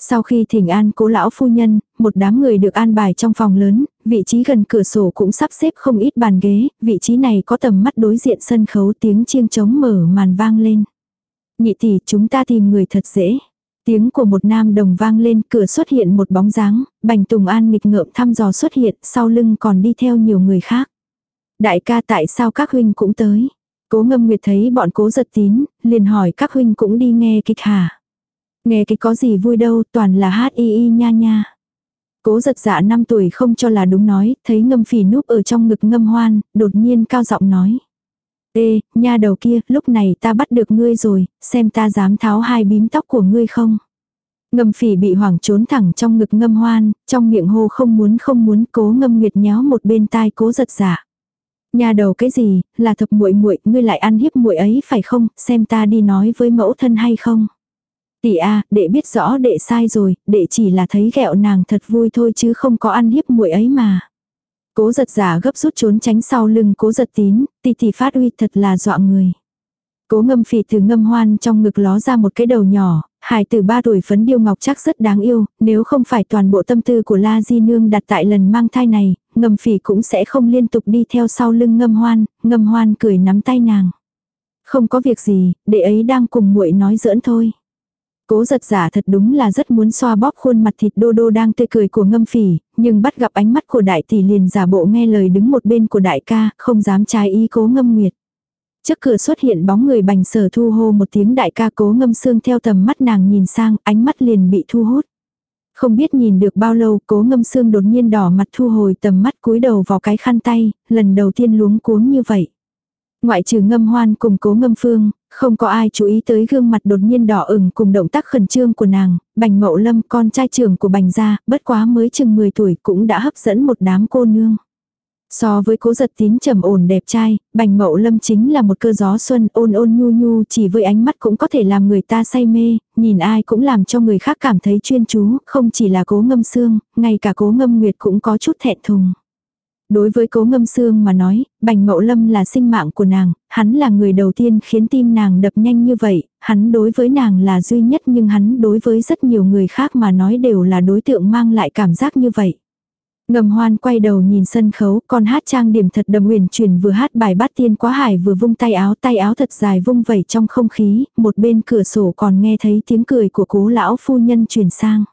Sau khi thỉnh an cố lão phu nhân, một đám người được an bài trong phòng lớn, vị trí gần cửa sổ cũng sắp xếp không ít bàn ghế, vị trí này có tầm mắt đối diện sân khấu tiếng chiêng trống mở màn vang lên. Nhị tỷ chúng ta tìm người thật dễ. Tiếng của một nam đồng vang lên cửa xuất hiện một bóng dáng, bành tùng an nghịch ngợm thăm dò xuất hiện, sau lưng còn đi theo nhiều người khác. Đại ca tại sao các huynh cũng tới? Cố ngâm nguyệt thấy bọn cố giật tín, liền hỏi các huynh cũng đi nghe kịch hả? Nghe kịch có gì vui đâu, toàn là hát y y nha nha. Cố giật dạ 5 tuổi không cho là đúng nói, thấy ngâm phỉ núp ở trong ngực ngâm hoan, đột nhiên cao giọng nói. Ê, nha đầu kia, lúc này ta bắt được ngươi rồi, xem ta dám tháo hai bím tóc của ngươi không. Ngâm phỉ bị hoảng trốn thẳng trong ngực ngâm hoan, trong miệng hô không muốn không muốn cố ngâm nguyệt nhéo một bên tai cố giật giả. Nhà đầu cái gì, là thập muội muội ngươi lại ăn hiếp muội ấy phải không, xem ta đi nói với mẫu thân hay không. Tỷ a, đệ biết rõ đệ sai rồi, đệ chỉ là thấy ghẹo nàng thật vui thôi chứ không có ăn hiếp muội ấy mà. Cố giật giả gấp rút trốn tránh sau lưng cố giật tín, tỷ tỷ phát uy thật là dọa người. Cố ngâm phỉ từ ngâm hoan trong ngực ló ra một cái đầu nhỏ, hài từ ba tuổi phấn điêu ngọc chắc rất đáng yêu, nếu không phải toàn bộ tâm tư của La Di Nương đặt tại lần mang thai này, ngâm phỉ cũng sẽ không liên tục đi theo sau lưng ngâm hoan, ngâm hoan cười nắm tay nàng. Không có việc gì, đệ ấy đang cùng muội nói giỡn thôi. Cố giật giả thật đúng là rất muốn xoa bóp khuôn mặt thịt đô đô đang tươi cười của ngâm phỉ, nhưng bắt gặp ánh mắt của đại tỷ liền giả bộ nghe lời đứng một bên của đại ca, không dám trái ý cố ngâm nguyệt. Trước cửa xuất hiện bóng người bành sở thu hô một tiếng đại ca cố ngâm xương theo tầm mắt nàng nhìn sang, ánh mắt liền bị thu hút. Không biết nhìn được bao lâu, cố ngâm xương đột nhiên đỏ mặt thu hồi tầm mắt cúi đầu vào cái khăn tay, lần đầu tiên luống cuống như vậy. Ngoại trừ ngâm hoan cùng cố ngâm phương, không có ai chú ý tới gương mặt đột nhiên đỏ ửng cùng động tác khẩn trương của nàng, bành mậu lâm con trai trưởng của bành gia, bất quá mới chừng 10 tuổi cũng đã hấp dẫn một đám cô nương. So với cố giật tín trầm ổn đẹp trai, bành mậu lâm chính là một cơ gió xuân ôn ôn nhu nhu chỉ với ánh mắt cũng có thể làm người ta say mê, nhìn ai cũng làm cho người khác cảm thấy chuyên chú, không chỉ là cố ngâm xương, ngay cả cố ngâm nguyệt cũng có chút thẹn thùng. Đối với cố ngâm xương mà nói, bành mậu lâm là sinh mạng của nàng, hắn là người đầu tiên khiến tim nàng đập nhanh như vậy, hắn đối với nàng là duy nhất nhưng hắn đối với rất nhiều người khác mà nói đều là đối tượng mang lại cảm giác như vậy. Ngầm hoan quay đầu nhìn sân khấu, con hát trang điểm thật đầm huyền chuyển vừa hát bài bát tiên quá hải vừa vung tay áo, tay áo thật dài vung vẩy trong không khí, một bên cửa sổ còn nghe thấy tiếng cười của cố lão phu nhân truyền sang.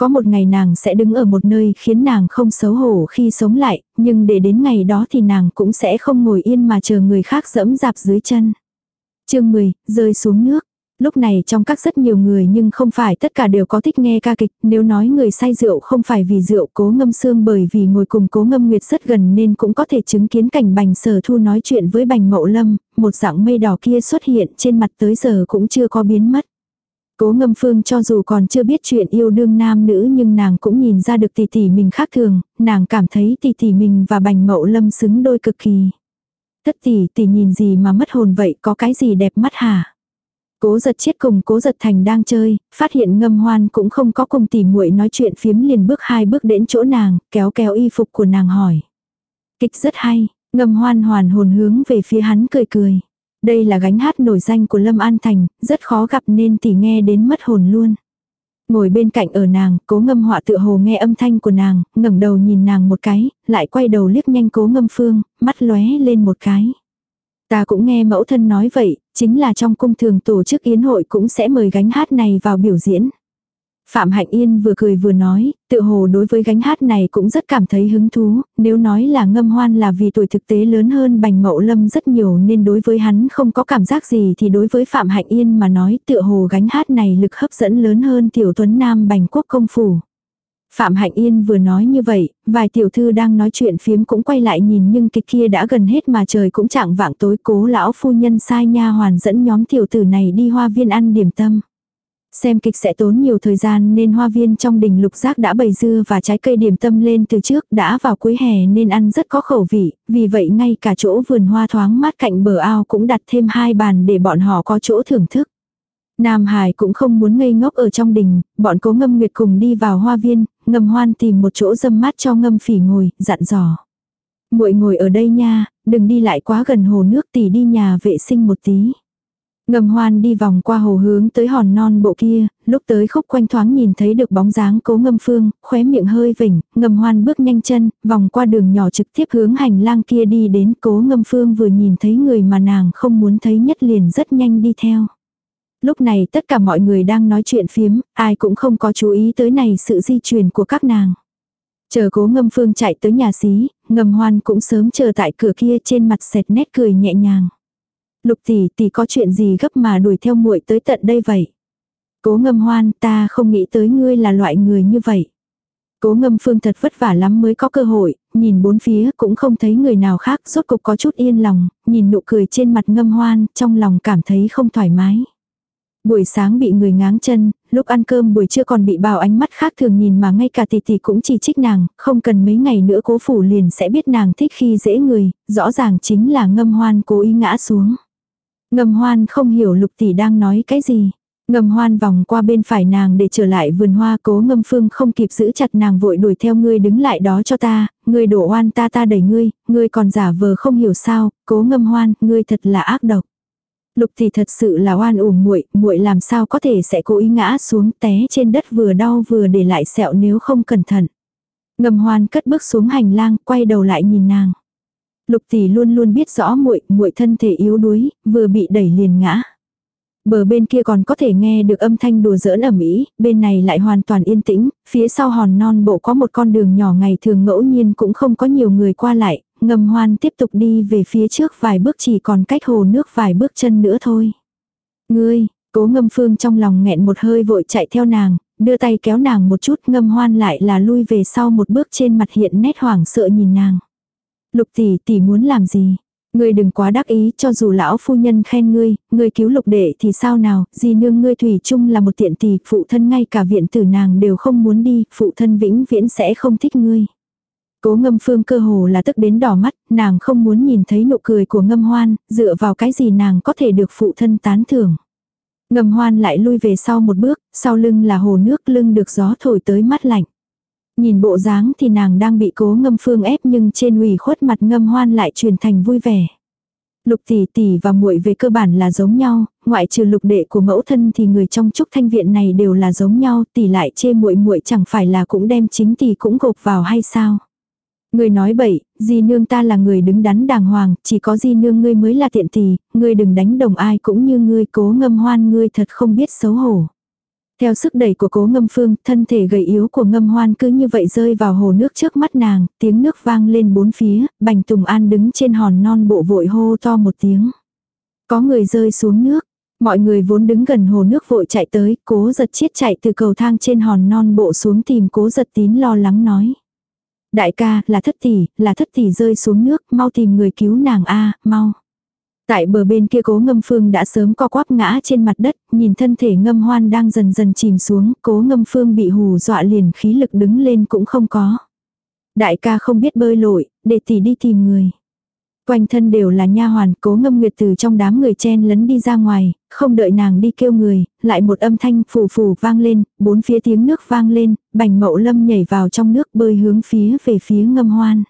Có một ngày nàng sẽ đứng ở một nơi khiến nàng không xấu hổ khi sống lại, nhưng để đến ngày đó thì nàng cũng sẽ không ngồi yên mà chờ người khác dẫm dạp dưới chân. chương 10, rơi xuống nước. Lúc này trong các rất nhiều người nhưng không phải tất cả đều có thích nghe ca kịch, nếu nói người say rượu không phải vì rượu cố ngâm xương bởi vì ngồi cùng cố ngâm nguyệt rất gần nên cũng có thể chứng kiến cảnh bành sở thu nói chuyện với bành mậu lâm, một dạng mây đỏ kia xuất hiện trên mặt tới giờ cũng chưa có biến mất. Cố ngâm phương cho dù còn chưa biết chuyện yêu đương nam nữ nhưng nàng cũng nhìn ra được tỷ tỷ mình khác thường, nàng cảm thấy tỷ tỷ mình và bành mậu lâm xứng đôi cực kỳ. Thất tỷ tỷ nhìn gì mà mất hồn vậy có cái gì đẹp mắt hả? Cố giật chết cùng cố giật thành đang chơi, phát hiện ngâm hoan cũng không có cùng tỷ muội nói chuyện phiếm liền bước hai bước đến chỗ nàng, kéo kéo y phục của nàng hỏi. Kịch rất hay, ngâm hoan hoàn hồn hướng về phía hắn cười cười. Đây là gánh hát nổi danh của Lâm An Thành, rất khó gặp nên tỷ nghe đến mất hồn luôn. Ngồi bên cạnh ở nàng, cố ngâm họa tựa hồ nghe âm thanh của nàng, ngẩng đầu nhìn nàng một cái, lại quay đầu liếc nhanh cố ngâm phương, mắt lóe lên một cái. Ta cũng nghe mẫu thân nói vậy, chính là trong cung thường tổ chức yến hội cũng sẽ mời gánh hát này vào biểu diễn. Phạm Hạnh Yên vừa cười vừa nói, tự hồ đối với gánh hát này cũng rất cảm thấy hứng thú, nếu nói là ngâm hoan là vì tuổi thực tế lớn hơn bành mậu lâm rất nhiều nên đối với hắn không có cảm giác gì thì đối với Phạm Hạnh Yên mà nói tự hồ gánh hát này lực hấp dẫn lớn hơn tiểu tuấn nam bành quốc công phủ. Phạm Hạnh Yên vừa nói như vậy, vài tiểu thư đang nói chuyện phiếm cũng quay lại nhìn nhưng kịch kia đã gần hết mà trời cũng chẳng vạng tối cố lão phu nhân sai nha hoàn dẫn nhóm tiểu tử này đi hoa viên ăn điểm tâm. Xem kịch sẽ tốn nhiều thời gian nên hoa viên trong đình lục giác đã bày dưa và trái cây điểm tâm lên từ trước đã vào cuối hè nên ăn rất có khẩu vị, vì vậy ngay cả chỗ vườn hoa thoáng mát cạnh bờ ao cũng đặt thêm hai bàn để bọn họ có chỗ thưởng thức. Nam Hải cũng không muốn ngây ngốc ở trong đình, bọn cố ngâm nguyệt cùng đi vào hoa viên, ngâm hoan tìm một chỗ dâm mát cho ngâm phỉ ngồi, dặn dò. muội ngồi ở đây nha, đừng đi lại quá gần hồ nước tỉ đi nhà vệ sinh một tí. Ngầm hoan đi vòng qua hồ hướng tới hòn non bộ kia, lúc tới khúc quanh thoáng nhìn thấy được bóng dáng cố ngâm phương, khóe miệng hơi vỉnh, ngầm hoan bước nhanh chân, vòng qua đường nhỏ trực tiếp hướng hành lang kia đi đến cố ngâm phương vừa nhìn thấy người mà nàng không muốn thấy nhất liền rất nhanh đi theo. Lúc này tất cả mọi người đang nói chuyện phiếm, ai cũng không có chú ý tới này sự di chuyển của các nàng. Chờ cố ngâm phương chạy tới nhà xí, ngầm hoan cũng sớm chờ tại cửa kia trên mặt sệt nét cười nhẹ nhàng. Lục tỷ tỷ có chuyện gì gấp mà đuổi theo muội tới tận đây vậy? Cố ngâm hoan ta không nghĩ tới ngươi là loại người như vậy. Cố ngâm phương thật vất vả lắm mới có cơ hội, nhìn bốn phía cũng không thấy người nào khác rốt cục có chút yên lòng, nhìn nụ cười trên mặt ngâm hoan, trong lòng cảm thấy không thoải mái. Buổi sáng bị người ngáng chân, lúc ăn cơm buổi trưa còn bị bào ánh mắt khác thường nhìn mà ngay cả tỷ tỷ cũng chỉ trích nàng, không cần mấy ngày nữa cố phủ liền sẽ biết nàng thích khi dễ người, rõ ràng chính là ngâm hoan cố ý ngã xuống. Ngâm hoan không hiểu lục tỷ đang nói cái gì. Ngầm hoan vòng qua bên phải nàng để trở lại vườn hoa cố ngâm phương không kịp giữ chặt nàng vội đuổi theo ngươi đứng lại đó cho ta, ngươi đổ oan ta ta đẩy ngươi, ngươi còn giả vờ không hiểu sao, cố ngâm hoan, ngươi thật là ác độc. Lục thì thật sự là oan uổng muội, muội làm sao có thể sẽ cố ý ngã xuống té trên đất vừa đau vừa để lại sẹo nếu không cẩn thận. Ngầm hoan cất bước xuống hành lang, quay đầu lại nhìn nàng. Lục tỷ luôn luôn biết rõ muội, muội thân thể yếu đuối, vừa bị đẩy liền ngã. Bờ bên kia còn có thể nghe được âm thanh đùa giỡn ẩm ý, bên này lại hoàn toàn yên tĩnh, phía sau hòn non bộ có một con đường nhỏ ngày thường ngẫu nhiên cũng không có nhiều người qua lại, ngầm hoan tiếp tục đi về phía trước vài bước chỉ còn cách hồ nước vài bước chân nữa thôi. Ngươi, cố ngâm phương trong lòng nghẹn một hơi vội chạy theo nàng, đưa tay kéo nàng một chút ngâm hoan lại là lui về sau một bước trên mặt hiện nét hoảng sợ nhìn nàng. Lục tỷ tỷ muốn làm gì? Ngươi đừng quá đắc ý cho dù lão phu nhân khen ngươi, ngươi cứu lục đệ thì sao nào, gì nương ngươi thủy chung là một tiện tỷ, phụ thân ngay cả viện tử nàng đều không muốn đi, phụ thân vĩnh viễn sẽ không thích ngươi. Cố ngâm phương cơ hồ là tức đến đỏ mắt, nàng không muốn nhìn thấy nụ cười của ngâm hoan, dựa vào cái gì nàng có thể được phụ thân tán thưởng. Ngâm hoan lại lui về sau một bước, sau lưng là hồ nước lưng được gió thổi tới mắt lạnh. Nhìn bộ dáng thì nàng đang bị cố ngâm phương ép nhưng trên ủy khuất mặt ngâm hoan lại truyền thành vui vẻ. Lục tỷ tỷ và muội về cơ bản là giống nhau, ngoại trừ lục đệ của mẫu thân thì người trong trúc thanh viện này đều là giống nhau, tỷ lại chê muội muội chẳng phải là cũng đem chính tỷ cũng gộp vào hay sao? Người nói bậy, di nương ta là người đứng đắn đàng hoàng, chỉ có di nương ngươi mới là tiện tỷ, ngươi đừng đánh đồng ai cũng như ngươi cố ngâm hoan ngươi thật không biết xấu hổ. Theo sức đẩy của cố ngâm phương, thân thể gầy yếu của ngâm hoan cứ như vậy rơi vào hồ nước trước mắt nàng, tiếng nước vang lên bốn phía, bành tùng an đứng trên hòn non bộ vội hô to một tiếng. Có người rơi xuống nước, mọi người vốn đứng gần hồ nước vội chạy tới, cố giật chiết chạy từ cầu thang trên hòn non bộ xuống tìm cố giật tín lo lắng nói. Đại ca, là thất tỷ, là thất tỷ rơi xuống nước, mau tìm người cứu nàng a mau. Tại bờ bên kia cố ngâm phương đã sớm co quắp ngã trên mặt đất, nhìn thân thể ngâm hoan đang dần dần chìm xuống, cố ngâm phương bị hù dọa liền khí lực đứng lên cũng không có. Đại ca không biết bơi lội, để tỷ đi tìm người. Quanh thân đều là nha hoàn, cố ngâm nguyệt từ trong đám người chen lấn đi ra ngoài, không đợi nàng đi kêu người, lại một âm thanh phù phù vang lên, bốn phía tiếng nước vang lên, bành mậu lâm nhảy vào trong nước bơi hướng phía về phía ngâm hoan.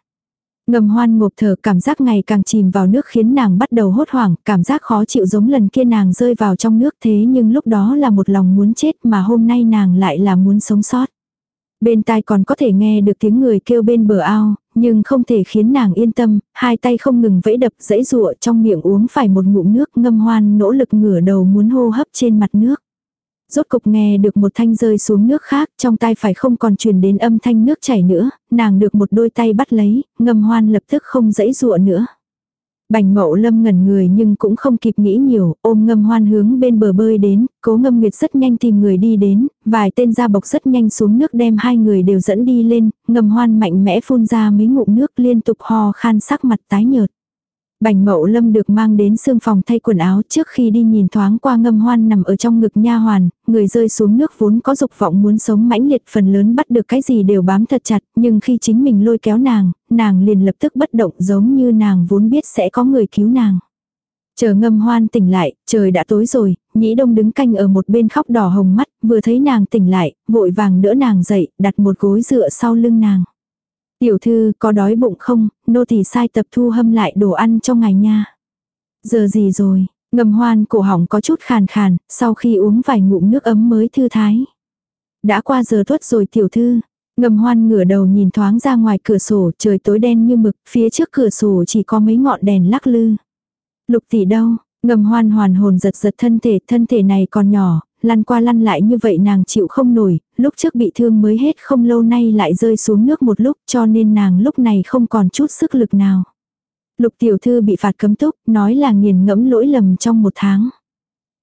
Ngầm hoan ngộp thở cảm giác ngày càng chìm vào nước khiến nàng bắt đầu hốt hoảng, cảm giác khó chịu giống lần kia nàng rơi vào trong nước thế nhưng lúc đó là một lòng muốn chết mà hôm nay nàng lại là muốn sống sót. Bên tai còn có thể nghe được tiếng người kêu bên bờ ao, nhưng không thể khiến nàng yên tâm, hai tay không ngừng vẫy đập dãy rụa trong miệng uống phải một ngụm nước ngâm hoan nỗ lực ngửa đầu muốn hô hấp trên mặt nước. Rốt cục nghe được một thanh rơi xuống nước khác, trong tai phải không còn truyền đến âm thanh nước chảy nữa, nàng được một đôi tay bắt lấy, ngâm hoan lập tức không dãy dụa nữa. Bành mậu lâm ngẩn người nhưng cũng không kịp nghĩ nhiều, ôm ngâm hoan hướng bên bờ bơi đến, cố ngâm nguyệt rất nhanh tìm người đi đến, vài tên ra bọc rất nhanh xuống nước đem hai người đều dẫn đi lên, ngâm hoan mạnh mẽ phun ra mấy ngụm nước liên tục hò khan sắc mặt tái nhợt. Bành mậu lâm được mang đến xương phòng thay quần áo trước khi đi nhìn thoáng qua ngâm hoan nằm ở trong ngực nha hoàn, người rơi xuống nước vốn có dục vọng muốn sống mãnh liệt phần lớn bắt được cái gì đều bám thật chặt, nhưng khi chính mình lôi kéo nàng, nàng liền lập tức bất động giống như nàng vốn biết sẽ có người cứu nàng. Chờ ngâm hoan tỉnh lại, trời đã tối rồi, nhĩ đông đứng canh ở một bên khóc đỏ hồng mắt, vừa thấy nàng tỉnh lại, vội vàng đỡ nàng dậy, đặt một gối dựa sau lưng nàng. Tiểu thư, có đói bụng không, nô tỳ sai tập thu hâm lại đồ ăn cho ngài nha. Giờ gì rồi, ngầm hoan cổ họng có chút khàn khàn, sau khi uống vài ngụm nước ấm mới thư thái. Đã qua giờ tuất rồi tiểu thư, ngầm hoan ngửa đầu nhìn thoáng ra ngoài cửa sổ, trời tối đen như mực, phía trước cửa sổ chỉ có mấy ngọn đèn lắc lư. Lục tỷ đâu, ngầm hoan hoàn hồn giật giật thân thể, thân thể này còn nhỏ, lăn qua lăn lại như vậy nàng chịu không nổi, lúc trước bị thương mới hết không lâu nay lại rơi xuống nước một lúc cho nên nàng lúc này không còn chút sức lực nào. Lục tiểu thư bị phạt cấm túc, nói là nghiền ngẫm lỗi lầm trong một tháng.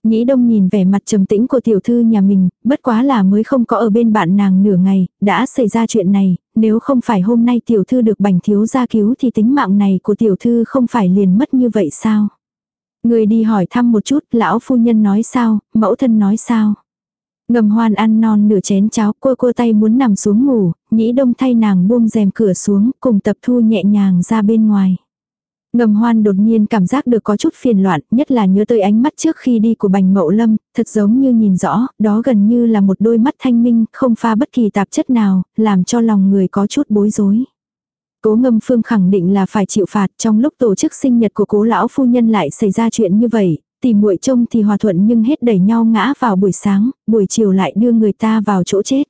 Nhĩ đông nhìn vẻ mặt trầm tĩnh của tiểu thư nhà mình, bất quá là mới không có ở bên bạn nàng nửa ngày, đã xảy ra chuyện này, nếu không phải hôm nay tiểu thư được bành thiếu gia cứu thì tính mạng này của tiểu thư không phải liền mất như vậy sao? Người đi hỏi thăm một chút, lão phu nhân nói sao, mẫu thân nói sao. Ngầm hoan ăn non nửa chén cháo, cô cô tay muốn nằm xuống ngủ, nhĩ đông thay nàng buông rèm cửa xuống, cùng tập thu nhẹ nhàng ra bên ngoài. Ngầm hoan đột nhiên cảm giác được có chút phiền loạn, nhất là nhớ tới ánh mắt trước khi đi của bành mậu lâm, thật giống như nhìn rõ, đó gần như là một đôi mắt thanh minh, không pha bất kỳ tạp chất nào, làm cho lòng người có chút bối rối. Cố ngâm phương khẳng định là phải chịu phạt trong lúc tổ chức sinh nhật của cố lão phu nhân lại xảy ra chuyện như vậy, tìm muội trông thì hòa thuận nhưng hết đẩy nhau ngã vào buổi sáng, buổi chiều lại đưa người ta vào chỗ chết.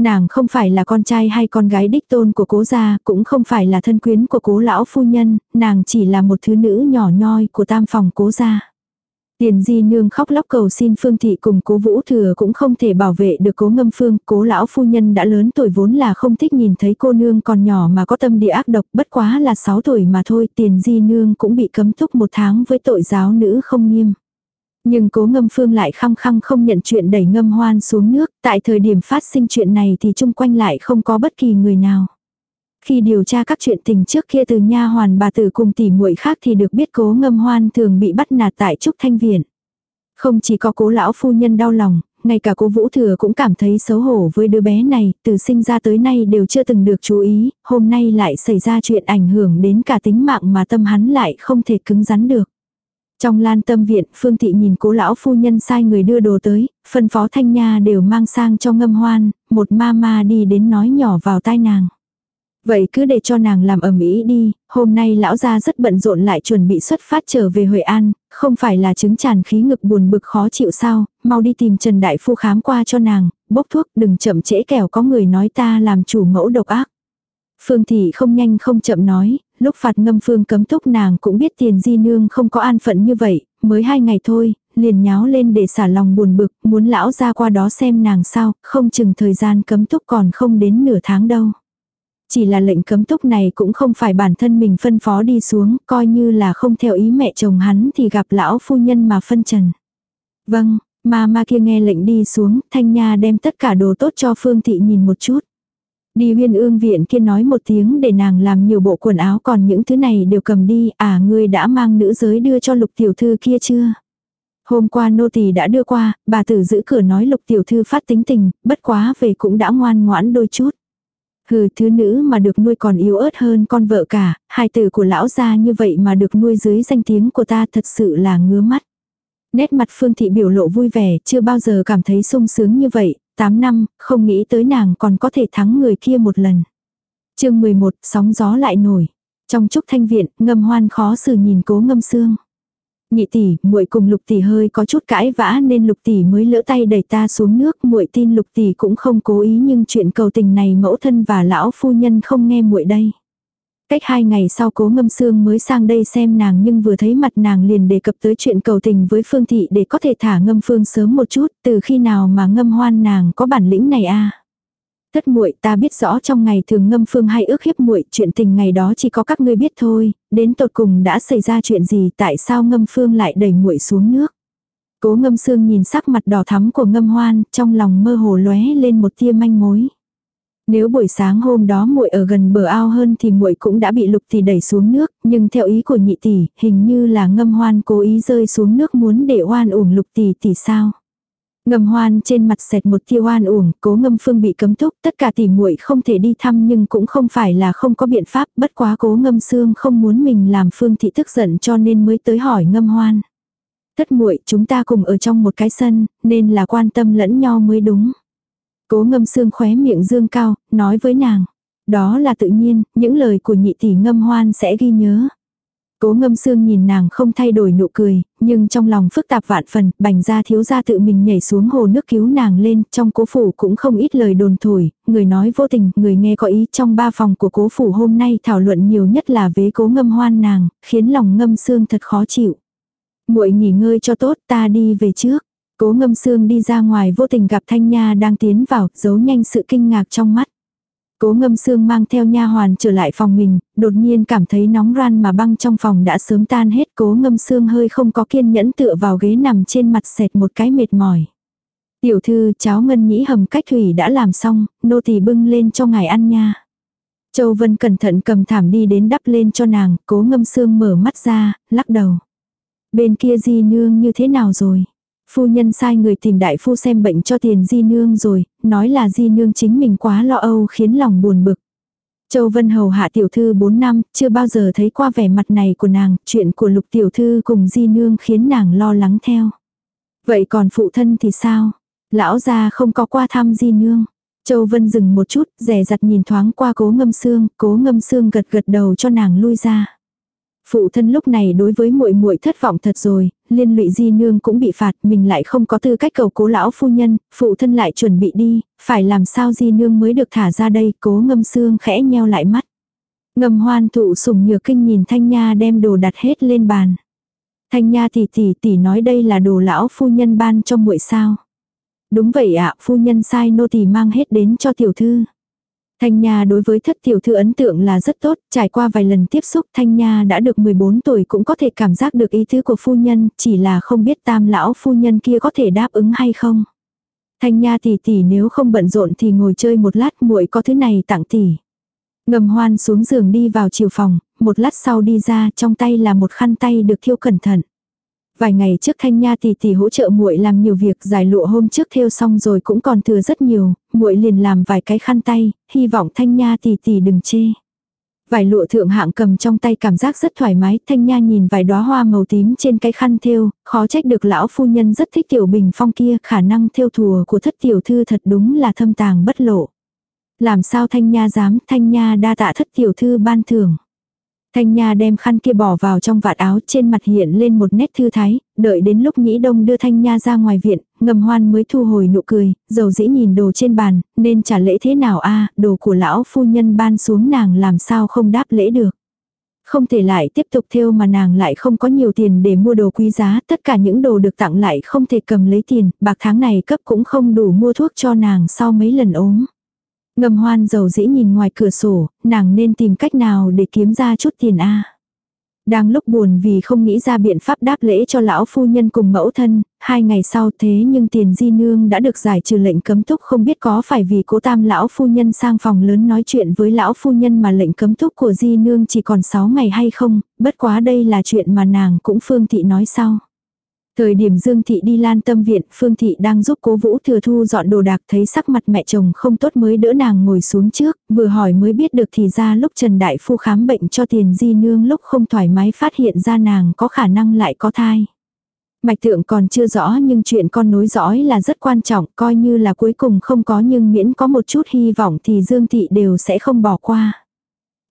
Nàng không phải là con trai hay con gái đích tôn của cố gia, cũng không phải là thân quyến của cố lão phu nhân, nàng chỉ là một thứ nữ nhỏ nhoi của tam phòng cố gia. Tiền di nương khóc lóc cầu xin phương thị cùng cố vũ thừa cũng không thể bảo vệ được cố ngâm phương, cố lão phu nhân đã lớn tuổi vốn là không thích nhìn thấy cô nương còn nhỏ mà có tâm địa ác độc, bất quá là 6 tuổi mà thôi, tiền di nương cũng bị cấm túc một tháng với tội giáo nữ không nghiêm. Nhưng cố ngâm phương lại khăng khăng không nhận chuyện đẩy ngâm hoan xuống nước, tại thời điểm phát sinh chuyện này thì chung quanh lại không có bất kỳ người nào. Khi điều tra các chuyện tình trước kia từ nha hoàn bà tử cùng tỷ muội khác thì được biết cố ngâm hoan thường bị bắt nạt tại Trúc Thanh Viện. Không chỉ có cố lão phu nhân đau lòng, ngay cả cố Vũ Thừa cũng cảm thấy xấu hổ với đứa bé này, từ sinh ra tới nay đều chưa từng được chú ý, hôm nay lại xảy ra chuyện ảnh hưởng đến cả tính mạng mà tâm hắn lại không thể cứng rắn được. Trong lan tâm viện, Phương Thị nhìn cố lão phu nhân sai người đưa đồ tới, phân phó thanh nha đều mang sang cho ngâm hoan, một ma ma đi đến nói nhỏ vào tai nàng. Vậy cứ để cho nàng làm ẩm ý đi, hôm nay lão gia rất bận rộn lại chuẩn bị xuất phát trở về Huệ An, không phải là chứng tràn khí ngực buồn bực khó chịu sao, mau đi tìm Trần Đại Phu khám qua cho nàng, bốc thuốc đừng chậm trễ kẻo có người nói ta làm chủ mẫu độc ác. Phương Thị không nhanh không chậm nói, lúc phạt ngâm phương cấm túc nàng cũng biết tiền di nương không có an phận như vậy, mới hai ngày thôi, liền nháo lên để xả lòng buồn bực, muốn lão ra qua đó xem nàng sao, không chừng thời gian cấm túc còn không đến nửa tháng đâu. Chỉ là lệnh cấm túc này cũng không phải bản thân mình phân phó đi xuống, coi như là không theo ý mẹ chồng hắn thì gặp lão phu nhân mà phân trần. Vâng, ma ma kia nghe lệnh đi xuống, thanh nha đem tất cả đồ tốt cho Phương Thị nhìn một chút. Đi huyên ương viện kia nói một tiếng để nàng làm nhiều bộ quần áo còn những thứ này đều cầm đi, à ngươi đã mang nữ giới đưa cho lục tiểu thư kia chưa? Hôm qua nô tỳ đã đưa qua, bà tử giữ cửa nói lục tiểu thư phát tính tình, bất quá về cũng đã ngoan ngoãn đôi chút. Hừ, thứ nữ mà được nuôi còn yếu ớt hơn con vợ cả, hai tử của lão gia như vậy mà được nuôi dưới danh tiếng của ta thật sự là ngứa mắt. Nét mặt Phương Thị biểu lộ vui vẻ, chưa bao giờ cảm thấy sung sướng như vậy, 8 năm, không nghĩ tới nàng còn có thể thắng người kia một lần. chương 11, sóng gió lại nổi. Trong trúc thanh viện, ngâm hoan khó xử nhìn cố ngâm xương. Nhị tỷ, muội cùng lục tỷ hơi có chút cãi vã nên lục tỷ mới lỡ tay đẩy ta xuống nước, muội tin lục tỷ cũng không cố ý nhưng chuyện cầu tình này mẫu thân và lão phu nhân không nghe muội đây. Cách hai ngày sau cố ngâm xương mới sang đây xem nàng nhưng vừa thấy mặt nàng liền đề cập tới chuyện cầu tình với phương thị để có thể thả ngâm phương sớm một chút, từ khi nào mà ngâm hoan nàng có bản lĩnh này a? Thất muội ta biết rõ trong ngày thường ngâm phương hay ước hiếp muội chuyện tình ngày đó chỉ có các ngươi biết thôi, đến tột cùng đã xảy ra chuyện gì tại sao ngâm phương lại đẩy muội xuống nước. Cố ngâm xương nhìn sắc mặt đỏ thắm của ngâm hoan, trong lòng mơ hồ lóe lên một tia manh mối. Nếu buổi sáng hôm đó muội ở gần bờ ao hơn thì muội cũng đã bị lục tỷ đẩy xuống nước, nhưng theo ý của nhị tỷ, hình như là ngâm hoan cố ý rơi xuống nước muốn để oan uổng lục tỷ tỷ sao. Ngâm hoan trên mặt sệt một tia oan uổng, cố ngâm phương bị cấm túc, tất cả tỷ muội không thể đi thăm nhưng cũng không phải là không có biện pháp, bất quá cố ngâm xương không muốn mình làm phương thị tức giận cho nên mới tới hỏi ngâm hoan. Tất muội chúng ta cùng ở trong một cái sân, nên là quan tâm lẫn nhau mới đúng. Cố ngâm xương khóe miệng dương cao, nói với nàng. Đó là tự nhiên, những lời của nhị tỷ ngâm hoan sẽ ghi nhớ. Cố ngâm xương nhìn nàng không thay đổi nụ cười, nhưng trong lòng phức tạp vạn phần, bành ra thiếu ra tự mình nhảy xuống hồ nước cứu nàng lên, trong cố phủ cũng không ít lời đồn thổi, người nói vô tình, người nghe có ý trong ba phòng của cố phủ hôm nay thảo luận nhiều nhất là vế cố ngâm hoan nàng, khiến lòng ngâm xương thật khó chịu. muội nghỉ ngơi cho tốt ta đi về trước. Cố ngâm xương đi ra ngoài vô tình gặp Thanh Nha đang tiến vào, giấu nhanh sự kinh ngạc trong mắt. Cố ngâm xương mang theo nha hoàn trở lại phòng mình, đột nhiên cảm thấy nóng ran mà băng trong phòng đã sớm tan hết. Cố ngâm xương hơi không có kiên nhẫn tựa vào ghế nằm trên mặt sệt một cái mệt mỏi. Tiểu thư cháo ngân nhĩ hầm cách thủy đã làm xong, nô tỳ bưng lên cho ngài ăn nha. Châu Vân cẩn thận cầm thảm đi đến đắp lên cho nàng, cố ngâm xương mở mắt ra, lắc đầu. Bên kia di nương như thế nào rồi? Phu nhân sai người tìm đại phu xem bệnh cho tiền di nương rồi, nói là di nương chính mình quá lo âu khiến lòng buồn bực. Châu Vân Hầu hạ tiểu thư 4 năm, chưa bao giờ thấy qua vẻ mặt này của nàng, chuyện của lục tiểu thư cùng di nương khiến nàng lo lắng theo. Vậy còn phụ thân thì sao? Lão gia không có qua thăm di nương. Châu Vân dừng một chút, rẻ rặt nhìn thoáng qua cố ngâm xương, cố ngâm xương gật gật đầu cho nàng lui ra. Phụ thân lúc này đối với muội muội thất vọng thật rồi, liên lụy di nương cũng bị phạt, mình lại không có tư cách cầu cố lão phu nhân, phụ thân lại chuẩn bị đi, phải làm sao di nương mới được thả ra đây, cố ngâm xương khẽ nheo lại mắt. Ngầm hoan thụ sùng nhược kinh nhìn thanh nha đem đồ đặt hết lên bàn. Thanh nha tỷ tỷ tỷ nói đây là đồ lão phu nhân ban cho muội sao. Đúng vậy ạ, phu nhân sai nô tỳ mang hết đến cho tiểu thư. Thanh Nha đối với thất tiểu thư ấn tượng là rất tốt, trải qua vài lần tiếp xúc Thanh Nha đã được 14 tuổi cũng có thể cảm giác được ý tứ của phu nhân, chỉ là không biết tam lão phu nhân kia có thể đáp ứng hay không. Thanh Nha tỷ tỷ nếu không bận rộn thì ngồi chơi một lát muội có thứ này tặng tỷ. Ngầm hoan xuống giường đi vào chiều phòng, một lát sau đi ra trong tay là một khăn tay được thiêu cẩn thận. Vài ngày trước Thanh Nha tỷ tỷ hỗ trợ muội làm nhiều việc, giải lụa hôm trước thêu xong rồi cũng còn thừa rất nhiều, muội liền làm vài cái khăn tay, hy vọng Thanh Nha tỷ tỷ đừng chê. Vài lụa thượng hạng cầm trong tay cảm giác rất thoải mái, Thanh Nha nhìn vài đóa hoa màu tím trên cái khăn thêu, khó trách được lão phu nhân rất thích tiểu bình phong kia, khả năng thêu thùa của thất tiểu thư thật đúng là thâm tàng bất lộ. Làm sao Thanh Nha dám, Thanh Nha đa tạ thất tiểu thư ban thưởng. Thanh Nha đem khăn kia bỏ vào trong vạt áo trên mặt hiện lên một nét thư thái, đợi đến lúc Nhĩ Đông đưa Thanh Nha ra ngoài viện, ngầm hoan mới thu hồi nụ cười, dầu dĩ nhìn đồ trên bàn, nên trả lễ thế nào a đồ của lão phu nhân ban xuống nàng làm sao không đáp lễ được. Không thể lại tiếp tục theo mà nàng lại không có nhiều tiền để mua đồ quý giá, tất cả những đồ được tặng lại không thể cầm lấy tiền, bạc tháng này cấp cũng không đủ mua thuốc cho nàng sau mấy lần ốm. Ngầm hoan dầu dĩ nhìn ngoài cửa sổ, nàng nên tìm cách nào để kiếm ra chút tiền a Đang lúc buồn vì không nghĩ ra biện pháp đáp lễ cho lão phu nhân cùng mẫu thân, hai ngày sau thế nhưng tiền di nương đã được giải trừ lệnh cấm túc không biết có phải vì cố tam lão phu nhân sang phòng lớn nói chuyện với lão phu nhân mà lệnh cấm túc của di nương chỉ còn 6 ngày hay không, bất quá đây là chuyện mà nàng cũng phương thị nói sau. Thời điểm Dương Thị đi lan tâm viện, Phương Thị đang giúp cố Vũ Thừa Thu dọn đồ đạc thấy sắc mặt mẹ chồng không tốt mới đỡ nàng ngồi xuống trước, vừa hỏi mới biết được thì ra lúc Trần Đại Phu khám bệnh cho tiền di nương lúc không thoải mái phát hiện ra nàng có khả năng lại có thai. Mạch tượng còn chưa rõ nhưng chuyện con nối dõi là rất quan trọng, coi như là cuối cùng không có nhưng miễn có một chút hy vọng thì Dương Thị đều sẽ không bỏ qua.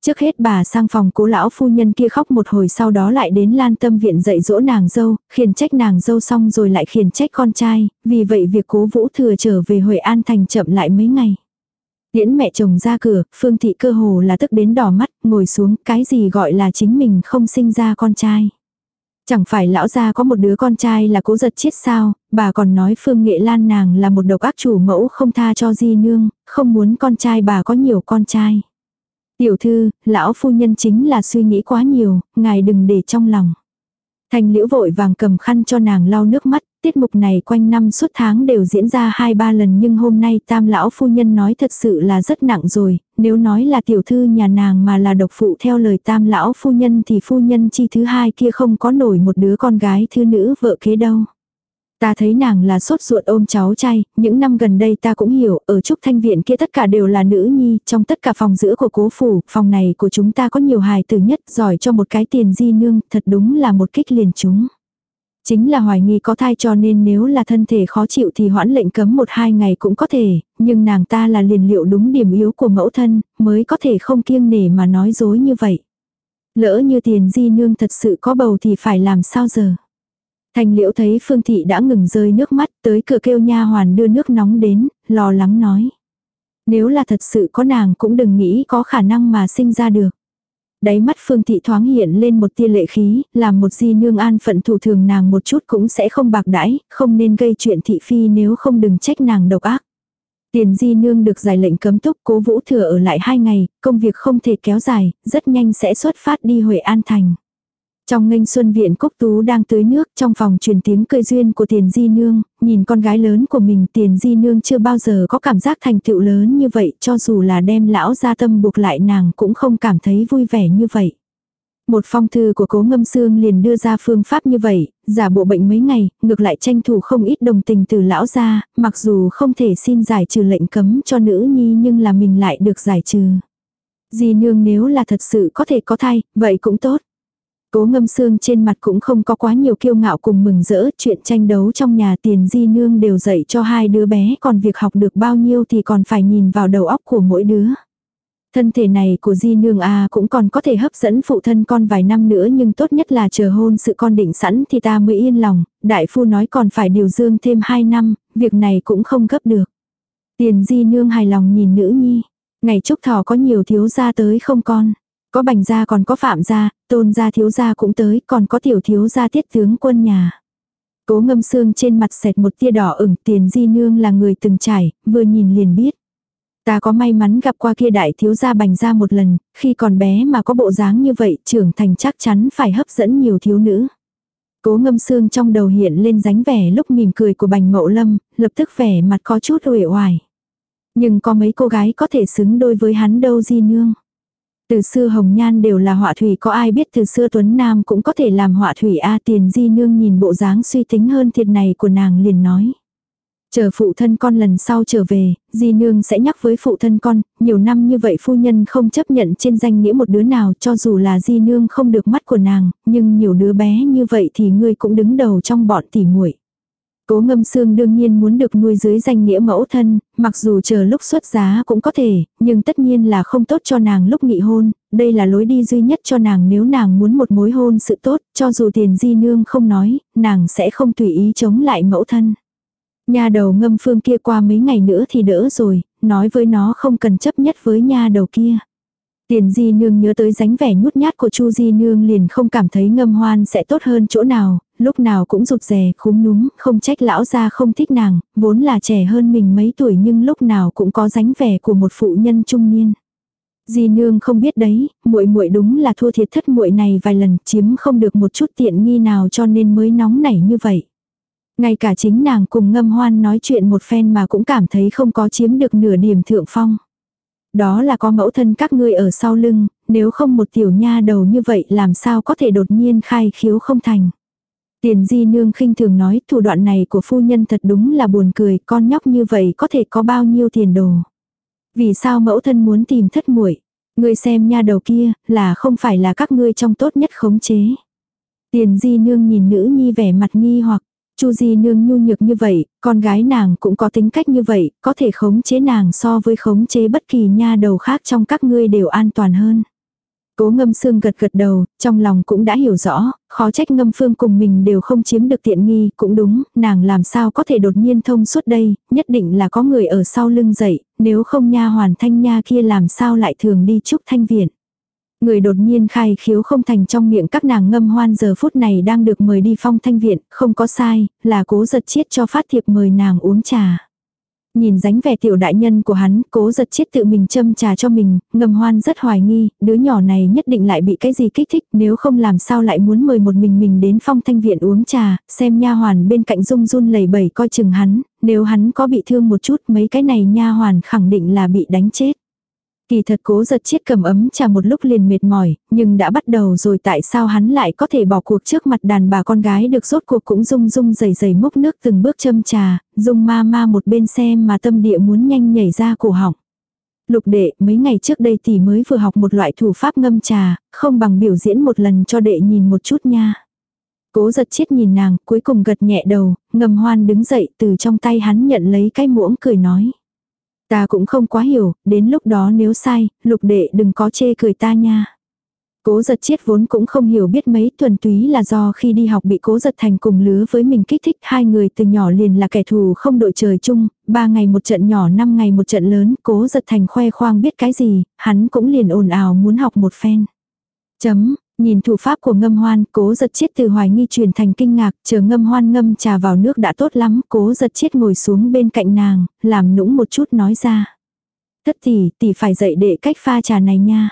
Trước hết bà sang phòng cố lão phu nhân kia khóc một hồi sau đó lại đến lan tâm viện dạy dỗ nàng dâu, khiển trách nàng dâu xong rồi lại khiển trách con trai, vì vậy việc cố vũ thừa trở về Huệ An Thành chậm lại mấy ngày. Điễn mẹ chồng ra cửa, phương thị cơ hồ là tức đến đỏ mắt, ngồi xuống, cái gì gọi là chính mình không sinh ra con trai. Chẳng phải lão gia có một đứa con trai là cố giật chết sao, bà còn nói Phương Nghệ Lan nàng là một độc ác chủ mẫu không tha cho di nương, không muốn con trai bà có nhiều con trai. Tiểu thư, lão phu nhân chính là suy nghĩ quá nhiều, ngài đừng để trong lòng. thành liễu vội vàng cầm khăn cho nàng lau nước mắt, tiết mục này quanh năm suốt tháng đều diễn ra hai ba lần nhưng hôm nay tam lão phu nhân nói thật sự là rất nặng rồi, nếu nói là tiểu thư nhà nàng mà là độc phụ theo lời tam lão phu nhân thì phu nhân chi thứ hai kia không có nổi một đứa con gái thư nữ vợ kế đâu. Ta thấy nàng là sốt ruột ôm cháu trai, những năm gần đây ta cũng hiểu, ở Trúc Thanh Viện kia tất cả đều là nữ nhi, trong tất cả phòng giữa của cố phủ, phòng này của chúng ta có nhiều hài tử nhất, giỏi cho một cái tiền di nương, thật đúng là một kích liền chúng. Chính là hoài nghi có thai cho nên nếu là thân thể khó chịu thì hoãn lệnh cấm một hai ngày cũng có thể, nhưng nàng ta là liền liệu đúng điểm yếu của mẫu thân, mới có thể không kiêng nể mà nói dối như vậy. Lỡ như tiền di nương thật sự có bầu thì phải làm sao giờ? thành liễu thấy Phương Thị đã ngừng rơi nước mắt tới cửa kêu nha hoàn đưa nước nóng đến, lo lắng nói. Nếu là thật sự có nàng cũng đừng nghĩ có khả năng mà sinh ra được. Đáy mắt Phương Thị thoáng hiện lên một tia lệ khí, làm một di nương an phận thủ thường nàng một chút cũng sẽ không bạc đãi, không nên gây chuyện thị phi nếu không đừng trách nàng độc ác. Tiền di nương được giải lệnh cấm túc cố vũ thừa ở lại hai ngày, công việc không thể kéo dài, rất nhanh sẽ xuất phát đi Huệ An Thành. Trong nghênh xuân viện Cúc Tú đang tưới nước trong phòng truyền tiếng cười duyên của tiền di nương, nhìn con gái lớn của mình tiền di nương chưa bao giờ có cảm giác thành tựu lớn như vậy cho dù là đem lão gia tâm buộc lại nàng cũng không cảm thấy vui vẻ như vậy. Một phong thư của cố ngâm xương liền đưa ra phương pháp như vậy, giả bộ bệnh mấy ngày, ngược lại tranh thủ không ít đồng tình từ lão gia, mặc dù không thể xin giải trừ lệnh cấm cho nữ nhi nhưng là mình lại được giải trừ. Di nương nếu là thật sự có thể có thai, vậy cũng tốt. Cố ngâm xương trên mặt cũng không có quá nhiều kiêu ngạo cùng mừng rỡ, chuyện tranh đấu trong nhà tiền di nương đều dạy cho hai đứa bé, còn việc học được bao nhiêu thì còn phải nhìn vào đầu óc của mỗi đứa. Thân thể này của di nương à cũng còn có thể hấp dẫn phụ thân con vài năm nữa nhưng tốt nhất là chờ hôn sự con định sẵn thì ta mới yên lòng, đại phu nói còn phải điều dương thêm hai năm, việc này cũng không gấp được. Tiền di nương hài lòng nhìn nữ nhi, ngày chúc thọ có nhiều thiếu gia tới không con. Có bành gia còn có phạm gia, tôn gia thiếu gia cũng tới, còn có tiểu thiếu gia tiết tướng quân nhà. Cố ngâm xương trên mặt xẹt một tia đỏ ửng tiền di nương là người từng trải, vừa nhìn liền biết. Ta có may mắn gặp qua kia đại thiếu gia bành gia một lần, khi còn bé mà có bộ dáng như vậy trưởng thành chắc chắn phải hấp dẫn nhiều thiếu nữ. Cố ngâm xương trong đầu hiện lên dáng vẻ lúc mỉm cười của bành mậu lâm, lập tức vẻ mặt có chút uể oải. Nhưng có mấy cô gái có thể xứng đôi với hắn đâu di nương. Từ xưa hồng nhan đều là họa thủy có ai biết từ xưa Tuấn Nam cũng có thể làm họa thủy A tiền di nương nhìn bộ dáng suy tính hơn thiệt này của nàng liền nói. Chờ phụ thân con lần sau trở về, di nương sẽ nhắc với phụ thân con, nhiều năm như vậy phu nhân không chấp nhận trên danh nghĩa một đứa nào cho dù là di nương không được mắt của nàng, nhưng nhiều đứa bé như vậy thì ngươi cũng đứng đầu trong bọn tỉ muội. Cố ngâm xương đương nhiên muốn được nuôi dưới danh nghĩa mẫu thân, mặc dù chờ lúc xuất giá cũng có thể, nhưng tất nhiên là không tốt cho nàng lúc nghị hôn, đây là lối đi duy nhất cho nàng nếu nàng muốn một mối hôn sự tốt, cho dù tiền di nương không nói, nàng sẽ không tùy ý chống lại mẫu thân. Nhà đầu ngâm phương kia qua mấy ngày nữa thì đỡ rồi, nói với nó không cần chấp nhất với nha đầu kia. Tiền di nương nhớ tới dáng vẻ nhút nhát của chu di nương liền không cảm thấy ngâm hoan sẽ tốt hơn chỗ nào, lúc nào cũng rụt rè, khúm núm, không trách lão gia không thích nàng, vốn là trẻ hơn mình mấy tuổi nhưng lúc nào cũng có dáng vẻ của một phụ nhân trung niên. Di nương không biết đấy, muội muội đúng là thua thiệt thất muội này vài lần, chiếm không được một chút tiện nghi nào cho nên mới nóng nảy như vậy. Ngay cả chính nàng cùng ngâm hoan nói chuyện một phen mà cũng cảm thấy không có chiếm được nửa điểm thượng phong. Đó là có mẫu thân các ngươi ở sau lưng, nếu không một tiểu nha đầu như vậy làm sao có thể đột nhiên khai khiếu không thành. Tiền di nương khinh thường nói thủ đoạn này của phu nhân thật đúng là buồn cười, con nhóc như vậy có thể có bao nhiêu tiền đồ. Vì sao mẫu thân muốn tìm thất muội Ngươi xem nha đầu kia, là không phải là các ngươi trong tốt nhất khống chế. Tiền di nương nhìn nữ nhi vẻ mặt nghi hoặc, Chu Di nương nhu nhược như vậy, con gái nàng cũng có tính cách như vậy, có thể khống chế nàng so với khống chế bất kỳ nha đầu khác trong các ngươi đều an toàn hơn. Cố ngâm xương gật gật đầu, trong lòng cũng đã hiểu rõ, khó trách ngâm phương cùng mình đều không chiếm được tiện nghi, cũng đúng, nàng làm sao có thể đột nhiên thông suốt đây, nhất định là có người ở sau lưng dậy, nếu không nha hoàn thanh nha kia làm sao lại thường đi chúc thanh viện. Người đột nhiên khai khiếu không thành trong miệng các nàng ngâm hoan giờ phút này đang được mời đi phong thanh viện, không có sai, là cố giật chiết cho phát thiệp mời nàng uống trà. Nhìn dáng vẻ tiểu đại nhân của hắn, cố giật chết tự mình châm trà cho mình, ngầm hoan rất hoài nghi, đứa nhỏ này nhất định lại bị cái gì kích thích, nếu không làm sao lại muốn mời một mình mình đến phong thanh viện uống trà, xem nha hoàn bên cạnh rung run lầy bẩy coi chừng hắn, nếu hắn có bị thương một chút mấy cái này nha hoàn khẳng định là bị đánh chết. Kỳ thật cố giật chiết cầm ấm trà một lúc liền mệt mỏi, nhưng đã bắt đầu rồi tại sao hắn lại có thể bỏ cuộc trước mặt đàn bà con gái được rốt cuộc cũng rung rung dày dày múc nước từng bước châm trà, dung ma ma một bên xem mà tâm địa muốn nhanh nhảy ra cổ họng. Lục đệ, mấy ngày trước đây tỷ mới vừa học một loại thủ pháp ngâm trà, không bằng biểu diễn một lần cho đệ nhìn một chút nha. Cố giật chiết nhìn nàng, cuối cùng gật nhẹ đầu, ngầm hoan đứng dậy từ trong tay hắn nhận lấy cái muỗng cười nói. Ta cũng không quá hiểu, đến lúc đó nếu sai, lục đệ đừng có chê cười ta nha. Cố giật chiết vốn cũng không hiểu biết mấy thuần túy là do khi đi học bị cố giật thành cùng lứa với mình kích thích hai người từ nhỏ liền là kẻ thù không đội trời chung, ba ngày một trận nhỏ năm ngày một trận lớn, cố giật thành khoe khoang biết cái gì, hắn cũng liền ồn ào muốn học một phen. Chấm, Nhìn thủ pháp của ngâm hoan, cố giật chết từ hoài nghi chuyển thành kinh ngạc, chờ ngâm hoan ngâm trà vào nước đã tốt lắm, cố giật chết ngồi xuống bên cạnh nàng, làm nũng một chút nói ra. Thất tỷ, tỷ phải dạy đệ cách pha trà này nha.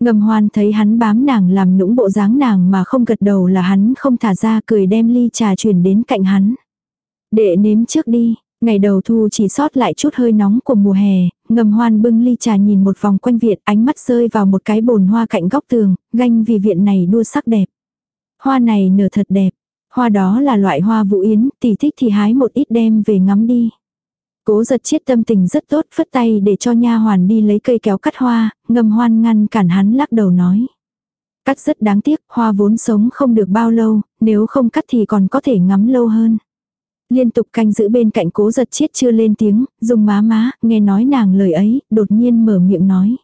Ngâm hoan thấy hắn bám nàng làm nũng bộ dáng nàng mà không gật đầu là hắn không thả ra cười đem ly trà truyền đến cạnh hắn. Đệ nếm trước đi, Ngày đầu thu chỉ sót lại chút hơi nóng của mùa hè, ngầm hoan bưng ly trà nhìn một vòng quanh viện ánh mắt rơi vào một cái bồn hoa cạnh góc tường, ganh vì viện này đua sắc đẹp. Hoa này nở thật đẹp, hoa đó là loại hoa vũ yến, tỷ thích thì hái một ít đem về ngắm đi. Cố giật chiết tâm tình rất tốt, phất tay để cho nha hoàn đi lấy cây kéo cắt hoa, ngầm hoan ngăn cản hắn lắc đầu nói. Cắt rất đáng tiếc, hoa vốn sống không được bao lâu, nếu không cắt thì còn có thể ngắm lâu hơn. Liên tục canh giữ bên cạnh cố giật chết chưa lên tiếng, dùng má má, nghe nói nàng lời ấy, đột nhiên mở miệng nói.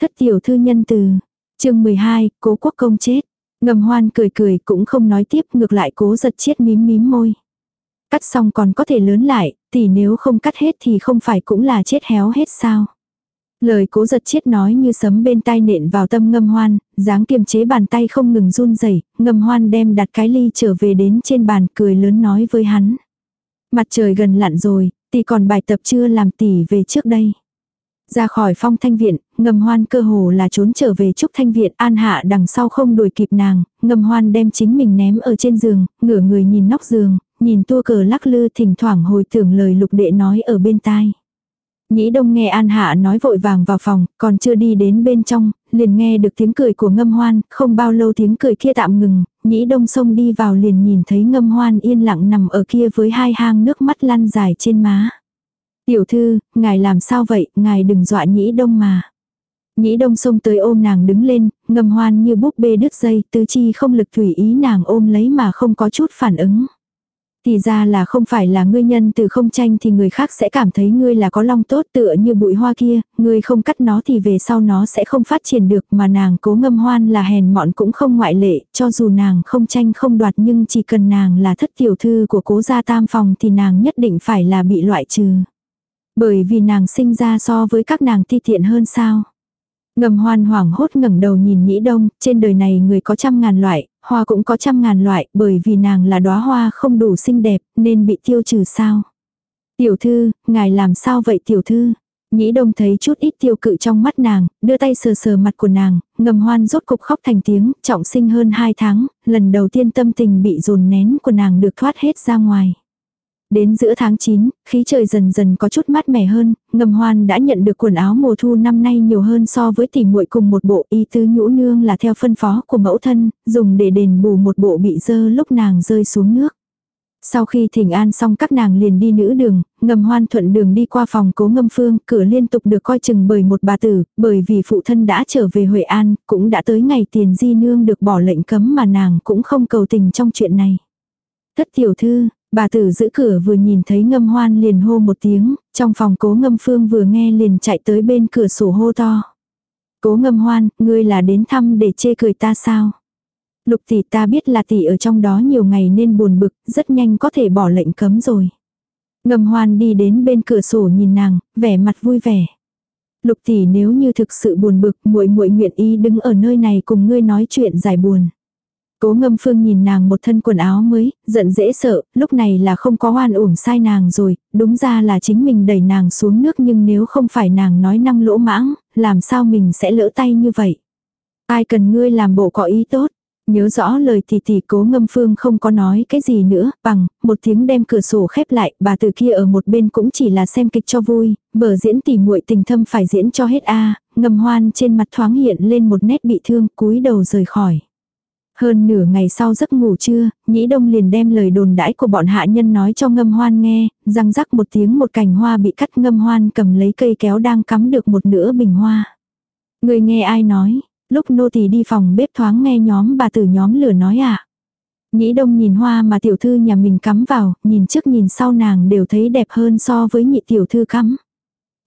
Thất tiểu thư nhân từ, chương 12, cố quốc công chết. Ngầm hoan cười cười cũng không nói tiếp ngược lại cố giật chết mím mím môi. Cắt xong còn có thể lớn lại, tỷ nếu không cắt hết thì không phải cũng là chết héo hết sao. Lời cố giật chết nói như sấm bên tai nện vào tâm ngâm hoan, dáng kiềm chế bàn tay không ngừng run rẩy ngâm hoan đem đặt cái ly trở về đến trên bàn cười lớn nói với hắn. Mặt trời gần lặn rồi, tỷ còn bài tập chưa làm tỷ về trước đây. Ra khỏi phong thanh viện, ngầm hoan cơ hồ là trốn trở về trúc thanh viện an hạ đằng sau không đuổi kịp nàng, ngầm hoan đem chính mình ném ở trên giường, ngửa người nhìn nóc giường, nhìn tua cờ lắc lư thỉnh thoảng hồi tưởng lời lục đệ nói ở bên tai. Nhĩ đông nghe An Hạ nói vội vàng vào phòng, còn chưa đi đến bên trong, liền nghe được tiếng cười của ngâm hoan, không bao lâu tiếng cười kia tạm ngừng, nhĩ đông xông đi vào liền nhìn thấy ngâm hoan yên lặng nằm ở kia với hai hang nước mắt lăn dài trên má. Tiểu thư, ngài làm sao vậy, ngài đừng dọa nhĩ đông mà. Nhĩ đông xông tới ôm nàng đứng lên, ngâm hoan như búp bê đứt dây, tứ chi không lực thủy ý nàng ôm lấy mà không có chút phản ứng. Thì ra là không phải là ngươi nhân từ không tranh thì người khác sẽ cảm thấy ngươi là có long tốt tựa như bụi hoa kia, ngươi không cắt nó thì về sau nó sẽ không phát triển được mà nàng cố ngâm hoan là hèn mọn cũng không ngoại lệ, cho dù nàng không tranh không đoạt nhưng chỉ cần nàng là thất tiểu thư của cố gia tam phòng thì nàng nhất định phải là bị loại trừ. Bởi vì nàng sinh ra so với các nàng thi thiện hơn sao. Ngầm hoan hoảng hốt ngẩng đầu nhìn nhĩ đông, trên đời này người có trăm ngàn loại, hoa cũng có trăm ngàn loại, bởi vì nàng là đóa hoa không đủ xinh đẹp, nên bị tiêu trừ sao. Tiểu thư, ngài làm sao vậy tiểu thư? Nhĩ đông thấy chút ít tiêu cự trong mắt nàng, đưa tay sờ sờ mặt của nàng, ngầm hoan rốt cục khóc thành tiếng, trọng sinh hơn hai tháng, lần đầu tiên tâm tình bị dồn nén của nàng được thoát hết ra ngoài. Đến giữa tháng 9, khí trời dần dần có chút mát mẻ hơn, ngầm hoan đã nhận được quần áo mùa thu năm nay nhiều hơn so với tỷ muội cùng một bộ y tứ nhũ nương là theo phân phó của mẫu thân, dùng để đền bù một bộ bị dơ lúc nàng rơi xuống nước. Sau khi thỉnh an xong các nàng liền đi nữ đường, ngầm hoan thuận đường đi qua phòng cố ngâm phương, cửa liên tục được coi chừng bởi một bà tử, bởi vì phụ thân đã trở về Huệ An, cũng đã tới ngày tiền di nương được bỏ lệnh cấm mà nàng cũng không cầu tình trong chuyện này. Thất tiểu thư, Bà tử giữ cửa vừa nhìn thấy ngâm hoan liền hô một tiếng, trong phòng cố ngâm phương vừa nghe liền chạy tới bên cửa sổ hô to. Cố ngâm hoan, ngươi là đến thăm để chê cười ta sao? Lục tỷ ta biết là tỷ ở trong đó nhiều ngày nên buồn bực, rất nhanh có thể bỏ lệnh cấm rồi. Ngâm hoan đi đến bên cửa sổ nhìn nàng, vẻ mặt vui vẻ. Lục tỷ nếu như thực sự buồn bực, muội muội nguyện ý đứng ở nơi này cùng ngươi nói chuyện giải buồn. Cố ngâm phương nhìn nàng một thân quần áo mới, giận dễ sợ, lúc này là không có oan uổng sai nàng rồi, đúng ra là chính mình đẩy nàng xuống nước nhưng nếu không phải nàng nói năng lỗ mãng, làm sao mình sẽ lỡ tay như vậy. Ai cần ngươi làm bộ có ý tốt. Nhớ rõ lời thì thì cố ngâm phương không có nói cái gì nữa, bằng, một tiếng đem cửa sổ khép lại, bà từ kia ở một bên cũng chỉ là xem kịch cho vui, vở diễn tỉ muội tình thâm phải diễn cho hết a ngâm hoan trên mặt thoáng hiện lên một nét bị thương, cúi đầu rời khỏi. Hơn nửa ngày sau giấc ngủ trưa, nhĩ đông liền đem lời đồn đãi của bọn hạ nhân nói cho ngâm hoan nghe, răng rắc một tiếng một cành hoa bị cắt ngâm hoan cầm lấy cây kéo đang cắm được một nửa bình hoa. Người nghe ai nói, lúc nô tỳ đi phòng bếp thoáng nghe nhóm bà tử nhóm lửa nói à. Nhĩ đông nhìn hoa mà tiểu thư nhà mình cắm vào, nhìn trước nhìn sau nàng đều thấy đẹp hơn so với nhị tiểu thư cắm.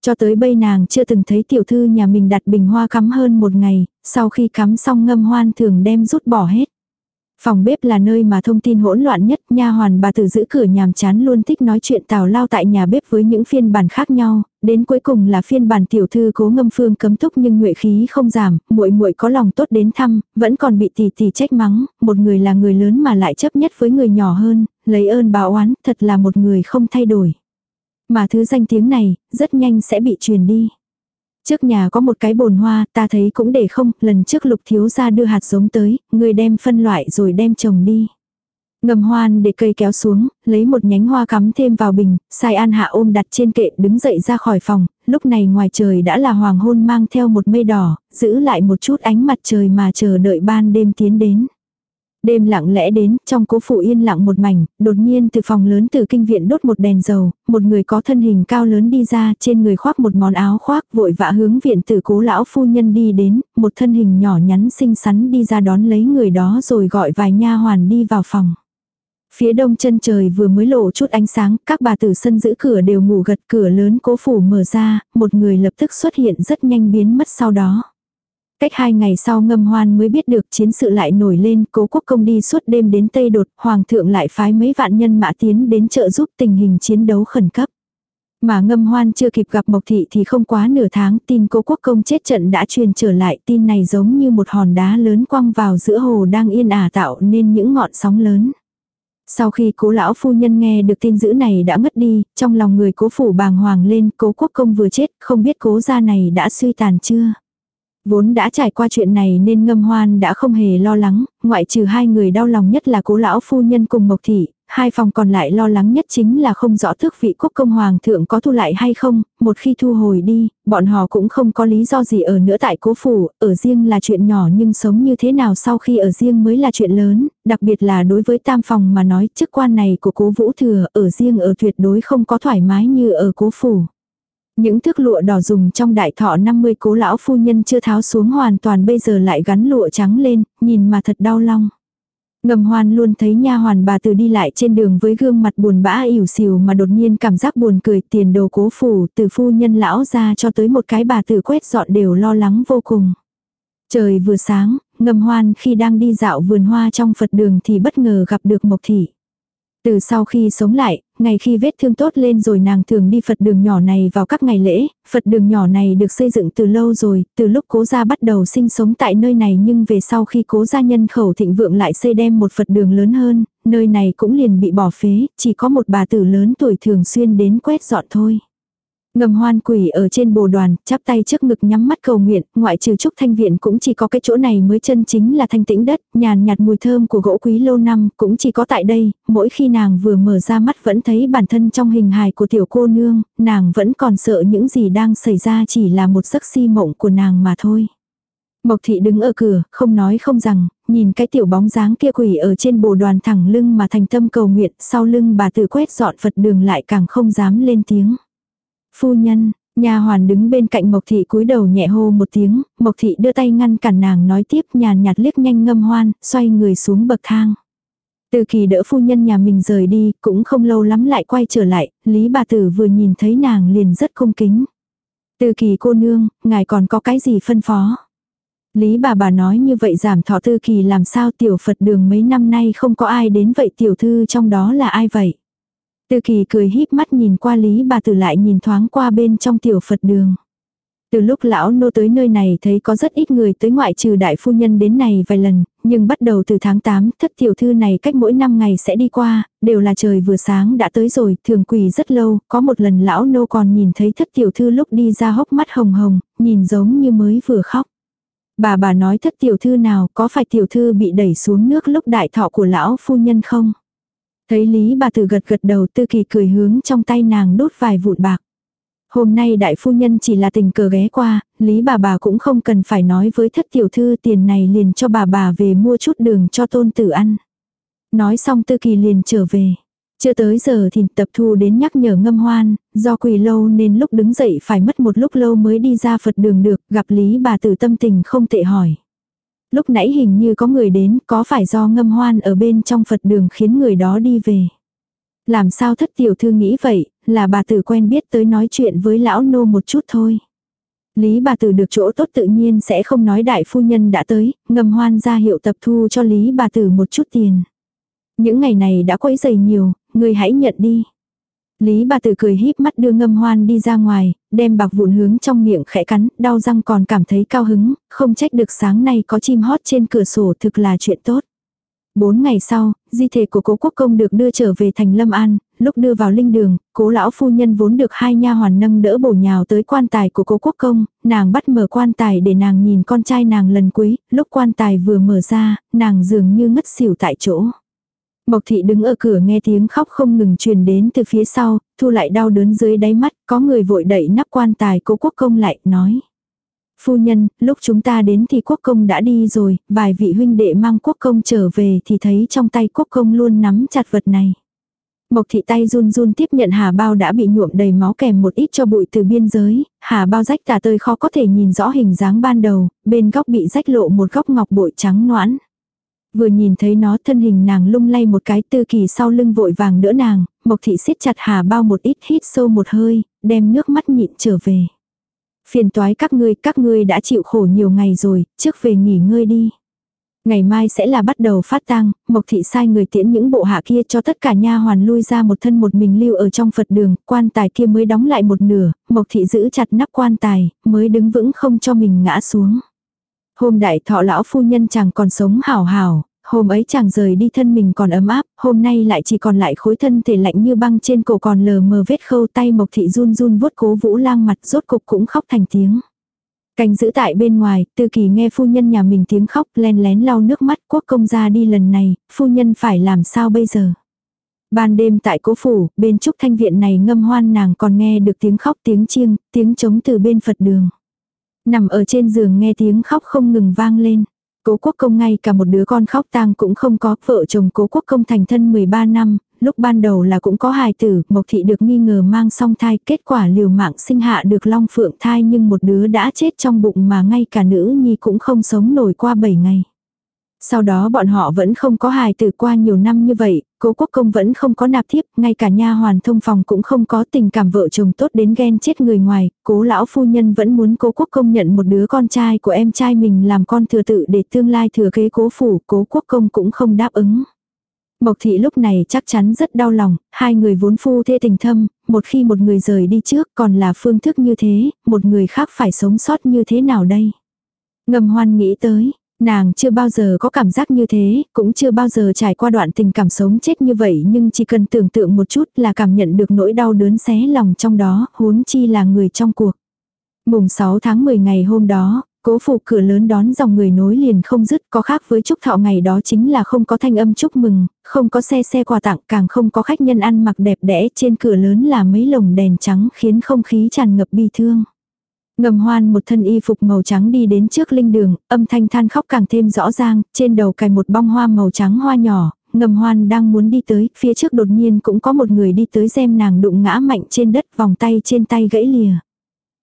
Cho tới bây nàng chưa từng thấy tiểu thư nhà mình đặt bình hoa cắm hơn một ngày, sau khi cắm xong ngâm hoan thường đem rút bỏ hết. Phòng bếp là nơi mà thông tin hỗn loạn nhất, nha hoàn bà tử giữ cửa nhàm chán luôn thích nói chuyện tào lao tại nhà bếp với những phiên bản khác nhau, đến cuối cùng là phiên bản tiểu thư cố ngâm phương cấm túc nhưng nhuệ khí không giảm, muội muội có lòng tốt đến thăm, vẫn còn bị tỷ tỷ trách mắng, một người là người lớn mà lại chấp nhất với người nhỏ hơn, lấy ơn báo oán, thật là một người không thay đổi. Mà thứ danh tiếng này, rất nhanh sẽ bị truyền đi. Trước nhà có một cái bồn hoa, ta thấy cũng để không, lần trước lục thiếu ra đưa hạt giống tới, người đem phân loại rồi đem trồng đi. Ngầm hoan để cây kéo xuống, lấy một nhánh hoa cắm thêm vào bình, sai an hạ ôm đặt trên kệ đứng dậy ra khỏi phòng, lúc này ngoài trời đã là hoàng hôn mang theo một mây đỏ, giữ lại một chút ánh mặt trời mà chờ đợi ban đêm tiến đến. Đêm lặng lẽ đến, trong cố phủ yên lặng một mảnh, đột nhiên từ phòng lớn từ kinh viện đốt một đèn dầu, một người có thân hình cao lớn đi ra, trên người khoác một món áo khoác, vội vã hướng viện từ cố lão phu nhân đi đến, một thân hình nhỏ nhắn xinh xắn đi ra đón lấy người đó rồi gọi vài nha hoàn đi vào phòng. Phía đông chân trời vừa mới lộ chút ánh sáng, các bà tử sân giữ cửa đều ngủ gật cửa lớn cố phủ mở ra, một người lập tức xuất hiện rất nhanh biến mất sau đó. Cách hai ngày sau ngâm hoan mới biết được chiến sự lại nổi lên, cố quốc công đi suốt đêm đến Tây Đột, hoàng thượng lại phái mấy vạn nhân mã tiến đến trợ giúp tình hình chiến đấu khẩn cấp. Mà ngâm hoan chưa kịp gặp Mộc Thị thì không quá nửa tháng tin cố quốc công chết trận đã truyền trở lại tin này giống như một hòn đá lớn quăng vào giữa hồ đang yên ả tạo nên những ngọn sóng lớn. Sau khi cố lão phu nhân nghe được tin dữ này đã ngất đi, trong lòng người cố phủ bàng hoàng lên, cố quốc công vừa chết, không biết cố gia này đã suy tàn chưa. Vốn đã trải qua chuyện này nên ngâm hoan đã không hề lo lắng, ngoại trừ hai người đau lòng nhất là cố lão phu nhân cùng Mộc Thị, hai phòng còn lại lo lắng nhất chính là không rõ thước vị quốc công hoàng thượng có thu lại hay không, một khi thu hồi đi, bọn họ cũng không có lý do gì ở nữa tại cố phủ, ở riêng là chuyện nhỏ nhưng sống như thế nào sau khi ở riêng mới là chuyện lớn, đặc biệt là đối với tam phòng mà nói chức quan này của cố vũ thừa ở riêng ở tuyệt đối không có thoải mái như ở cố phủ. Những thước lụa đỏ dùng trong đại thọ 50 cố lão phu nhân chưa tháo xuống hoàn toàn bây giờ lại gắn lụa trắng lên, nhìn mà thật đau lòng. Ngầm hoan luôn thấy nha hoàn bà từ đi lại trên đường với gương mặt buồn bã ỉu xìu mà đột nhiên cảm giác buồn cười tiền đồ cố phủ từ phu nhân lão ra cho tới một cái bà từ quét dọn đều lo lắng vô cùng. Trời vừa sáng, ngầm hoan khi đang đi dạo vườn hoa trong Phật đường thì bất ngờ gặp được Mộc Thị. Từ sau khi sống lại, ngày khi vết thương tốt lên rồi nàng thường đi Phật đường nhỏ này vào các ngày lễ, Phật đường nhỏ này được xây dựng từ lâu rồi, từ lúc cố gia bắt đầu sinh sống tại nơi này nhưng về sau khi cố gia nhân khẩu thịnh vượng lại xây đem một Phật đường lớn hơn, nơi này cũng liền bị bỏ phế, chỉ có một bà tử lớn tuổi thường xuyên đến quét dọn thôi. Ngầm hoan quỷ ở trên bồ đoàn, chắp tay trước ngực nhắm mắt cầu nguyện, ngoại trừ trúc thanh viện cũng chỉ có cái chỗ này mới chân chính là thanh tĩnh đất, nhàn nhạt mùi thơm của gỗ quý lâu năm cũng chỉ có tại đây, mỗi khi nàng vừa mở ra mắt vẫn thấy bản thân trong hình hài của tiểu cô nương, nàng vẫn còn sợ những gì đang xảy ra chỉ là một giấc si mộng của nàng mà thôi. Mộc thị đứng ở cửa, không nói không rằng, nhìn cái tiểu bóng dáng kia quỷ ở trên bồ đoàn thẳng lưng mà thành tâm cầu nguyện, sau lưng bà tự quét dọn Phật đường lại càng không dám lên tiếng. Phu nhân, nhà hoàn đứng bên cạnh Mộc Thị cúi đầu nhẹ hô một tiếng, Mộc Thị đưa tay ngăn cản nàng nói tiếp nhàn nhạt liếc nhanh ngâm hoan, xoay người xuống bậc thang. Từ kỳ đỡ phu nhân nhà mình rời đi, cũng không lâu lắm lại quay trở lại, Lý bà tử vừa nhìn thấy nàng liền rất cung kính. Từ kỳ cô nương, ngài còn có cái gì phân phó? Lý bà bà nói như vậy giảm thọ tư kỳ làm sao tiểu Phật đường mấy năm nay không có ai đến vậy tiểu thư trong đó là ai vậy? Tư kỳ cười híp mắt nhìn qua Lý bà tử lại nhìn thoáng qua bên trong tiểu Phật đường. Từ lúc lão nô tới nơi này thấy có rất ít người tới ngoại trừ đại phu nhân đến này vài lần, nhưng bắt đầu từ tháng 8, thất tiểu thư này cách mỗi năm ngày sẽ đi qua, đều là trời vừa sáng đã tới rồi, thường quỳ rất lâu, có một lần lão nô còn nhìn thấy thất tiểu thư lúc đi ra hốc mắt hồng hồng, nhìn giống như mới vừa khóc. Bà bà nói thất tiểu thư nào, có phải tiểu thư bị đẩy xuống nước lúc đại thọ của lão phu nhân không? Thấy Lý bà tử gật gật đầu tư kỳ cười hướng trong tay nàng đốt vài vụn bạc. Hôm nay đại phu nhân chỉ là tình cờ ghé qua, Lý bà bà cũng không cần phải nói với thất tiểu thư tiền này liền cho bà bà về mua chút đường cho tôn tử ăn. Nói xong tư kỳ liền trở về. Chưa tới giờ thì tập thu đến nhắc nhở ngâm hoan, do quỳ lâu nên lúc đứng dậy phải mất một lúc lâu mới đi ra Phật đường được, gặp Lý bà tử tâm tình không tệ hỏi. Lúc nãy hình như có người đến, có phải do ngâm hoan ở bên trong Phật đường khiến người đó đi về. Làm sao thất tiểu thư nghĩ vậy, là bà tử quen biết tới nói chuyện với lão nô một chút thôi. Lý bà tử được chỗ tốt tự nhiên sẽ không nói đại phu nhân đã tới, ngâm hoan ra hiệu tập thu cho Lý bà tử một chút tiền. Những ngày này đã quấy dày nhiều, người hãy nhận đi. Lý bà tử cười híp mắt đưa ngâm hoan đi ra ngoài, đem bạc vụn hướng trong miệng khẽ cắn, đau răng còn cảm thấy cao hứng, không trách được sáng nay có chim hót trên cửa sổ thực là chuyện tốt. Bốn ngày sau, di thể của cố quốc công được đưa trở về thành Lâm An, lúc đưa vào linh đường, cố lão phu nhân vốn được hai nha hoàn nâng đỡ bổ nhào tới quan tài của cố quốc công, nàng bắt mở quan tài để nàng nhìn con trai nàng lần cuối, lúc quan tài vừa mở ra, nàng dường như ngất xỉu tại chỗ. Mộc thị đứng ở cửa nghe tiếng khóc không ngừng truyền đến từ phía sau, thu lại đau đớn dưới đáy mắt, có người vội đẩy nắp quan tài cố quốc công lại, nói. Phu nhân, lúc chúng ta đến thì quốc công đã đi rồi, vài vị huynh đệ mang quốc công trở về thì thấy trong tay quốc công luôn nắm chặt vật này. Mộc thị tay run run tiếp nhận hà bao đã bị nhuộm đầy máu kèm một ít cho bụi từ biên giới, hà bao rách tả tơi khó có thể nhìn rõ hình dáng ban đầu, bên góc bị rách lộ một góc ngọc bội trắng noãn. Vừa nhìn thấy nó thân hình nàng lung lay một cái tư kỳ sau lưng vội vàng đỡ nàng, mộc thị siết chặt hà bao một ít hít sâu một hơi, đem nước mắt nhịn trở về. Phiền toái các ngươi, các ngươi đã chịu khổ nhiều ngày rồi, trước về nghỉ ngơi đi. Ngày mai sẽ là bắt đầu phát tang, Mộc thị sai người tiễn những bộ hạ kia cho tất cả nha hoàn lui ra một thân một mình lưu ở trong Phật đường, quan tài kia mới đóng lại một nửa, Mộc thị giữ chặt nắp quan tài, mới đứng vững không cho mình ngã xuống. Hôm đại thọ lão phu nhân chàng còn sống hảo hảo, hôm ấy chàng rời đi thân mình còn ấm áp, hôm nay lại chỉ còn lại khối thân thể lạnh như băng trên cổ còn lờ mờ vết khâu tay Mộc thị run run vuốt cố vũ lang mặt rốt cục cũng khóc thành tiếng. Canh giữ tại bên ngoài, tư kỳ nghe phu nhân nhà mình tiếng khóc len lén lau nước mắt quốc công ra đi lần này, phu nhân phải làm sao bây giờ. Ban đêm tại cố phủ, bên trúc thanh viện này ngâm hoan nàng còn nghe được tiếng khóc tiếng chiêng, tiếng trống từ bên Phật đường. Nằm ở trên giường nghe tiếng khóc không ngừng vang lên. Cố quốc công ngay cả một đứa con khóc tang cũng không có, vợ chồng cố quốc công thành thân 13 năm, lúc ban đầu là cũng có hài tử, Mộc Thị được nghi ngờ mang song thai, kết quả liều mạng sinh hạ được long phượng thai nhưng một đứa đã chết trong bụng mà ngay cả nữ nhi cũng không sống nổi qua 7 ngày. Sau đó bọn họ vẫn không có hài tử qua nhiều năm như vậy, cố quốc công vẫn không có nạp thiếp, ngay cả nha hoàn thông phòng cũng không có tình cảm vợ chồng tốt đến ghen chết người ngoài, cố lão phu nhân vẫn muốn cố quốc công nhận một đứa con trai của em trai mình làm con thừa tự để tương lai thừa kế cố phủ, cố quốc công cũng không đáp ứng. Mộc thị lúc này chắc chắn rất đau lòng, hai người vốn phu thê tình thâm, một khi một người rời đi trước còn là phương thức như thế, một người khác phải sống sót như thế nào đây? Ngầm hoan nghĩ tới, nàng chưa bao giờ có cảm giác như thế, cũng chưa bao giờ trải qua đoạn tình cảm sống chết như vậy nhưng chỉ cần tưởng tượng một chút là cảm nhận được nỗi đau đớn xé lòng trong đó, huống chi là người trong cuộc. Mùng 6 tháng 10 ngày hôm đó, Cố phủ cửa lớn đón dòng người nối liền không dứt có khác với chúc thọ ngày đó chính là không có thanh âm chúc mừng, không có xe xe quà tặng càng không có khách nhân ăn mặc đẹp đẽ trên cửa lớn là mấy lồng đèn trắng khiến không khí tràn ngập bi thương. Ngầm hoan một thân y phục màu trắng đi đến trước linh đường, âm thanh than khóc càng thêm rõ ràng, trên đầu cài một bong hoa màu trắng hoa nhỏ, ngầm hoan đang muốn đi tới, phía trước đột nhiên cũng có một người đi tới xem nàng đụng ngã mạnh trên đất vòng tay trên tay gãy lìa.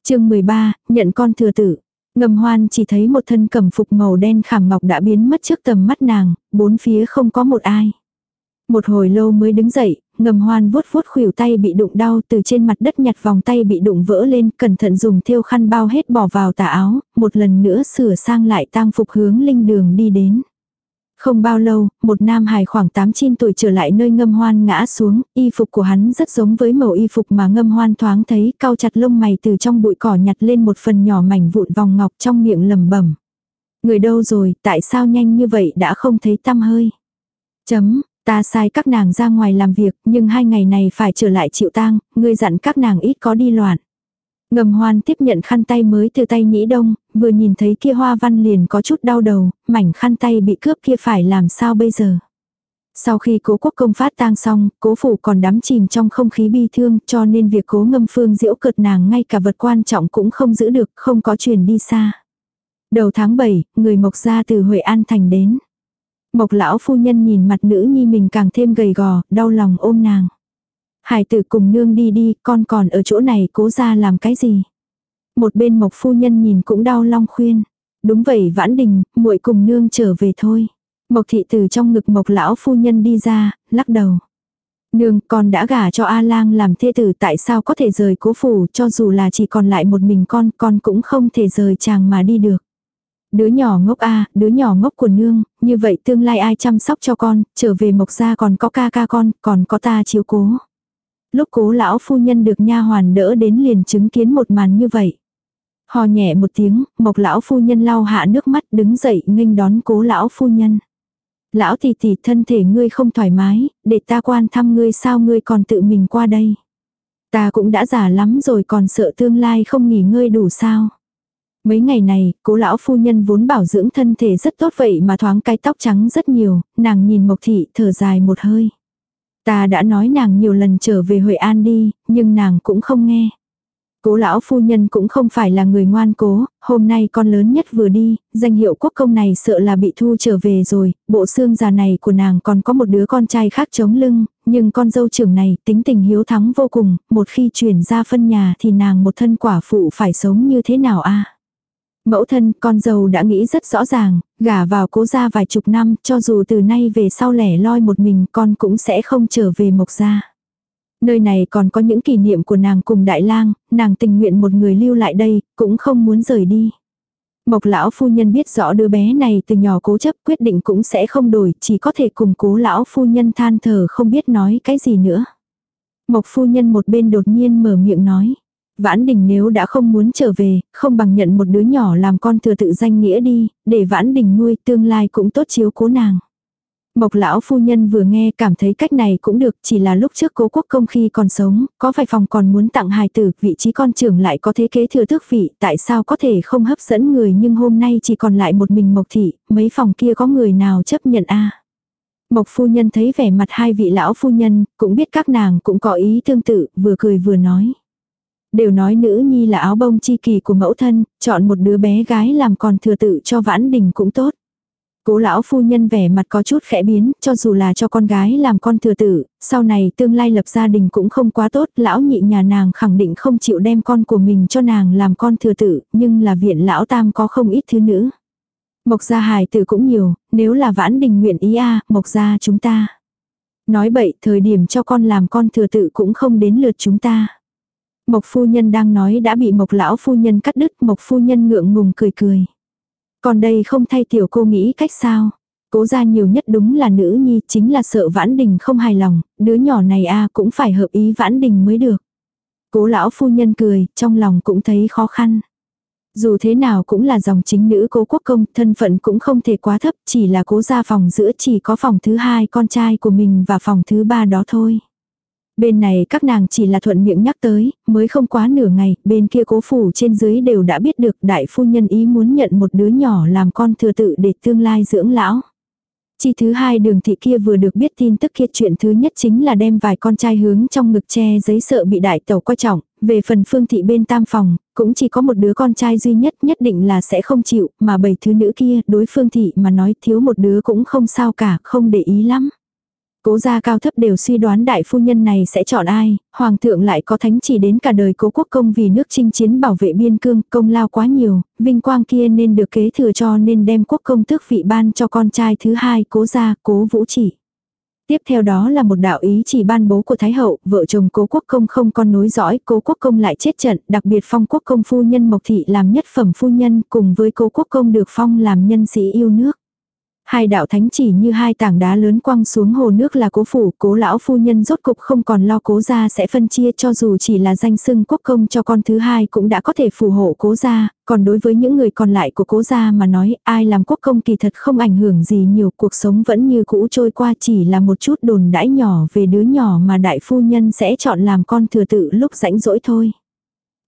chương 13, nhận con thừa tử. Ngầm hoan chỉ thấy một thân cẩm phục màu đen khảm ngọc đã biến mất trước tầm mắt nàng, bốn phía không có một ai. Một hồi lâu mới đứng dậy, ngầm hoan vuốt vuốt khuỷu tay bị đụng đau từ trên mặt đất nhặt vòng tay bị đụng vỡ lên, cẩn thận dùng thêu khăn bao hết bỏ vào tà áo, một lần nữa sửa sang lại tang phục hướng linh đường đi đến. Không bao lâu, một nam hài khoảng 8-9 tuổi trở lại nơi ngâm hoan ngã xuống, y phục của hắn rất giống với màu y phục mà ngâm hoan thoáng thấy, cao chặt lông mày từ trong bụi cỏ nhặt lên một phần nhỏ mảnh vụn vòng ngọc trong miệng lầm bẩm Người đâu rồi, tại sao nhanh như vậy đã không thấy tăm hơi. Chấm, ta sai các nàng ra ngoài làm việc, nhưng hai ngày này phải trở lại chịu tang, ngươi dặn các nàng ít có đi loạn. Ngầm hoan tiếp nhận khăn tay mới từ tay nhĩ đông, vừa nhìn thấy kia hoa văn liền có chút đau đầu, mảnh khăn tay bị cướp kia phải làm sao bây giờ. Sau khi cố quốc công phát tang xong, cố phủ còn đắm chìm trong không khí bi thương cho nên việc cố ngâm phương diễu cợt nàng ngay cả vật quan trọng cũng không giữ được, không có chuyển đi xa. Đầu tháng 7, người Mộc gia từ Huệ An Thành đến. Mộc lão phu nhân nhìn mặt nữ nhi mình càng thêm gầy gò, đau lòng ôm nàng. Hải tử cùng nương đi đi, con còn ở chỗ này cố ra làm cái gì. Một bên mộc phu nhân nhìn cũng đau long khuyên. Đúng vậy vãn đình, muội cùng nương trở về thôi. Mộc thị từ trong ngực mộc lão phu nhân đi ra, lắc đầu. Nương, con đã gả cho A-lang làm thê tử tại sao có thể rời cố phủ cho dù là chỉ còn lại một mình con, con cũng không thể rời chàng mà đi được. Đứa nhỏ ngốc A, đứa nhỏ ngốc của nương, như vậy tương lai ai chăm sóc cho con, trở về mộc gia còn có ca ca con, còn có ta chiếu cố. Lúc cố lão phu nhân được nha hoàn đỡ đến liền chứng kiến một màn như vậy. Hò nhẹ một tiếng, mộc lão phu nhân lau hạ nước mắt đứng dậy nghênh đón cố lão phu nhân. Lão tỷ tỷ thân thể ngươi không thoải mái, để ta quan thăm ngươi sao ngươi còn tự mình qua đây. Ta cũng đã già lắm rồi còn sợ tương lai không nghỉ ngơi đủ sao. Mấy ngày này, cố lão phu nhân vốn bảo dưỡng thân thể rất tốt vậy mà thoáng cái tóc trắng rất nhiều, nàng nhìn mộc thị thở dài một hơi. Ta đã nói nàng nhiều lần trở về Huệ An đi, nhưng nàng cũng không nghe. Cố lão phu nhân cũng không phải là người ngoan cố, hôm nay con lớn nhất vừa đi, danh hiệu quốc công này sợ là bị thu trở về rồi, bộ xương già này của nàng còn có một đứa con trai khác chống lưng, nhưng con dâu trưởng này tính tình hiếu thắng vô cùng, một khi chuyển ra phân nhà thì nàng một thân quả phụ phải sống như thế nào a Mẫu thân, con dâu đã nghĩ rất rõ ràng, gả vào cố gia vài chục năm, cho dù từ nay về sau lẻ loi một mình con cũng sẽ không trở về mộc gia. Nơi này còn có những kỷ niệm của nàng cùng đại lang, nàng tình nguyện một người lưu lại đây, cũng không muốn rời đi. Mộc lão phu nhân biết rõ đứa bé này từ nhỏ cố chấp quyết định cũng sẽ không đổi, chỉ có thể cùng cố lão phu nhân than thở không biết nói cái gì nữa. Mộc phu nhân một bên đột nhiên mở miệng nói. Vãn Đình nếu đã không muốn trở về, không bằng nhận một đứa nhỏ làm con thừa tự danh nghĩa đi, để Vãn Đình nuôi tương lai cũng tốt chiếu cố nàng. Mộc lão phu nhân vừa nghe cảm thấy cách này cũng được, chỉ là lúc trước cố quốc công khi còn sống, có vài phòng còn muốn tặng hài tử, vị trí con trưởng lại có thế kế thừa tước vị, tại sao có thể không hấp dẫn người nhưng hôm nay chỉ còn lại một mình Mộc thị, mấy phòng kia có người nào chấp nhận a Mộc phu nhân thấy vẻ mặt hai vị lão phu nhân, cũng biết các nàng cũng có ý tương tự, vừa cười vừa nói. Đều nói nữ nhi là áo bông chi kỳ của mẫu thân, chọn một đứa bé gái làm còn thừa tự cho vãn đình cũng tốt. Cố lão phu nhân vẻ mặt có chút khẽ biến, cho dù là cho con gái làm con thừa tử, sau này tương lai lập gia đình cũng không quá tốt, lão nhị nhà nàng khẳng định không chịu đem con của mình cho nàng làm con thừa tử, nhưng là viện lão tam có không ít thứ nữ. Mộc gia hài tử cũng nhiều, nếu là vãn đình nguyện ý a mộc gia chúng ta. Nói bậy, thời điểm cho con làm con thừa tự cũng không đến lượt chúng ta. Mộc phu nhân đang nói đã bị mộc lão phu nhân cắt đứt, mộc phu nhân ngượng ngùng cười cười. Còn đây không thay tiểu cô nghĩ cách sao? Cố ra nhiều nhất đúng là nữ nhi, chính là sợ vãn đình không hài lòng, đứa nhỏ này a cũng phải hợp ý vãn đình mới được. Cố lão phu nhân cười, trong lòng cũng thấy khó khăn. Dù thế nào cũng là dòng chính nữ cố quốc công, thân phận cũng không thể quá thấp, chỉ là cố ra phòng giữa chỉ có phòng thứ hai con trai của mình và phòng thứ ba đó thôi. Bên này các nàng chỉ là thuận miệng nhắc tới, mới không quá nửa ngày, bên kia cố phủ trên dưới đều đã biết được đại phu nhân ý muốn nhận một đứa nhỏ làm con thừa tự để tương lai dưỡng lão. Chi thứ hai đường thị kia vừa được biết tin tức kia chuyện thứ nhất chính là đem vài con trai hướng trong ngực che giấy sợ bị đại tẩu coi trọng, về phần phương thị bên tam phòng, cũng chỉ có một đứa con trai duy nhất nhất định là sẽ không chịu, mà bảy thứ nữ kia đối phương thị mà nói thiếu một đứa cũng không sao cả, không để ý lắm. Cố gia cao thấp đều suy đoán đại phu nhân này sẽ chọn ai, hoàng thượng lại có thánh chỉ đến cả đời cố quốc công vì nước chinh chiến bảo vệ biên cương, công lao quá nhiều, vinh quang kia nên được kế thừa cho nên đem quốc công tước vị ban cho con trai thứ hai cố gia, cố vũ chỉ. Tiếp theo đó là một đạo ý chỉ ban bố của Thái Hậu, vợ chồng cố quốc công không con nối dõi, cố quốc công lại chết trận, đặc biệt phong quốc công phu nhân Mộc Thị làm nhất phẩm phu nhân cùng với cố quốc công được phong làm nhân sĩ yêu nước. Hai đạo thánh chỉ như hai tảng đá lớn quăng xuống hồ nước là cố phủ, cố lão phu nhân rốt cục không còn lo cố gia sẽ phân chia cho dù chỉ là danh xưng quốc công cho con thứ hai cũng đã có thể phù hộ cố gia, còn đối với những người còn lại của cố gia mà nói ai làm quốc công kỳ thật không ảnh hưởng gì nhiều cuộc sống vẫn như cũ trôi qua chỉ là một chút đồn đãi nhỏ về đứa nhỏ mà đại phu nhân sẽ chọn làm con thừa tự lúc rãnh rỗi thôi.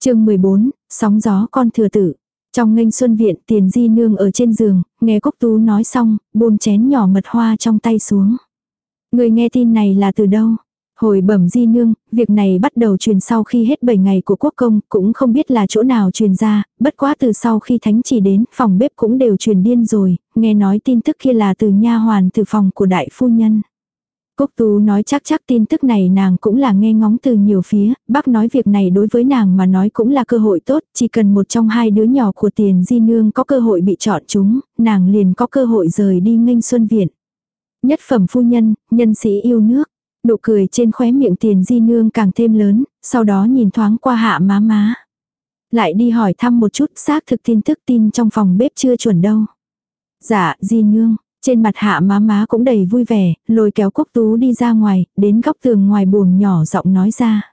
chương 14, sóng gió con thừa tử. Trong nghênh xuân viện tiền di nương ở trên giường, nghe Cúc Tú nói xong, buông chén nhỏ mật hoa trong tay xuống. Người nghe tin này là từ đâu? Hồi bẩm di nương, việc này bắt đầu truyền sau khi hết 7 ngày của quốc công, cũng không biết là chỗ nào truyền ra, bất quá từ sau khi thánh chỉ đến, phòng bếp cũng đều truyền điên rồi, nghe nói tin tức kia là từ nha hoàn từ phòng của đại phu nhân. Cúc Tú nói chắc chắc tin tức này nàng cũng là nghe ngóng từ nhiều phía, bác nói việc này đối với nàng mà nói cũng là cơ hội tốt, chỉ cần một trong hai đứa nhỏ của tiền di nương có cơ hội bị chọn chúng, nàng liền có cơ hội rời đi nghênh xuân viện. Nhất phẩm phu nhân, nhân sĩ yêu nước, nụ cười trên khóe miệng tiền di nương càng thêm lớn, sau đó nhìn thoáng qua hạ má má. Lại đi hỏi thăm một chút xác thực tin tức tin trong phòng bếp chưa chuẩn đâu. Dạ, di nương, trên mặt hạ má má cũng đầy vui vẻ, lôi kéo quốc tú đi ra ngoài, đến góc tường ngoài buồng nhỏ giọng nói ra.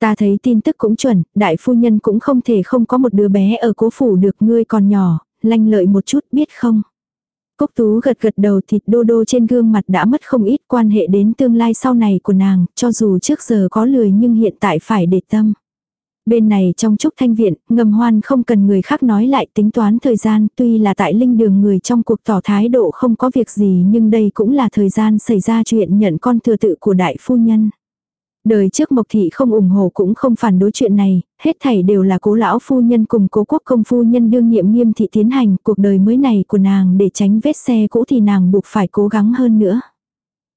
Ta thấy tin tức cũng chuẩn, đại phu nhân cũng không thể không có một đứa bé ở cố phủ được ngươi còn nhỏ, lanh lợi một chút biết không. Cốc tú gật gật đầu thịt đô đô trên gương mặt đã mất không ít quan hệ đến tương lai sau này của nàng, cho dù trước giờ có lười nhưng hiện tại phải để tâm. Bên này trong trúc thanh viện, ngầm hoan không cần người khác nói lại tính toán thời gian, tuy là tại linh đường người trong cuộc tỏ thái độ không có việc gì nhưng đây cũng là thời gian xảy ra chuyện nhận con thừa tự của đại phu nhân. Đời trước Mộc Thị không ủng hộ cũng không phản đối chuyện này, hết thảy đều là cố lão phu nhân cùng cố quốc công phu nhân đương nhiệm nghiêm thị tiến hành cuộc đời mới này của nàng để tránh vết xe cũ thì nàng buộc phải cố gắng hơn nữa.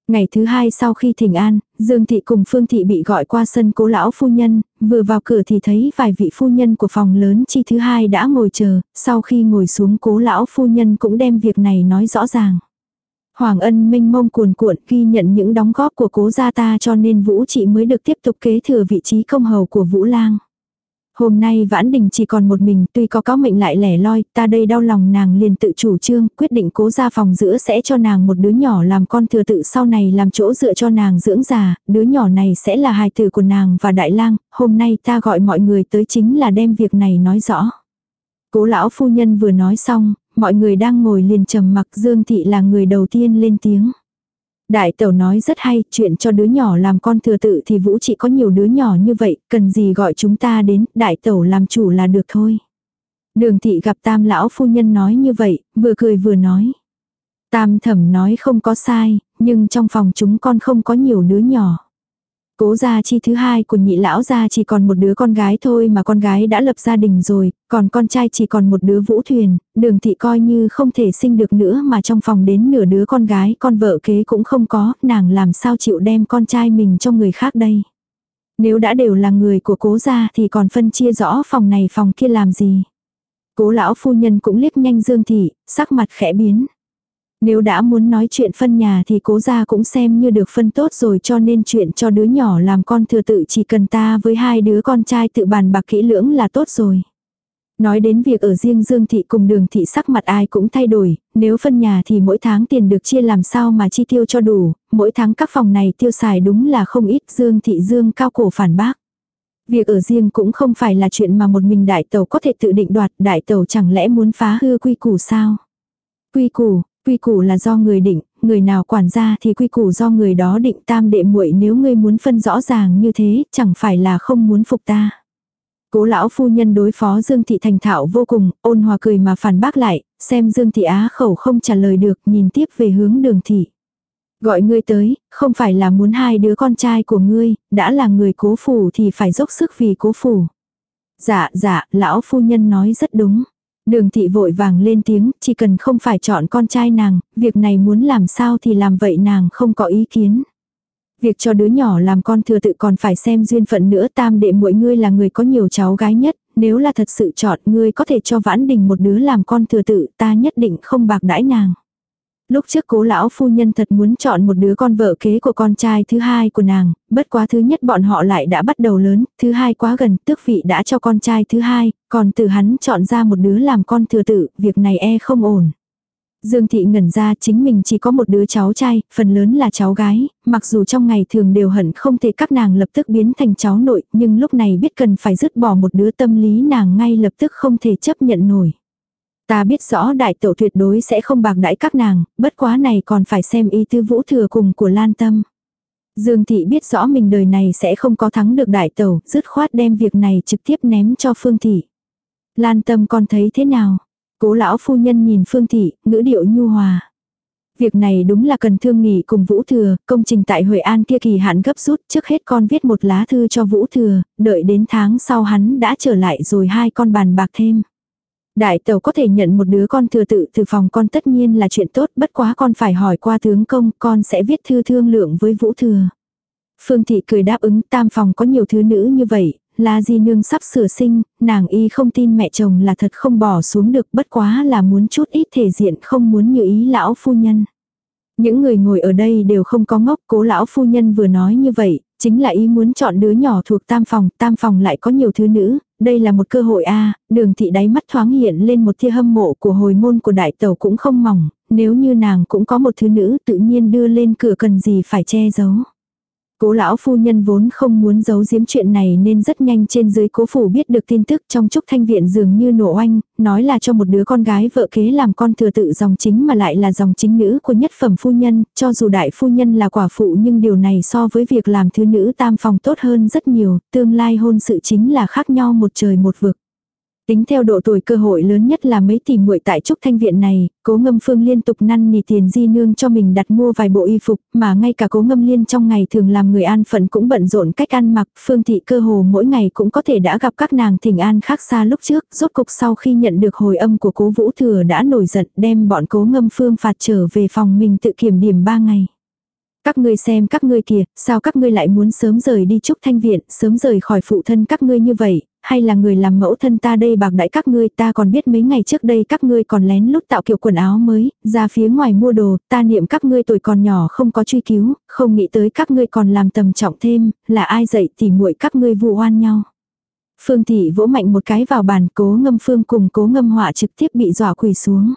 Ngày thứ hai sau khi thỉnh an, Dương Thị cùng Phương Thị bị gọi qua sân cố lão phu nhân, vừa vào cửa thì thấy vài vị phu nhân của phòng lớn chi thứ hai đã ngồi chờ, sau khi ngồi xuống cố lão phu nhân cũng đem việc này nói rõ ràng. Hoàng ân minh mông cuồn cuộn ghi nhận những đóng góp của cố gia ta cho nên Vũ Trị mới được tiếp tục kế thừa vị trí công hầu của Vũ Lang. Hôm nay Vãn Đình chỉ còn một mình, tuy có có mệnh lại lẻ loi, ta đây đau lòng nàng liền tự chủ trương, quyết định cố ra phòng giữa sẽ cho nàng một đứa nhỏ làm con thừa tự sau này làm chỗ dựa cho nàng dưỡng già, đứa nhỏ này sẽ là hài tử của nàng và đại lang, hôm nay ta gọi mọi người tới chính là đem việc này nói rõ. Cố lão phu nhân vừa nói xong, mọi người đang ngồi liền trầm mặc Dương Thị là người đầu tiên lên tiếng. Đại tẩu nói rất hay, chuyện cho đứa nhỏ làm con thừa tự thì Vũ chỉ có nhiều đứa nhỏ như vậy, cần gì gọi chúng ta đến, đại tẩu làm chủ là được thôi. Đường thị gặp tam lão phu nhân nói như vậy, vừa cười vừa nói. Tam thẩm nói không có sai, nhưng trong phòng chúng con không có nhiều đứa nhỏ. Cố gia chi thứ hai của nhị lão gia chỉ còn một đứa con gái thôi mà con gái đã lập gia đình rồi, còn con trai chỉ còn một đứa vũ thuyền, đường thị coi như không thể sinh được nữa mà trong phòng đến nửa đứa con gái, con vợ kế cũng không có, nàng làm sao chịu đem con trai mình cho người khác đây. Nếu đã đều là người của cố gia thì còn phân chia rõ phòng này phòng kia làm gì. Cố lão phu nhân cũng liếc nhanh Dương Thị, sắc mặt khẽ biến. Nếu đã muốn nói chuyện phân nhà thì cố gia cũng xem như được phân tốt rồi cho nên chuyện cho đứa nhỏ làm con thừa tự chỉ cần ta với hai đứa con trai tự bàn bạc kỹ lưỡng là tốt rồi. Nói đến việc ở riêng Dương Thị cùng đường thị sắc mặt ai cũng thay đổi, nếu phân nhà thì mỗi tháng tiền được chia làm sao mà chi tiêu cho đủ, mỗi tháng các phòng này tiêu xài đúng là không ít Dương Thị Dương cao cổ phản bác. Việc ở riêng cũng không phải là chuyện mà một mình đại tàu có thể tự định đoạt, đại tàu chẳng lẽ muốn phá hư quy củ sao? Quy củ, Quy củ là do người định, người nào quản gia thì quy củ do người đó định tam đệ muội nếu ngươi muốn phân rõ ràng như thế, chẳng phải là không muốn phục ta. Cố lão phu nhân đối phó Dương Thị thành thạo vô cùng, ôn hòa cười mà phản bác lại, xem Dương Thị á khẩu không trả lời được, nhìn tiếp về hướng đường thị. Gọi ngươi tới, không phải là muốn hai đứa con trai của ngươi, đã là người cố phủ thì phải dốc sức vì cố phủ. Dạ, dạ, lão phu nhân nói rất đúng. Đường thị vội vàng lên tiếng, chỉ cần không phải chọn con trai nàng, việc này muốn làm sao thì làm vậy nàng không có ý kiến. Việc cho đứa nhỏ làm con thừa tự còn phải xem duyên phận nữa tam đệ mỗi ngươi là người có nhiều cháu gái nhất, nếu là thật sự chọn ngươi có thể cho vãn đình một đứa làm con thừa tự ta nhất định không bạc đãi nàng. Lúc trước cố lão phu nhân thật muốn chọn một đứa con vợ kế của con trai thứ hai của nàng, bất quá thứ nhất bọn họ lại đã bắt đầu lớn, thứ hai quá gần, tước vị đã cho con trai thứ hai, còn từ hắn chọn ra một đứa làm con thừa tự, việc này e không ổn. Dương thị ngẩn ra chính mình chỉ có một đứa cháu trai, phần lớn là cháu gái, mặc dù trong ngày thường đều hận không thể các nàng lập tức biến thành cháu nội, nhưng lúc này biết cần phải dứt bỏ một đứa tâm lý nàng ngay lập tức không thể chấp nhận nổi. Ta biết rõ đại tổ tuyệt đối sẽ không bạc đãi các nàng, bất quá này còn phải xem ý tư vũ thừa cùng của Lan Tâm. Dương Thị biết rõ mình đời này sẽ không có thắng được đại tẩu, dứt khoát đem việc này trực tiếp ném cho Phương Thị. Lan Tâm con thấy thế nào? Cố lão phu nhân nhìn Phương Thị, ngữ điệu nhu hòa. Việc này đúng là cần thương nghị cùng Vũ Thừa, công trình tại Huệ An kia kỳ hạn gấp rút, trước hết con viết một lá thư cho Vũ Thừa, đợi đến tháng sau hắn đã trở lại rồi hai con bàn bạc thêm. Đại tàu có thể nhận một đứa con thừa tự từ phòng con tất nhiên là chuyện tốt, bất quá con phải hỏi qua tướng công, con sẽ viết thư thương lượng với Vũ Thừa. Phương Thị cười đáp ứng tam phòng có nhiều thứ nữ như vậy, La di nương sắp sửa sinh, nàng y không tin mẹ chồng là thật không bỏ xuống được bất quá là muốn chút ít thể diện không muốn như ý lão phu nhân. Những người ngồi ở đây đều không có ngốc, cố lão phu nhân vừa nói như vậy, chính là ý muốn chọn đứa nhỏ thuộc tam phòng, tam phòng lại có nhiều thứ nữ, đây là một cơ hội a đường thị đáy mắt thoáng hiện lên một tia hâm mộ của hồi môn của đại tàu cũng không mỏng, nếu như nàng cũng có một thứ nữ tự nhiên đưa lên cửa cần gì phải che giấu. Cố lão phu nhân vốn không muốn giấu giếm chuyện này nên rất nhanh trên dưới cố phủ biết được tin tức trong chốc thanh viện dường như nổ oanh, nói là cho một đứa con gái vợ kế làm con thừa tự dòng chính mà lại là dòng chính nữ của nhất phẩm phu nhân, cho dù đại phu nhân là quả phụ nhưng điều này so với việc làm thứ nữ tam phòng tốt hơn rất nhiều, tương lai hôn sự chính là khác nhau một trời một vực. Tính theo độ tuổi cơ hội lớn nhất là mấy tỷ muội tại trúc thanh viện này, cố ngâm phương liên tục năn nỉ tiền di nương cho mình đặt mua vài bộ y phục, mà ngay cả cố ngâm liên trong ngày thường làm người an phận cũng bận rộn cách ăn mặc, phương thị cơ hồ mỗi ngày cũng có thể đã gặp các nàng thỉnh an khác xa lúc trước, rốt cục sau khi nhận được hồi âm của cố vũ thừa đã nổi giận đem bọn cố ngâm phương phạt trở về phòng mình tự kiểm điểm ba ngày. Các ngươi xem các ngươi kìa, sao các ngươi lại muốn sớm rời đi trúc thanh viện, sớm rời khỏi phụ thân các ngươi như vậy, hay là người làm mẫu thân ta đây bạc đãi các ngươi ta còn biết mấy ngày trước đây các ngươi còn lén lút tạo kiểu quần áo mới, ra phía ngoài mua đồ, ta niệm các ngươi tuổi còn nhỏ không có truy cứu, không nghĩ tới các ngươi còn làm tầm trọng thêm, là ai dạy thì muội các ngươi vụ oan nhau. Phương thị vỗ mạnh một cái vào bàn cố ngâm phương cùng cố ngâm họa trực tiếp bị dọa quỳ xuống.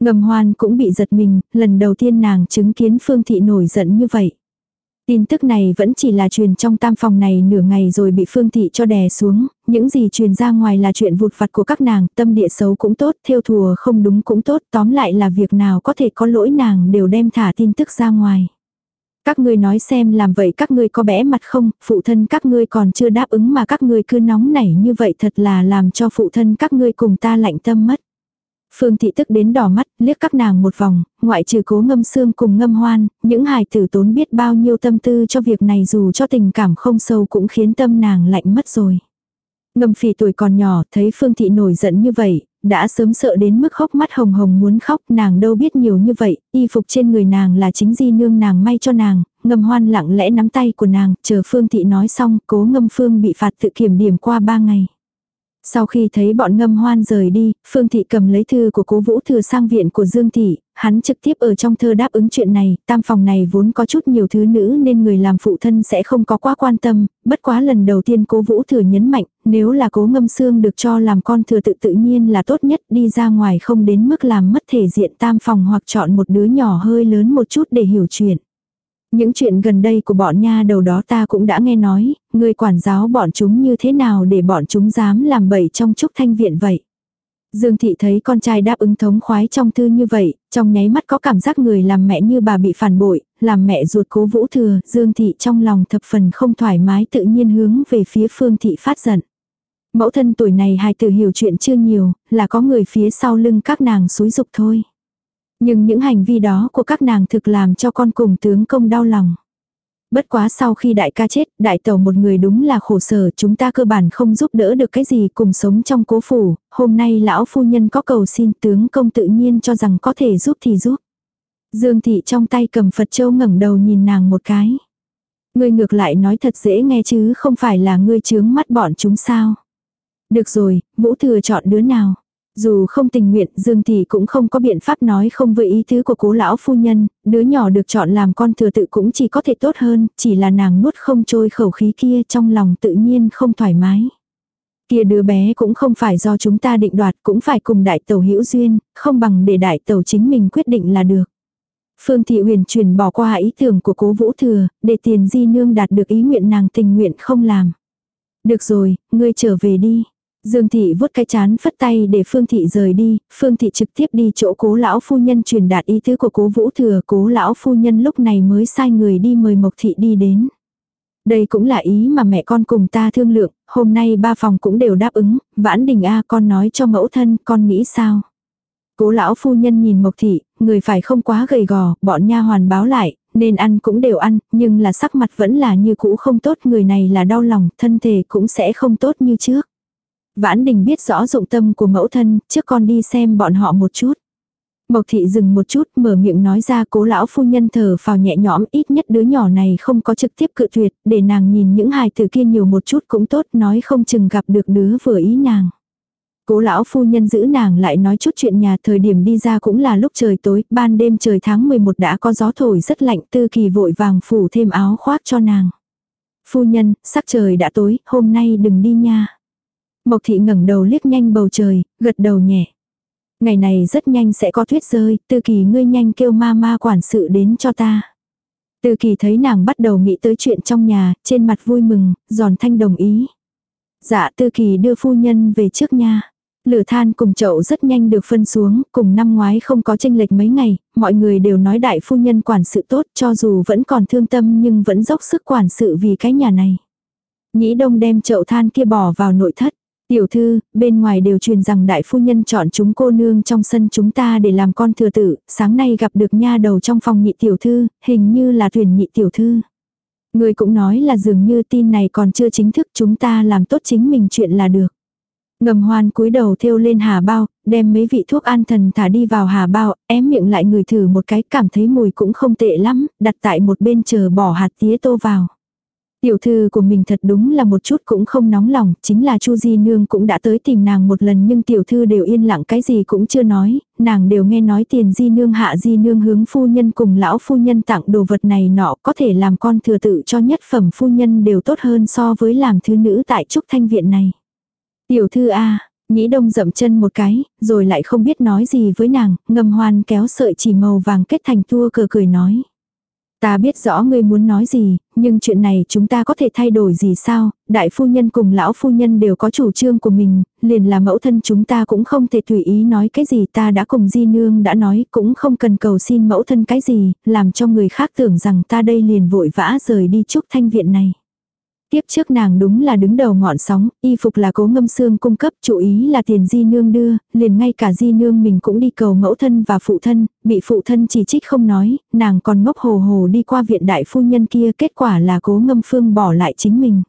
Ngầm hoan cũng bị giật mình, lần đầu tiên nàng chứng kiến Phương Thị nổi giận như vậy. Tin tức này vẫn chỉ là truyền trong tam phòng này nửa ngày rồi bị Phương Thị cho đè xuống, những gì truyền ra ngoài là chuyện vụt vặt của các nàng, tâm địa xấu cũng tốt, theo thùa không đúng cũng tốt, tóm lại là việc nào có thể có lỗi nàng đều đem thả tin tức ra ngoài. Các ngươi nói xem làm vậy các ngươi có bẽ mặt không, phụ thân các ngươi còn chưa đáp ứng mà các ngươi cứ nóng nảy như vậy thật là làm cho phụ thân các ngươi cùng ta lạnh tâm mất. Phương thị tức đến đỏ mắt, liếc các nàng một vòng, ngoại trừ cố ngâm xương cùng ngâm hoan, những hài tử tốn biết bao nhiêu tâm tư cho việc này dù cho tình cảm không sâu cũng khiến tâm nàng lạnh mất rồi. Ngâm phỉ tuổi còn nhỏ, thấy Phương thị nổi giận như vậy, đã sớm sợ đến mức hốc mắt hồng hồng muốn khóc, nàng đâu biết nhiều như vậy, y phục trên người nàng là chính di nương nàng may cho nàng, ngâm hoan lặng lẽ nắm tay của nàng, chờ Phương thị nói xong, cố ngâm Phương bị phạt tự kiểm điểm qua ba ngày. Sau khi thấy bọn ngâm hoan rời đi, Phương Thị cầm lấy thư của cố Vũ Thừa sang viện của Dương Thị, hắn trực tiếp ở trong thơ đáp ứng chuyện này, tam phòng này vốn có chút nhiều thứ nữ nên người làm phụ thân sẽ không có quá quan tâm, bất quá lần đầu tiên cố Vũ Thừa nhấn mạnh, nếu là cố ngâm xương được cho làm con thừa tự tự nhiên là tốt nhất đi ra ngoài không đến mức làm mất thể diện tam phòng hoặc chọn một đứa nhỏ hơi lớn một chút để hiểu chuyện. Những chuyện gần đây của bọn nha đầu đó ta cũng đã nghe nói, người quản giáo bọn chúng như thế nào để bọn chúng dám làm bậy trong trúc thanh viện vậy. Dương thị thấy con trai đáp ứng thống khoái trong thư như vậy, trong nháy mắt có cảm giác người làm mẹ như bà bị phản bội, làm mẹ ruột cố vũ thừa, Dương thị trong lòng thập phần không thoải mái tự nhiên hướng về phía phương thị phát giận. Mẫu thân tuổi này hài tử hiểu chuyện chưa nhiều, là có người phía sau lưng các nàng xúi dục thôi. Nhưng những hành vi đó của các nàng thực làm cho con cùng tướng công đau lòng. Bất quá sau khi đại ca chết, đại tẩu một người đúng là khổ sở, chúng ta cơ bản không giúp đỡ được cái gì cùng sống trong cố phủ, hôm nay lão phu nhân có cầu xin tướng công tự nhiên cho rằng có thể giúp thì giúp. Dương thị trong tay cầm Phật châu ngẩng đầu nhìn nàng một cái. Ngươi ngược lại nói thật dễ nghe chứ không phải là ngươi chướng mắt bọn chúng sao. Được rồi, Vũ Thừa chọn đứa nào. Dù không tình nguyện, Dương Thị cũng không có biện pháp nói không với ý tứ của cố lão phu nhân, đứa nhỏ được chọn làm con thừa tự cũng chỉ có thể tốt hơn, chỉ là nàng nuốt không trôi khẩu khí kia trong lòng tự nhiên không thoải mái. Kia đứa bé cũng không phải do chúng ta định đoạt, cũng phải cùng đại tẩu hữu duyên, không bằng để đại tẩu chính mình quyết định là được. Phương Thị huyền truyền bỏ qua ý tưởng của cố vũ thừa, để tiền di nương đạt được ý nguyện nàng tình nguyện không làm. Được rồi, ngươi trở về đi. Dương thị vuốt cái chán phất tay để Phương thị rời đi, Phương thị trực tiếp đi chỗ cố lão phu nhân truyền đạt ý tứ của cố vũ thừa, cố lão phu nhân lúc này mới sai người đi mời Mộc thị đi đến. Đây cũng là ý mà mẹ con cùng ta thương lượng, hôm nay ba phòng cũng đều đáp ứng, vãn đình A con nói cho mẫu thân, con nghĩ sao? Cố lão phu nhân nhìn Mộc thị, người phải không quá gầy gò, bọn nha hoàn báo lại, nên ăn cũng đều ăn, nhưng là sắc mặt vẫn là như cũ không tốt, người này là đau lòng, thân thể cũng sẽ không tốt như trước. Vãn Đình biết rõ dụng tâm của mẫu thân, trước con đi xem bọn họ một chút. Mộc thị dừng một chút mở miệng nói ra cố lão phu nhân thở phào nhẹ nhõm ít nhất đứa nhỏ này không có trực tiếp cự tuyệt để nàng nhìn những hài tử kia nhiều một chút cũng tốt nói không chừng gặp được đứa vừa ý nàng. Cố lão phu nhân giữ nàng lại nói chút chuyện nhà thời điểm đi ra cũng là lúc trời tối, ban đêm trời tháng 11 đã có gió thổi rất lạnh tư kỳ vội vàng phủ thêm áo khoác cho nàng. Phu nhân, sắc trời đã tối, hôm nay đừng đi nha. Mộc thị ngẩng đầu liếc nhanh bầu trời, gật đầu nhẹ. Ngày này rất nhanh sẽ có tuyết rơi, tư kỳ ngươi nhanh kêu ma ma quản sự đến cho ta. Tư kỳ thấy nàng bắt đầu nghĩ tới chuyện trong nhà, trên mặt vui mừng, giòn thanh đồng ý. Dạ tư kỳ đưa phu nhân về trước nha. Lửa than cùng chậu rất nhanh được phân xuống, cùng năm ngoái không có tranh lệch mấy ngày, mọi người đều nói đại phu nhân quản sự tốt cho dù vẫn còn thương tâm nhưng vẫn dốc sức quản sự vì cái nhà này. Nhĩ đông đem chậu than kia bỏ vào nội thất. Tiểu thư, bên ngoài đều truyền rằng đại phu nhân chọn chúng cô nương trong sân chúng ta để làm con thừa tử, sáng nay gặp được nha đầu trong phòng nhị tiểu thư, hình như là thuyền nhị tiểu thư. Người cũng nói là dường như tin này còn chưa chính thức chúng ta làm tốt chính mình chuyện là được. Ngầm hoan cúi đầu thêu lên hà bao, đem mấy vị thuốc an thần thả đi vào hà bao, ém miệng lại người thử một cái cảm thấy mùi cũng không tệ lắm, đặt tại một bên chờ bỏ hạt tía tô vào. Tiểu thư của mình thật đúng là một chút cũng không nóng lòng, chính là Chu Di Nương cũng đã tới tìm nàng một lần nhưng tiểu thư đều yên lặng cái gì cũng chưa nói, nàng đều nghe nói tiền Di Nương hạ Di Nương hướng phu nhân cùng lão phu nhân tặng đồ vật này nọ có thể làm con thừa tự cho nhất phẩm phu nhân đều tốt hơn so với làm thứ nữ tại Trúc Thanh Viện này. Tiểu thư A, Nhĩ đông dậm chân một cái, rồi lại không biết nói gì với nàng, ngầm hoan kéo sợi chỉ màu vàng kết thành tua cờ cười nói. Ta biết rõ ngươi muốn nói gì, nhưng chuyện này chúng ta có thể thay đổi gì sao, đại phu nhân cùng lão phu nhân đều có chủ trương của mình, liền là mẫu thân chúng ta cũng không thể tùy ý nói cái gì ta đã cùng di nương đã nói cũng không cần cầu xin mẫu thân cái gì, làm cho người khác tưởng rằng ta đây liền vội vã rời đi chúc thanh viện này. Tiếp trước nàng đúng là đứng đầu ngọn sóng, y phục là cố ngâm xương cung cấp, chủ ý là tiền di nương đưa, liền ngay cả di nương mình cũng đi cầu mẫu thân và phụ thân, bị phụ thân chỉ trích không nói, nàng còn ngốc hồ hồ đi qua viện đại phu nhân kia, kết quả là cố ngâm phương bỏ lại chính mình.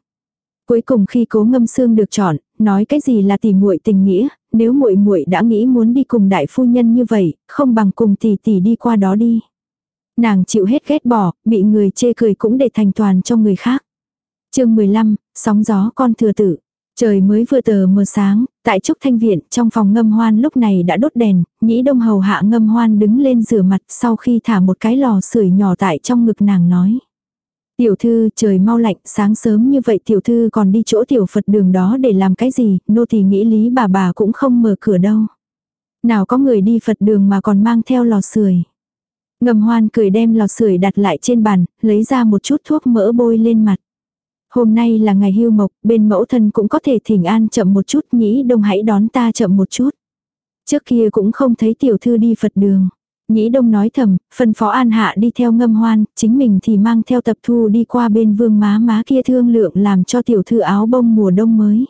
Cuối cùng khi cố ngâm xương được chọn, nói cái gì là tỷ muội tình nghĩa, nếu muội muội đã nghĩ muốn đi cùng đại phu nhân như vậy, không bằng cùng tỷ tỷ đi qua đó đi. Nàng chịu hết ghét bỏ, bị người chê cười cũng để thành toàn cho người khác chương 15, sóng gió con thừa tử. Trời mới vừa tờ mờ sáng, tại Trúc Thanh Viện, trong phòng ngâm hoan lúc này đã đốt đèn, nhĩ đông hầu hạ ngâm hoan đứng lên rửa mặt sau khi thả một cái lò sưởi nhỏ tại trong ngực nàng nói. Tiểu thư trời mau lạnh sáng sớm như vậy tiểu thư còn đi chỗ tiểu Phật đường đó để làm cái gì, nô thì nghĩ lý bà bà cũng không mở cửa đâu. Nào có người đi Phật đường mà còn mang theo lò sưởi. Ngầm hoan cười đem lò sưởi đặt lại trên bàn, lấy ra một chút thuốc mỡ bôi lên mặt. Hôm nay là ngày hưu mộc, bên mẫu thân cũng có thể thỉnh an chậm một chút nhĩ đông hãy đón ta chậm một chút. Trước kia cũng không thấy tiểu thư đi Phật đường. Nhĩ đông nói thầm, phân phó an hạ đi theo ngâm hoan, chính mình thì mang theo tập thu đi qua bên vương má má kia thương lượng làm cho tiểu thư áo bông mùa đông mới.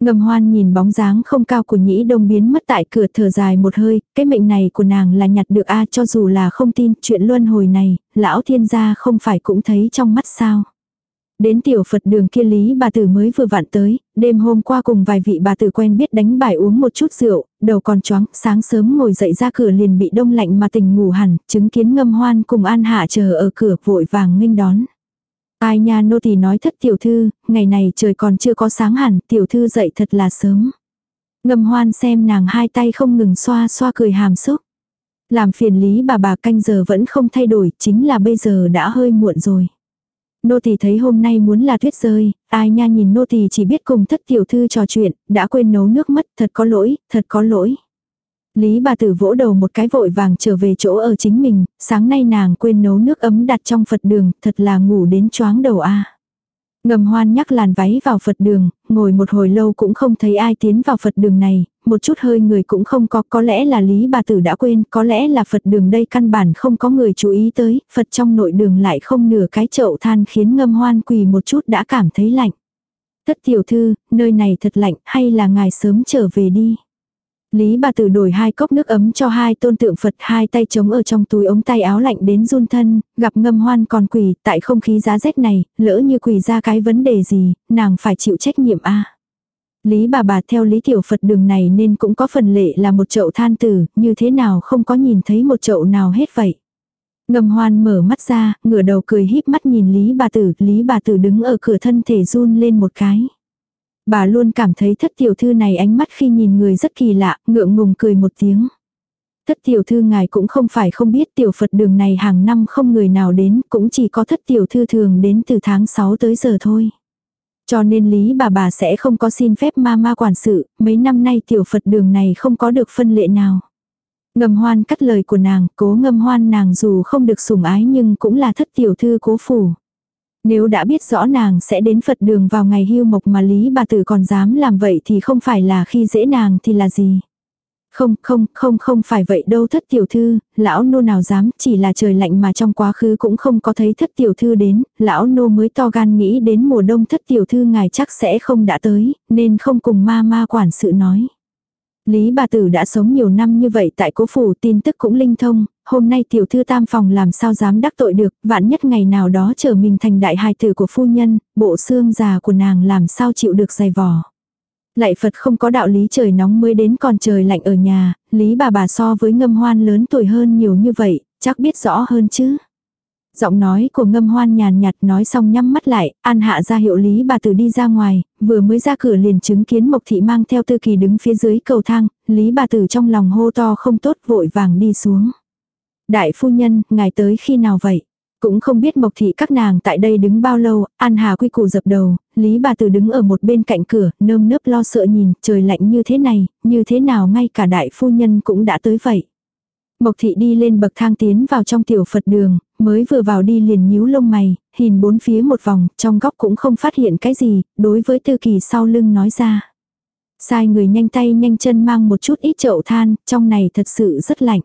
Ngầm hoan nhìn bóng dáng không cao của nhĩ đông biến mất tại cửa thở dài một hơi, cái mệnh này của nàng là nhặt được a cho dù là không tin chuyện luân hồi này, lão thiên gia không phải cũng thấy trong mắt sao. Đến tiểu Phật đường kia lý bà tử mới vừa vặn tới, đêm hôm qua cùng vài vị bà tử quen biết đánh bài uống một chút rượu, đầu còn choáng, sáng sớm ngồi dậy ra cửa liền bị đông lạnh mà tỉnh ngủ hẳn, chứng kiến ngâm hoan cùng an hạ chờ ở cửa vội vàng nghênh đón. Ai nha nô tỳ nói thất tiểu thư, ngày này trời còn chưa có sáng hẳn, tiểu thư dậy thật là sớm. Ngâm hoan xem nàng hai tay không ngừng xoa xoa cười hàm xúc. Làm phiền lý bà bà canh giờ vẫn không thay đổi, chính là bây giờ đã hơi muộn rồi. Nô tỳ thấy hôm nay muốn là tuyết rơi, ai nha nhìn nô tỳ chỉ biết cùng thất tiểu thư trò chuyện, đã quên nấu nước mất, thật có lỗi, thật có lỗi. Lý bà tử vỗ đầu một cái vội vàng trở về chỗ ở chính mình, sáng nay nàng quên nấu nước ấm đặt trong Phật đường, thật là ngủ đến choáng đầu a. Ngầm hoan nhắc làn váy vào Phật đường, ngồi một hồi lâu cũng không thấy ai tiến vào Phật đường này, một chút hơi người cũng không có, có lẽ là lý bà tử đã quên, có lẽ là Phật đường đây căn bản không có người chú ý tới, Phật trong nội đường lại không nửa cái chậu than khiến ngâm hoan quỳ một chút đã cảm thấy lạnh. Tất tiểu thư, nơi này thật lạnh, hay là ngài sớm trở về đi. Lý bà tử đổi hai cốc nước ấm cho hai tôn tượng Phật hai tay trống ở trong túi ống tay áo lạnh đến run thân, gặp ngâm hoan còn quỳ tại không khí giá rét này, lỡ như quỳ ra cái vấn đề gì, nàng phải chịu trách nhiệm a Lý bà bà theo lý tiểu Phật đường này nên cũng có phần lệ là một chậu than tử, như thế nào không có nhìn thấy một chậu nào hết vậy. Ngầm hoan mở mắt ra, ngửa đầu cười híp mắt nhìn Lý bà tử, Lý bà tử đứng ở cửa thân thể run lên một cái. Bà luôn cảm thấy thất tiểu thư này ánh mắt khi nhìn người rất kỳ lạ, ngượng ngùng cười một tiếng. Thất tiểu thư ngài cũng không phải không biết tiểu Phật đường này hàng năm không người nào đến, cũng chỉ có thất tiểu thư thường đến từ tháng 6 tới giờ thôi. Cho nên lý bà bà sẽ không có xin phép ma ma quản sự, mấy năm nay tiểu Phật đường này không có được phân lệ nào. Ngầm hoan cắt lời của nàng, cố ngâm hoan nàng dù không được sủng ái nhưng cũng là thất tiểu thư cố phủ. Nếu đã biết rõ nàng sẽ đến Phật đường vào ngày hưu mộc mà lý bà tử còn dám làm vậy thì không phải là khi dễ nàng thì là gì. Không, không, không, không phải vậy đâu thất tiểu thư, lão nô nào dám, chỉ là trời lạnh mà trong quá khứ cũng không có thấy thất tiểu thư đến, lão nô mới to gan nghĩ đến mùa đông thất tiểu thư ngài chắc sẽ không đã tới, nên không cùng ma ma quản sự nói. Lý bà tử đã sống nhiều năm như vậy tại cố phủ tin tức cũng linh thông, hôm nay tiểu thư tam phòng làm sao dám đắc tội được, vạn nhất ngày nào đó trở mình thành đại hài tử của phu nhân, bộ xương già của nàng làm sao chịu được dày vò. Lại Phật không có đạo lý trời nóng mới đến còn trời lạnh ở nhà, lý bà bà so với ngâm hoan lớn tuổi hơn nhiều như vậy, chắc biết rõ hơn chứ. Giọng nói của ngâm hoan nhàn nhạt nói xong nhắm mắt lại, an hạ ra hiệu lý bà tử đi ra ngoài, vừa mới ra cửa liền chứng kiến Mộc Thị mang theo tư kỳ đứng phía dưới cầu thang, lý bà tử trong lòng hô to không tốt vội vàng đi xuống. Đại phu nhân, ngài tới khi nào vậy? Cũng không biết Mộc Thị các nàng tại đây đứng bao lâu, An Hà quy củ dập đầu, Lý bà tử đứng ở một bên cạnh cửa, nơm nớp lo sợ nhìn, trời lạnh như thế này, như thế nào ngay cả đại phu nhân cũng đã tới vậy. Mộc thị đi lên bậc thang tiến vào trong tiểu Phật đường, mới vừa vào đi liền nhíu lông mày, nhìn bốn phía một vòng, trong góc cũng không phát hiện cái gì, đối với tư kỳ sau lưng nói ra. Sai người nhanh tay nhanh chân mang một chút ít chậu than, trong này thật sự rất lạnh.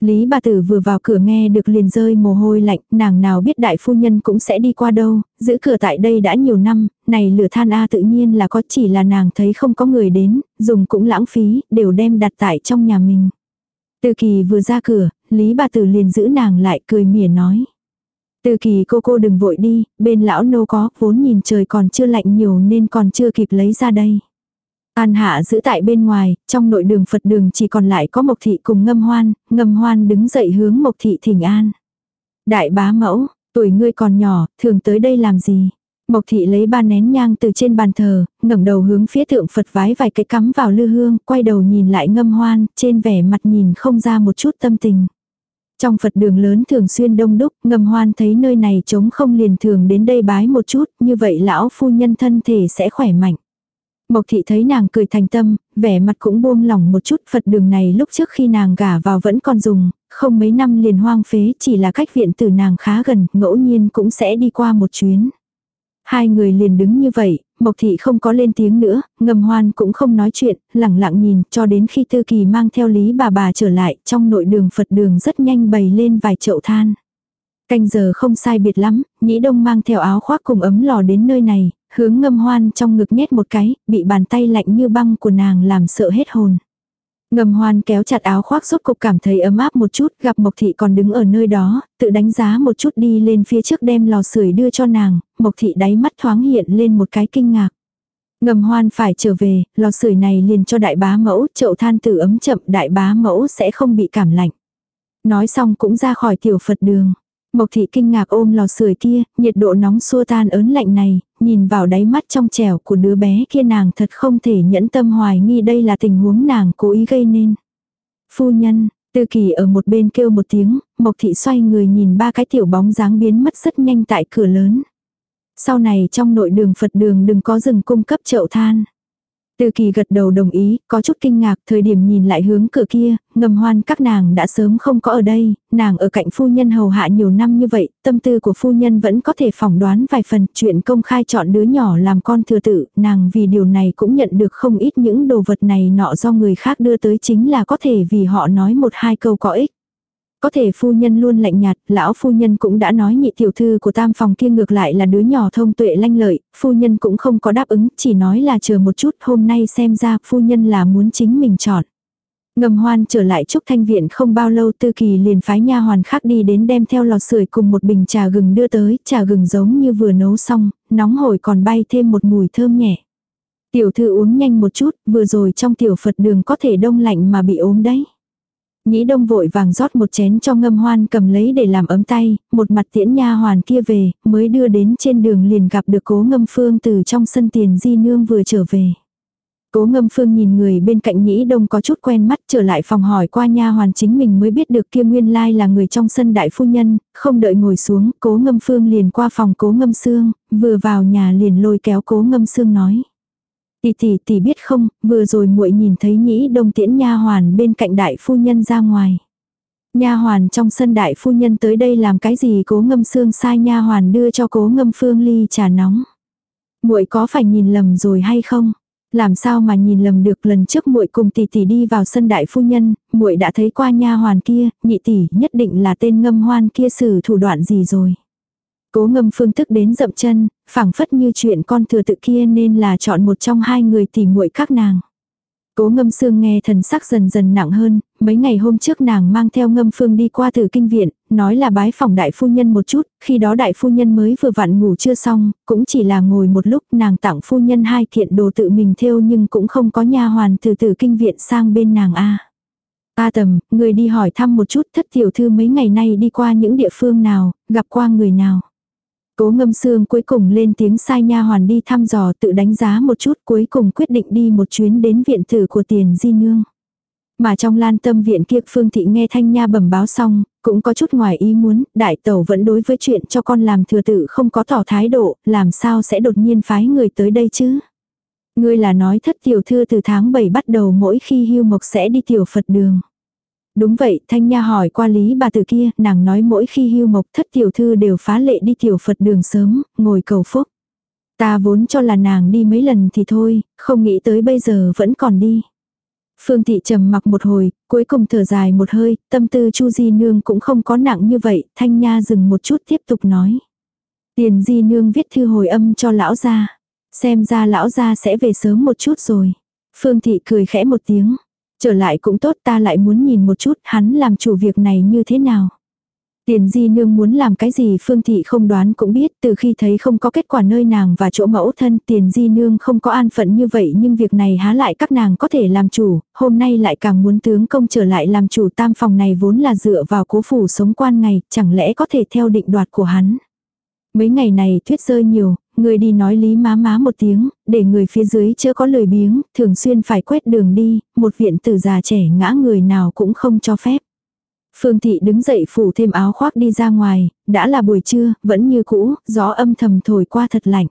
Lý bà tử vừa vào cửa nghe được liền rơi mồ hôi lạnh, nàng nào biết đại phu nhân cũng sẽ đi qua đâu, giữ cửa tại đây đã nhiều năm, này lửa than A tự nhiên là có chỉ là nàng thấy không có người đến, dùng cũng lãng phí, đều đem đặt tại trong nhà mình. Từ kỳ vừa ra cửa, Lý bà tử liền giữ nàng lại cười mỉa nói. Từ kỳ cô cô đừng vội đi, bên lão nô có, vốn nhìn trời còn chưa lạnh nhiều nên còn chưa kịp lấy ra đây. An hạ giữ tại bên ngoài, trong nội đường Phật đường chỉ còn lại có Mộc Thị cùng ngâm hoan, ngâm hoan đứng dậy hướng Mộc Thị thỉnh an. Đại bá mẫu, tuổi ngươi còn nhỏ, thường tới đây làm gì? Mộc thị lấy ba nén nhang từ trên bàn thờ, ngẩng đầu hướng phía tượng Phật vái vài cái cắm vào lư hương, quay đầu nhìn lại ngâm hoan, trên vẻ mặt nhìn không ra một chút tâm tình. Trong Phật đường lớn thường xuyên đông đúc, ngâm hoan thấy nơi này trống không liền thường đến đây bái một chút, như vậy lão phu nhân thân thể sẽ khỏe mạnh. Mộc thị thấy nàng cười thành tâm, vẻ mặt cũng buông lỏng một chút Phật đường này lúc trước khi nàng gả vào vẫn còn dùng, không mấy năm liền hoang phế chỉ là cách viện từ nàng khá gần, ngẫu nhiên cũng sẽ đi qua một chuyến. Hai người liền đứng như vậy, Mộc Thị không có lên tiếng nữa, ngầm hoan cũng không nói chuyện, lẳng lặng nhìn cho đến khi Tư Kỳ mang theo Lý bà bà trở lại, trong nội đường Phật đường rất nhanh bày lên vài chậu than. Canh giờ không sai biệt lắm, Nhĩ Đông mang theo áo khoác cùng ấm lò đến nơi này, hướng ngâm hoan trong ngực nhét một cái, bị bàn tay lạnh như băng của nàng làm sợ hết hồn. Ngầm hoan kéo chặt áo khoác rốt cục cảm thấy ấm áp một chút, gặp Mộc Thị còn đứng ở nơi đó, tự đánh giá một chút đi lên phía trước đem lò sưởi đưa cho nàng, Mộc Thị đáy mắt thoáng hiện lên một cái kinh ngạc. Ngầm hoan phải trở về, lò sưởi này liền cho đại bá mẫu, chậu than tử ấm chậm đại bá mẫu sẽ không bị cảm lạnh. Nói xong cũng ra khỏi tiểu Phật đường. Mộc thị kinh ngạc ôm lò sưởi kia, nhiệt độ nóng xua tan ớn lạnh này, nhìn vào đáy mắt trong trẻo của đứa bé kia nàng thật không thể nhẫn tâm hoài nghi đây là tình huống nàng cố ý gây nên. Phu nhân, tư kỳ ở một bên kêu một tiếng, mộc thị xoay người nhìn ba cái tiểu bóng dáng biến mất rất nhanh tại cửa lớn. Sau này trong nội đường Phật đường đừng có dừng cung cấp chậu than từ kỳ gật đầu đồng ý, có chút kinh ngạc, thời điểm nhìn lại hướng cửa kia, ngầm hoan các nàng đã sớm không có ở đây, nàng ở cạnh phu nhân hầu hạ nhiều năm như vậy, tâm tư của phu nhân vẫn có thể phỏng đoán vài phần, chuyện công khai chọn đứa nhỏ làm con thừa tự, nàng vì điều này cũng nhận được không ít những đồ vật này nọ do người khác đưa tới chính là có thể vì họ nói một hai câu có ích. Có thể phu nhân luôn lạnh nhạt, lão phu nhân cũng đã nói nhị tiểu thư của tam phòng kia ngược lại là đứa nhỏ thông tuệ lanh lợi, phu nhân cũng không có đáp ứng, chỉ nói là chờ một chút hôm nay xem ra phu nhân là muốn chính mình chọn. Ngầm hoan trở lại trúc thanh viện không bao lâu tư kỳ liền phái nha hoàn khác đi đến đem theo lò sưởi cùng một bình trà gừng đưa tới, trà gừng giống như vừa nấu xong, nóng hổi còn bay thêm một mùi thơm nhẹ. Tiểu thư uống nhanh một chút, vừa rồi trong tiểu Phật đường có thể đông lạnh mà bị ốm đấy. Nhĩ đông vội vàng rót một chén cho ngâm hoan cầm lấy để làm ấm tay, một mặt tiễn nha hoàn kia về, mới đưa đến trên đường liền gặp được cố ngâm phương từ trong sân tiền di nương vừa trở về. Cố ngâm phương nhìn người bên cạnh nhĩ đông có chút quen mắt trở lại phòng hỏi qua nha hoàn chính mình mới biết được kia nguyên lai là người trong sân đại phu nhân, không đợi ngồi xuống, cố ngâm phương liền qua phòng cố ngâm xương, vừa vào nhà liền lôi kéo cố ngâm xương nói. Tỷ tỷ tỷ biết không, vừa rồi muội nhìn thấy nhĩ đông tiễn nha hoàn bên cạnh đại phu nhân ra ngoài. Nha hoàn trong sân đại phu nhân tới đây làm cái gì cố ngâm xương sai nha hoàn đưa cho cố ngâm phương ly trà nóng. muội có phải nhìn lầm rồi hay không? Làm sao mà nhìn lầm được lần trước muội cùng tỷ tỷ đi vào sân đại phu nhân, muội đã thấy qua nha hoàn kia, nhị tỷ nhất định là tên ngâm hoan kia xử thủ đoạn gì rồi. Cố ngâm phương thức đến dậm chân, phảng phất như chuyện con thừa tự kia nên là chọn một trong hai người tỉ muội các nàng. Cố ngâm xương nghe thần sắc dần dần nặng hơn, mấy ngày hôm trước nàng mang theo ngâm phương đi qua từ kinh viện, nói là bái phòng đại phu nhân một chút, khi đó đại phu nhân mới vừa vặn ngủ chưa xong, cũng chỉ là ngồi một lúc nàng tặng phu nhân hai kiện đồ tự mình thêu nhưng cũng không có nha hoàn từ từ kinh viện sang bên nàng a. A tầm, người đi hỏi thăm một chút thất tiểu thư mấy ngày nay đi qua những địa phương nào, gặp qua người nào. Cố ngâm xương cuối cùng lên tiếng sai nha hoàn đi thăm dò tự đánh giá một chút cuối cùng quyết định đi một chuyến đến viện thử của tiền di nương. Mà trong lan tâm viện kia Phương Thị nghe Thanh Nha bẩm báo xong, cũng có chút ngoài ý muốn, đại tẩu vẫn đối với chuyện cho con làm thừa tự không có tỏ thái độ, làm sao sẽ đột nhiên phái người tới đây chứ. Ngươi là nói thất tiểu thư từ tháng 7 bắt đầu mỗi khi hưu mộc sẽ đi tiểu Phật đường. Đúng vậy, Thanh Nha hỏi qua lý bà từ kia, nàng nói mỗi khi hưu mộc thất tiểu thư đều phá lệ đi tiểu Phật đường sớm, ngồi cầu phúc. Ta vốn cho là nàng đi mấy lần thì thôi, không nghĩ tới bây giờ vẫn còn đi. Phương Thị trầm mặc một hồi, cuối cùng thở dài một hơi, tâm tư Chu Di Nương cũng không có nặng như vậy, Thanh Nha dừng một chút tiếp tục nói. Tiền Di Nương viết thư hồi âm cho lão gia, xem ra lão gia sẽ về sớm một chút rồi. Phương Thị cười khẽ một tiếng, trở lại cũng tốt ta lại muốn nhìn một chút hắn làm chủ việc này như thế nào. Tiền di nương muốn làm cái gì Phương Thị không đoán cũng biết từ khi thấy không có kết quả nơi nàng và chỗ mẫu thân tiền di nương không có an phận như vậy nhưng việc này há lại các nàng có thể làm chủ, hôm nay lại càng muốn tướng công trở lại làm chủ tam phòng này vốn là dựa vào cố phủ sống quan ngày, chẳng lẽ có thể theo định đoạt của hắn. Mấy ngày này tuyết rơi nhiều, người đi nói lý má má một tiếng, để người phía dưới chưa có lời biếng, thường xuyên phải quét đường đi, một viện tử già trẻ ngã người nào cũng không cho phép. Phương Thị đứng dậy phủ thêm áo khoác đi ra ngoài, đã là buổi trưa, vẫn như cũ, gió âm thầm thổi qua thật lạnh.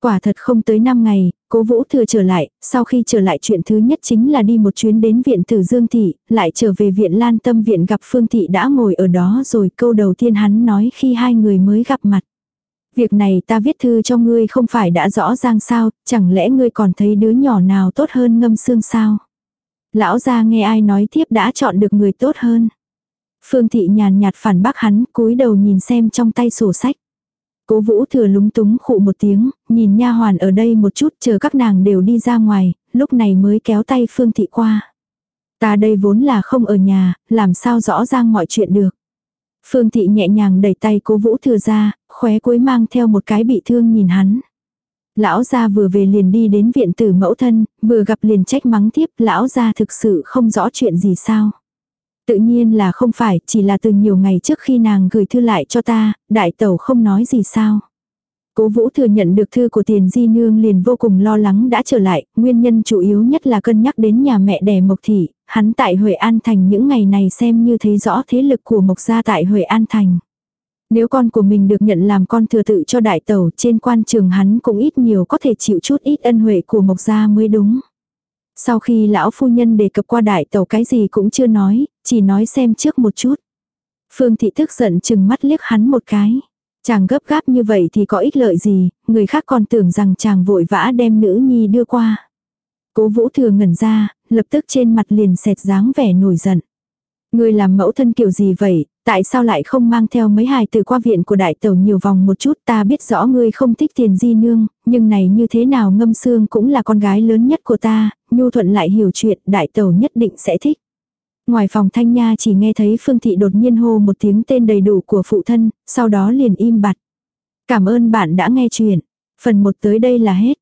Quả thật không tới 5 ngày, cố vũ thừa trở lại, sau khi trở lại chuyện thứ nhất chính là đi một chuyến đến viện tử Dương Thị, lại trở về viện Lan Tâm viện gặp Phương Thị đã ngồi ở đó rồi câu đầu tiên hắn nói khi hai người mới gặp mặt. Việc này ta viết thư cho ngươi không phải đã rõ ràng sao, chẳng lẽ ngươi còn thấy đứa nhỏ nào tốt hơn ngâm xương sao? Lão gia nghe ai nói tiếp đã chọn được người tốt hơn. Phương thị nhàn nhạt phản bác hắn, cúi đầu nhìn xem trong tay sổ sách. Cố vũ thừa lúng túng khụ một tiếng, nhìn nha hoàn ở đây một chút chờ các nàng đều đi ra ngoài, lúc này mới kéo tay Phương thị qua. Ta đây vốn là không ở nhà, làm sao rõ ràng mọi chuyện được. Phương thị nhẹ nhàng đẩy tay cố vũ thừa ra, khóe cuối mang theo một cái bị thương nhìn hắn. Lão gia vừa về liền đi đến viện tử mẫu thân, vừa gặp liền trách mắng tiếp, lão gia thực sự không rõ chuyện gì sao. Tự nhiên là không phải, chỉ là từ nhiều ngày trước khi nàng gửi thư lại cho ta, đại tẩu không nói gì sao. Cố Vũ thừa nhận được thư của tiền di nương liền vô cùng lo lắng đã trở lại, nguyên nhân chủ yếu nhất là cân nhắc đến nhà mẹ đẻ Mộc Thị, hắn tại Huệ An Thành những ngày này xem như thấy rõ thế lực của Mộc gia tại Huệ An Thành. Nếu con của mình được nhận làm con thừa tự cho đại tẩu trên quan trường hắn cũng ít nhiều có thể chịu chút ít ân huệ của Mộc gia mới đúng. Sau khi lão phu nhân đề cập qua đại tẩu cái gì cũng chưa nói, chỉ nói xem trước một chút. Phương thị tức giận chừng mắt liếc hắn một cái. Chàng gấp gáp như vậy thì có ích lợi gì, người khác còn tưởng rằng chàng vội vã đem nữ nhi đưa qua. Cố vũ thừa ngẩn ra, lập tức trên mặt liền xẹt dáng vẻ nổi giận. Người làm mẫu thân kiểu gì vậy, tại sao lại không mang theo mấy hài từ qua viện của đại tẩu nhiều vòng một chút ta biết rõ ngươi không thích tiền di nương, nhưng này như thế nào ngâm xương cũng là con gái lớn nhất của ta, nhu thuận lại hiểu chuyện đại tẩu nhất định sẽ thích. Ngoài phòng thanh nha chỉ nghe thấy phương thị đột nhiên hô một tiếng tên đầy đủ của phụ thân, sau đó liền im bặt. Cảm ơn bạn đã nghe chuyện. Phần 1 tới đây là hết.